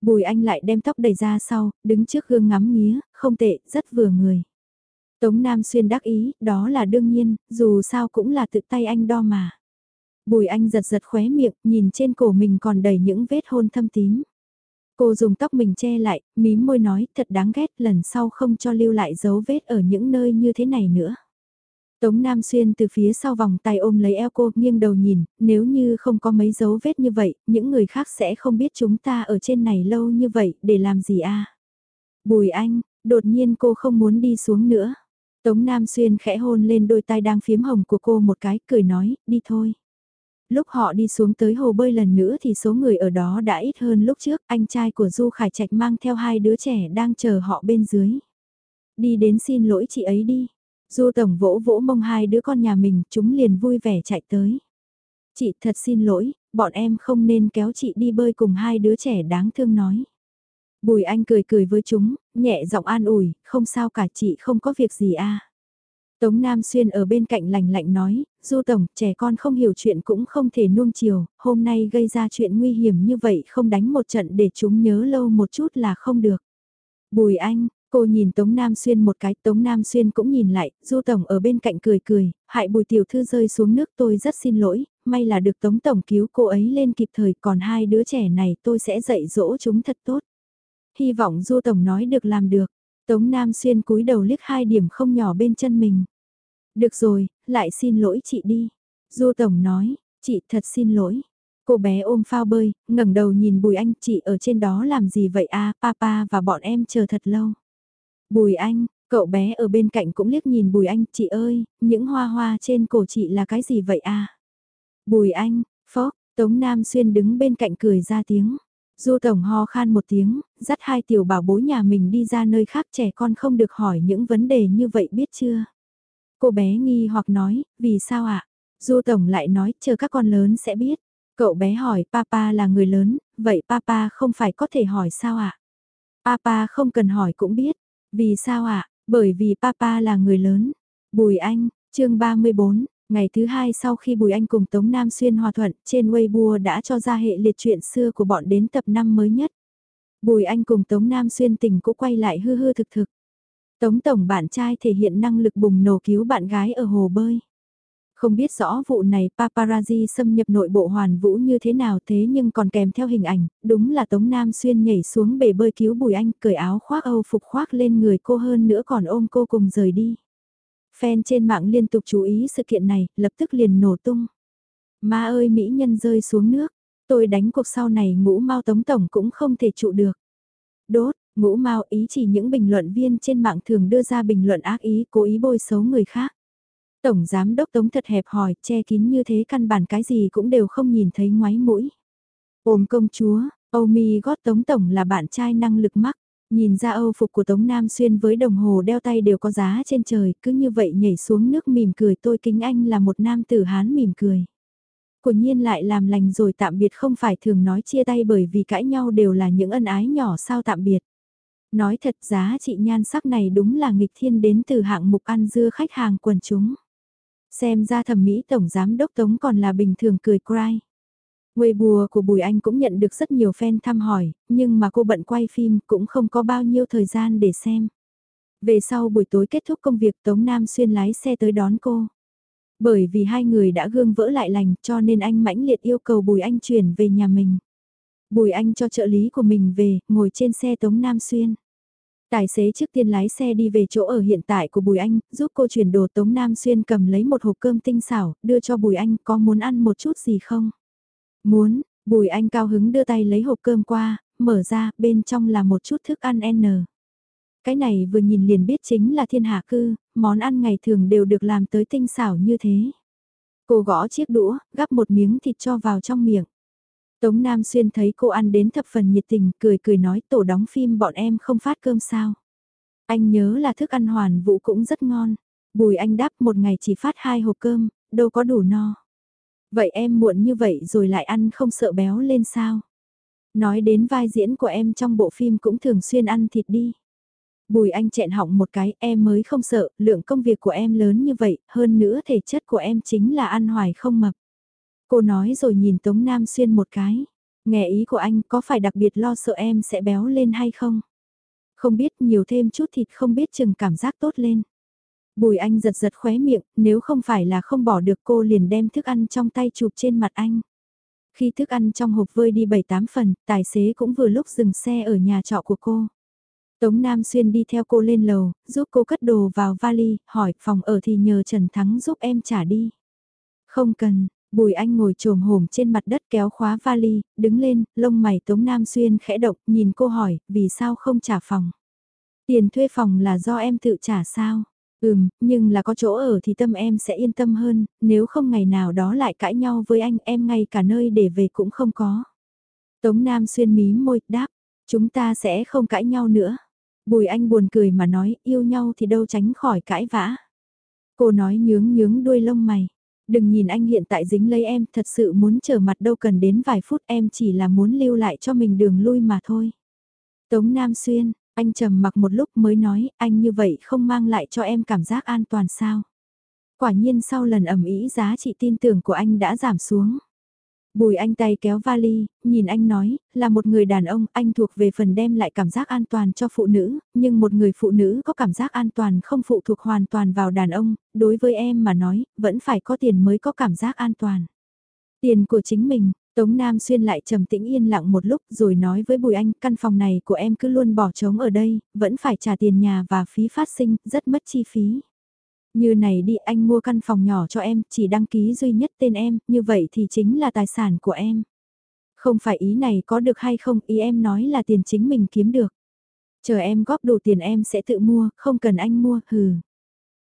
Bùi anh lại đem tóc đẩy ra sau, đứng trước gương ngắm nghía, không tệ, rất vừa người. Tống Nam Xuyên đắc ý, đó là đương nhiên, dù sao cũng là tự tay anh đo mà. Bùi anh giật giật khóe miệng, nhìn trên cổ mình còn đầy những vết hôn thâm tím. Cô dùng tóc mình che lại, mím môi nói, thật đáng ghét, lần sau không cho lưu lại dấu vết ở những nơi như thế này nữa. Tống Nam Xuyên từ phía sau vòng tay ôm lấy eo cô, nghiêng đầu nhìn, nếu như không có mấy dấu vết như vậy, những người khác sẽ không biết chúng ta ở trên này lâu như vậy, để làm gì à? Bùi anh, đột nhiên cô không muốn đi xuống nữa. Tống Nam Xuyên khẽ hôn lên đôi tay đang phiếm hồng của cô một cái, cười nói, đi thôi. Lúc họ đi xuống tới hồ bơi lần nữa thì số người ở đó đã ít hơn lúc trước, anh trai của Du Khải Trạch mang theo hai đứa trẻ đang chờ họ bên dưới. Đi đến xin lỗi chị ấy đi. Du Tổng vỗ vỗ mông hai đứa con nhà mình, chúng liền vui vẻ chạy tới. Chị thật xin lỗi, bọn em không nên kéo chị đi bơi cùng hai đứa trẻ đáng thương nói. Bùi Anh cười cười với chúng, nhẹ giọng an ủi, không sao cả chị không có việc gì à. Tống Nam Xuyên ở bên cạnh lạnh lạnh nói, Du Tổng, trẻ con không hiểu chuyện cũng không thể nuông chiều, hôm nay gây ra chuyện nguy hiểm như vậy không đánh một trận để chúng nhớ lâu một chút là không được. Bùi Anh, Cô nhìn Tống Nam Xuyên một cái, Tống Nam Xuyên cũng nhìn lại, Du Tổng ở bên cạnh cười cười, hại bùi tiểu thư rơi xuống nước tôi rất xin lỗi, may là được Tống Tổng cứu cô ấy lên kịp thời, còn hai đứa trẻ này tôi sẽ dạy dỗ chúng thật tốt. Hy vọng Du Tổng nói được làm được. Tống Nam Xuyên cúi đầu liếc hai điểm không nhỏ bên chân mình. Được rồi, lại xin lỗi chị đi. Du Tổng nói, chị thật xin lỗi. Cô bé ôm phao bơi, ngẩng đầu nhìn Bùi Anh, chị ở trên đó làm gì vậy a? papa và bọn em chờ thật lâu. Bùi Anh, cậu bé ở bên cạnh cũng liếc nhìn Bùi Anh, chị ơi, những hoa hoa trên cổ chị là cái gì vậy a? Bùi Anh, phó, Tống Nam Xuyên đứng bên cạnh cười ra tiếng. Du Tổng ho khan một tiếng, dắt hai tiểu bảo bối nhà mình đi ra nơi khác trẻ con không được hỏi những vấn đề như vậy biết chưa? Cô bé nghi hoặc nói, vì sao ạ? Du Tổng lại nói, chờ các con lớn sẽ biết. Cậu bé hỏi, papa là người lớn, vậy papa không phải có thể hỏi sao ạ? Papa không cần hỏi cũng biết. Vì sao ạ? Bởi vì papa là người lớn. Bùi Anh, chương 34, ngày thứ hai sau khi Bùi Anh cùng Tống Nam Xuyên hòa thuận, trên Weibo đã cho ra hệ liệt chuyện xưa của bọn đến tập 5 mới nhất. Bùi Anh cùng Tống Nam Xuyên tình cũng quay lại hư hư thực thực. Tống Tổng bạn trai thể hiện năng lực bùng nổ cứu bạn gái ở hồ bơi. Không biết rõ vụ này paparazzi xâm nhập nội bộ hoàn vũ như thế nào thế nhưng còn kèm theo hình ảnh, đúng là Tống Nam Xuyên nhảy xuống bể bơi cứu Bùi Anh, cởi áo khoác Âu phục khoác lên người cô hơn nữa còn ôm cô cùng rời đi. Fan trên mạng liên tục chú ý sự kiện này, lập tức liền nổ tung. Ma ơi Mỹ nhân rơi xuống nước, tôi đánh cuộc sau này ngũ mau Tống Tổng cũng không thể trụ được. Đốt, ngũ mau ý chỉ những bình luận viên trên mạng thường đưa ra bình luận ác ý cố ý bôi xấu người khác. Tổng Giám Đốc Tống thật hẹp hòi, che kín như thế căn bản cái gì cũng đều không nhìn thấy ngoái mũi. Ôm công chúa, Âu Mi gót Tống Tổng là bạn trai năng lực mắc. Nhìn ra Âu phục của Tống Nam Xuyên với đồng hồ đeo tay đều có giá trên trời, cứ như vậy nhảy xuống nước mỉm cười tôi kính anh là một nam tử Hán mỉm cười. Của nhiên lại làm lành rồi tạm biệt không phải thường nói chia tay bởi vì cãi nhau đều là những ân ái nhỏ sao tạm biệt. Nói thật giá trị nhan sắc này đúng là nghịch thiên đến từ hạng mục ăn dưa khách hàng quần chúng. Xem ra thẩm mỹ tổng giám đốc Tống còn là bình thường cười cry. Weibo của Bùi Anh cũng nhận được rất nhiều fan thăm hỏi, nhưng mà cô bận quay phim cũng không có bao nhiêu thời gian để xem. Về sau buổi tối kết thúc công việc Tống Nam Xuyên lái xe tới đón cô. Bởi vì hai người đã gương vỡ lại lành cho nên anh mãnh liệt yêu cầu Bùi Anh chuyển về nhà mình. Bùi Anh cho trợ lý của mình về, ngồi trên xe Tống Nam Xuyên. Tài xế trước tiên lái xe đi về chỗ ở hiện tại của Bùi Anh, giúp cô chuyển đồ Tống Nam Xuyên cầm lấy một hộp cơm tinh xảo, đưa cho Bùi Anh, có muốn ăn một chút gì không? Muốn, Bùi Anh cao hứng đưa tay lấy hộp cơm qua, mở ra, bên trong là một chút thức ăn N. Cái này vừa nhìn liền biết chính là thiên hạ cư, món ăn ngày thường đều được làm tới tinh xảo như thế. Cô gõ chiếc đũa, gắp một miếng thịt cho vào trong miệng. Tống Nam Xuyên thấy cô ăn đến thập phần nhiệt tình, cười cười nói tổ đóng phim bọn em không phát cơm sao. Anh nhớ là thức ăn hoàn vũ cũng rất ngon. Bùi anh đáp một ngày chỉ phát hai hộp cơm, đâu có đủ no. Vậy em muộn như vậy rồi lại ăn không sợ béo lên sao? Nói đến vai diễn của em trong bộ phim cũng thường xuyên ăn thịt đi. Bùi anh chẹn họng một cái, em mới không sợ, lượng công việc của em lớn như vậy, hơn nữa thể chất của em chính là ăn hoài không mập. Cô nói rồi nhìn Tống Nam Xuyên một cái. Nghe ý của anh có phải đặc biệt lo sợ em sẽ béo lên hay không? Không biết nhiều thêm chút thịt không biết chừng cảm giác tốt lên. Bùi anh giật giật khóe miệng, nếu không phải là không bỏ được cô liền đem thức ăn trong tay chụp trên mặt anh. Khi thức ăn trong hộp vơi đi 7-8 phần, tài xế cũng vừa lúc dừng xe ở nhà trọ của cô. Tống Nam Xuyên đi theo cô lên lầu, giúp cô cất đồ vào vali, hỏi phòng ở thì nhờ Trần Thắng giúp em trả đi. Không cần, Bùi Anh ngồi trồm hổm trên mặt đất kéo khóa vali, đứng lên, lông mày Tống Nam Xuyên khẽ động, nhìn cô hỏi, vì sao không trả phòng? Tiền thuê phòng là do em tự trả sao? Ừm, nhưng là có chỗ ở thì tâm em sẽ yên tâm hơn, nếu không ngày nào đó lại cãi nhau với anh em ngay cả nơi để về cũng không có. Tống Nam Xuyên mí môi, đáp, chúng ta sẽ không cãi nhau nữa. Bùi Anh buồn cười mà nói, yêu nhau thì đâu tránh khỏi cãi vã. Cô nói nhướng nhướng đuôi lông mày. Đừng nhìn anh hiện tại dính lấy em, thật sự muốn trở mặt đâu cần đến vài phút em chỉ là muốn lưu lại cho mình đường lui mà thôi. Tống Nam Xuyên, anh trầm mặc một lúc mới nói, anh như vậy không mang lại cho em cảm giác an toàn sao. Quả nhiên sau lần ẩm ý giá trị tin tưởng của anh đã giảm xuống. Bùi anh tay kéo vali, nhìn anh nói, là một người đàn ông, anh thuộc về phần đem lại cảm giác an toàn cho phụ nữ, nhưng một người phụ nữ có cảm giác an toàn không phụ thuộc hoàn toàn vào đàn ông, đối với em mà nói, vẫn phải có tiền mới có cảm giác an toàn. Tiền của chính mình, Tống Nam Xuyên lại trầm tĩnh yên lặng một lúc rồi nói với Bùi Anh, căn phòng này của em cứ luôn bỏ trống ở đây, vẫn phải trả tiền nhà và phí phát sinh, rất mất chi phí. Như này đi anh mua căn phòng nhỏ cho em, chỉ đăng ký duy nhất tên em, như vậy thì chính là tài sản của em. Không phải ý này có được hay không, ý em nói là tiền chính mình kiếm được. Chờ em góp đủ tiền em sẽ tự mua, không cần anh mua, hừ.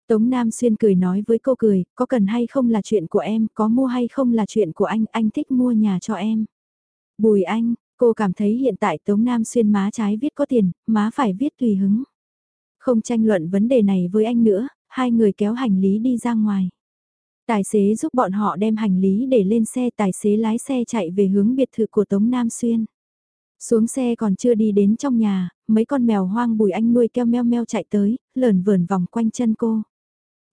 Tống Nam Xuyên cười nói với cô cười, có cần hay không là chuyện của em, có mua hay không là chuyện của anh, anh thích mua nhà cho em. Bùi anh, cô cảm thấy hiện tại Tống Nam Xuyên má trái viết có tiền, má phải viết tùy hứng. Không tranh luận vấn đề này với anh nữa, hai người kéo hành lý đi ra ngoài. Tài xế giúp bọn họ đem hành lý để lên xe, tài xế lái xe chạy về hướng biệt thự của Tống Nam Xuyên. Xuống xe còn chưa đi đến trong nhà, mấy con mèo hoang bùi anh nuôi keo meo meo chạy tới, lờn vờn vòng quanh chân cô.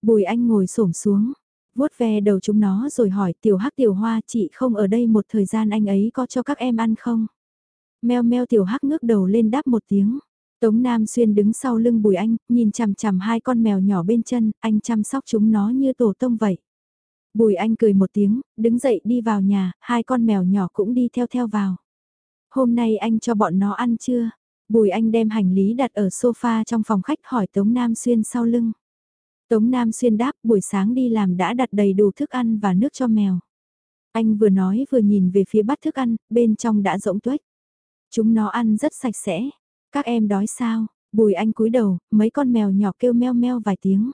Bùi anh ngồi xổm xuống, vuốt ve đầu chúng nó rồi hỏi tiểu hắc tiểu hoa chị không ở đây một thời gian anh ấy có cho các em ăn không? Meo meo tiểu hắc ngước đầu lên đáp một tiếng. Tống Nam Xuyên đứng sau lưng Bùi Anh, nhìn chằm chằm hai con mèo nhỏ bên chân, anh chăm sóc chúng nó như tổ tông vậy. Bùi Anh cười một tiếng, đứng dậy đi vào nhà, hai con mèo nhỏ cũng đi theo theo vào. Hôm nay anh cho bọn nó ăn chưa? Bùi Anh đem hành lý đặt ở sofa trong phòng khách hỏi Tống Nam Xuyên sau lưng. Tống Nam Xuyên đáp buổi sáng đi làm đã đặt đầy đủ thức ăn và nước cho mèo. Anh vừa nói vừa nhìn về phía bát thức ăn, bên trong đã rỗng tuếch. Chúng nó ăn rất sạch sẽ. Các em đói sao? Bùi anh cúi đầu, mấy con mèo nhỏ kêu meo meo vài tiếng.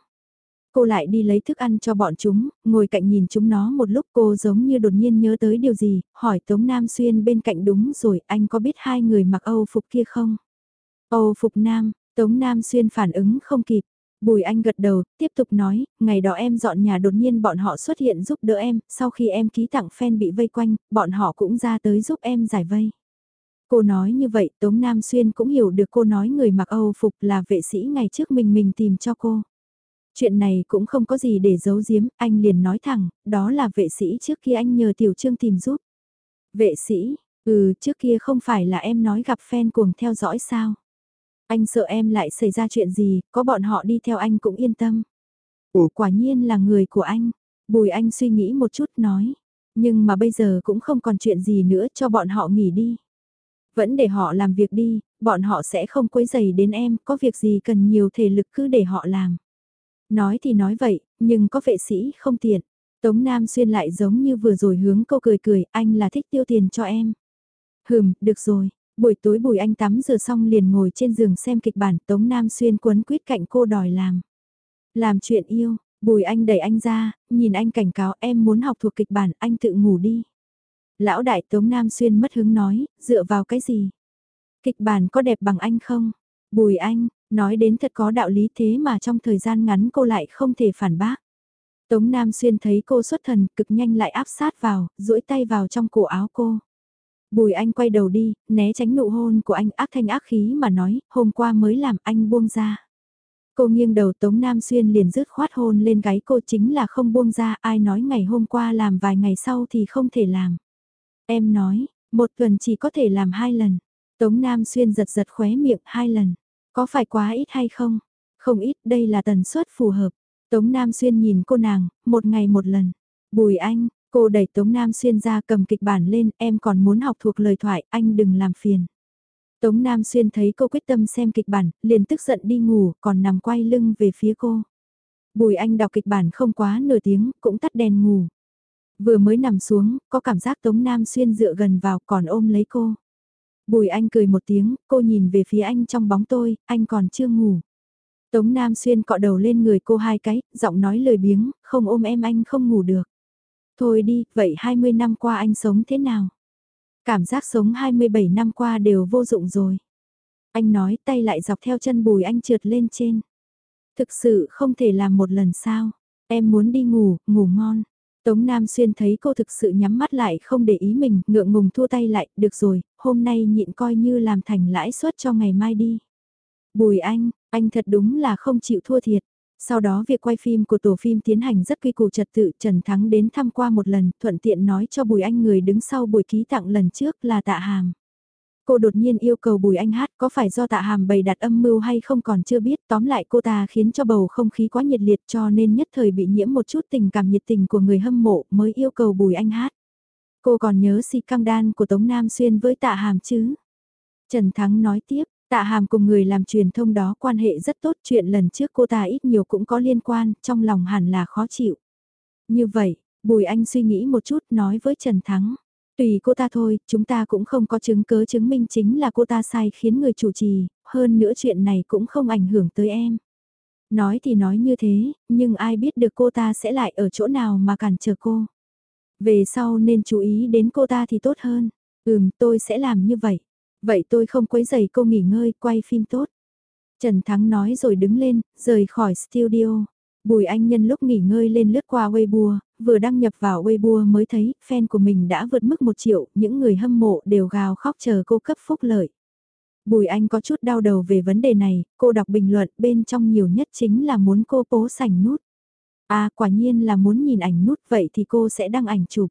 Cô lại đi lấy thức ăn cho bọn chúng, ngồi cạnh nhìn chúng nó một lúc cô giống như đột nhiên nhớ tới điều gì, hỏi Tống Nam Xuyên bên cạnh đúng rồi, anh có biết hai người mặc Âu phục kia không? Âu phục Nam, Tống Nam Xuyên phản ứng không kịp, Bùi Anh gật đầu, tiếp tục nói, ngày đó em dọn nhà đột nhiên bọn họ xuất hiện giúp đỡ em, sau khi em ký tặng fan bị vây quanh, bọn họ cũng ra tới giúp em giải vây. Cô nói như vậy Tống Nam Xuyên cũng hiểu được cô nói người mặc Âu phục là vệ sĩ ngày trước mình mình tìm cho cô. Chuyện này cũng không có gì để giấu giếm, anh liền nói thẳng, đó là vệ sĩ trước kia anh nhờ Tiểu Trương tìm giúp. Vệ sĩ, ừ trước kia không phải là em nói gặp fan cuồng theo dõi sao? Anh sợ em lại xảy ra chuyện gì, có bọn họ đi theo anh cũng yên tâm. Ủa quả nhiên là người của anh. Bùi anh suy nghĩ một chút nói. Nhưng mà bây giờ cũng không còn chuyện gì nữa cho bọn họ nghỉ đi. Vẫn để họ làm việc đi, bọn họ sẽ không quấy dày đến em, có việc gì cần nhiều thể lực cứ để họ làm. Nói thì nói vậy, nhưng có vệ sĩ không tiện. Tống Nam Xuyên lại giống như vừa rồi hướng cô cười cười, anh là thích tiêu tiền cho em. Hừm, được rồi, Buổi tối Bùi Anh tắm rửa xong liền ngồi trên giường xem kịch bản Tống Nam Xuyên quấn quýt cạnh cô đòi làm. Làm chuyện yêu, Bùi Anh đẩy anh ra, nhìn anh cảnh cáo em muốn học thuộc kịch bản anh tự ngủ đi. Lão đại Tống Nam Xuyên mất hứng nói, dựa vào cái gì? Kịch bản có đẹp bằng anh không? Bùi Anh, nói đến thật có đạo lý thế mà trong thời gian ngắn cô lại không thể phản bác. Tống Nam Xuyên thấy cô xuất thần cực nhanh lại áp sát vào, duỗi tay vào trong cổ áo cô. Bùi anh quay đầu đi, né tránh nụ hôn của anh ác thanh ác khí mà nói, hôm qua mới làm anh buông ra. Cô nghiêng đầu Tống Nam Xuyên liền rứt khoát hôn lên gáy cô chính là không buông ra ai nói ngày hôm qua làm vài ngày sau thì không thể làm. Em nói, một tuần chỉ có thể làm hai lần. Tống Nam Xuyên giật giật khóe miệng hai lần. Có phải quá ít hay không? Không ít, đây là tần suất phù hợp. Tống Nam Xuyên nhìn cô nàng, một ngày một lần. Bùi anh, Cô đẩy Tống Nam Xuyên ra cầm kịch bản lên, em còn muốn học thuộc lời thoại, anh đừng làm phiền. Tống Nam Xuyên thấy cô quyết tâm xem kịch bản, liền tức giận đi ngủ, còn nằm quay lưng về phía cô. Bùi anh đọc kịch bản không quá nửa tiếng, cũng tắt đèn ngủ. Vừa mới nằm xuống, có cảm giác Tống Nam Xuyên dựa gần vào còn ôm lấy cô. Bùi anh cười một tiếng, cô nhìn về phía anh trong bóng tôi, anh còn chưa ngủ. Tống Nam Xuyên cọ đầu lên người cô hai cái, giọng nói lời biếng, không ôm em anh không ngủ được. Thôi đi, vậy 20 năm qua anh sống thế nào? Cảm giác sống 27 năm qua đều vô dụng rồi. Anh nói tay lại dọc theo chân bùi anh trượt lên trên. Thực sự không thể làm một lần sao? Em muốn đi ngủ, ngủ ngon. Tống Nam Xuyên thấy cô thực sự nhắm mắt lại không để ý mình, ngượng ngùng thua tay lại, được rồi, hôm nay nhịn coi như làm thành lãi suất cho ngày mai đi. Bùi anh, anh thật đúng là không chịu thua thiệt. Sau đó việc quay phim của tổ phim tiến hành rất quy củ trật tự Trần Thắng đến thăm qua một lần thuận tiện nói cho Bùi Anh người đứng sau buổi ký tặng lần trước là tạ hàm. Cô đột nhiên yêu cầu Bùi Anh hát có phải do tạ hàm bày đặt âm mưu hay không còn chưa biết tóm lại cô ta khiến cho bầu không khí quá nhiệt liệt cho nên nhất thời bị nhiễm một chút tình cảm nhiệt tình của người hâm mộ mới yêu cầu Bùi Anh hát. Cô còn nhớ si căng đan của Tống Nam Xuyên với tạ hàm chứ? Trần Thắng nói tiếp, tạ hàm cùng người làm truyền thông đó quan hệ rất tốt chuyện lần trước cô ta ít nhiều cũng có liên quan, trong lòng hẳn là khó chịu. Như vậy, Bùi Anh suy nghĩ một chút nói với Trần Thắng. Tùy cô ta thôi, chúng ta cũng không có chứng cớ chứng minh chính là cô ta sai khiến người chủ trì, hơn nữa chuyện này cũng không ảnh hưởng tới em. Nói thì nói như thế, nhưng ai biết được cô ta sẽ lại ở chỗ nào mà cản trở cô. Về sau nên chú ý đến cô ta thì tốt hơn. Ừm, tôi sẽ làm như vậy. Vậy tôi không quấy giày cô nghỉ ngơi, quay phim tốt. Trần Thắng nói rồi đứng lên, rời khỏi studio. Bùi Anh Nhân lúc nghỉ ngơi lên lướt qua Weibo, vừa đăng nhập vào Weibo mới thấy fan của mình đã vượt mức 1 triệu, những người hâm mộ đều gào khóc chờ cô cấp phúc lợi. Bùi Anh có chút đau đầu về vấn đề này, cô đọc bình luận bên trong nhiều nhất chính là muốn cô bố sành nút. À quả nhiên là muốn nhìn ảnh nút vậy thì cô sẽ đăng ảnh chụp.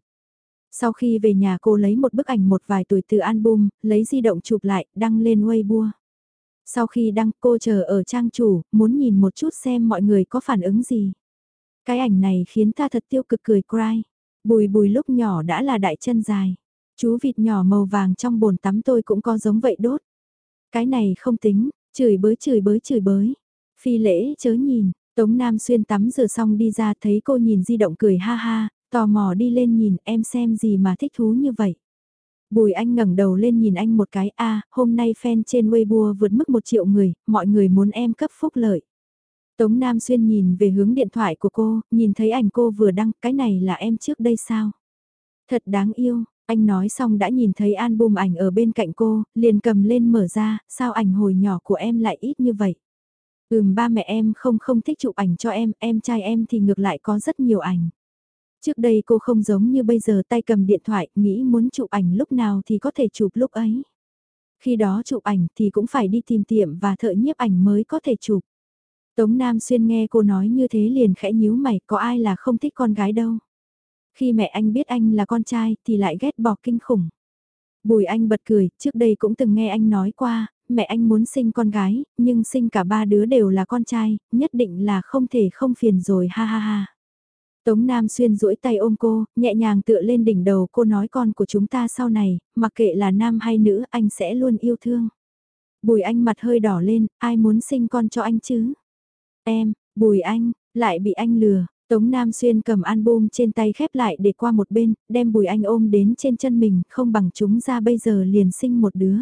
Sau khi về nhà cô lấy một bức ảnh một vài tuổi từ album, lấy di động chụp lại, đăng lên Weibo. Sau khi đăng cô chờ ở trang chủ, muốn nhìn một chút xem mọi người có phản ứng gì. Cái ảnh này khiến ta thật tiêu cực cười cry. Bùi bùi lúc nhỏ đã là đại chân dài. Chú vịt nhỏ màu vàng trong bồn tắm tôi cũng có giống vậy đốt. Cái này không tính, chửi bới chửi bới chửi bới. Phi lễ chớ nhìn, Tống Nam Xuyên tắm rửa xong đi ra thấy cô nhìn di động cười ha ha, tò mò đi lên nhìn em xem gì mà thích thú như vậy. Bùi Anh ngẩng đầu lên nhìn anh một cái, a hôm nay fan trên Weibo vượt mức một triệu người, mọi người muốn em cấp phúc lợi. Tống Nam Xuyên nhìn về hướng điện thoại của cô, nhìn thấy ảnh cô vừa đăng, cái này là em trước đây sao? Thật đáng yêu, anh nói xong đã nhìn thấy album ảnh ở bên cạnh cô, liền cầm lên mở ra, sao ảnh hồi nhỏ của em lại ít như vậy? Ừm ba mẹ em không không thích chụp ảnh cho em, em trai em thì ngược lại có rất nhiều ảnh. Trước đây cô không giống như bây giờ tay cầm điện thoại, nghĩ muốn chụp ảnh lúc nào thì có thể chụp lúc ấy. Khi đó chụp ảnh thì cũng phải đi tìm tiệm và thợ nhiếp ảnh mới có thể chụp. Tống Nam Xuyên nghe cô nói như thế liền khẽ nhíu mày, có ai là không thích con gái đâu. Khi mẹ anh biết anh là con trai thì lại ghét bỏ kinh khủng. Bùi anh bật cười, trước đây cũng từng nghe anh nói qua, mẹ anh muốn sinh con gái, nhưng sinh cả ba đứa đều là con trai, nhất định là không thể không phiền rồi ha ha ha. Tống Nam Xuyên duỗi tay ôm cô, nhẹ nhàng tựa lên đỉnh đầu cô nói con của chúng ta sau này, mặc kệ là nam hay nữ anh sẽ luôn yêu thương. Bùi anh mặt hơi đỏ lên, ai muốn sinh con cho anh chứ? Em, bùi anh, lại bị anh lừa. Tống Nam Xuyên cầm album trên tay khép lại để qua một bên, đem bùi anh ôm đến trên chân mình, không bằng chúng ra bây giờ liền sinh một đứa.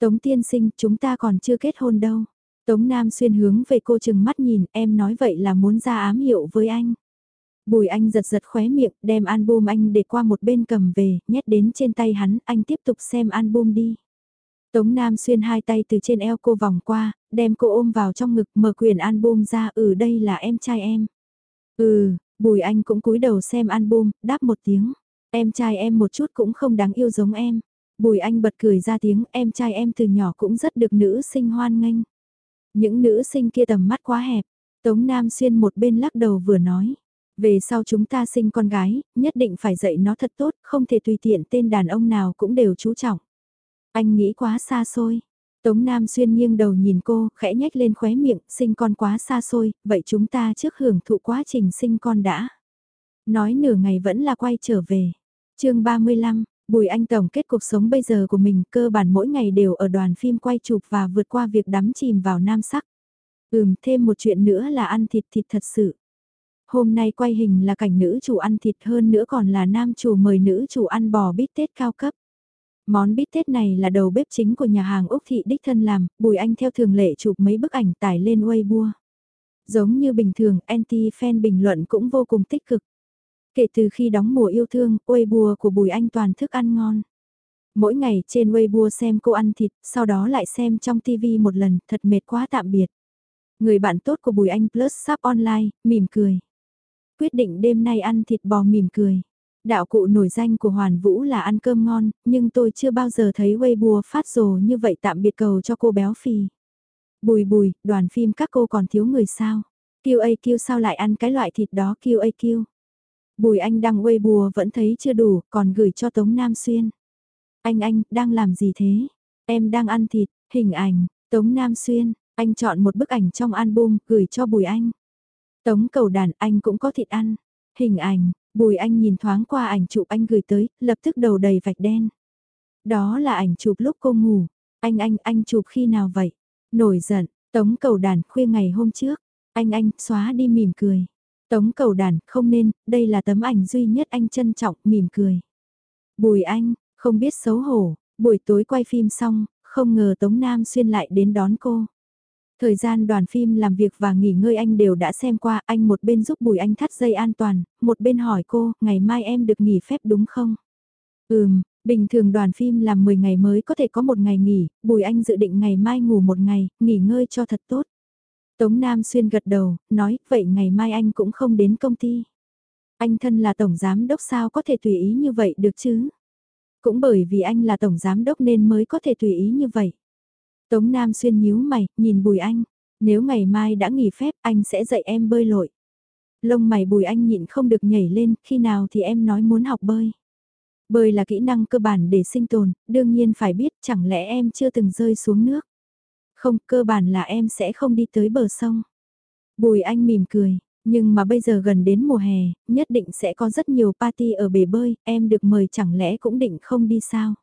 Tống tiên sinh, chúng ta còn chưa kết hôn đâu. Tống Nam Xuyên hướng về cô chừng mắt nhìn, em nói vậy là muốn ra ám hiệu với anh. Bùi anh giật giật khóe miệng, đem album anh để qua một bên cầm về, nhét đến trên tay hắn, anh tiếp tục xem album đi. Tống Nam xuyên hai tay từ trên eo cô vòng qua, đem cô ôm vào trong ngực mở quyền album ra, ừ đây là em trai em. Ừ, Bùi anh cũng cúi đầu xem album, đáp một tiếng. Em trai em một chút cũng không đáng yêu giống em. Bùi anh bật cười ra tiếng, em trai em từ nhỏ cũng rất được nữ sinh hoan nghênh. Những nữ sinh kia tầm mắt quá hẹp. Tống Nam xuyên một bên lắc đầu vừa nói. Về sau chúng ta sinh con gái, nhất định phải dạy nó thật tốt, không thể tùy tiện tên đàn ông nào cũng đều chú trọng. Anh nghĩ quá xa xôi. Tống Nam Xuyên nghiêng đầu nhìn cô, khẽ nhếch lên khóe miệng, sinh con quá xa xôi, vậy chúng ta trước hưởng thụ quá trình sinh con đã. Nói nửa ngày vẫn là quay trở về. chương 35, Bùi Anh tổng kết cuộc sống bây giờ của mình cơ bản mỗi ngày đều ở đoàn phim quay chụp và vượt qua việc đắm chìm vào nam sắc. Ừm, thêm một chuyện nữa là ăn thịt thịt thật sự. Hôm nay quay hình là cảnh nữ chủ ăn thịt hơn nữa còn là nam chủ mời nữ chủ ăn bò bít tết cao cấp. Món bít tết này là đầu bếp chính của nhà hàng Úc Thị Đích Thân làm, Bùi Anh theo thường lệ chụp mấy bức ảnh tải lên Weibo. Giống như bình thường, anti-fan bình luận cũng vô cùng tích cực. Kể từ khi đóng mùa yêu thương, Weibo của Bùi Anh toàn thức ăn ngon. Mỗi ngày trên Weibo xem cô ăn thịt, sau đó lại xem trong TV một lần, thật mệt quá tạm biệt. Người bạn tốt của Bùi Anh Plus sắp online, mỉm cười quyết định đêm nay ăn thịt bò mỉm cười. Đạo cụ nổi danh của Hoàn Vũ là ăn cơm ngon, nhưng tôi chưa bao giờ thấy Weibo phát rồ như vậy tạm biệt cầu cho cô béo phì. Bùi bùi, đoàn phim các cô còn thiếu người sao? QAQ sao lại ăn cái loại thịt đó QAQ? Bùi anh đăng Weibo vẫn thấy chưa đủ, còn gửi cho Tống Nam Xuyên. Anh anh, đang làm gì thế? Em đang ăn thịt, hình ảnh, Tống Nam Xuyên, anh chọn một bức ảnh trong album, gửi cho Bùi anh. Tống cầu đàn anh cũng có thịt ăn. Hình ảnh, Bùi anh nhìn thoáng qua ảnh chụp anh gửi tới, lập tức đầu đầy vạch đen. Đó là ảnh chụp lúc cô ngủ. Anh anh, anh chụp khi nào vậy? Nổi giận, tống cầu đàn khuya ngày hôm trước. Anh anh, xóa đi mỉm cười. Tống cầu đàn, không nên, đây là tấm ảnh duy nhất anh trân trọng, mỉm cười. Bùi anh, không biết xấu hổ, buổi tối quay phim xong, không ngờ Tống Nam Xuyên lại đến đón cô. Thời gian đoàn phim làm việc và nghỉ ngơi anh đều đã xem qua, anh một bên giúp Bùi Anh thắt dây an toàn, một bên hỏi cô, ngày mai em được nghỉ phép đúng không? Ừm, bình thường đoàn phim làm 10 ngày mới có thể có một ngày nghỉ, Bùi Anh dự định ngày mai ngủ một ngày, nghỉ ngơi cho thật tốt. Tống Nam Xuyên gật đầu, nói, vậy ngày mai anh cũng không đến công ty. Anh thân là tổng giám đốc sao có thể tùy ý như vậy được chứ? Cũng bởi vì anh là tổng giám đốc nên mới có thể tùy ý như vậy. Tống Nam xuyên nhíu mày, nhìn Bùi Anh. Nếu ngày mai đã nghỉ phép anh sẽ dạy em bơi lội. Lông mày Bùi Anh nhịn không được nhảy lên, khi nào thì em nói muốn học bơi. Bơi là kỹ năng cơ bản để sinh tồn, đương nhiên phải biết chẳng lẽ em chưa từng rơi xuống nước. Không, cơ bản là em sẽ không đi tới bờ sông. Bùi Anh mỉm cười, nhưng mà bây giờ gần đến mùa hè, nhất định sẽ có rất nhiều party ở bể bơi, em được mời chẳng lẽ cũng định không đi sao?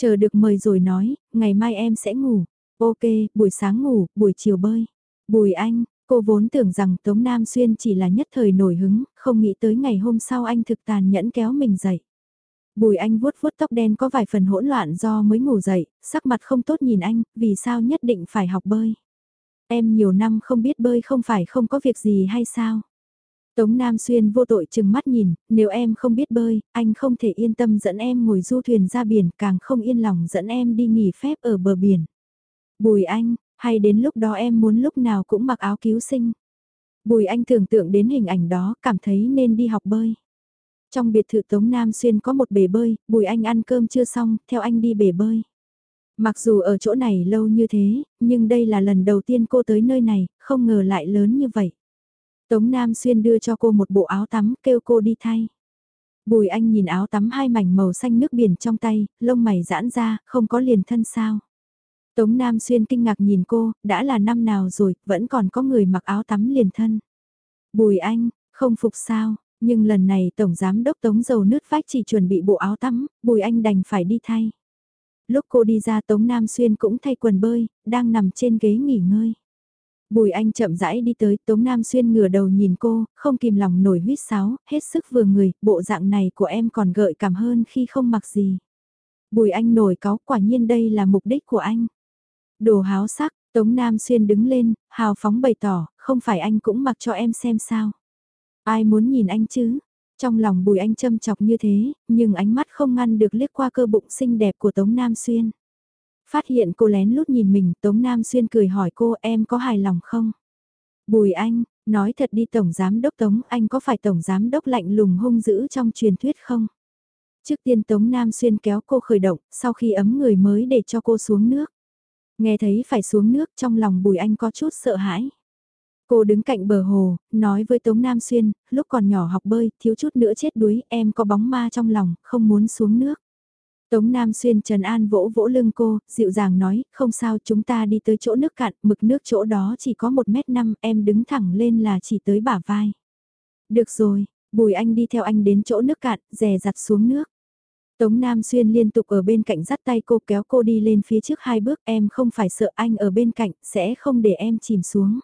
Chờ được mời rồi nói, ngày mai em sẽ ngủ. Ok, buổi sáng ngủ, buổi chiều bơi. Bùi anh, cô vốn tưởng rằng Tống Nam Xuyên chỉ là nhất thời nổi hứng, không nghĩ tới ngày hôm sau anh thực tàn nhẫn kéo mình dậy. Bùi anh vuốt vuốt tóc đen có vài phần hỗn loạn do mới ngủ dậy, sắc mặt không tốt nhìn anh, vì sao nhất định phải học bơi. Em nhiều năm không biết bơi không phải không có việc gì hay sao? Tống Nam Xuyên vô tội chừng mắt nhìn, nếu em không biết bơi, anh không thể yên tâm dẫn em ngồi du thuyền ra biển, càng không yên lòng dẫn em đi nghỉ phép ở bờ biển. Bùi anh, hay đến lúc đó em muốn lúc nào cũng mặc áo cứu sinh. Bùi anh tưởng tượng đến hình ảnh đó, cảm thấy nên đi học bơi. Trong biệt thự Tống Nam Xuyên có một bể bơi, Bùi anh ăn cơm chưa xong, theo anh đi bể bơi. Mặc dù ở chỗ này lâu như thế, nhưng đây là lần đầu tiên cô tới nơi này, không ngờ lại lớn như vậy. Tống Nam Xuyên đưa cho cô một bộ áo tắm, kêu cô đi thay. Bùi anh nhìn áo tắm hai mảnh màu xanh nước biển trong tay, lông mày giãn ra, không có liền thân sao. Tống Nam Xuyên kinh ngạc nhìn cô, đã là năm nào rồi, vẫn còn có người mặc áo tắm liền thân. Bùi anh, không phục sao, nhưng lần này Tổng Giám Đốc Tống Dầu Nước Vách chỉ chuẩn bị bộ áo tắm, Bùi anh đành phải đi thay. Lúc cô đi ra Tống Nam Xuyên cũng thay quần bơi, đang nằm trên ghế nghỉ ngơi. Bùi anh chậm rãi đi tới, Tống Nam Xuyên ngửa đầu nhìn cô, không kìm lòng nổi huyết sáo, hết sức vừa người, bộ dạng này của em còn gợi cảm hơn khi không mặc gì. Bùi anh nổi cáo quả nhiên đây là mục đích của anh. Đồ háo sắc, Tống Nam Xuyên đứng lên, hào phóng bày tỏ, không phải anh cũng mặc cho em xem sao. Ai muốn nhìn anh chứ? Trong lòng bùi anh châm chọc như thế, nhưng ánh mắt không ngăn được liếc qua cơ bụng xinh đẹp của Tống Nam Xuyên. Phát hiện cô lén lút nhìn mình, Tống Nam Xuyên cười hỏi cô em có hài lòng không? Bùi anh, nói thật đi Tổng Giám Đốc Tống, anh có phải Tổng Giám Đốc lạnh lùng hung dữ trong truyền thuyết không? Trước tiên Tống Nam Xuyên kéo cô khởi động, sau khi ấm người mới để cho cô xuống nước. Nghe thấy phải xuống nước trong lòng Bùi Anh có chút sợ hãi. Cô đứng cạnh bờ hồ, nói với Tống Nam Xuyên, lúc còn nhỏ học bơi, thiếu chút nữa chết đuối, em có bóng ma trong lòng, không muốn xuống nước. Tống Nam Xuyên Trần An vỗ vỗ lưng cô, dịu dàng nói, không sao chúng ta đi tới chỗ nước cạn, mực nước chỗ đó chỉ có 1 mét 5, em đứng thẳng lên là chỉ tới bả vai. Được rồi, Bùi Anh đi theo anh đến chỗ nước cạn, rè rặt xuống nước. Tống Nam Xuyên liên tục ở bên cạnh dắt tay cô kéo cô đi lên phía trước hai bước, em không phải sợ anh ở bên cạnh, sẽ không để em chìm xuống.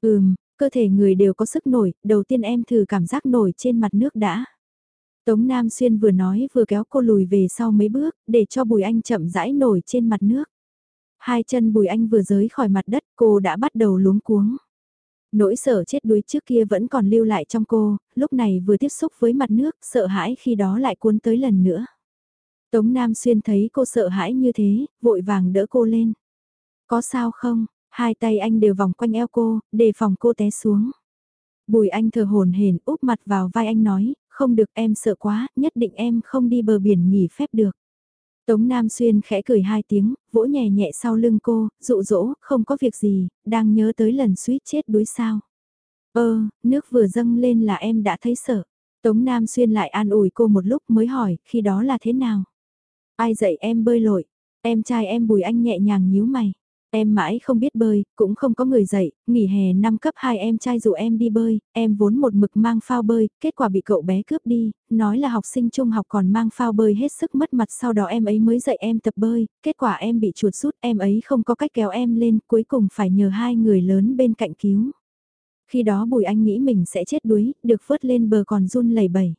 Ừm, cơ thể người đều có sức nổi, đầu tiên em thử cảm giác nổi trên mặt nước đã. Tống Nam Xuyên vừa nói vừa kéo cô lùi về sau mấy bước, để cho Bùi Anh chậm rãi nổi trên mặt nước. Hai chân Bùi Anh vừa rời khỏi mặt đất, cô đã bắt đầu luống cuống. Nỗi sợ chết đuối trước kia vẫn còn lưu lại trong cô, lúc này vừa tiếp xúc với mặt nước, sợ hãi khi đó lại cuốn tới lần nữa. Tống Nam Xuyên thấy cô sợ hãi như thế, vội vàng đỡ cô lên. Có sao không? Hai tay anh đều vòng quanh eo cô, đề phòng cô té xuống. Bùi anh thở hồn hển úp mặt vào vai anh nói, không được em sợ quá, nhất định em không đi bờ biển nghỉ phép được. Tống Nam Xuyên khẽ cười hai tiếng, vỗ nhẹ nhẹ sau lưng cô, dụ dỗ, không có việc gì, đang nhớ tới lần suýt chết đuối sao. Ơ, nước vừa dâng lên là em đã thấy sợ. Tống Nam Xuyên lại an ủi cô một lúc mới hỏi, khi đó là thế nào? Ai dạy em bơi lội? Em trai em bùi anh nhẹ nhàng nhíu mày. Em mãi không biết bơi, cũng không có người dạy, nghỉ hè năm cấp 2 em trai dụ em đi bơi, em vốn một mực mang phao bơi, kết quả bị cậu bé cướp đi, nói là học sinh trung học còn mang phao bơi hết sức mất mặt sau đó em ấy mới dạy em tập bơi, kết quả em bị chuột rút em ấy không có cách kéo em lên, cuối cùng phải nhờ hai người lớn bên cạnh cứu. Khi đó Bùi Anh nghĩ mình sẽ chết đuối, được vớt lên bờ còn run lẩy bẩy.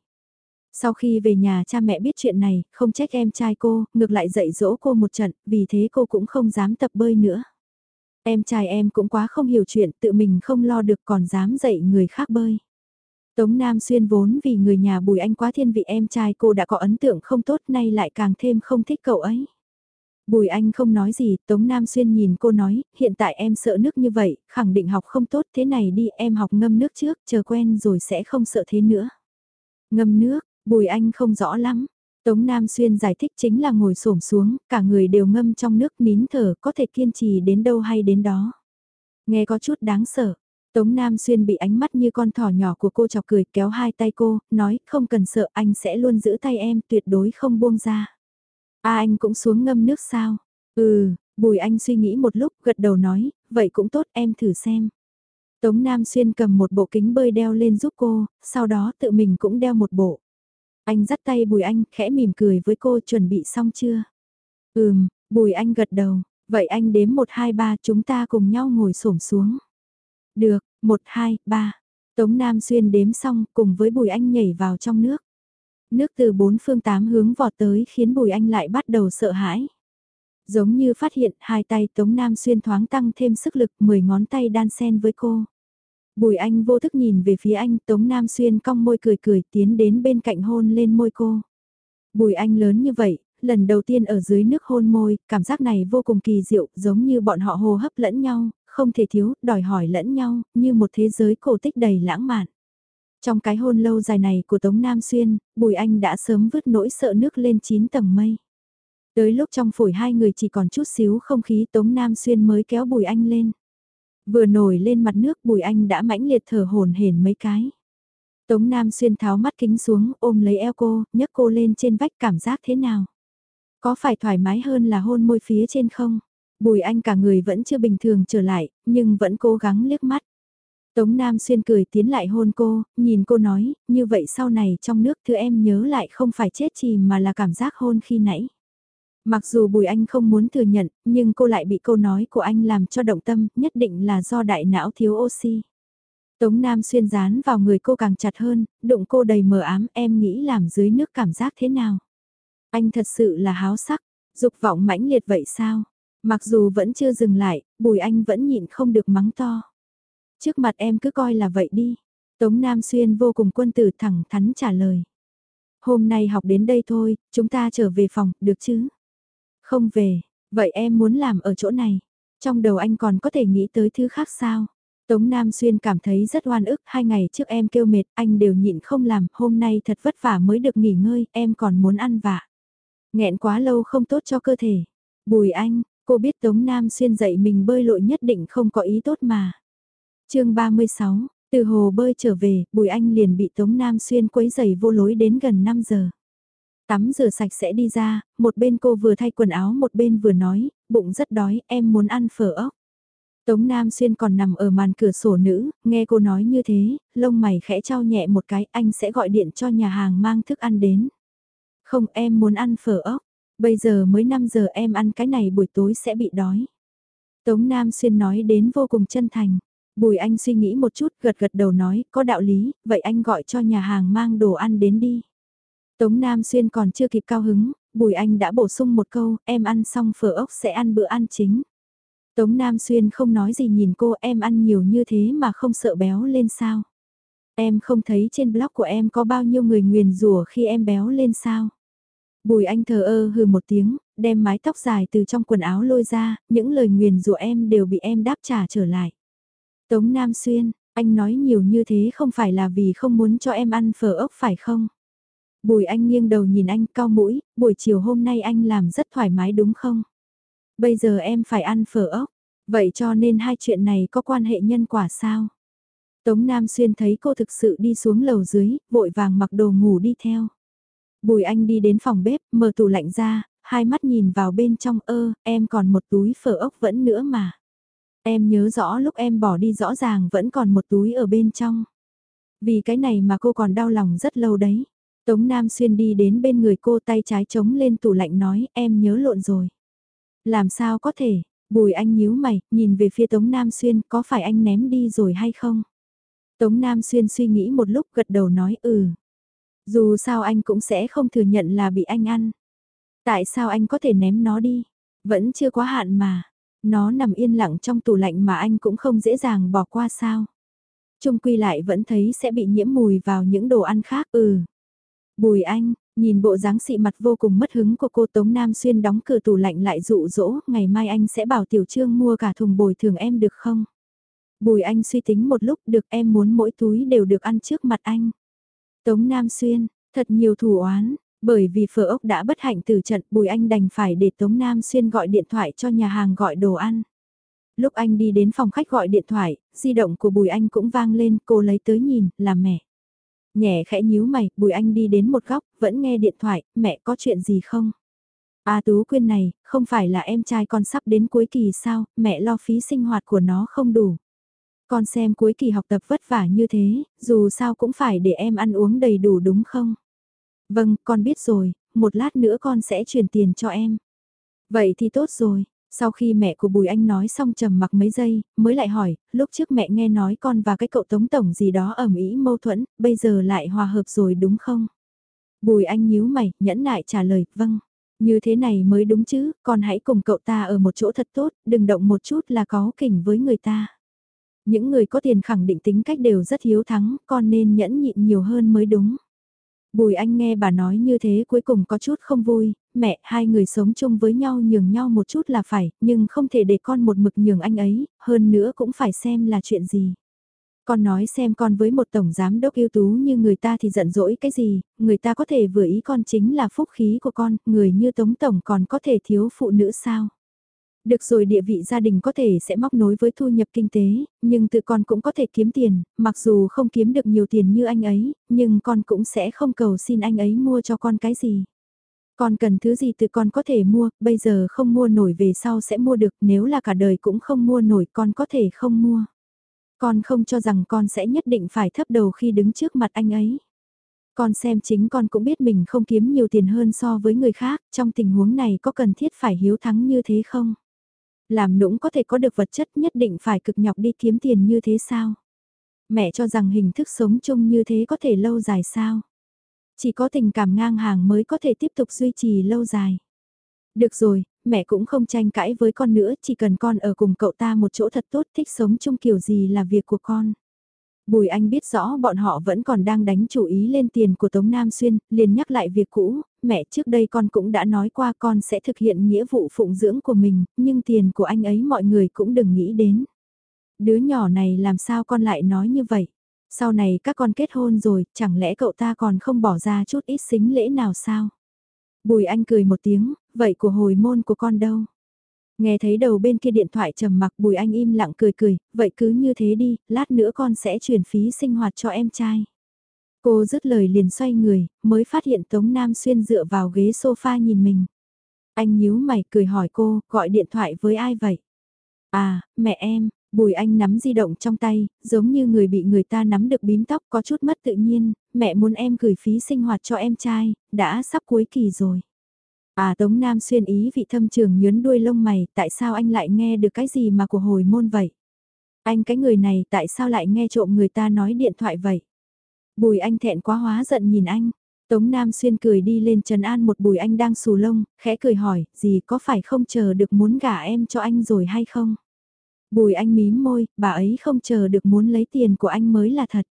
Sau khi về nhà cha mẹ biết chuyện này, không trách em trai cô, ngược lại dạy dỗ cô một trận, vì thế cô cũng không dám tập bơi nữa. Em trai em cũng quá không hiểu chuyện, tự mình không lo được còn dám dạy người khác bơi. Tống Nam Xuyên vốn vì người nhà Bùi Anh quá thiên vị em trai cô đã có ấn tượng không tốt nay lại càng thêm không thích cậu ấy. Bùi Anh không nói gì, Tống Nam Xuyên nhìn cô nói, hiện tại em sợ nước như vậy, khẳng định học không tốt thế này đi em học ngâm nước trước, chờ quen rồi sẽ không sợ thế nữa. Ngâm nước, Bùi Anh không rõ lắm. Tống Nam Xuyên giải thích chính là ngồi xổm xuống, cả người đều ngâm trong nước nín thở, có thể kiên trì đến đâu hay đến đó. Nghe có chút đáng sợ. Tống Nam Xuyên bị ánh mắt như con thỏ nhỏ của cô chọc cười kéo hai tay cô, nói không cần sợ anh sẽ luôn giữ tay em tuyệt đối không buông ra. À anh cũng xuống ngâm nước sao? Ừ, Bùi Anh suy nghĩ một lúc gật đầu nói, vậy cũng tốt em thử xem. Tống Nam Xuyên cầm một bộ kính bơi đeo lên giúp cô, sau đó tự mình cũng đeo một bộ. Anh dắt tay Bùi Anh, khẽ mỉm cười với cô chuẩn bị xong chưa? Ừm, Bùi Anh gật đầu, vậy anh đếm 1, 2, 3 chúng ta cùng nhau ngồi xổm xuống. Được, 1, 2, 3. Tống Nam Xuyên đếm xong cùng với Bùi Anh nhảy vào trong nước. Nước từ bốn phương tám hướng vọt tới khiến Bùi Anh lại bắt đầu sợ hãi. Giống như phát hiện hai tay Tống Nam Xuyên thoáng tăng thêm sức lực 10 ngón tay đan sen với cô. Bùi Anh vô thức nhìn về phía anh, Tống Nam Xuyên cong môi cười cười tiến đến bên cạnh hôn lên môi cô. Bùi Anh lớn như vậy, lần đầu tiên ở dưới nước hôn môi, cảm giác này vô cùng kỳ diệu, giống như bọn họ hô hấp lẫn nhau, không thể thiếu, đòi hỏi lẫn nhau, như một thế giới cổ tích đầy lãng mạn. Trong cái hôn lâu dài này của Tống Nam Xuyên, Bùi Anh đã sớm vứt nỗi sợ nước lên 9 tầng mây. Tới lúc trong phổi hai người chỉ còn chút xíu không khí Tống Nam Xuyên mới kéo Bùi Anh lên. Vừa nổi lên mặt nước Bùi Anh đã mãnh liệt thở hồn hển mấy cái. Tống Nam xuyên tháo mắt kính xuống ôm lấy eo cô, nhấc cô lên trên vách cảm giác thế nào? Có phải thoải mái hơn là hôn môi phía trên không? Bùi Anh cả người vẫn chưa bình thường trở lại, nhưng vẫn cố gắng liếc mắt. Tống Nam xuyên cười tiến lại hôn cô, nhìn cô nói, như vậy sau này trong nước thứ em nhớ lại không phải chết chìm mà là cảm giác hôn khi nãy. Mặc dù Bùi Anh không muốn thừa nhận, nhưng cô lại bị câu nói của anh làm cho động tâm, nhất định là do đại não thiếu oxy. Tống Nam xuyên dán vào người cô càng chặt hơn, đụng cô đầy mờ ám em nghĩ làm dưới nước cảm giác thế nào. Anh thật sự là háo sắc, dục vọng mãnh liệt vậy sao? Mặc dù vẫn chưa dừng lại, Bùi Anh vẫn nhịn không được mắng to. Trước mặt em cứ coi là vậy đi. Tống Nam Xuyên vô cùng quân tử thẳng thắn trả lời. Hôm nay học đến đây thôi, chúng ta trở về phòng, được chứ? Không về, vậy em muốn làm ở chỗ này. Trong đầu anh còn có thể nghĩ tới thứ khác sao? Tống Nam Xuyên cảm thấy rất oan ức, hai ngày trước em kêu mệt, anh đều nhịn không làm, hôm nay thật vất vả mới được nghỉ ngơi, em còn muốn ăn vạ. Nghẹn quá lâu không tốt cho cơ thể. Bùi anh, cô biết Tống Nam Xuyên dạy mình bơi lội nhất định không có ý tốt mà. chương 36, từ hồ bơi trở về, Bùi anh liền bị Tống Nam Xuyên quấy giày vô lối đến gần 5 giờ. Tắm rửa sạch sẽ đi ra, một bên cô vừa thay quần áo một bên vừa nói, bụng rất đói, em muốn ăn phở ốc. Tống Nam Xuyên còn nằm ở màn cửa sổ nữ, nghe cô nói như thế, lông mày khẽ trao nhẹ một cái, anh sẽ gọi điện cho nhà hàng mang thức ăn đến. Không em muốn ăn phở ốc, bây giờ mới 5 giờ em ăn cái này buổi tối sẽ bị đói. Tống Nam Xuyên nói đến vô cùng chân thành. Bùi anh suy nghĩ một chút gật gật đầu nói, có đạo lý, vậy anh gọi cho nhà hàng mang đồ ăn đến đi. Tống Nam Xuyên còn chưa kịp cao hứng, Bùi Anh đã bổ sung một câu, em ăn xong phở ốc sẽ ăn bữa ăn chính. Tống Nam Xuyên không nói gì nhìn cô em ăn nhiều như thế mà không sợ béo lên sao. Em không thấy trên blog của em có bao nhiêu người nguyền rủa khi em béo lên sao. Bùi Anh thờ ơ hừ một tiếng, đem mái tóc dài từ trong quần áo lôi ra, những lời nguyền rủa em đều bị em đáp trả trở lại. Tống Nam Xuyên, anh nói nhiều như thế không phải là vì không muốn cho em ăn phở ốc phải không? Bùi anh nghiêng đầu nhìn anh cao mũi, buổi chiều hôm nay anh làm rất thoải mái đúng không? Bây giờ em phải ăn phở ốc, vậy cho nên hai chuyện này có quan hệ nhân quả sao? Tống Nam Xuyên thấy cô thực sự đi xuống lầu dưới, vội vàng mặc đồ ngủ đi theo. Bùi anh đi đến phòng bếp, mở tủ lạnh ra, hai mắt nhìn vào bên trong ơ, em còn một túi phở ốc vẫn nữa mà. Em nhớ rõ lúc em bỏ đi rõ ràng vẫn còn một túi ở bên trong. Vì cái này mà cô còn đau lòng rất lâu đấy. Tống Nam Xuyên đi đến bên người cô tay trái chống lên tủ lạnh nói em nhớ lộn rồi. Làm sao có thể, Bùi anh nhíu mày, nhìn về phía Tống Nam Xuyên, có phải anh ném đi rồi hay không? Tống Nam Xuyên suy nghĩ một lúc gật đầu nói ừ. Dù sao anh cũng sẽ không thừa nhận là bị anh ăn. Tại sao anh có thể ném nó đi? Vẫn chưa quá hạn mà. Nó nằm yên lặng trong tủ lạnh mà anh cũng không dễ dàng bỏ qua sao. Trung quy lại vẫn thấy sẽ bị nhiễm mùi vào những đồ ăn khác ừ. Bùi anh, Nhìn bộ dáng xị mặt vô cùng mất hứng của cô Tống Nam Xuyên đóng cửa tủ lạnh lại dụ dỗ, ngày mai anh sẽ bảo Tiểu Trương mua cả thùng bồi thường em được không? Bùi anh suy tính một lúc được em muốn mỗi túi đều được ăn trước mặt anh. Tống Nam Xuyên, thật nhiều thủ oán, bởi vì phở ốc đã bất hạnh từ trận Bùi anh đành phải để Tống Nam Xuyên gọi điện thoại cho nhà hàng gọi đồ ăn. Lúc anh đi đến phòng khách gọi điện thoại, di động của Bùi anh cũng vang lên, cô lấy tới nhìn, là mẹ. Nhẹ khẽ nhíu mày, Bùi Anh đi đến một góc, vẫn nghe điện thoại, mẹ có chuyện gì không? A Tú Quyên này, không phải là em trai con sắp đến cuối kỳ sao, mẹ lo phí sinh hoạt của nó không đủ. Con xem cuối kỳ học tập vất vả như thế, dù sao cũng phải để em ăn uống đầy đủ đúng không? Vâng, con biết rồi, một lát nữa con sẽ chuyển tiền cho em. Vậy thì tốt rồi, sau khi mẹ của Bùi Anh nói xong trầm mặc mấy giây, mới lại hỏi, lúc trước mẹ nghe nói con và cái cậu Tống Tổng gì đó ẩm ý mâu thuẫn, bây giờ lại hòa hợp rồi đúng không? Bùi Anh nhíu mày, nhẫn nại trả lời, vâng. Như thế này mới đúng chứ, con hãy cùng cậu ta ở một chỗ thật tốt, đừng động một chút là có kỉnh với người ta. Những người có tiền khẳng định tính cách đều rất hiếu thắng, con nên nhẫn nhịn nhiều hơn mới đúng. Bùi anh nghe bà nói như thế cuối cùng có chút không vui, mẹ, hai người sống chung với nhau nhường nhau một chút là phải, nhưng không thể để con một mực nhường anh ấy, hơn nữa cũng phải xem là chuyện gì. Con nói xem con với một tổng giám đốc ưu tú như người ta thì giận dỗi cái gì, người ta có thể vừa ý con chính là phúc khí của con, người như tống tổng còn có thể thiếu phụ nữ sao. Được rồi địa vị gia đình có thể sẽ móc nối với thu nhập kinh tế, nhưng tự con cũng có thể kiếm tiền, mặc dù không kiếm được nhiều tiền như anh ấy, nhưng con cũng sẽ không cầu xin anh ấy mua cho con cái gì. Con cần thứ gì từ con có thể mua, bây giờ không mua nổi về sau sẽ mua được, nếu là cả đời cũng không mua nổi con có thể không mua. Con không cho rằng con sẽ nhất định phải thấp đầu khi đứng trước mặt anh ấy. Con xem chính con cũng biết mình không kiếm nhiều tiền hơn so với người khác, trong tình huống này có cần thiết phải hiếu thắng như thế không? Làm nũng có thể có được vật chất nhất định phải cực nhọc đi kiếm tiền như thế sao? Mẹ cho rằng hình thức sống chung như thế có thể lâu dài sao? Chỉ có tình cảm ngang hàng mới có thể tiếp tục duy trì lâu dài. Được rồi, mẹ cũng không tranh cãi với con nữa, chỉ cần con ở cùng cậu ta một chỗ thật tốt, thích sống chung kiểu gì là việc của con. Bùi Anh biết rõ bọn họ vẫn còn đang đánh chủ ý lên tiền của Tống Nam Xuyên, liền nhắc lại việc cũ, mẹ trước đây con cũng đã nói qua con sẽ thực hiện nghĩa vụ phụng dưỡng của mình, nhưng tiền của anh ấy mọi người cũng đừng nghĩ đến. Đứa nhỏ này làm sao con lại nói như vậy? Sau này các con kết hôn rồi, chẳng lẽ cậu ta còn không bỏ ra chút ít xính lễ nào sao? Bùi Anh cười một tiếng, vậy của hồi môn của con đâu? Nghe thấy đầu bên kia điện thoại trầm mặc Bùi Anh im lặng cười cười, vậy cứ như thế đi, lát nữa con sẽ chuyển phí sinh hoạt cho em trai. Cô dứt lời liền xoay người, mới phát hiện Tống Nam Xuyên dựa vào ghế sofa nhìn mình. Anh nhíu mày cười hỏi cô, gọi điện thoại với ai vậy? À, mẹ em, Bùi Anh nắm di động trong tay, giống như người bị người ta nắm được bím tóc có chút mất tự nhiên, mẹ muốn em gửi phí sinh hoạt cho em trai, đã sắp cuối kỳ rồi. À Tống Nam xuyên ý vị thâm trường nhớn đuôi lông mày, tại sao anh lại nghe được cái gì mà của hồi môn vậy? Anh cái người này tại sao lại nghe trộm người ta nói điện thoại vậy? Bùi anh thẹn quá hóa giận nhìn anh. Tống Nam xuyên cười đi lên trần an một bùi anh đang xù lông, khẽ cười hỏi, gì có phải không chờ được muốn gả em cho anh rồi hay không? Bùi anh mím môi, bà ấy không chờ được muốn lấy tiền của anh mới là thật.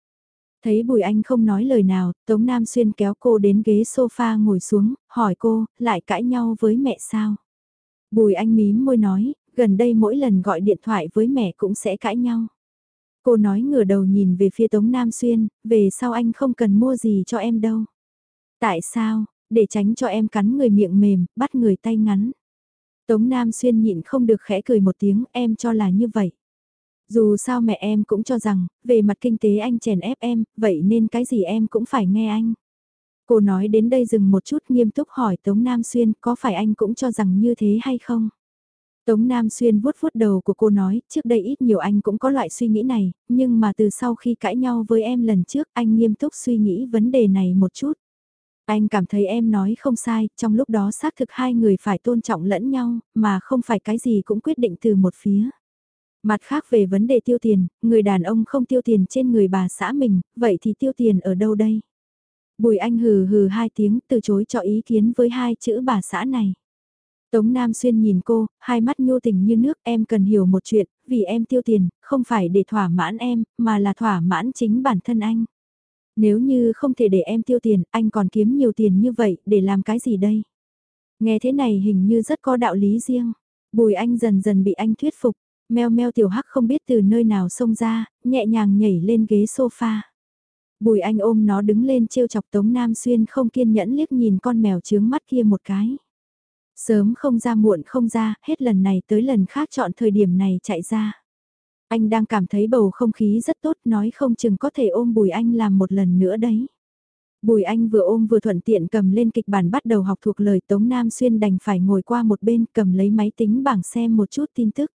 Thấy Bùi Anh không nói lời nào, Tống Nam Xuyên kéo cô đến ghế sofa ngồi xuống, hỏi cô, lại cãi nhau với mẹ sao? Bùi Anh mím môi nói, gần đây mỗi lần gọi điện thoại với mẹ cũng sẽ cãi nhau. Cô nói ngửa đầu nhìn về phía Tống Nam Xuyên, về sau anh không cần mua gì cho em đâu. Tại sao, để tránh cho em cắn người miệng mềm, bắt người tay ngắn. Tống Nam Xuyên nhịn không được khẽ cười một tiếng, em cho là như vậy. Dù sao mẹ em cũng cho rằng, về mặt kinh tế anh chèn ép em, vậy nên cái gì em cũng phải nghe anh. Cô nói đến đây dừng một chút nghiêm túc hỏi Tống Nam Xuyên có phải anh cũng cho rằng như thế hay không? Tống Nam Xuyên vuốt vuốt đầu của cô nói, trước đây ít nhiều anh cũng có loại suy nghĩ này, nhưng mà từ sau khi cãi nhau với em lần trước anh nghiêm túc suy nghĩ vấn đề này một chút. Anh cảm thấy em nói không sai, trong lúc đó xác thực hai người phải tôn trọng lẫn nhau, mà không phải cái gì cũng quyết định từ một phía. Mặt khác về vấn đề tiêu tiền, người đàn ông không tiêu tiền trên người bà xã mình, vậy thì tiêu tiền ở đâu đây? Bùi anh hừ hừ hai tiếng từ chối cho ý kiến với hai chữ bà xã này. Tống Nam Xuyên nhìn cô, hai mắt nhô tình như nước em cần hiểu một chuyện, vì em tiêu tiền, không phải để thỏa mãn em, mà là thỏa mãn chính bản thân anh. Nếu như không thể để em tiêu tiền, anh còn kiếm nhiều tiền như vậy, để làm cái gì đây? Nghe thế này hình như rất có đạo lý riêng. Bùi anh dần dần bị anh thuyết phục, meo meo tiểu hắc không biết từ nơi nào xông ra, nhẹ nhàng nhảy lên ghế sofa. Bùi anh ôm nó đứng lên trêu chọc Tống Nam Xuyên không kiên nhẫn liếc nhìn con mèo trướng mắt kia một cái. Sớm không ra muộn không ra, hết lần này tới lần khác chọn thời điểm này chạy ra. Anh đang cảm thấy bầu không khí rất tốt nói không chừng có thể ôm Bùi Anh làm một lần nữa đấy. Bùi Anh vừa ôm vừa thuận tiện cầm lên kịch bản bắt đầu học thuộc lời Tống Nam Xuyên đành phải ngồi qua một bên cầm lấy máy tính bảng xem một chút tin tức.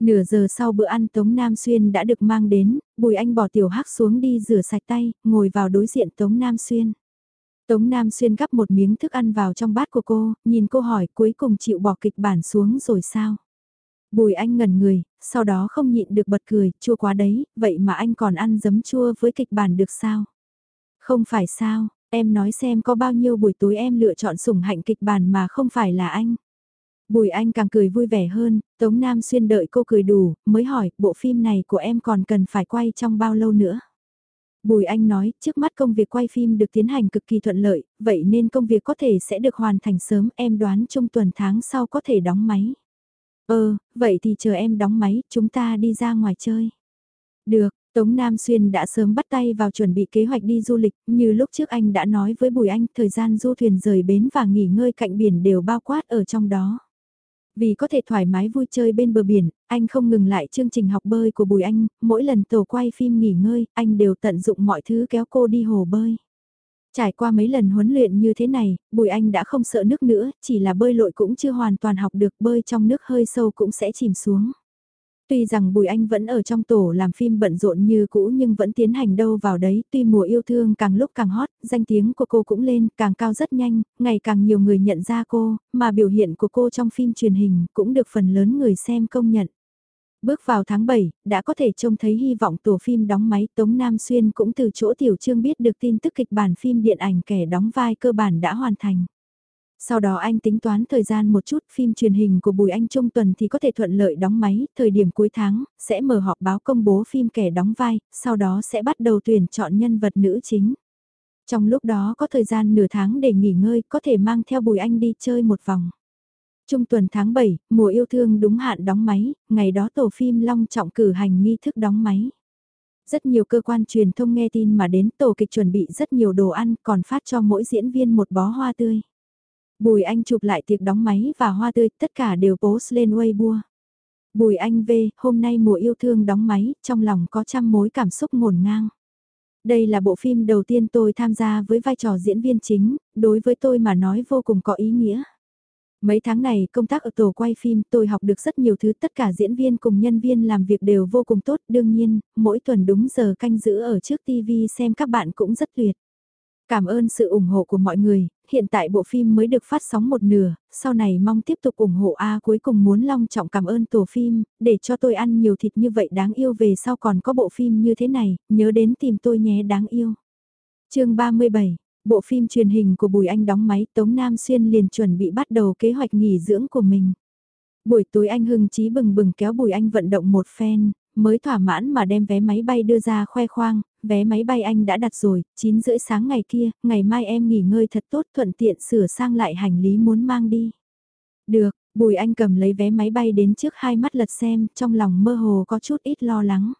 Nửa giờ sau bữa ăn Tống Nam Xuyên đã được mang đến, Bùi Anh bỏ tiểu hắc xuống đi rửa sạch tay, ngồi vào đối diện Tống Nam Xuyên. Tống Nam Xuyên gắp một miếng thức ăn vào trong bát của cô, nhìn cô hỏi cuối cùng chịu bỏ kịch bản xuống rồi sao? Bùi Anh ngẩn người, sau đó không nhịn được bật cười, chua quá đấy, vậy mà anh còn ăn giấm chua với kịch bản được sao? Không phải sao, em nói xem có bao nhiêu buổi tối em lựa chọn sủng hạnh kịch bản mà không phải là anh. Bùi Anh càng cười vui vẻ hơn, Tống Nam Xuyên đợi cô cười đủ, mới hỏi, bộ phim này của em còn cần phải quay trong bao lâu nữa? Bùi Anh nói, trước mắt công việc quay phim được tiến hành cực kỳ thuận lợi, vậy nên công việc có thể sẽ được hoàn thành sớm, em đoán trung tuần tháng sau có thể đóng máy. Ờ, vậy thì chờ em đóng máy, chúng ta đi ra ngoài chơi. Được, Tống Nam Xuyên đã sớm bắt tay vào chuẩn bị kế hoạch đi du lịch, như lúc trước anh đã nói với Bùi Anh, thời gian du thuyền rời bến và nghỉ ngơi cạnh biển đều bao quát ở trong đó. Vì có thể thoải mái vui chơi bên bờ biển, anh không ngừng lại chương trình học bơi của Bùi Anh, mỗi lần tổ quay phim nghỉ ngơi, anh đều tận dụng mọi thứ kéo cô đi hồ bơi. Trải qua mấy lần huấn luyện như thế này, Bùi Anh đã không sợ nước nữa, chỉ là bơi lội cũng chưa hoàn toàn học được bơi trong nước hơi sâu cũng sẽ chìm xuống. Tuy rằng Bùi Anh vẫn ở trong tổ làm phim bận rộn như cũ nhưng vẫn tiến hành đâu vào đấy, tuy mùa yêu thương càng lúc càng hot, danh tiếng của cô cũng lên, càng cao rất nhanh, ngày càng nhiều người nhận ra cô, mà biểu hiện của cô trong phim truyền hình cũng được phần lớn người xem công nhận. Bước vào tháng 7, đã có thể trông thấy hy vọng tổ phim đóng máy Tống Nam Xuyên cũng từ chỗ tiểu trương biết được tin tức kịch bản phim điện ảnh kẻ đóng vai cơ bản đã hoàn thành. Sau đó anh tính toán thời gian một chút, phim truyền hình của Bùi Anh Trung tuần thì có thể thuận lợi đóng máy, thời điểm cuối tháng, sẽ mở họp báo công bố phim kẻ đóng vai, sau đó sẽ bắt đầu tuyển chọn nhân vật nữ chính. Trong lúc đó có thời gian nửa tháng để nghỉ ngơi, có thể mang theo Bùi Anh đi chơi một vòng. Trung tuần tháng 7, mùa yêu thương đúng hạn đóng máy, ngày đó tổ phim long trọng cử hành nghi thức đóng máy. Rất nhiều cơ quan truyền thông nghe tin mà đến tổ kịch chuẩn bị rất nhiều đồ ăn còn phát cho mỗi diễn viên một bó hoa tươi. Bùi Anh chụp lại tiệc đóng máy và hoa tươi, tất cả đều post lên Weibo. Bùi Anh về, hôm nay mùa yêu thương đóng máy, trong lòng có trăm mối cảm xúc ngổn ngang. Đây là bộ phim đầu tiên tôi tham gia với vai trò diễn viên chính, đối với tôi mà nói vô cùng có ý nghĩa. Mấy tháng này công tác ở tổ quay phim tôi học được rất nhiều thứ tất cả diễn viên cùng nhân viên làm việc đều vô cùng tốt đương nhiên, mỗi tuần đúng giờ canh giữ ở trước TV xem các bạn cũng rất tuyệt. Cảm ơn sự ủng hộ của mọi người, hiện tại bộ phim mới được phát sóng một nửa, sau này mong tiếp tục ủng hộ A cuối cùng muốn long trọng cảm ơn tổ phim, để cho tôi ăn nhiều thịt như vậy đáng yêu về sau còn có bộ phim như thế này, nhớ đến tìm tôi nhé đáng yêu. chương 37, bộ phim truyền hình của Bùi Anh đóng máy Tống Nam Xuyên liền chuẩn bị bắt đầu kế hoạch nghỉ dưỡng của mình. Buổi tối anh hưng trí bừng bừng kéo Bùi Anh vận động một phen, mới thỏa mãn mà đem vé máy bay đưa ra khoe khoang, vé máy bay anh đã đặt rồi, 9 rưỡi sáng ngày kia, ngày mai em nghỉ ngơi thật tốt thuận tiện sửa sang lại hành lý muốn mang đi. Được, Bùi Anh cầm lấy vé máy bay đến trước hai mắt lật xem, trong lòng mơ hồ có chút ít lo lắng.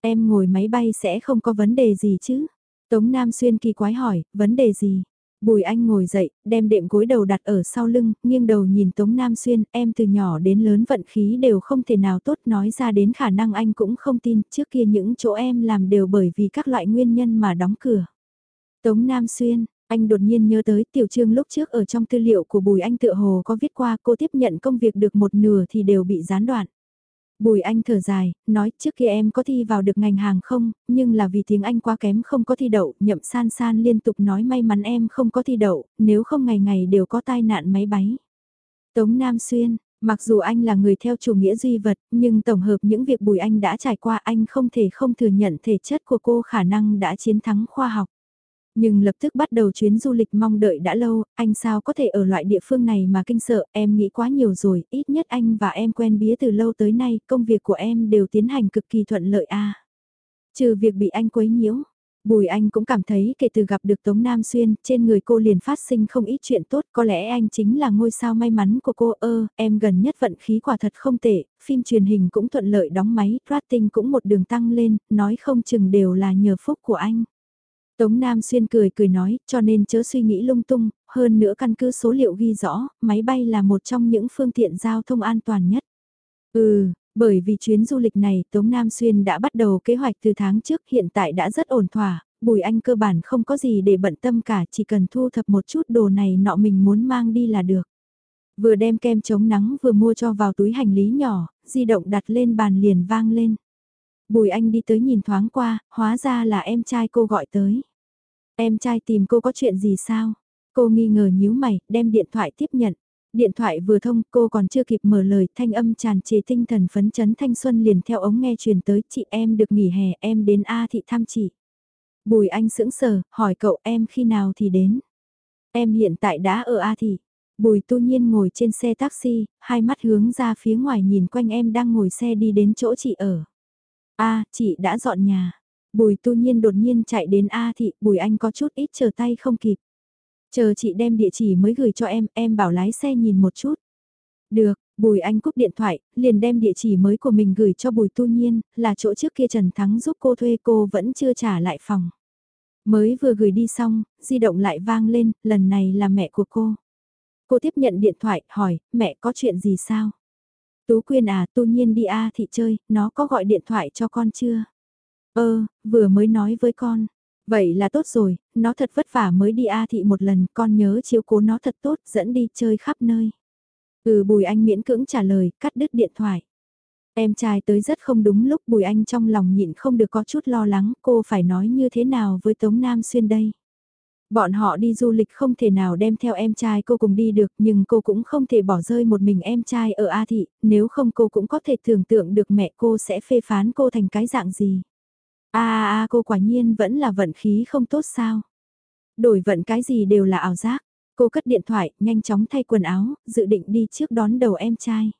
Em ngồi máy bay sẽ không có vấn đề gì chứ? Tống Nam Xuyên kỳ quái hỏi, vấn đề gì? Bùi Anh ngồi dậy, đem đệm gối đầu đặt ở sau lưng, nghiêng đầu nhìn Tống Nam Xuyên, em từ nhỏ đến lớn vận khí đều không thể nào tốt nói ra đến khả năng anh cũng không tin, trước kia những chỗ em làm đều bởi vì các loại nguyên nhân mà đóng cửa. Tống Nam Xuyên, Anh đột nhiên nhớ tới tiểu trương lúc trước ở trong tư liệu của Bùi Anh tựa hồ có viết qua cô tiếp nhận công việc được một nửa thì đều bị gián đoạn. Bùi Anh thở dài, nói trước kia em có thi vào được ngành hàng không, nhưng là vì tiếng Anh quá kém không có thi đậu, nhậm san san liên tục nói may mắn em không có thi đậu, nếu không ngày ngày đều có tai nạn máy bay. Tống Nam Xuyên, mặc dù anh là người theo chủ nghĩa duy vật, nhưng tổng hợp những việc Bùi Anh đã trải qua anh không thể không thừa nhận thể chất của cô khả năng đã chiến thắng khoa học. Nhưng lập tức bắt đầu chuyến du lịch mong đợi đã lâu, anh sao có thể ở loại địa phương này mà kinh sợ, em nghĩ quá nhiều rồi, ít nhất anh và em quen bía từ lâu tới nay, công việc của em đều tiến hành cực kỳ thuận lợi a. Trừ việc bị anh quấy nhiễu, Bùi Anh cũng cảm thấy kể từ gặp được Tống Nam Xuyên, trên người cô liền phát sinh không ít chuyện tốt, có lẽ anh chính là ngôi sao may mắn của cô ơ, em gần nhất vận khí quả thật không tệ, phim truyền hình cũng thuận lợi đóng máy, rating cũng một đường tăng lên, nói không chừng đều là nhờ phúc của anh. Tống Nam Xuyên cười cười nói, cho nên chớ suy nghĩ lung tung, hơn nữa căn cứ số liệu ghi rõ, máy bay là một trong những phương tiện giao thông an toàn nhất. Ừ, bởi vì chuyến du lịch này Tống Nam Xuyên đã bắt đầu kế hoạch từ tháng trước hiện tại đã rất ổn thỏa, Bùi Anh cơ bản không có gì để bận tâm cả chỉ cần thu thập một chút đồ này nọ mình muốn mang đi là được. Vừa đem kem chống nắng vừa mua cho vào túi hành lý nhỏ, di động đặt lên bàn liền vang lên. Bùi Anh đi tới nhìn thoáng qua, hóa ra là em trai cô gọi tới. Em trai tìm cô có chuyện gì sao? Cô nghi ngờ nhíu mày, đem điện thoại tiếp nhận. Điện thoại vừa thông, cô còn chưa kịp mở lời, thanh âm tràn trề tinh thần phấn chấn thanh xuân liền theo ống nghe truyền tới, chị em được nghỉ hè, em đến A thị thăm chị. Bùi anh sững sờ, hỏi cậu em khi nào thì đến. Em hiện tại đã ở A thị. Bùi tu nhiên ngồi trên xe taxi, hai mắt hướng ra phía ngoài nhìn quanh em đang ngồi xe đi đến chỗ chị ở. A, chị đã dọn nhà. Bùi tu nhiên đột nhiên chạy đến A thị, bùi anh có chút ít chờ tay không kịp. Chờ chị đem địa chỉ mới gửi cho em, em bảo lái xe nhìn một chút. Được, Bùi Anh cúp điện thoại, liền đem địa chỉ mới của mình gửi cho Bùi Tu Nhiên, là chỗ trước kia Trần Thắng giúp cô thuê cô vẫn chưa trả lại phòng. Mới vừa gửi đi xong, di động lại vang lên, lần này là mẹ của cô. Cô tiếp nhận điện thoại, hỏi, mẹ có chuyện gì sao? Tú Quyên à, Tu Nhiên đi A thị chơi, nó có gọi điện thoại cho con chưa? Ơ, vừa mới nói với con. Vậy là tốt rồi, nó thật vất vả mới đi A thị một lần, con nhớ chiếu cố nó thật tốt, dẫn đi chơi khắp nơi. Ừ Bùi Anh miễn cưỡng trả lời, cắt đứt điện thoại. Em trai tới rất không đúng lúc Bùi Anh trong lòng nhịn không được có chút lo lắng, cô phải nói như thế nào với Tống Nam Xuyên đây. Bọn họ đi du lịch không thể nào đem theo em trai cô cùng đi được nhưng cô cũng không thể bỏ rơi một mình em trai ở A Thị, nếu không cô cũng có thể tưởng tượng được mẹ cô sẽ phê phán cô thành cái dạng gì a a cô quả nhiên vẫn là vận khí không tốt sao. Đổi vận cái gì đều là ảo giác. Cô cất điện thoại, nhanh chóng thay quần áo, dự định đi trước đón đầu em trai.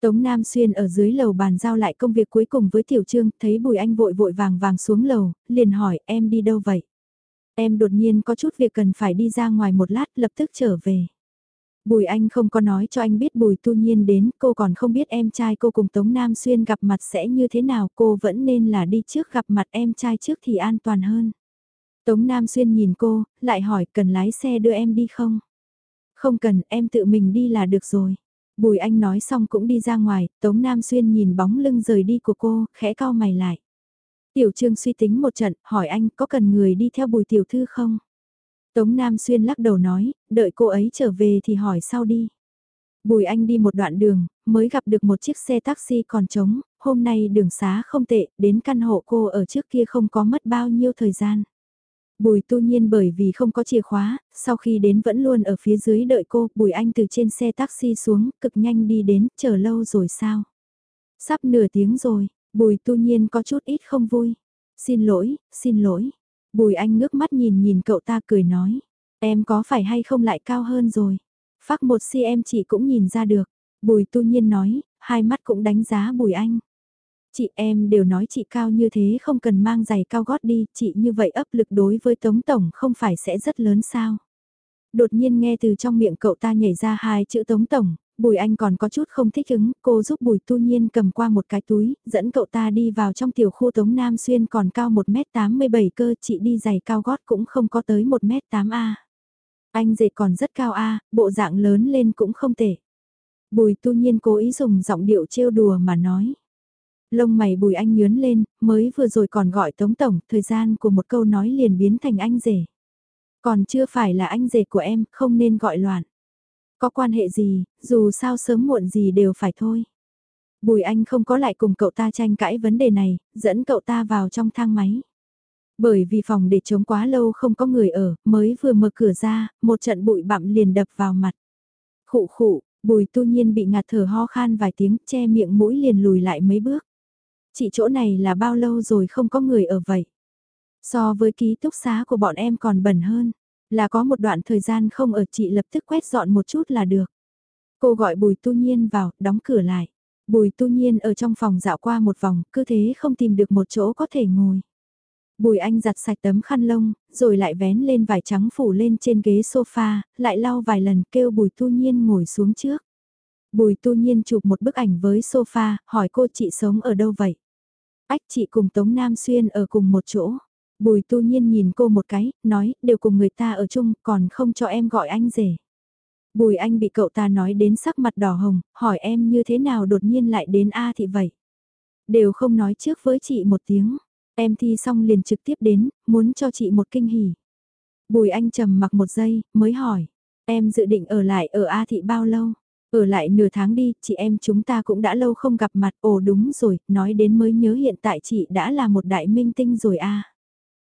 Tống Nam Xuyên ở dưới lầu bàn giao lại công việc cuối cùng với Tiểu Trương, thấy Bùi Anh vội vội vàng vàng xuống lầu, liền hỏi em đi đâu vậy? Em đột nhiên có chút việc cần phải đi ra ngoài một lát lập tức trở về. Bùi Anh không có nói cho anh biết Bùi Tu Nhiên đến, cô còn không biết em trai cô cùng Tống Nam Xuyên gặp mặt sẽ như thế nào, cô vẫn nên là đi trước gặp mặt em trai trước thì an toàn hơn. Tống Nam Xuyên nhìn cô, lại hỏi cần lái xe đưa em đi không? Không cần, em tự mình đi là được rồi. Bùi Anh nói xong cũng đi ra ngoài, Tống Nam Xuyên nhìn bóng lưng rời đi của cô, khẽ cau mày lại. Tiểu Trương suy tính một trận, hỏi anh có cần người đi theo bùi tiểu thư không? Tống Nam Xuyên lắc đầu nói, đợi cô ấy trở về thì hỏi sau đi. Bùi Anh đi một đoạn đường, mới gặp được một chiếc xe taxi còn trống, hôm nay đường xá không tệ, đến căn hộ cô ở trước kia không có mất bao nhiêu thời gian. Bùi tu nhiên bởi vì không có chìa khóa, sau khi đến vẫn luôn ở phía dưới đợi cô, Bùi Anh từ trên xe taxi xuống, cực nhanh đi đến, chờ lâu rồi sao? Sắp nửa tiếng rồi, Bùi tu nhiên có chút ít không vui. Xin lỗi, xin lỗi. Bùi Anh ngước mắt nhìn nhìn cậu ta cười nói. Em có phải hay không lại cao hơn rồi? Phác một si em chị cũng nhìn ra được. Bùi tu nhiên nói, hai mắt cũng đánh giá Bùi Anh. Chị em đều nói chị cao như thế không cần mang giày cao gót đi, chị như vậy ấp lực đối với Tống Tổng không phải sẽ rất lớn sao. Đột nhiên nghe từ trong miệng cậu ta nhảy ra hai chữ Tống Tổng, Bùi Anh còn có chút không thích ứng, cô giúp Bùi Tu Nhiên cầm qua một cái túi, dẫn cậu ta đi vào trong tiểu khu Tống Nam Xuyên còn cao 1m87 cơ, chị đi giày cao gót cũng không có tới 1m8A. Anh dệt còn rất cao A, bộ dạng lớn lên cũng không tệ. Bùi Tu Nhiên cố ý dùng giọng điệu trêu đùa mà nói. Lông mày bùi anh nhướn lên, mới vừa rồi còn gọi Tống Tổng, thời gian của một câu nói liền biến thành anh rể. Còn chưa phải là anh rể của em, không nên gọi loạn. Có quan hệ gì, dù sao sớm muộn gì đều phải thôi. Bùi Anh không có lại cùng cậu ta tranh cãi vấn đề này, dẫn cậu ta vào trong thang máy. Bởi vì phòng để chống quá lâu không có người ở, mới vừa mở cửa ra, một trận bụi bặm liền đập vào mặt. Khụ khụ, bùi tu nhiên bị ngạt thở ho khan vài tiếng, che miệng mũi liền lùi lại mấy bước. Chị chỗ này là bao lâu rồi không có người ở vậy? So với ký túc xá của bọn em còn bẩn hơn, là có một đoạn thời gian không ở chị lập tức quét dọn một chút là được. Cô gọi bùi tu nhiên vào, đóng cửa lại. Bùi tu nhiên ở trong phòng dạo qua một vòng, cứ thế không tìm được một chỗ có thể ngồi. Bùi anh giặt sạch tấm khăn lông, rồi lại vén lên vải trắng phủ lên trên ghế sofa, lại lau vài lần kêu bùi tu nhiên ngồi xuống trước. Bùi tu nhiên chụp một bức ảnh với sofa, hỏi cô chị sống ở đâu vậy? Ách chị cùng Tống Nam Xuyên ở cùng một chỗ. Bùi tu nhiên nhìn cô một cái, nói, đều cùng người ta ở chung, còn không cho em gọi anh rể. Bùi anh bị cậu ta nói đến sắc mặt đỏ hồng, hỏi em như thế nào đột nhiên lại đến A thị vậy? Đều không nói trước với chị một tiếng. Em thi xong liền trực tiếp đến, muốn cho chị một kinh hỉ. Bùi anh trầm mặc một giây, mới hỏi. Em dự định ở lại ở A thị bao lâu? Ở lại nửa tháng đi, chị em chúng ta cũng đã lâu không gặp mặt. Ồ đúng rồi, nói đến mới nhớ hiện tại chị đã là một đại minh tinh rồi a.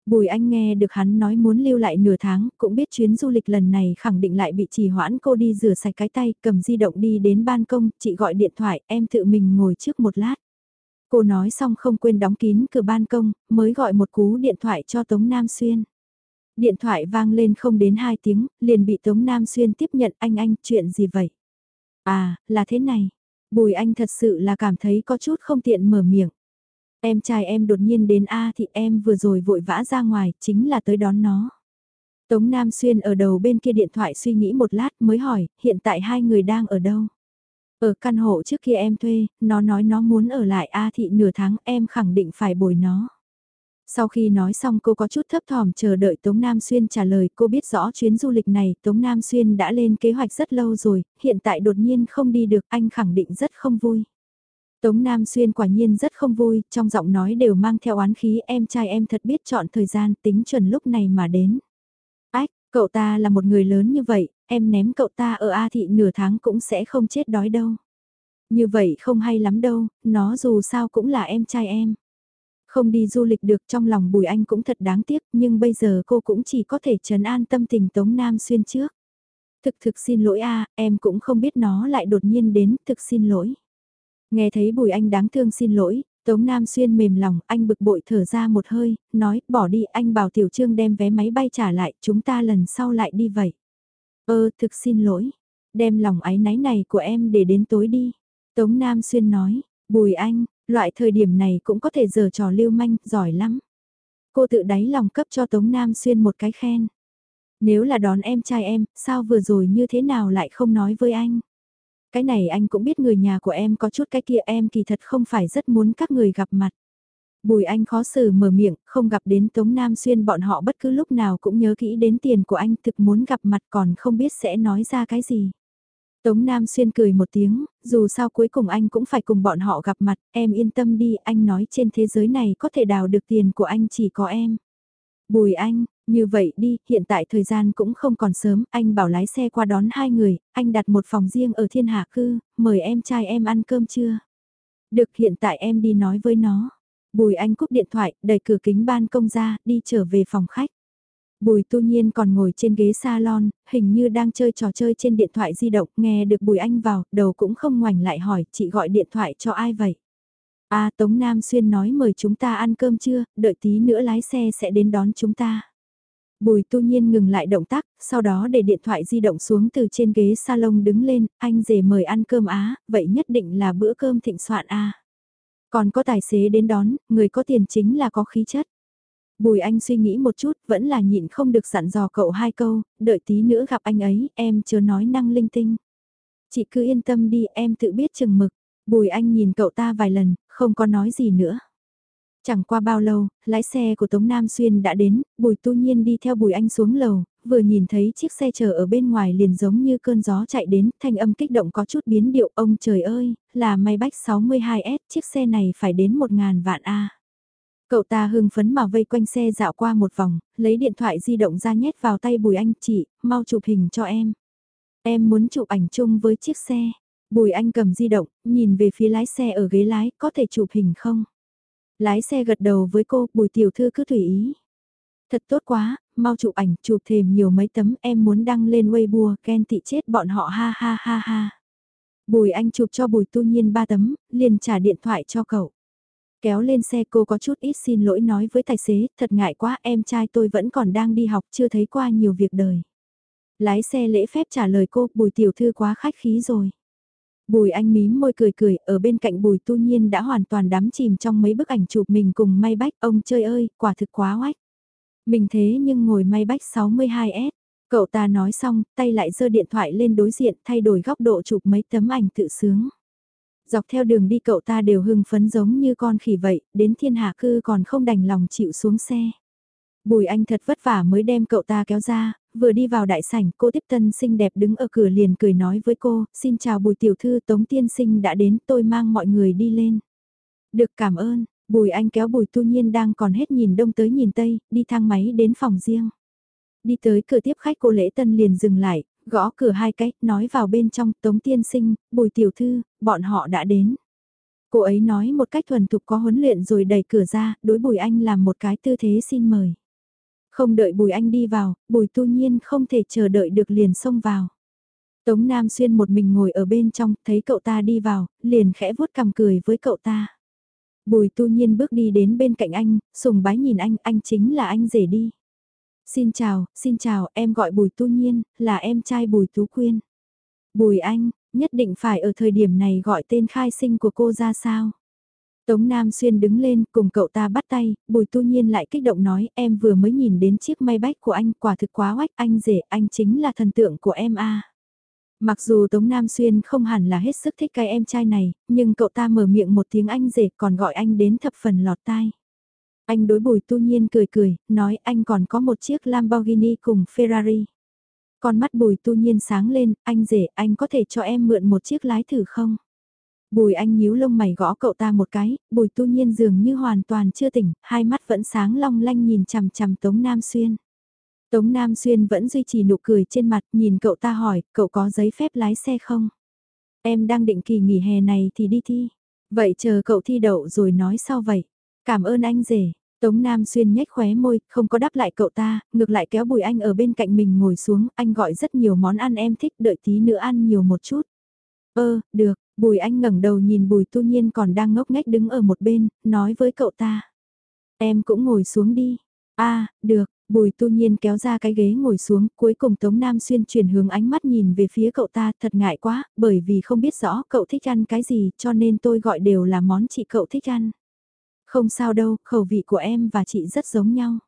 Bùi anh nghe được hắn nói muốn lưu lại nửa tháng, cũng biết chuyến du lịch lần này khẳng định lại bị trì hoãn cô đi rửa sạch cái tay, cầm di động đi đến ban công, chị gọi điện thoại, em tự mình ngồi trước một lát. Cô nói xong không quên đóng kín cửa ban công, mới gọi một cú điện thoại cho Tống Nam Xuyên. Điện thoại vang lên không đến 2 tiếng, liền bị Tống Nam Xuyên tiếp nhận anh anh, chuyện gì vậy? À, là thế này. Bùi anh thật sự là cảm thấy có chút không tiện mở miệng. Em trai em đột nhiên đến A thì em vừa rồi vội vã ra ngoài, chính là tới đón nó. Tống Nam Xuyên ở đầu bên kia điện thoại suy nghĩ một lát mới hỏi, hiện tại hai người đang ở đâu? Ở căn hộ trước kia em thuê, nó nói nó muốn ở lại A thị nửa tháng em khẳng định phải bồi nó. Sau khi nói xong cô có chút thấp thỏm chờ đợi Tống Nam Xuyên trả lời cô biết rõ chuyến du lịch này Tống Nam Xuyên đã lên kế hoạch rất lâu rồi, hiện tại đột nhiên không đi được anh khẳng định rất không vui. Tống Nam Xuyên quả nhiên rất không vui, trong giọng nói đều mang theo oán khí em trai em thật biết chọn thời gian tính chuẩn lúc này mà đến. Ách, cậu ta là một người lớn như vậy, em ném cậu ta ở A thị nửa tháng cũng sẽ không chết đói đâu. Như vậy không hay lắm đâu, nó dù sao cũng là em trai em. Không đi du lịch được trong lòng Bùi Anh cũng thật đáng tiếc, nhưng bây giờ cô cũng chỉ có thể trấn an tâm tình Tống Nam Xuyên trước. Thực thực xin lỗi a em cũng không biết nó lại đột nhiên đến, thực xin lỗi. Nghe thấy Bùi Anh đáng thương xin lỗi, Tống Nam Xuyên mềm lòng, anh bực bội thở ra một hơi, nói, bỏ đi, anh bảo Tiểu Trương đem vé máy bay trả lại, chúng ta lần sau lại đi vậy. Ơ, thực xin lỗi, đem lòng ái náy này của em để đến tối đi. Tống Nam Xuyên nói, Bùi Anh, loại thời điểm này cũng có thể giờ trò lưu manh, giỏi lắm. Cô tự đáy lòng cấp cho Tống Nam Xuyên một cái khen. Nếu là đón em trai em, sao vừa rồi như thế nào lại không nói với anh? Cái này anh cũng biết người nhà của em có chút cái kia em kỳ thật không phải rất muốn các người gặp mặt. Bùi anh khó xử mở miệng, không gặp đến Tống Nam Xuyên bọn họ bất cứ lúc nào cũng nhớ kỹ đến tiền của anh thực muốn gặp mặt còn không biết sẽ nói ra cái gì. Tống Nam Xuyên cười một tiếng, dù sao cuối cùng anh cũng phải cùng bọn họ gặp mặt, em yên tâm đi, anh nói trên thế giới này có thể đào được tiền của anh chỉ có em. Bùi anh, như vậy đi, hiện tại thời gian cũng không còn sớm, anh bảo lái xe qua đón hai người, anh đặt một phòng riêng ở thiên hạ cư, mời em trai em ăn cơm chưa? Được hiện tại em đi nói với nó. Bùi anh cúp điện thoại, đẩy cửa kính ban công ra, đi trở về phòng khách. Bùi tu nhiên còn ngồi trên ghế salon, hình như đang chơi trò chơi trên điện thoại di động, nghe được bùi anh vào, đầu cũng không ngoảnh lại hỏi, chị gọi điện thoại cho ai vậy? À Tống Nam Xuyên nói mời chúng ta ăn cơm chưa, đợi tí nữa lái xe sẽ đến đón chúng ta. Bùi tu nhiên ngừng lại động tác, sau đó để điện thoại di động xuống từ trên ghế salon đứng lên, anh rể mời ăn cơm á, vậy nhất định là bữa cơm thịnh soạn a. Còn có tài xế đến đón, người có tiền chính là có khí chất. Bùi anh suy nghĩ một chút, vẫn là nhịn không được dặn dò cậu hai câu, đợi tí nữa gặp anh ấy, em chưa nói năng linh tinh. Chị cứ yên tâm đi, em tự biết chừng mực. Bùi anh nhìn cậu ta vài lần, không có nói gì nữa. Chẳng qua bao lâu, lái xe của Tống Nam Xuyên đã đến, Bùi Tu Nhiên đi theo Bùi Anh xuống lầu, vừa nhìn thấy chiếc xe chờ ở bên ngoài liền giống như cơn gió chạy đến, thanh âm kích động có chút biến điệu, ông trời ơi, là may bách 62S, chiếc xe này phải đến 1.000 vạn A. Cậu ta hưng phấn mà vây quanh xe dạo qua một vòng, lấy điện thoại di động ra nhét vào tay Bùi Anh chị, mau chụp hình cho em. Em muốn chụp ảnh chung với chiếc xe. Bùi Anh cầm di động, nhìn về phía lái xe ở ghế lái, có thể chụp hình không? Lái xe gật đầu với cô, Bùi Tiểu Thư cứ tùy ý. Thật tốt quá, mau chụp ảnh, chụp thêm nhiều mấy tấm em muốn đăng lên Weibo, ghen tị chết bọn họ ha ha ha ha. Bùi Anh chụp cho Bùi Tu Nhiên ba tấm, liền trả điện thoại cho cậu. Kéo lên xe cô có chút ít xin lỗi nói với tài xế, thật ngại quá em trai tôi vẫn còn đang đi học chưa thấy qua nhiều việc đời. Lái xe lễ phép trả lời cô, bùi tiểu thư quá khách khí rồi. Bùi anh mím môi cười cười, ở bên cạnh bùi tu nhiên đã hoàn toàn đắm chìm trong mấy bức ảnh chụp mình cùng may bách, ông chơi ơi, quả thực quá oách. Mình thế nhưng ngồi may bách 62S, cậu ta nói xong, tay lại giơ điện thoại lên đối diện thay đổi góc độ chụp mấy tấm ảnh tự sướng. Dọc theo đường đi cậu ta đều hưng phấn giống như con khỉ vậy, đến thiên hạ cư còn không đành lòng chịu xuống xe. Bùi anh thật vất vả mới đem cậu ta kéo ra, vừa đi vào đại sảnh, cô tiếp tân xinh đẹp đứng ở cửa liền cười nói với cô, xin chào bùi tiểu thư tống tiên sinh đã đến, tôi mang mọi người đi lên. Được cảm ơn, bùi anh kéo bùi tu nhiên đang còn hết nhìn đông tới nhìn tây, đi thang máy đến phòng riêng. Đi tới cửa tiếp khách cô lễ tân liền dừng lại, gõ cửa hai cách, nói vào bên trong, tống tiên sinh, bùi tiểu thư, bọn họ đã đến. Cô ấy nói một cách thuần thục có huấn luyện rồi đẩy cửa ra, đối bùi anh làm một cái tư thế xin mời. Không đợi Bùi Anh đi vào, Bùi Tu Nhiên không thể chờ đợi được liền xông vào. Tống Nam Xuyên một mình ngồi ở bên trong, thấy cậu ta đi vào, liền khẽ vuốt cằm cười với cậu ta. Bùi Tu Nhiên bước đi đến bên cạnh anh, sùng bái nhìn anh, anh chính là anh rể đi. Xin chào, xin chào, em gọi Bùi Tu Nhiên, là em trai Bùi Tú Quyên. Bùi Anh, nhất định phải ở thời điểm này gọi tên khai sinh của cô ra sao? Tống Nam Xuyên đứng lên cùng cậu ta bắt tay, bùi tu nhiên lại kích động nói em vừa mới nhìn đến chiếc may bách của anh quả thực quá oách anh rể anh chính là thần tượng của em a. Mặc dù Tống Nam Xuyên không hẳn là hết sức thích cái em trai này, nhưng cậu ta mở miệng một tiếng anh rể còn gọi anh đến thập phần lọt tai. Anh đối bùi tu nhiên cười cười, nói anh còn có một chiếc Lamborghini cùng Ferrari. Con mắt bùi tu nhiên sáng lên, anh rể anh có thể cho em mượn một chiếc lái thử không? Bùi anh nhíu lông mày gõ cậu ta một cái, bùi tu nhiên dường như hoàn toàn chưa tỉnh, hai mắt vẫn sáng long lanh nhìn chằm chằm Tống Nam Xuyên. Tống Nam Xuyên vẫn duy trì nụ cười trên mặt, nhìn cậu ta hỏi, cậu có giấy phép lái xe không? Em đang định kỳ nghỉ hè này thì đi thi. Vậy chờ cậu thi đậu rồi nói sau vậy. Cảm ơn anh rể. Tống Nam Xuyên nhếch khóe môi, không có đáp lại cậu ta, ngược lại kéo Bùi Anh ở bên cạnh mình ngồi xuống, anh gọi rất nhiều món ăn em thích, đợi tí nữa ăn nhiều một chút. Ơ, được, Bùi Anh ngẩng đầu nhìn Bùi Tu Nhiên còn đang ngốc nghếch đứng ở một bên, nói với cậu ta. Em cũng ngồi xuống đi. a à, được, Bùi Tu Nhiên kéo ra cái ghế ngồi xuống, cuối cùng Tống Nam Xuyên chuyển hướng ánh mắt nhìn về phía cậu ta, thật ngại quá, bởi vì không biết rõ cậu thích ăn cái gì, cho nên tôi gọi đều là món chị cậu thích ăn. Không sao đâu, khẩu vị của em và chị rất giống nhau.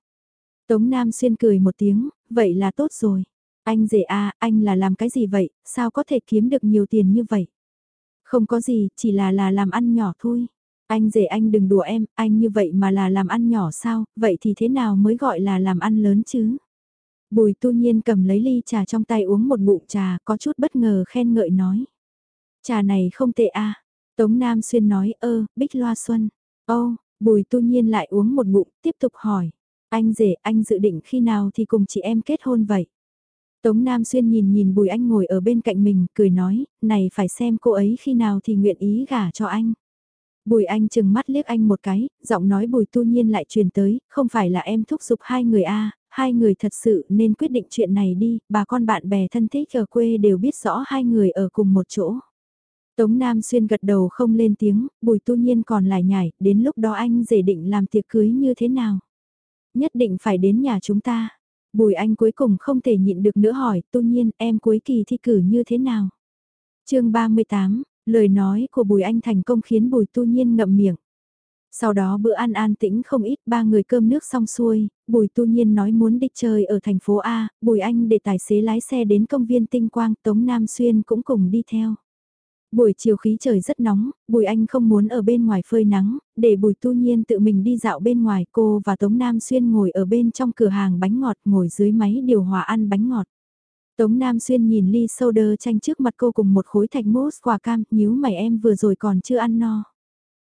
Tống Nam Xuyên cười một tiếng, vậy là tốt rồi. Anh rể à, anh là làm cái gì vậy, sao có thể kiếm được nhiều tiền như vậy? Không có gì, chỉ là là làm ăn nhỏ thôi. Anh rể anh đừng đùa em, anh như vậy mà là làm ăn nhỏ sao, vậy thì thế nào mới gọi là làm ăn lớn chứ? Bùi tu nhiên cầm lấy ly trà trong tay uống một ngụm trà, có chút bất ngờ khen ngợi nói. Trà này không tệ à. Tống Nam Xuyên nói, ơ, bích loa xuân. Ô, bùi tu nhiên lại uống một ngụm, tiếp tục hỏi. Anh rể, anh dự định khi nào thì cùng chị em kết hôn vậy? Tống Nam Xuyên nhìn nhìn Bùi Anh ngồi ở bên cạnh mình, cười nói, này phải xem cô ấy khi nào thì nguyện ý gả cho anh. Bùi Anh chừng mắt liếc anh một cái, giọng nói Bùi Tu Nhiên lại truyền tới, không phải là em thúc giục hai người a, hai người thật sự nên quyết định chuyện này đi, bà con bạn bè thân thích ở quê đều biết rõ hai người ở cùng một chỗ. Tống Nam Xuyên gật đầu không lên tiếng, Bùi Tu Nhiên còn lại nhảy, đến lúc đó anh dễ định làm tiệc cưới như thế nào? Nhất định phải đến nhà chúng ta. Bùi Anh cuối cùng không thể nhịn được nữa hỏi, tu nhiên em cuối kỳ thi cử như thế nào? chương 38, lời nói của Bùi Anh thành công khiến Bùi tu nhiên ngậm miệng. Sau đó bữa ăn an tĩnh không ít ba người cơm nước xong xuôi, Bùi Tu Nhiên nói muốn đi chơi ở thành phố A, Bùi Anh để tài xế lái xe đến công viên Tinh Quang, Tống Nam Xuyên cũng cùng đi theo. Buổi chiều khí trời rất nóng, Bùi Anh không muốn ở bên ngoài phơi nắng, để Bùi Tu Nhiên tự mình đi dạo bên ngoài cô và Tống Nam Xuyên ngồi ở bên trong cửa hàng bánh ngọt ngồi dưới máy điều hòa ăn bánh ngọt. Tống Nam Xuyên nhìn ly soda chanh trước mặt cô cùng một khối thạch mousse quả cam, nhíu mày em vừa rồi còn chưa ăn no.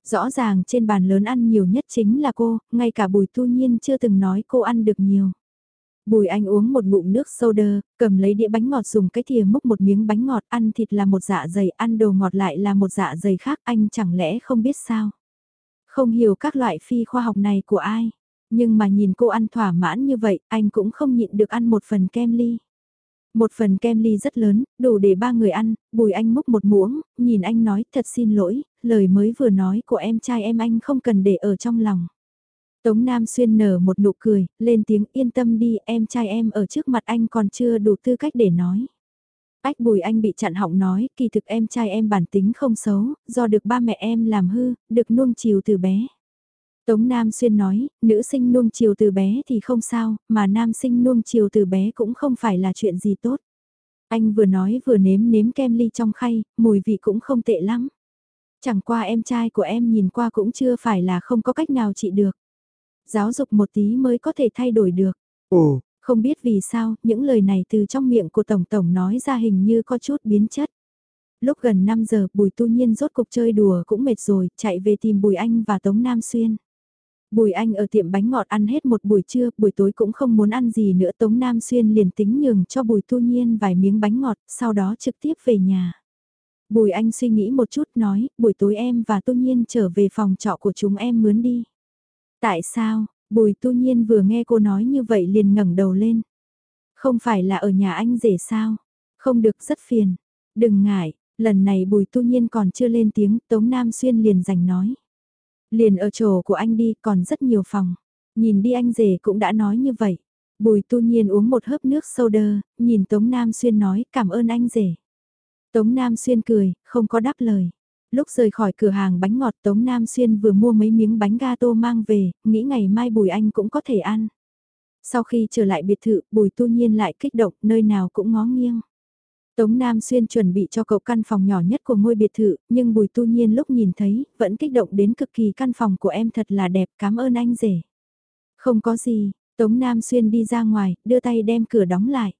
Rõ ràng trên bàn lớn ăn nhiều nhất chính là cô, ngay cả bùi tu nhiên chưa từng nói cô ăn được nhiều. Bùi anh uống một ngụm nước soda, cầm lấy đĩa bánh ngọt dùng cái thìa múc một miếng bánh ngọt ăn thịt là một dạ dày, ăn đồ ngọt lại là một dạ dày khác, anh chẳng lẽ không biết sao? Không hiểu các loại phi khoa học này của ai, nhưng mà nhìn cô ăn thỏa mãn như vậy, anh cũng không nhịn được ăn một phần kem ly. Một phần kem ly rất lớn, đủ để ba người ăn, bùi anh múc một muỗng, nhìn anh nói thật xin lỗi, lời mới vừa nói của em trai em anh không cần để ở trong lòng. Tống Nam Xuyên nở một nụ cười, lên tiếng yên tâm đi, em trai em ở trước mặt anh còn chưa đủ tư cách để nói. Ách bùi anh bị chặn họng nói, kỳ thực em trai em bản tính không xấu, do được ba mẹ em làm hư, được nuông chiều từ bé. Tống Nam Xuyên nói, nữ sinh nuông chiều từ bé thì không sao, mà nam sinh nuông chiều từ bé cũng không phải là chuyện gì tốt. Anh vừa nói vừa nếm nếm kem ly trong khay, mùi vị cũng không tệ lắm. Chẳng qua em trai của em nhìn qua cũng chưa phải là không có cách nào trị được. Giáo dục một tí mới có thể thay đổi được. Ồ, không biết vì sao, những lời này từ trong miệng của Tổng Tổng nói ra hình như có chút biến chất. Lúc gần 5 giờ, Bùi Tu Nhiên rốt cục chơi đùa cũng mệt rồi, chạy về tìm Bùi Anh và Tống Nam Xuyên. Bùi Anh ở tiệm bánh ngọt ăn hết một buổi trưa, buổi tối cũng không muốn ăn gì nữa. Tống Nam Xuyên liền tính nhường cho Bùi Tu Nhiên vài miếng bánh ngọt, sau đó trực tiếp về nhà. Bùi Anh suy nghĩ một chút nói, buổi tối em và Tu Nhiên trở về phòng trọ của chúng em mướn đi. Tại sao, Bùi Tu Nhiên vừa nghe cô nói như vậy liền ngẩng đầu lên. Không phải là ở nhà anh rể sao? Không được rất phiền. Đừng ngại, lần này Bùi Tu Nhiên còn chưa lên tiếng, Tống Nam Xuyên liền giành nói. Liền ở chỗ của anh đi, còn rất nhiều phòng. Nhìn đi anh rể cũng đã nói như vậy. Bùi tu nhiên uống một hớp nước soda, nhìn Tống Nam Xuyên nói cảm ơn anh rể. Tống Nam Xuyên cười, không có đáp lời. Lúc rời khỏi cửa hàng bánh ngọt Tống Nam Xuyên vừa mua mấy miếng bánh gato mang về, nghĩ ngày mai Bùi Anh cũng có thể ăn. Sau khi trở lại biệt thự, Bùi tu nhiên lại kích động, nơi nào cũng ngó nghiêng. Tống Nam Xuyên chuẩn bị cho cậu căn phòng nhỏ nhất của ngôi biệt thự, nhưng Bùi Tu Nhiên lúc nhìn thấy, vẫn kích động đến cực kỳ căn phòng của em thật là đẹp, cảm ơn anh rể. Không có gì, Tống Nam Xuyên đi ra ngoài, đưa tay đem cửa đóng lại.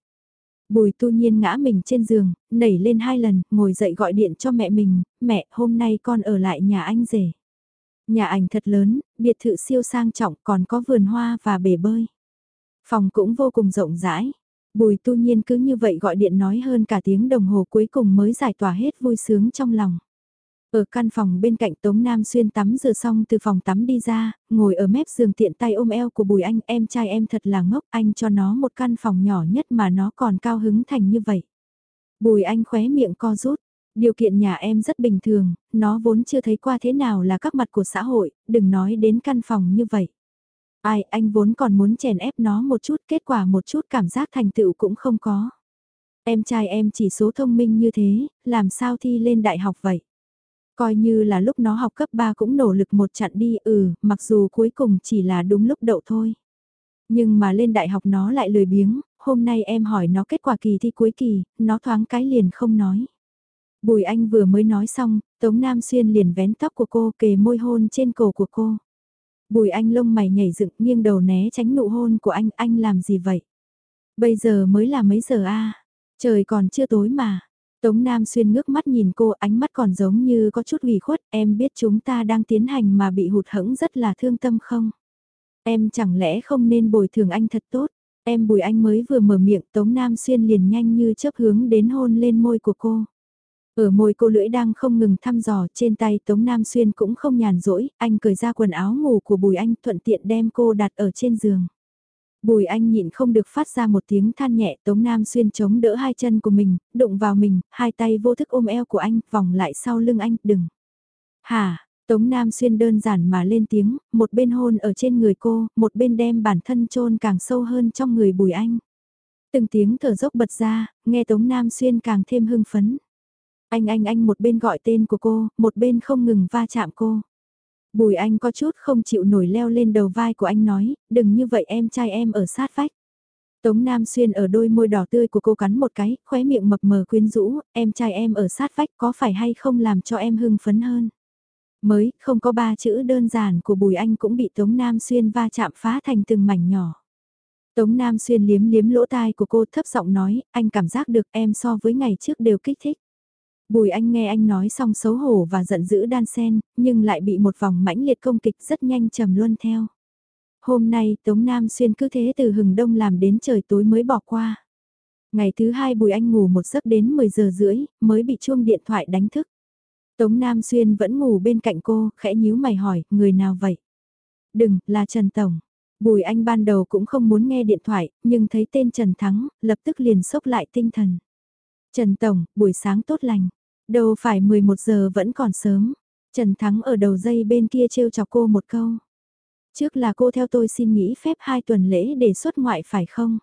Bùi Tu Nhiên ngã mình trên giường, nảy lên hai lần, ngồi dậy gọi điện cho mẹ mình, mẹ, hôm nay con ở lại nhà anh rể. Nhà ảnh thật lớn, biệt thự siêu sang trọng còn có vườn hoa và bể bơi. Phòng cũng vô cùng rộng rãi. Bùi tu nhiên cứ như vậy gọi điện nói hơn cả tiếng đồng hồ cuối cùng mới giải tỏa hết vui sướng trong lòng. Ở căn phòng bên cạnh Tống Nam Xuyên tắm rửa xong từ phòng tắm đi ra, ngồi ở mép giường tiện tay ôm eo của Bùi Anh, em trai em thật là ngốc, anh cho nó một căn phòng nhỏ nhất mà nó còn cao hứng thành như vậy. Bùi Anh khóe miệng co rút, điều kiện nhà em rất bình thường, nó vốn chưa thấy qua thế nào là các mặt của xã hội, đừng nói đến căn phòng như vậy. Ai, anh vốn còn muốn chèn ép nó một chút, kết quả một chút cảm giác thành tựu cũng không có. Em trai em chỉ số thông minh như thế, làm sao thi lên đại học vậy? Coi như là lúc nó học cấp 3 cũng nỗ lực một chặn đi, ừ, mặc dù cuối cùng chỉ là đúng lúc đậu thôi. Nhưng mà lên đại học nó lại lười biếng, hôm nay em hỏi nó kết quả kỳ thi cuối kỳ, nó thoáng cái liền không nói. Bùi Anh vừa mới nói xong, Tống Nam Xuyên liền vén tóc của cô kề môi hôn trên cổ của cô. Bùi anh lông mày nhảy dựng nghiêng đầu né tránh nụ hôn của anh, anh làm gì vậy? Bây giờ mới là mấy giờ a Trời còn chưa tối mà. Tống Nam Xuyên ngước mắt nhìn cô ánh mắt còn giống như có chút ủy khuất, em biết chúng ta đang tiến hành mà bị hụt hẫng rất là thương tâm không? Em chẳng lẽ không nên bồi thường anh thật tốt? Em bùi anh mới vừa mở miệng Tống Nam Xuyên liền nhanh như chớp hướng đến hôn lên môi của cô. Ở môi cô lưỡi đang không ngừng thăm dò, trên tay Tống Nam Xuyên cũng không nhàn rỗi, anh cởi ra quần áo ngủ của Bùi Anh thuận tiện đem cô đặt ở trên giường. Bùi Anh nhịn không được phát ra một tiếng than nhẹ Tống Nam Xuyên chống đỡ hai chân của mình, đụng vào mình, hai tay vô thức ôm eo của anh, vòng lại sau lưng anh, đừng. Hà, Tống Nam Xuyên đơn giản mà lên tiếng, một bên hôn ở trên người cô, một bên đem bản thân chôn càng sâu hơn trong người Bùi Anh. Từng tiếng thở dốc bật ra, nghe Tống Nam Xuyên càng thêm hưng phấn. Anh anh anh một bên gọi tên của cô, một bên không ngừng va chạm cô. Bùi anh có chút không chịu nổi leo lên đầu vai của anh nói, đừng như vậy em trai em ở sát vách. Tống Nam Xuyên ở đôi môi đỏ tươi của cô cắn một cái, khóe miệng mập mờ quyến rũ, em trai em ở sát vách có phải hay không làm cho em hưng phấn hơn. Mới, không có ba chữ đơn giản của Bùi Anh cũng bị Tống Nam Xuyên va chạm phá thành từng mảnh nhỏ. Tống Nam Xuyên liếm liếm lỗ tai của cô thấp giọng nói, anh cảm giác được em so với ngày trước đều kích thích. Bùi anh nghe anh nói xong xấu hổ và giận dữ đan sen, nhưng lại bị một vòng mãnh liệt công kịch rất nhanh trầm luân theo. Hôm nay Tống Nam Xuyên cứ thế từ hừng đông làm đến trời tối mới bỏ qua. Ngày thứ hai Bùi Anh ngủ một giấc đến 10 giờ rưỡi, mới bị chuông điện thoại đánh thức. Tống Nam Xuyên vẫn ngủ bên cạnh cô, khẽ nhíu mày hỏi, người nào vậy? Đừng, là Trần Tổng. Bùi Anh ban đầu cũng không muốn nghe điện thoại, nhưng thấy tên Trần Thắng, lập tức liền sốc lại tinh thần. Trần Tổng, buổi sáng tốt lành. Đâu phải 11 giờ vẫn còn sớm. Trần Thắng ở đầu dây bên kia trêu chọc cô một câu. Trước là cô theo tôi xin nghỉ phép 2 tuần lễ để xuất ngoại phải không?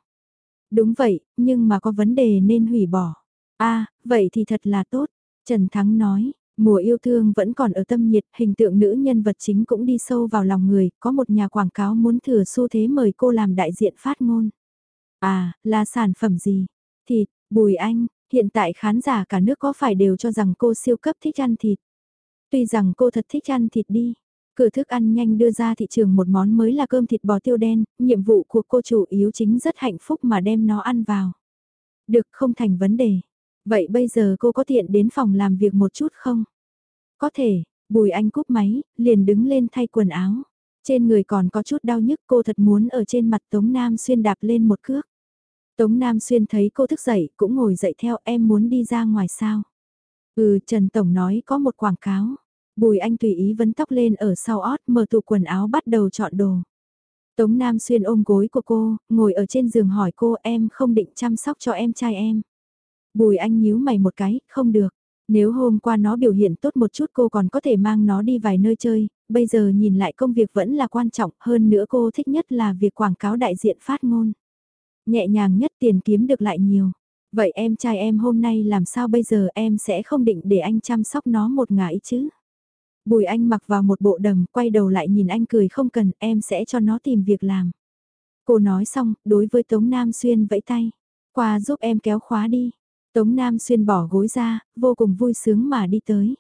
Đúng vậy, nhưng mà có vấn đề nên hủy bỏ. a vậy thì thật là tốt. Trần Thắng nói, mùa yêu thương vẫn còn ở tâm nhiệt, hình tượng nữ nhân vật chính cũng đi sâu vào lòng người, có một nhà quảng cáo muốn thừa xu thế mời cô làm đại diện phát ngôn. À, là sản phẩm gì? Thịt, Bùi Anh, hiện tại khán giả cả nước có phải đều cho rằng cô siêu cấp thích ăn thịt. Tuy rằng cô thật thích ăn thịt đi, Cửa thức ăn nhanh đưa ra thị trường một món mới là cơm thịt bò tiêu đen, nhiệm vụ của cô chủ yếu chính rất hạnh phúc mà đem nó ăn vào. Được không thành vấn đề. Vậy bây giờ cô có tiện đến phòng làm việc một chút không? Có thể, Bùi Anh cúp máy, liền đứng lên thay quần áo. Trên người còn có chút đau nhức cô thật muốn ở trên mặt Tống Nam Xuyên đạp lên một cước. Tống Nam Xuyên thấy cô thức dậy cũng ngồi dậy theo em muốn đi ra ngoài sao. Ừ Trần Tổng nói có một quảng cáo. Bùi anh tùy ý vấn tóc lên ở sau ót mở tủ quần áo bắt đầu chọn đồ. Tống Nam xuyên ôm gối của cô, ngồi ở trên giường hỏi cô em không định chăm sóc cho em trai em. Bùi anh nhíu mày một cái, không được. Nếu hôm qua nó biểu hiện tốt một chút cô còn có thể mang nó đi vài nơi chơi, bây giờ nhìn lại công việc vẫn là quan trọng, hơn nữa cô thích nhất là việc quảng cáo đại diện phát ngôn. Nhẹ nhàng nhất tiền kiếm được lại nhiều. Vậy em trai em hôm nay làm sao bây giờ em sẽ không định để anh chăm sóc nó một ngày chứ? Bùi anh mặc vào một bộ đầm, quay đầu lại nhìn anh cười không cần, em sẽ cho nó tìm việc làm. Cô nói xong, đối với Tống Nam Xuyên vẫy tay. Qua giúp em kéo khóa đi. Tống Nam Xuyên bỏ gối ra, vô cùng vui sướng mà đi tới.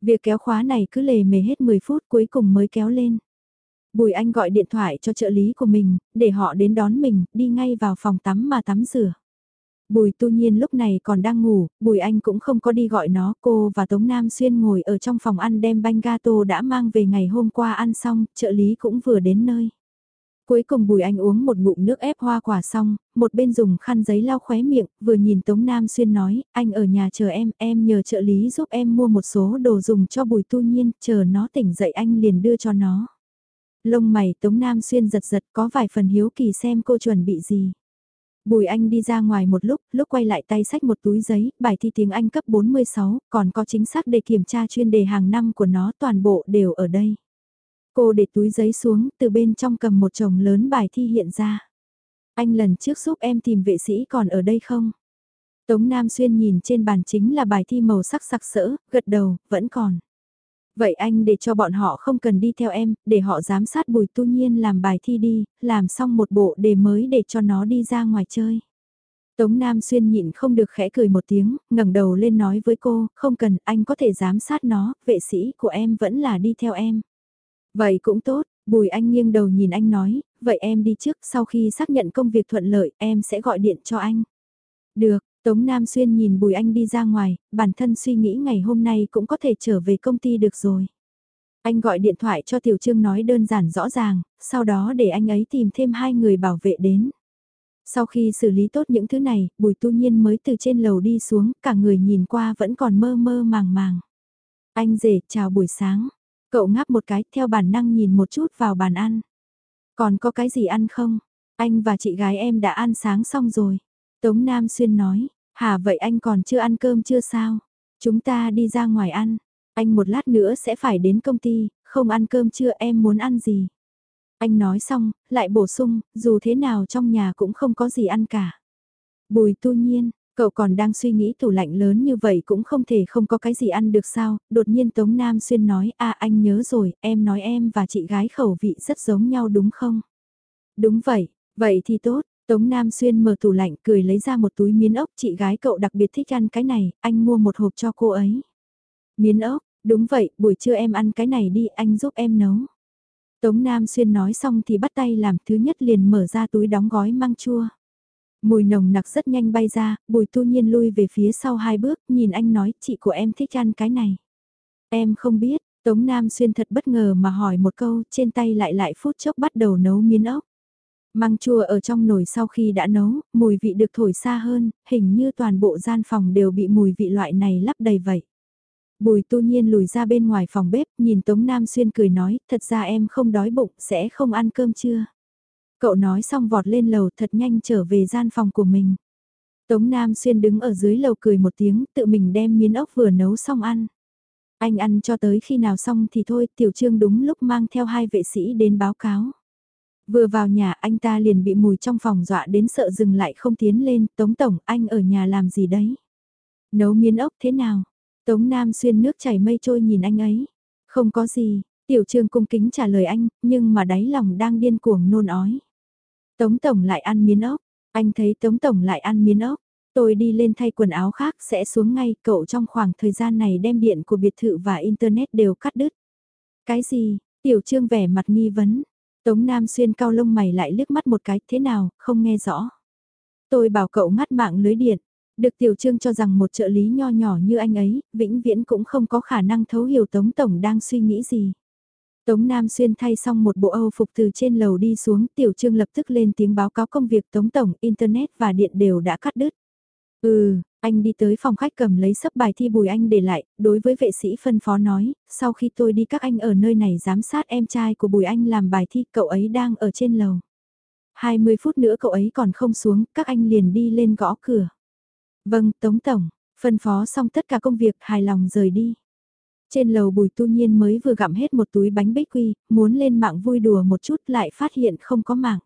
Việc kéo khóa này cứ lề mề hết 10 phút cuối cùng mới kéo lên. Bùi anh gọi điện thoại cho trợ lý của mình, để họ đến đón mình, đi ngay vào phòng tắm mà tắm rửa. Bùi tu nhiên lúc này còn đang ngủ, Bùi Anh cũng không có đi gọi nó, cô và Tống Nam Xuyên ngồi ở trong phòng ăn đem bánh gato đã mang về ngày hôm qua ăn xong, trợ lý cũng vừa đến nơi. Cuối cùng Bùi Anh uống một ngụm nước ép hoa quả xong, một bên dùng khăn giấy lau khóe miệng, vừa nhìn Tống Nam Xuyên nói, anh ở nhà chờ em, em nhờ trợ lý giúp em mua một số đồ dùng cho Bùi Tu Nhiên, chờ nó tỉnh dậy anh liền đưa cho nó. Lông mày Tống Nam Xuyên giật giật có vài phần hiếu kỳ xem cô chuẩn bị gì. Bùi Anh đi ra ngoài một lúc, lúc quay lại tay sách một túi giấy, bài thi tiếng Anh cấp 46, còn có chính xác để kiểm tra chuyên đề hàng năm của nó toàn bộ đều ở đây. Cô để túi giấy xuống, từ bên trong cầm một chồng lớn bài thi hiện ra. Anh lần trước giúp em tìm vệ sĩ còn ở đây không? Tống Nam Xuyên nhìn trên bàn chính là bài thi màu sắc sặc sỡ, gật đầu, vẫn còn. Vậy anh để cho bọn họ không cần đi theo em, để họ giám sát bùi tu nhiên làm bài thi đi, làm xong một bộ đề mới để cho nó đi ra ngoài chơi. Tống Nam Xuyên nhịn không được khẽ cười một tiếng, ngẩng đầu lên nói với cô, không cần, anh có thể giám sát nó, vệ sĩ của em vẫn là đi theo em. Vậy cũng tốt, Bùi Anh nghiêng đầu nhìn anh nói, vậy em đi trước, sau khi xác nhận công việc thuận lợi, em sẽ gọi điện cho anh. Được, Tống Nam Xuyên nhìn Bùi Anh đi ra ngoài, bản thân suy nghĩ ngày hôm nay cũng có thể trở về công ty được rồi. Anh gọi điện thoại cho Tiểu Trương nói đơn giản rõ ràng, sau đó để anh ấy tìm thêm hai người bảo vệ đến. Sau khi xử lý tốt những thứ này, Bùi Tu Nhiên mới từ trên lầu đi xuống, cả người nhìn qua vẫn còn mơ mơ màng màng. Anh rể, chào buổi sáng. Cậu ngáp một cái, theo bản năng nhìn một chút vào bàn ăn. Còn có cái gì ăn không? Anh và chị gái em đã ăn sáng xong rồi. Tống Nam Xuyên nói, hả vậy anh còn chưa ăn cơm chưa sao? Chúng ta đi ra ngoài ăn, anh một lát nữa sẽ phải đến công ty, không ăn cơm chưa em muốn ăn gì? Anh nói xong, lại bổ sung, dù thế nào trong nhà cũng không có gì ăn cả. Bùi tu nhiên, cậu còn đang suy nghĩ tủ lạnh lớn như vậy cũng không thể không có cái gì ăn được sao, đột nhiên Tống Nam Xuyên nói, à anh nhớ rồi, em nói em và chị gái khẩu vị rất giống nhau đúng không? Đúng vậy, vậy thì tốt, Tống Nam Xuyên mở tủ lạnh cười lấy ra một túi miến ốc chị gái cậu đặc biệt thích ăn cái này, anh mua một hộp cho cô ấy. Miến ốc, đúng vậy, buổi trưa em ăn cái này đi, anh giúp em nấu. Tống Nam Xuyên nói xong thì bắt tay làm thứ nhất liền mở ra túi đóng gói măng chua. Mùi nồng nặc rất nhanh bay ra, bùi tu nhiên lui về phía sau hai bước, nhìn anh nói, chị của em thích ăn cái này. Em không biết, Tống Nam Xuyên thật bất ngờ mà hỏi một câu, trên tay lại lại phút chốc bắt đầu nấu miến ốc. Măng chua ở trong nồi sau khi đã nấu, mùi vị được thổi xa hơn, hình như toàn bộ gian phòng đều bị mùi vị loại này lắp đầy vậy. Bùi tu nhiên lùi ra bên ngoài phòng bếp, nhìn Tống Nam Xuyên cười nói, thật ra em không đói bụng, sẽ không ăn cơm trưa. Cậu nói xong vọt lên lầu thật nhanh trở về gian phòng của mình. Tống Nam Xuyên đứng ở dưới lầu cười một tiếng, tự mình đem miến ốc vừa nấu xong ăn. Anh ăn cho tới khi nào xong thì thôi, tiểu trương đúng lúc mang theo hai vệ sĩ đến báo cáo. Vừa vào nhà anh ta liền bị mùi trong phòng dọa đến sợ dừng lại không tiến lên, Tống Tổng, anh ở nhà làm gì đấy? Nấu miến ốc thế nào? Tống Nam xuyên nước chảy mây trôi nhìn anh ấy. Không có gì, tiểu trương cung kính trả lời anh, nhưng mà đáy lòng đang điên cuồng nôn ói. Tống Tổng lại ăn miến ốc, anh thấy Tống Tổng lại ăn miến ốc. Tôi đi lên thay quần áo khác sẽ xuống ngay, cậu trong khoảng thời gian này đem điện của biệt thự và Internet đều cắt đứt. Cái gì? Tiểu trương vẻ mặt nghi vấn. Tống Nam xuyên cao lông mày lại liếc mắt một cái, thế nào, không nghe rõ. Tôi bảo cậu ngắt mạng lưới điện. Được tiểu trương cho rằng một trợ lý nho nhỏ như anh ấy, vĩnh viễn cũng không có khả năng thấu hiểu Tống Tổng đang suy nghĩ gì. Tống Nam Xuyên thay xong một bộ Âu phục từ trên lầu đi xuống, tiểu trương lập tức lên tiếng báo cáo công việc Tống Tổng, Internet và điện đều đã cắt đứt. Ừ, anh đi tới phòng khách cầm lấy sấp bài thi Bùi Anh để lại, đối với vệ sĩ phân phó nói, sau khi tôi đi các anh ở nơi này giám sát em trai của Bùi Anh làm bài thi, cậu ấy đang ở trên lầu. 20 phút nữa cậu ấy còn không xuống, các anh liền đi lên gõ cửa. Vâng, Tống Tổng, phân phó xong tất cả công việc hài lòng rời đi. Trên lầu Bùi Tu Nhiên mới vừa gặm hết một túi bánh bích quy, muốn lên mạng vui đùa một chút lại phát hiện không có mạng.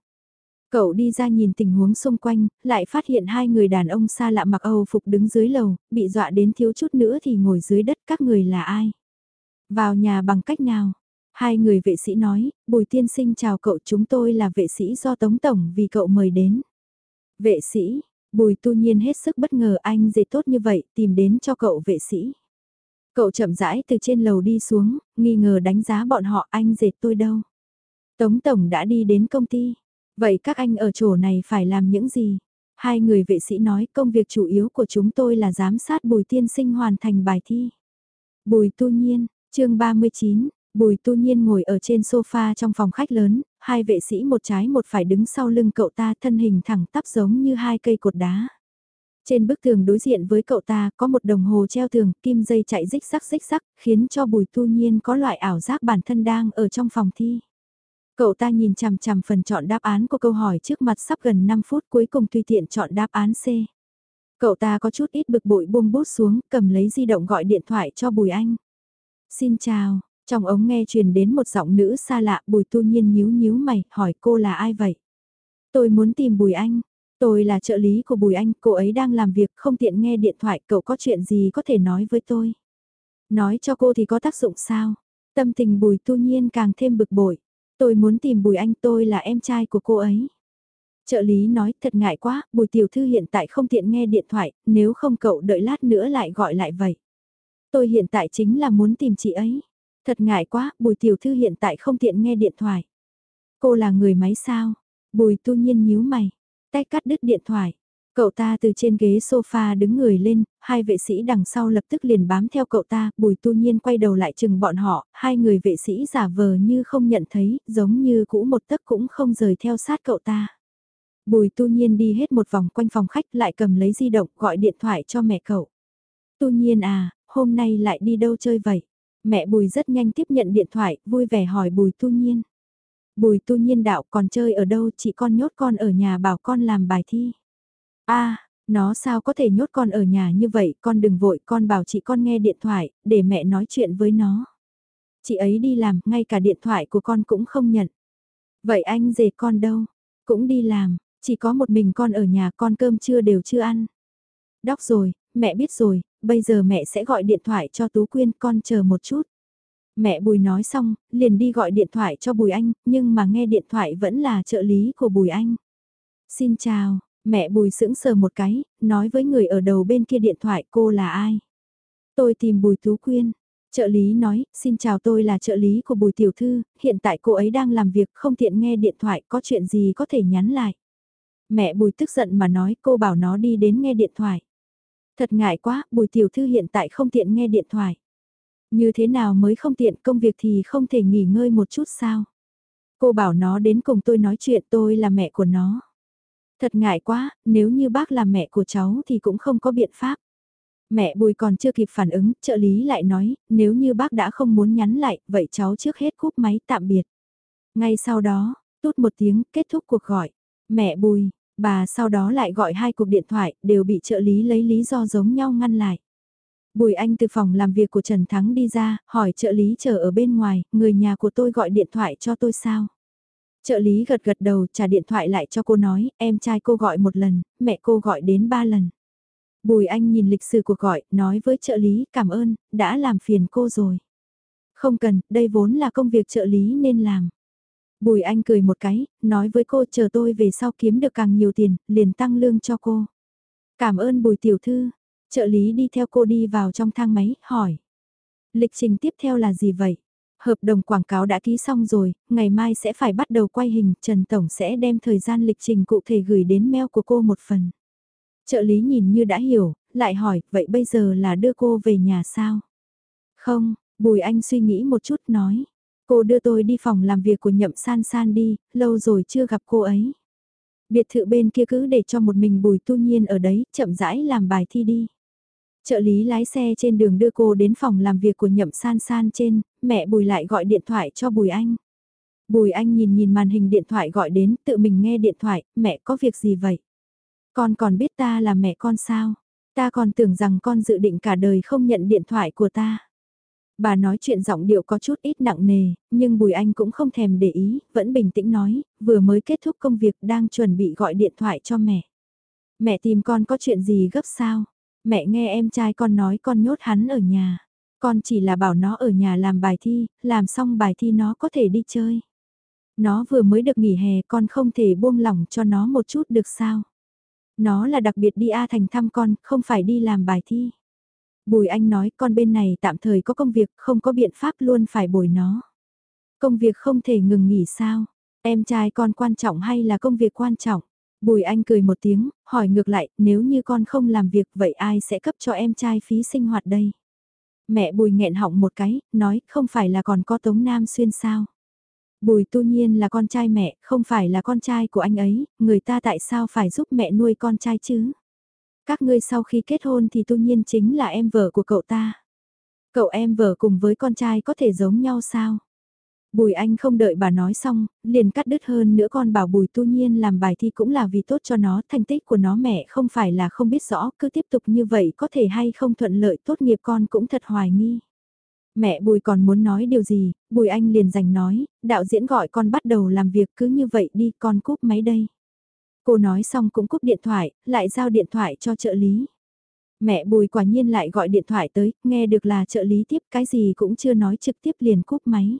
Cậu đi ra nhìn tình huống xung quanh, lại phát hiện hai người đàn ông xa lạ mặc Âu phục đứng dưới lầu, bị dọa đến thiếu chút nữa thì ngồi dưới đất các người là ai? Vào nhà bằng cách nào? Hai người vệ sĩ nói, Bùi tiên sinh chào cậu chúng tôi là vệ sĩ do Tống Tổng vì cậu mời đến. Vệ sĩ, Bùi tu nhiên hết sức bất ngờ anh dệt tốt như vậy tìm đến cho cậu vệ sĩ. Cậu chậm rãi từ trên lầu đi xuống, nghi ngờ đánh giá bọn họ anh dệt tôi đâu. Tống Tổng đã đi đến công ty. Vậy các anh ở chỗ này phải làm những gì? Hai người vệ sĩ nói công việc chủ yếu của chúng tôi là giám sát Bùi Tiên Sinh hoàn thành bài thi. Bùi Tu Nhiên, chương 39, Bùi Tu Nhiên ngồi ở trên sofa trong phòng khách lớn, hai vệ sĩ một trái một phải đứng sau lưng cậu ta thân hình thẳng tắp giống như hai cây cột đá. Trên bức tường đối diện với cậu ta có một đồng hồ treo tường, kim dây chạy rích rắc rích rắc, khiến cho Bùi Tu Nhiên có loại ảo giác bản thân đang ở trong phòng thi. Cậu ta nhìn chằm chằm phần chọn đáp án của câu hỏi trước mặt sắp gần 5 phút cuối cùng tùy tiện chọn đáp án C. Cậu ta có chút ít bực bội buông bút xuống, cầm lấy di động gọi điện thoại cho Bùi Anh. Xin chào, trong ống nghe truyền đến một giọng nữ xa lạ Bùi Tu Nhiên nhíu nhíu mày, hỏi cô là ai vậy? Tôi muốn tìm Bùi Anh. Tôi là trợ lý của Bùi Anh, cô ấy đang làm việc không tiện nghe điện thoại, cậu có chuyện gì có thể nói với tôi? Nói cho cô thì có tác dụng sao? Tâm tình Bùi Tu Nhiên càng thêm bực bội. Tôi muốn tìm Bùi Anh tôi là em trai của cô ấy. Trợ lý nói thật ngại quá, Bùi Tiểu Thư hiện tại không tiện nghe điện thoại, nếu không cậu đợi lát nữa lại gọi lại vậy. Tôi hiện tại chính là muốn tìm chị ấy. Thật ngại quá, Bùi Tiểu Thư hiện tại không tiện nghe điện thoại. Cô là người máy sao? Bùi tu nhiên nhíu mày. tay cắt đứt điện thoại. Cậu ta từ trên ghế sofa đứng người lên, hai vệ sĩ đằng sau lập tức liền bám theo cậu ta, bùi tu nhiên quay đầu lại chừng bọn họ, hai người vệ sĩ giả vờ như không nhận thấy, giống như cũ một tấc cũng không rời theo sát cậu ta. Bùi tu nhiên đi hết một vòng quanh phòng khách lại cầm lấy di động gọi điện thoại cho mẹ cậu. Tu nhiên à, hôm nay lại đi đâu chơi vậy? Mẹ bùi rất nhanh tiếp nhận điện thoại, vui vẻ hỏi bùi tu nhiên. Bùi tu nhiên đạo còn chơi ở đâu chị con nhốt con ở nhà bảo con làm bài thi a nó sao có thể nhốt con ở nhà như vậy, con đừng vội, con bảo chị con nghe điện thoại, để mẹ nói chuyện với nó. Chị ấy đi làm, ngay cả điện thoại của con cũng không nhận. Vậy anh dề con đâu? Cũng đi làm, chỉ có một mình con ở nhà con cơm chưa đều chưa ăn. Đóc rồi, mẹ biết rồi, bây giờ mẹ sẽ gọi điện thoại cho Tú Quyên con chờ một chút. Mẹ Bùi nói xong, liền đi gọi điện thoại cho Bùi Anh, nhưng mà nghe điện thoại vẫn là trợ lý của Bùi Anh. Xin chào, Mẹ bùi sững sờ một cái, nói với người ở đầu bên kia điện thoại cô là ai. Tôi tìm bùi tú quyên. Trợ lý nói, xin chào tôi là trợ lý của bùi tiểu thư, hiện tại cô ấy đang làm việc không tiện nghe điện thoại có chuyện gì có thể nhắn lại. Mẹ Bùi tức giận mà nói cô bảo nó đi đến nghe điện thoại. Thật ngại quá, Bùi tiểu thư hiện tại không tiện nghe điện thoại. Như thế nào mới không tiện công việc thì không thể nghỉ ngơi một chút sao? Cô bảo nó đến cùng tôi nói chuyện tôi là mẹ của nó. Thật ngại quá, nếu như bác là mẹ của cháu thì cũng không có biện pháp. Mẹ Bùi còn chưa kịp phản ứng, trợ lý lại nói, nếu như bác đã không muốn nhắn lại, vậy cháu trước hết cúp máy tạm biệt. Ngay sau đó, tút một tiếng, kết thúc cuộc gọi. Mẹ Bùi, bà sau đó lại gọi hai cuộc điện thoại, đều bị trợ lý lấy lý do giống nhau ngăn lại. Bùi Anh từ phòng làm việc của Trần Thắng đi ra, hỏi trợ lý chờ ở bên ngoài, người nhà của tôi gọi điện thoại cho tôi sao? Trợ lý gật gật đầu trả điện thoại lại cho cô nói, em trai cô gọi một lần, mẹ cô gọi đến ba lần. Bùi Anh nhìn lịch sử cuộc gọi, nói với trợ lý cảm ơn, đã làm phiền cô rồi. Không cần, đây vốn là công việc trợ lý nên làm. Bùi Anh cười một cái, nói với cô chờ tôi về sau kiếm được càng nhiều tiền, liền tăng lương cho cô. Cảm ơn Bùi Tiểu Thư, trợ lý đi theo cô đi vào trong thang máy, hỏi. Lịch trình tiếp theo là gì vậy? Hợp đồng quảng cáo đã ký xong rồi, ngày mai sẽ phải bắt đầu quay hình, Trần Tổng sẽ đem thời gian lịch trình cụ thể gửi đến mail của cô một phần. Trợ lý nhìn như đã hiểu, lại hỏi, vậy bây giờ là đưa cô về nhà sao? Không, Bùi Anh suy nghĩ một chút nói. Cô đưa tôi đi phòng làm việc của nhậm san san đi, lâu rồi chưa gặp cô ấy. Biệt thự bên kia cứ để cho một mình bùi tu nhiên ở đấy, chậm rãi làm bài thi đi. Trợ lý lái xe trên đường đưa cô đến phòng làm việc của nhậm san san trên, mẹ bùi lại gọi điện thoại cho bùi anh. Bùi anh nhìn nhìn màn hình điện thoại gọi đến, tự mình nghe điện thoại, mẹ có việc gì vậy? Con còn biết ta là mẹ con sao? Ta còn tưởng rằng con dự định cả đời không nhận điện thoại của ta. Bà nói chuyện giọng điệu có chút ít nặng nề, nhưng Bùi Anh cũng không thèm để ý, vẫn bình tĩnh nói, vừa mới kết thúc công việc đang chuẩn bị gọi điện thoại cho mẹ. Mẹ tìm con có chuyện gì gấp sao? Mẹ nghe em trai con nói con nhốt hắn ở nhà. Con chỉ là bảo nó ở nhà làm bài thi, làm xong bài thi nó có thể đi chơi. Nó vừa mới được nghỉ hè con không thể buông lỏng cho nó một chút được sao? Nó là đặc biệt đi A Thành thăm con, không phải đi làm bài thi. Bùi Anh nói con bên này tạm thời có công việc, không có biện pháp luôn phải bồi nó. Công việc không thể ngừng nghỉ sao? Em trai con quan trọng hay là công việc quan trọng? Bùi Anh cười một tiếng, hỏi ngược lại, nếu như con không làm việc vậy ai sẽ cấp cho em trai phí sinh hoạt đây? Mẹ Bùi nghẹn họng một cái, nói không phải là còn có Tống Nam Xuyên sao? Bùi tu nhiên là con trai mẹ, không phải là con trai của anh ấy, người ta tại sao phải giúp mẹ nuôi con trai chứ? Các ngươi sau khi kết hôn thì tu nhiên chính là em vợ của cậu ta. Cậu em vợ cùng với con trai có thể giống nhau sao? Bùi Anh không đợi bà nói xong, liền cắt đứt hơn nữa con bảo Bùi Tu Nhiên làm bài thi cũng là vì tốt cho nó, thành tích của nó mẹ không phải là không biết rõ, cứ tiếp tục như vậy có thể hay không thuận lợi tốt nghiệp con cũng thật hoài nghi. Mẹ Bùi còn muốn nói điều gì, Bùi Anh liền giành nói, đạo diễn gọi con bắt đầu làm việc cứ như vậy đi con cúp máy đây. Cô nói xong cũng cúp điện thoại, lại giao điện thoại cho trợ lý. Mẹ Bùi quả nhiên lại gọi điện thoại tới, nghe được là trợ lý tiếp cái gì cũng chưa nói trực tiếp liền cúp máy.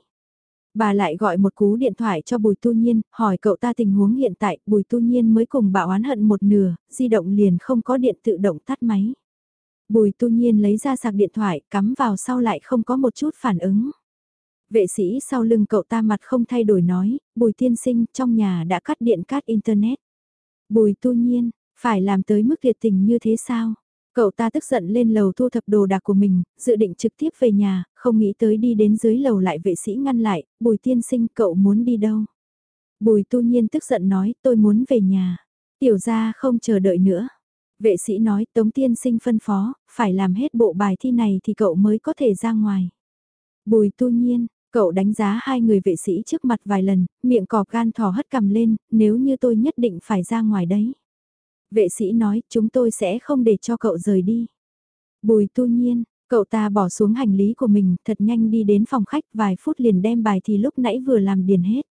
Bà lại gọi một cú điện thoại cho Bùi Tu Nhiên, hỏi cậu ta tình huống hiện tại, Bùi Tu Nhiên mới cùng bảo oán hận một nửa, di động liền không có điện tự động tắt máy. Bùi Tu Nhiên lấy ra sạc điện thoại, cắm vào sau lại không có một chút phản ứng. Vệ sĩ sau lưng cậu ta mặt không thay đổi nói, Bùi Tiên Sinh trong nhà đã cắt điện cắt Internet. Bùi Tu Nhiên, phải làm tới mức liệt tình như thế sao? Cậu ta tức giận lên lầu thu thập đồ đạc của mình, dự định trực tiếp về nhà, không nghĩ tới đi đến dưới lầu lại vệ sĩ ngăn lại, bùi tiên sinh cậu muốn đi đâu? Bùi tu nhiên tức giận nói tôi muốn về nhà, tiểu ra không chờ đợi nữa. Vệ sĩ nói tống tiên sinh phân phó, phải làm hết bộ bài thi này thì cậu mới có thể ra ngoài. Bùi tu nhiên, cậu đánh giá hai người vệ sĩ trước mặt vài lần, miệng cọp gan thò hất cầm lên, nếu như tôi nhất định phải ra ngoài đấy. Vệ sĩ nói, chúng tôi sẽ không để cho cậu rời đi. Bùi tu nhiên, cậu ta bỏ xuống hành lý của mình, thật nhanh đi đến phòng khách vài phút liền đem bài thì lúc nãy vừa làm điền hết.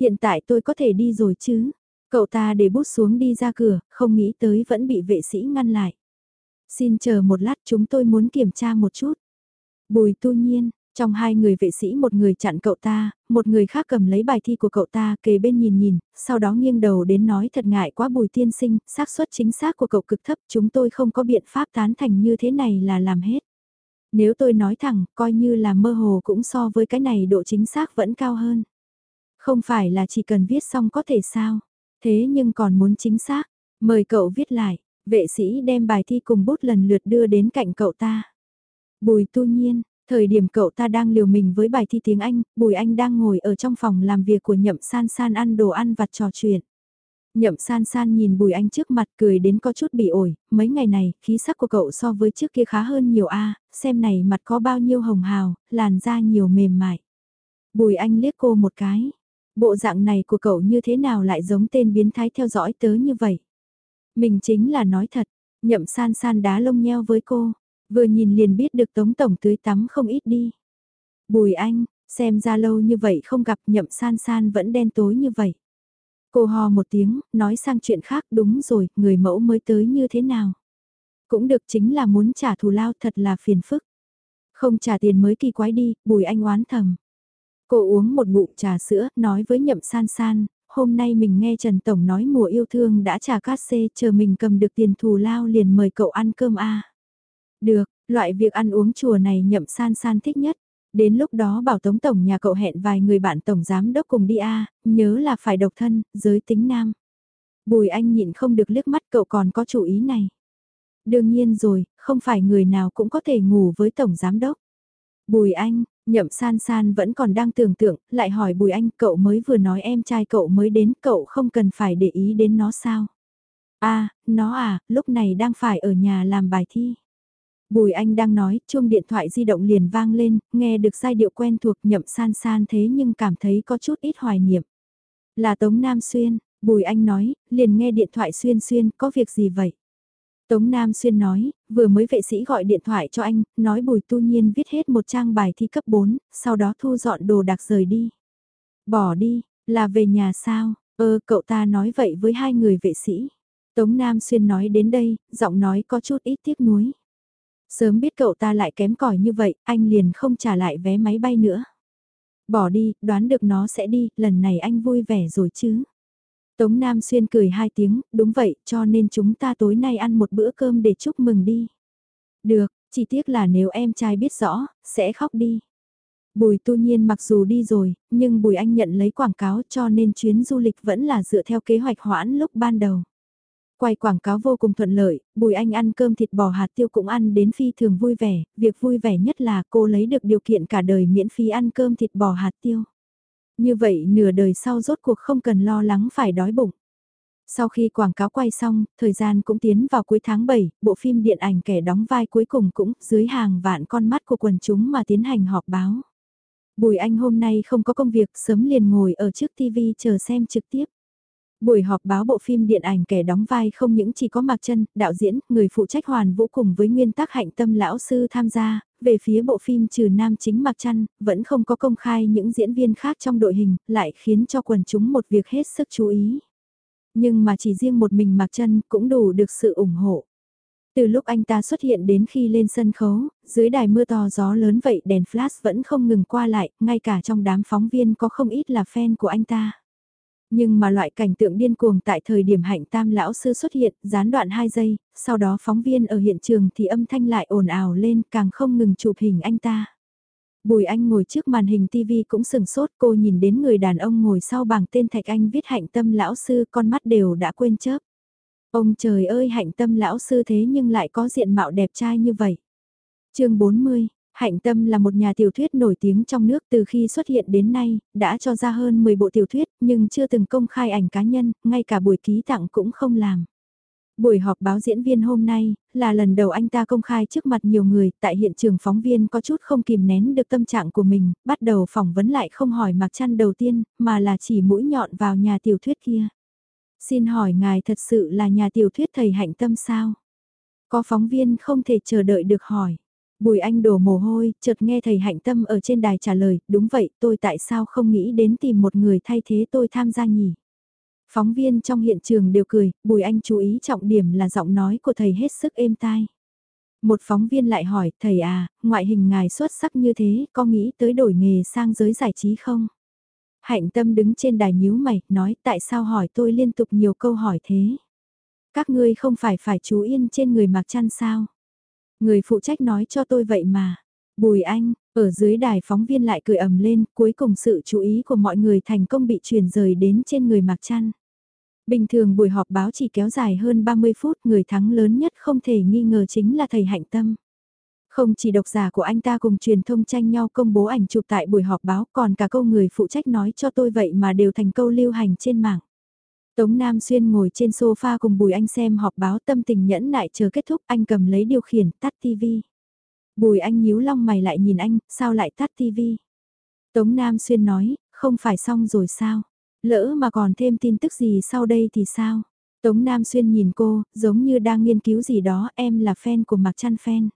Hiện tại tôi có thể đi rồi chứ? Cậu ta để bút xuống đi ra cửa, không nghĩ tới vẫn bị vệ sĩ ngăn lại. Xin chờ một lát chúng tôi muốn kiểm tra một chút. Bùi tu nhiên, trong hai người vệ sĩ một người chặn cậu ta, một người khác cầm lấy bài thi của cậu ta kề bên nhìn nhìn, sau đó nghiêng đầu đến nói thật ngại quá bùi tiên sinh, xác suất chính xác của cậu cực thấp chúng tôi không có biện pháp tán thành như thế này là làm hết. Nếu tôi nói thẳng, coi như là mơ hồ cũng so với cái này độ chính xác vẫn cao hơn. Không phải là chỉ cần viết xong có thể sao. Thế nhưng còn muốn chính xác, mời cậu viết lại, vệ sĩ đem bài thi cùng bút lần lượt đưa đến cạnh cậu ta. Bùi tu nhiên, thời điểm cậu ta đang liều mình với bài thi tiếng Anh, Bùi Anh đang ngồi ở trong phòng làm việc của nhậm san san ăn đồ ăn vặt trò chuyện. Nhậm san san nhìn Bùi Anh trước mặt cười đến có chút bị ổi, mấy ngày này, khí sắc của cậu so với trước kia khá hơn nhiều a xem này mặt có bao nhiêu hồng hào, làn da nhiều mềm mại. Bùi Anh liếc cô một cái, bộ dạng này của cậu như thế nào lại giống tên biến thái theo dõi tớ như vậy. Mình chính là nói thật, nhậm san san đá lông nheo với cô, vừa nhìn liền biết được Tống Tổng tưới tắm không ít đi. Bùi Anh, xem ra lâu như vậy không gặp nhậm san san vẫn đen tối như vậy. Cô hò một tiếng, nói sang chuyện khác đúng rồi, người mẫu mới tới như thế nào. Cũng được chính là muốn trả thù lao thật là phiền phức. Không trả tiền mới kỳ quái đi, bùi anh oán thầm. Cô uống một ngụm trà sữa, nói với nhậm san san, hôm nay mình nghe Trần Tổng nói mùa yêu thương đã trả cát xê, chờ mình cầm được tiền thù lao liền mời cậu ăn cơm a được, loại việc ăn uống chùa này nhậm san san thích nhất. Đến lúc đó bảo Tống Tổng nhà cậu hẹn vài người bạn Tổng Giám Đốc cùng đi a nhớ là phải độc thân, giới tính nam. Bùi anh nhịn không được liếc mắt cậu còn có chủ ý này. Đương nhiên rồi, không phải người nào cũng có thể ngủ với Tổng Giám Đốc. Bùi anh, nhậm san san vẫn còn đang tưởng tượng, lại hỏi Bùi anh cậu mới vừa nói em trai cậu mới đến cậu không cần phải để ý đến nó sao. À, nó à, lúc này đang phải ở nhà làm bài thi. Bùi Anh đang nói, chuông điện thoại di động liền vang lên, nghe được giai điệu quen thuộc nhậm san san thế nhưng cảm thấy có chút ít hoài niệm. Là Tống Nam Xuyên, Bùi Anh nói, liền nghe điện thoại xuyên xuyên, có việc gì vậy? Tống Nam Xuyên nói, vừa mới vệ sĩ gọi điện thoại cho anh, nói Bùi Tu Nhiên viết hết một trang bài thi cấp 4, sau đó thu dọn đồ đạc rời đi. Bỏ đi, là về nhà sao? Ơ, cậu ta nói vậy với hai người vệ sĩ. Tống Nam Xuyên nói đến đây, giọng nói có chút ít tiếc nuối. Sớm biết cậu ta lại kém cỏi như vậy, anh liền không trả lại vé máy bay nữa. Bỏ đi, đoán được nó sẽ đi, lần này anh vui vẻ rồi chứ. Tống Nam Xuyên cười hai tiếng, đúng vậy, cho nên chúng ta tối nay ăn một bữa cơm để chúc mừng đi. Được, chỉ tiếc là nếu em trai biết rõ, sẽ khóc đi. Bùi tu nhiên mặc dù đi rồi, nhưng Bùi Anh nhận lấy quảng cáo cho nên chuyến du lịch vẫn là dựa theo kế hoạch hoãn lúc ban đầu. Quay quảng cáo vô cùng thuận lợi, Bùi Anh ăn cơm thịt bò hạt tiêu cũng ăn đến phi thường vui vẻ, việc vui vẻ nhất là cô lấy được điều kiện cả đời miễn phí ăn cơm thịt bò hạt tiêu. Như vậy nửa đời sau rốt cuộc không cần lo lắng phải đói bụng. Sau khi quảng cáo quay xong, thời gian cũng tiến vào cuối tháng 7, bộ phim điện ảnh kẻ đóng vai cuối cùng cũng dưới hàng vạn con mắt của quần chúng mà tiến hành họp báo. Bùi Anh hôm nay không có công việc sớm liền ngồi ở trước TV chờ xem trực tiếp. Buổi họp báo bộ phim điện ảnh kẻ đóng vai không những chỉ có Mạc Chân, đạo diễn, người phụ trách hoàn vũ cùng với nguyên tác hạnh tâm lão sư tham gia, về phía bộ phim trừ nam chính Mạc Chân, vẫn không có công khai những diễn viên khác trong đội hình, lại khiến cho quần chúng một việc hết sức chú ý. Nhưng mà chỉ riêng một mình Mạc Chân cũng đủ được sự ủng hộ. Từ lúc anh ta xuất hiện đến khi lên sân khấu, dưới đài mưa to gió lớn vậy đèn flash vẫn không ngừng qua lại, ngay cả trong đám phóng viên có không ít là fan của anh ta. Nhưng mà loại cảnh tượng điên cuồng tại thời điểm hạnh tam lão sư xuất hiện, gián đoạn 2 giây, sau đó phóng viên ở hiện trường thì âm thanh lại ồn ào lên càng không ngừng chụp hình anh ta. Bùi Anh ngồi trước màn hình TV cũng sừng sốt cô nhìn đến người đàn ông ngồi sau bảng tên Thạch Anh viết hạnh tâm lão sư con mắt đều đã quên chớp. Ông trời ơi hạnh tâm lão sư thế nhưng lại có diện mạo đẹp trai như vậy. chương 40, Hạnh Tâm là một nhà tiểu thuyết nổi tiếng trong nước từ khi xuất hiện đến nay, đã cho ra hơn 10 bộ tiểu thuyết nhưng chưa từng công khai ảnh cá nhân, ngay cả buổi ký tặng cũng không làm. Buổi họp báo diễn viên hôm nay, là lần đầu anh ta công khai trước mặt nhiều người, tại hiện trường phóng viên có chút không kìm nén được tâm trạng của mình, bắt đầu phỏng vấn lại không hỏi mặc chăn đầu tiên, mà là chỉ mũi nhọn vào nhà tiểu thuyết kia. Xin hỏi ngài thật sự là nhà tiểu thuyết thầy hạnh tâm sao? Có phóng viên không thể chờ đợi được hỏi. Bùi anh đổ mồ hôi, chợt nghe thầy hạnh tâm ở trên đài trả lời, đúng vậy, tôi tại sao không nghĩ đến tìm một người thay thế tôi tham gia nhỉ? Phóng viên trong hiện trường đều cười, bùi anh chú ý trọng điểm là giọng nói của thầy hết sức êm tai. Một phóng viên lại hỏi, thầy à, ngoại hình ngài xuất sắc như thế, có nghĩ tới đổi nghề sang giới giải trí không? Hạnh tâm đứng trên đài nhíu mày, nói tại sao hỏi tôi liên tục nhiều câu hỏi thế? Các ngươi không phải phải chú yên trên người mặc chăn sao? Người phụ trách nói cho tôi vậy mà. Bùi Anh, ở dưới đài phóng viên lại cười ầm lên, cuối cùng sự chú ý của mọi người thành công bị truyền rời đến trên người Mạc Trăn. Bình thường buổi họp báo chỉ kéo dài hơn 30 phút, người thắng lớn nhất không thể nghi ngờ chính là thầy Hạnh Tâm. Không chỉ độc giả của anh ta cùng truyền thông tranh nhau công bố ảnh chụp tại buổi họp báo còn cả câu người phụ trách nói cho tôi vậy mà đều thành câu lưu hành trên mạng. Tống Nam Xuyên ngồi trên sofa cùng Bùi Anh xem họp báo tâm tình nhẫn nại chờ kết thúc anh cầm lấy điều khiển tắt tivi. Bùi Anh nhíu long mày lại nhìn anh, sao lại tắt tivi? Tống Nam Xuyên nói, không phải xong rồi sao? Lỡ mà còn thêm tin tức gì sau đây thì sao? Tống Nam Xuyên nhìn cô, giống như đang nghiên cứu gì đó, em là fan của Mạc Trăn Fan.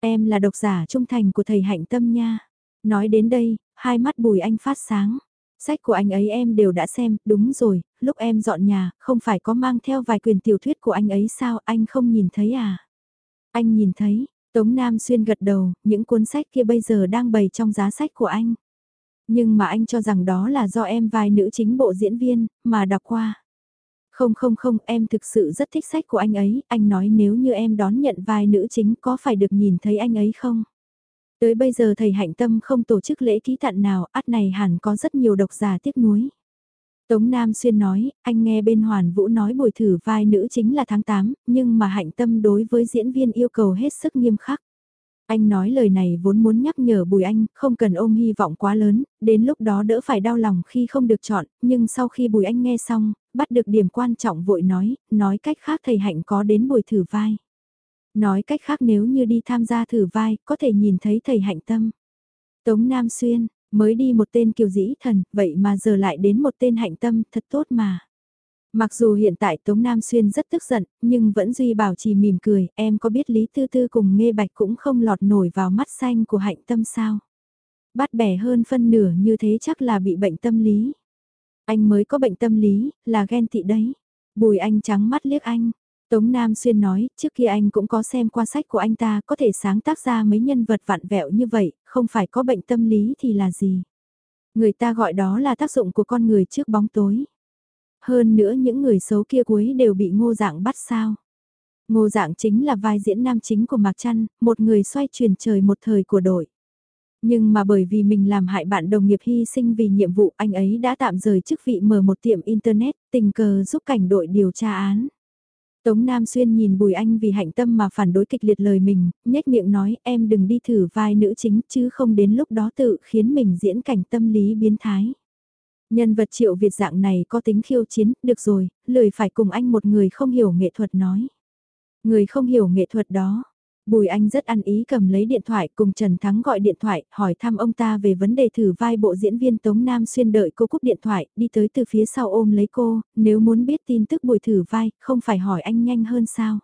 Em là độc giả trung thành của thầy Hạnh Tâm nha. Nói đến đây, hai mắt Bùi Anh phát sáng. Sách của anh ấy em đều đã xem, đúng rồi, lúc em dọn nhà, không phải có mang theo vài quyền tiểu thuyết của anh ấy sao, anh không nhìn thấy à? Anh nhìn thấy, Tống Nam Xuyên gật đầu, những cuốn sách kia bây giờ đang bày trong giá sách của anh. Nhưng mà anh cho rằng đó là do em vai nữ chính bộ diễn viên, mà đọc qua. Không không không, em thực sự rất thích sách của anh ấy, anh nói nếu như em đón nhận vai nữ chính có phải được nhìn thấy anh ấy không? Tới bây giờ thầy hạnh tâm không tổ chức lễ ký tặng nào, át này hẳn có rất nhiều độc giả tiếc nuối. Tống Nam Xuyên nói, anh nghe bên Hoàn Vũ nói buổi thử vai nữ chính là tháng 8, nhưng mà hạnh tâm đối với diễn viên yêu cầu hết sức nghiêm khắc. Anh nói lời này vốn muốn nhắc nhở Bùi Anh, không cần ôm hy vọng quá lớn, đến lúc đó đỡ phải đau lòng khi không được chọn, nhưng sau khi Bùi Anh nghe xong, bắt được điểm quan trọng vội nói, nói cách khác thầy Hạnh có đến buổi thử vai. Nói cách khác nếu như đi tham gia thử vai, có thể nhìn thấy thầy Hạnh tâm. Tống Nam Xuyên, mới đi một tên kiều dĩ thần, vậy mà giờ lại đến một tên Hạnh tâm, thật tốt mà. Mặc dù hiện tại Tống Nam Xuyên rất tức giận, nhưng vẫn duy bảo trì mỉm cười, em có biết Lý Tư Tư cùng Nghê Bạch cũng không lọt nổi vào mắt xanh của hạnh tâm sao? Bắt bẻ hơn phân nửa như thế chắc là bị bệnh tâm lý. Anh mới có bệnh tâm lý, là ghen tị đấy. Bùi anh trắng mắt liếc anh. Tống Nam Xuyên nói, trước kia anh cũng có xem qua sách của anh ta, có thể sáng tác ra mấy nhân vật vặn vẹo như vậy, không phải có bệnh tâm lý thì là gì. Người ta gọi đó là tác dụng của con người trước bóng tối. Hơn nữa những người xấu kia cuối đều bị ngô dạng bắt sao. Ngô dạng chính là vai diễn nam chính của Mạc Trăn, một người xoay chuyển trời một thời của đội. Nhưng mà bởi vì mình làm hại bạn đồng nghiệp hy sinh vì nhiệm vụ anh ấy đã tạm rời chức vị mở một tiệm Internet, tình cờ giúp cảnh đội điều tra án. Tống Nam Xuyên nhìn Bùi Anh vì hạnh tâm mà phản đối kịch liệt lời mình, nhếch miệng nói em đừng đi thử vai nữ chính chứ không đến lúc đó tự khiến mình diễn cảnh tâm lý biến thái. Nhân vật triệu Việt dạng này có tính khiêu chiến, được rồi, lời phải cùng anh một người không hiểu nghệ thuật nói. Người không hiểu nghệ thuật đó. Bùi Anh rất ăn ý cầm lấy điện thoại cùng Trần Thắng gọi điện thoại hỏi thăm ông ta về vấn đề thử vai bộ diễn viên Tống Nam xuyên đợi cô cúp điện thoại, đi tới từ phía sau ôm lấy cô, nếu muốn biết tin tức buổi thử vai, không phải hỏi anh nhanh hơn sao.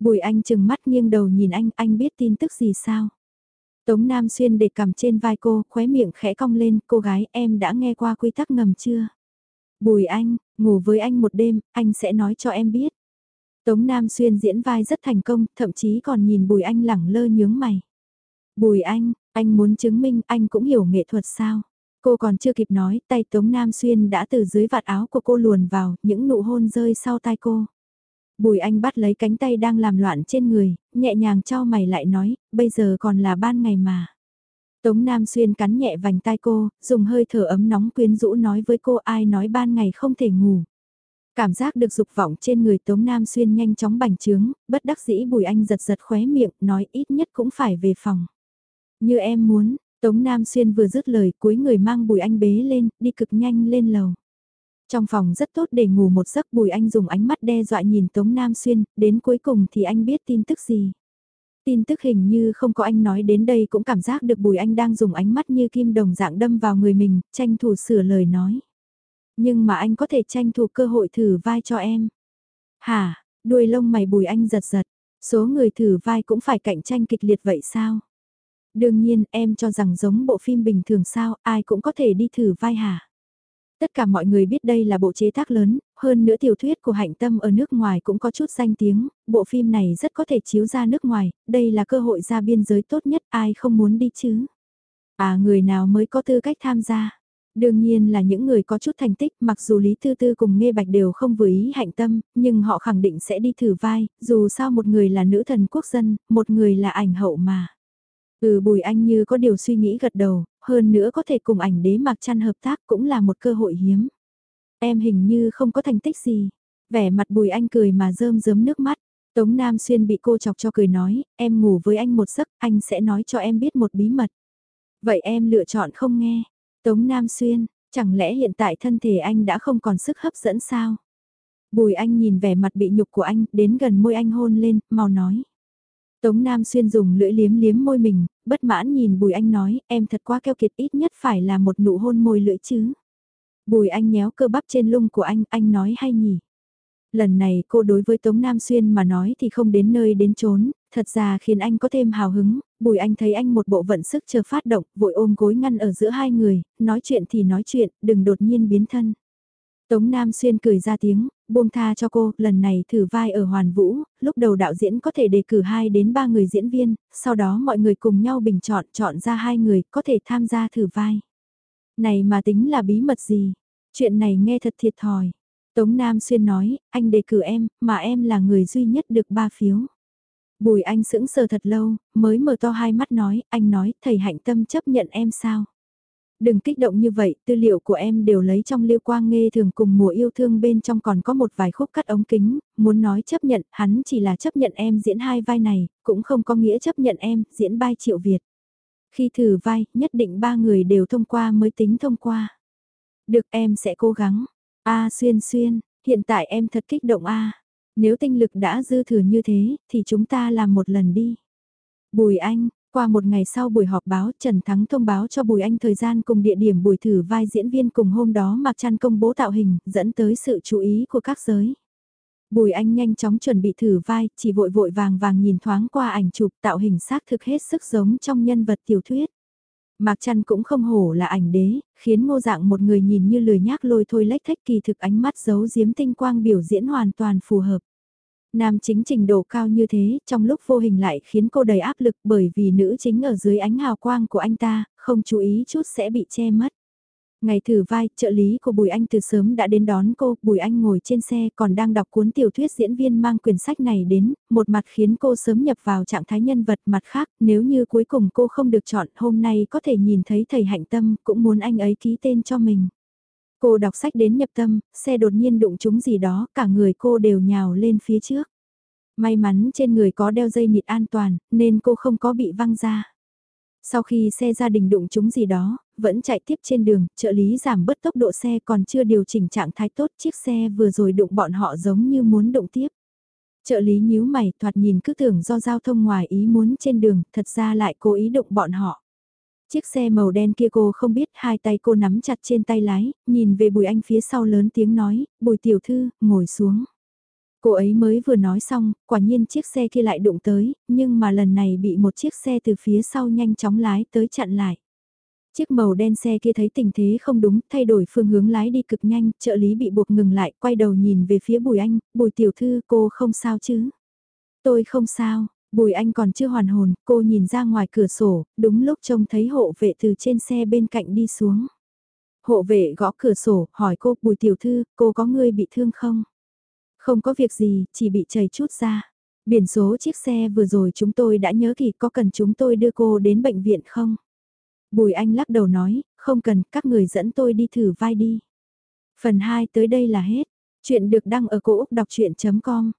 Bùi Anh chừng mắt nghiêng đầu nhìn anh, anh biết tin tức gì sao? Tống Nam Xuyên để cầm trên vai cô, khóe miệng khẽ cong lên, cô gái em đã nghe qua quy tắc ngầm chưa? Bùi anh, ngủ với anh một đêm, anh sẽ nói cho em biết. Tống Nam Xuyên diễn vai rất thành công, thậm chí còn nhìn Bùi anh lẳng lơ nhướng mày. Bùi anh, anh muốn chứng minh anh cũng hiểu nghệ thuật sao? Cô còn chưa kịp nói, tay Tống Nam Xuyên đã từ dưới vạt áo của cô luồn vào, những nụ hôn rơi sau tai cô. Bùi anh bắt lấy cánh tay đang làm loạn trên người, nhẹ nhàng cho mày lại nói, bây giờ còn là ban ngày mà. Tống Nam Xuyên cắn nhẹ vành tai cô, dùng hơi thở ấm nóng quyến rũ nói với cô ai nói ban ngày không thể ngủ. Cảm giác được dục vọng trên người Tống Nam Xuyên nhanh chóng bành trướng, bất đắc dĩ Bùi Anh giật giật khóe miệng, nói ít nhất cũng phải về phòng. Như em muốn, Tống Nam Xuyên vừa dứt lời cuối người mang Bùi Anh bế lên, đi cực nhanh lên lầu. Trong phòng rất tốt để ngủ một giấc Bùi Anh dùng ánh mắt đe dọa nhìn Tống Nam Xuyên, đến cuối cùng thì anh biết tin tức gì. Tin tức hình như không có anh nói đến đây cũng cảm giác được Bùi Anh đang dùng ánh mắt như kim đồng dạng đâm vào người mình, tranh thủ sửa lời nói. Nhưng mà anh có thể tranh thủ cơ hội thử vai cho em. Hả, đuôi lông mày Bùi Anh giật giật, số người thử vai cũng phải cạnh tranh kịch liệt vậy sao? Đương nhiên em cho rằng giống bộ phim bình thường sao, ai cũng có thể đi thử vai hả? Tất cả mọi người biết đây là bộ chế tác lớn, hơn nữa tiểu thuyết của Hạnh Tâm ở nước ngoài cũng có chút danh tiếng, bộ phim này rất có thể chiếu ra nước ngoài, đây là cơ hội ra biên giới tốt nhất, ai không muốn đi chứ? À người nào mới có tư cách tham gia? Đương nhiên là những người có chút thành tích, mặc dù Lý Tư Tư cùng Nghe Bạch đều không vừa ý hạnh tâm, nhưng họ khẳng định sẽ đi thử vai, dù sao một người là nữ thần quốc dân, một người là ảnh hậu mà. Ừ Bùi Anh như có điều suy nghĩ gật đầu, hơn nữa có thể cùng ảnh đế mặc chăn hợp tác cũng là một cơ hội hiếm. Em hình như không có thành tích gì. Vẻ mặt Bùi Anh cười mà rơm rớm nước mắt. Tống Nam Xuyên bị cô chọc cho cười nói, em ngủ với anh một giấc, anh sẽ nói cho em biết một bí mật. Vậy em lựa chọn không nghe. Tống Nam Xuyên, chẳng lẽ hiện tại thân thể anh đã không còn sức hấp dẫn sao? Bùi anh nhìn vẻ mặt bị nhục của anh, đến gần môi anh hôn lên, mau nói. Tống Nam Xuyên dùng lưỡi liếm liếm môi mình, bất mãn nhìn Bùi Anh nói, em thật quá keo kiệt ít nhất phải là một nụ hôn môi lưỡi chứ. Bùi Anh nhéo cơ bắp trên lưng của anh, anh nói hay nhỉ? Lần này cô đối với Tống Nam Xuyên mà nói thì không đến nơi đến chốn, thật ra khiến anh có thêm hào hứng, Bùi Anh thấy anh một bộ vận sức chờ phát động, vội ôm gối ngăn ở giữa hai người, nói chuyện thì nói chuyện, đừng đột nhiên biến thân. Tống Nam Xuyên cười ra tiếng, buông tha cho cô, lần này thử vai ở Hoàn Vũ, lúc đầu đạo diễn có thể đề cử 2 đến 3 người diễn viên, sau đó mọi người cùng nhau bình chọn, chọn ra hai người có thể tham gia thử vai. Này mà tính là bí mật gì? Chuyện này nghe thật thiệt thòi. Tống Nam Xuyên nói, anh đề cử em, mà em là người duy nhất được ba phiếu. Bùi anh sững sờ thật lâu, mới mở to hai mắt nói, anh nói, thầy hạnh tâm chấp nhận em sao? Đừng kích động như vậy, tư liệu của em đều lấy trong liêu quang nghe thường cùng mùa yêu thương bên trong còn có một vài khúc cắt ống kính, muốn nói chấp nhận, hắn chỉ là chấp nhận em diễn hai vai này, cũng không có nghĩa chấp nhận em diễn vai triệu Việt. Khi thử vai, nhất định ba người đều thông qua mới tính thông qua. Được em sẽ cố gắng. A xuyên xuyên, hiện tại em thật kích động a. Nếu tinh lực đã dư thừa như thế, thì chúng ta làm một lần đi. Bùi Anh, qua một ngày sau buổi họp báo, Trần Thắng thông báo cho Bùi Anh thời gian cùng địa điểm buổi thử vai diễn viên cùng hôm đó mặc chăn công bố tạo hình, dẫn tới sự chú ý của các giới. Bùi Anh nhanh chóng chuẩn bị thử vai, chỉ vội vội vàng vàng nhìn thoáng qua ảnh chụp tạo hình xác thực hết sức giống trong nhân vật tiểu thuyết. Mạc Trăn cũng không hổ là ảnh đế, khiến ngô dạng một người nhìn như lười nhác lôi thôi lách thách kỳ thực ánh mắt giấu giếm tinh quang biểu diễn hoàn toàn phù hợp. Nam chính trình độ cao như thế, trong lúc vô hình lại khiến cô đầy áp lực bởi vì nữ chính ở dưới ánh hào quang của anh ta, không chú ý chút sẽ bị che mất. Ngày thử vai, trợ lý của Bùi Anh từ sớm đã đến đón cô, Bùi Anh ngồi trên xe còn đang đọc cuốn tiểu thuyết diễn viên mang quyển sách này đến, một mặt khiến cô sớm nhập vào trạng thái nhân vật mặt khác, nếu như cuối cùng cô không được chọn hôm nay có thể nhìn thấy thầy hạnh tâm, cũng muốn anh ấy ký tên cho mình. Cô đọc sách đến nhập tâm, xe đột nhiên đụng chúng gì đó, cả người cô đều nhào lên phía trước. May mắn trên người có đeo dây nịt an toàn, nên cô không có bị văng ra. Sau khi xe gia đình đụng chúng gì đó, vẫn chạy tiếp trên đường, trợ lý giảm bớt tốc độ xe còn chưa điều chỉnh trạng thái tốt chiếc xe vừa rồi đụng bọn họ giống như muốn đụng tiếp. Trợ lý nhíu mày thoạt nhìn cứ tưởng do giao thông ngoài ý muốn trên đường, thật ra lại cố ý đụng bọn họ. Chiếc xe màu đen kia cô không biết hai tay cô nắm chặt trên tay lái, nhìn về bùi anh phía sau lớn tiếng nói, bùi tiểu thư, ngồi xuống. Cô ấy mới vừa nói xong, quả nhiên chiếc xe kia lại đụng tới, nhưng mà lần này bị một chiếc xe từ phía sau nhanh chóng lái tới chặn lại. Chiếc màu đen xe kia thấy tình thế không đúng, thay đổi phương hướng lái đi cực nhanh, trợ lý bị buộc ngừng lại, quay đầu nhìn về phía bùi anh, bùi tiểu thư cô không sao chứ. Tôi không sao, bùi anh còn chưa hoàn hồn, cô nhìn ra ngoài cửa sổ, đúng lúc trông thấy hộ vệ từ trên xe bên cạnh đi xuống. Hộ vệ gõ cửa sổ, hỏi cô, bùi tiểu thư, cô có người bị thương không? Không có việc gì, chỉ bị chảy chút ra. Biển số chiếc xe vừa rồi chúng tôi đã nhớ thì có cần chúng tôi đưa cô đến bệnh viện không? Bùi Anh lắc đầu nói, không cần, các người dẫn tôi đi thử vai đi. Phần 2 tới đây là hết. Chuyện được đăng ở cổ Úc đọc chuyện.com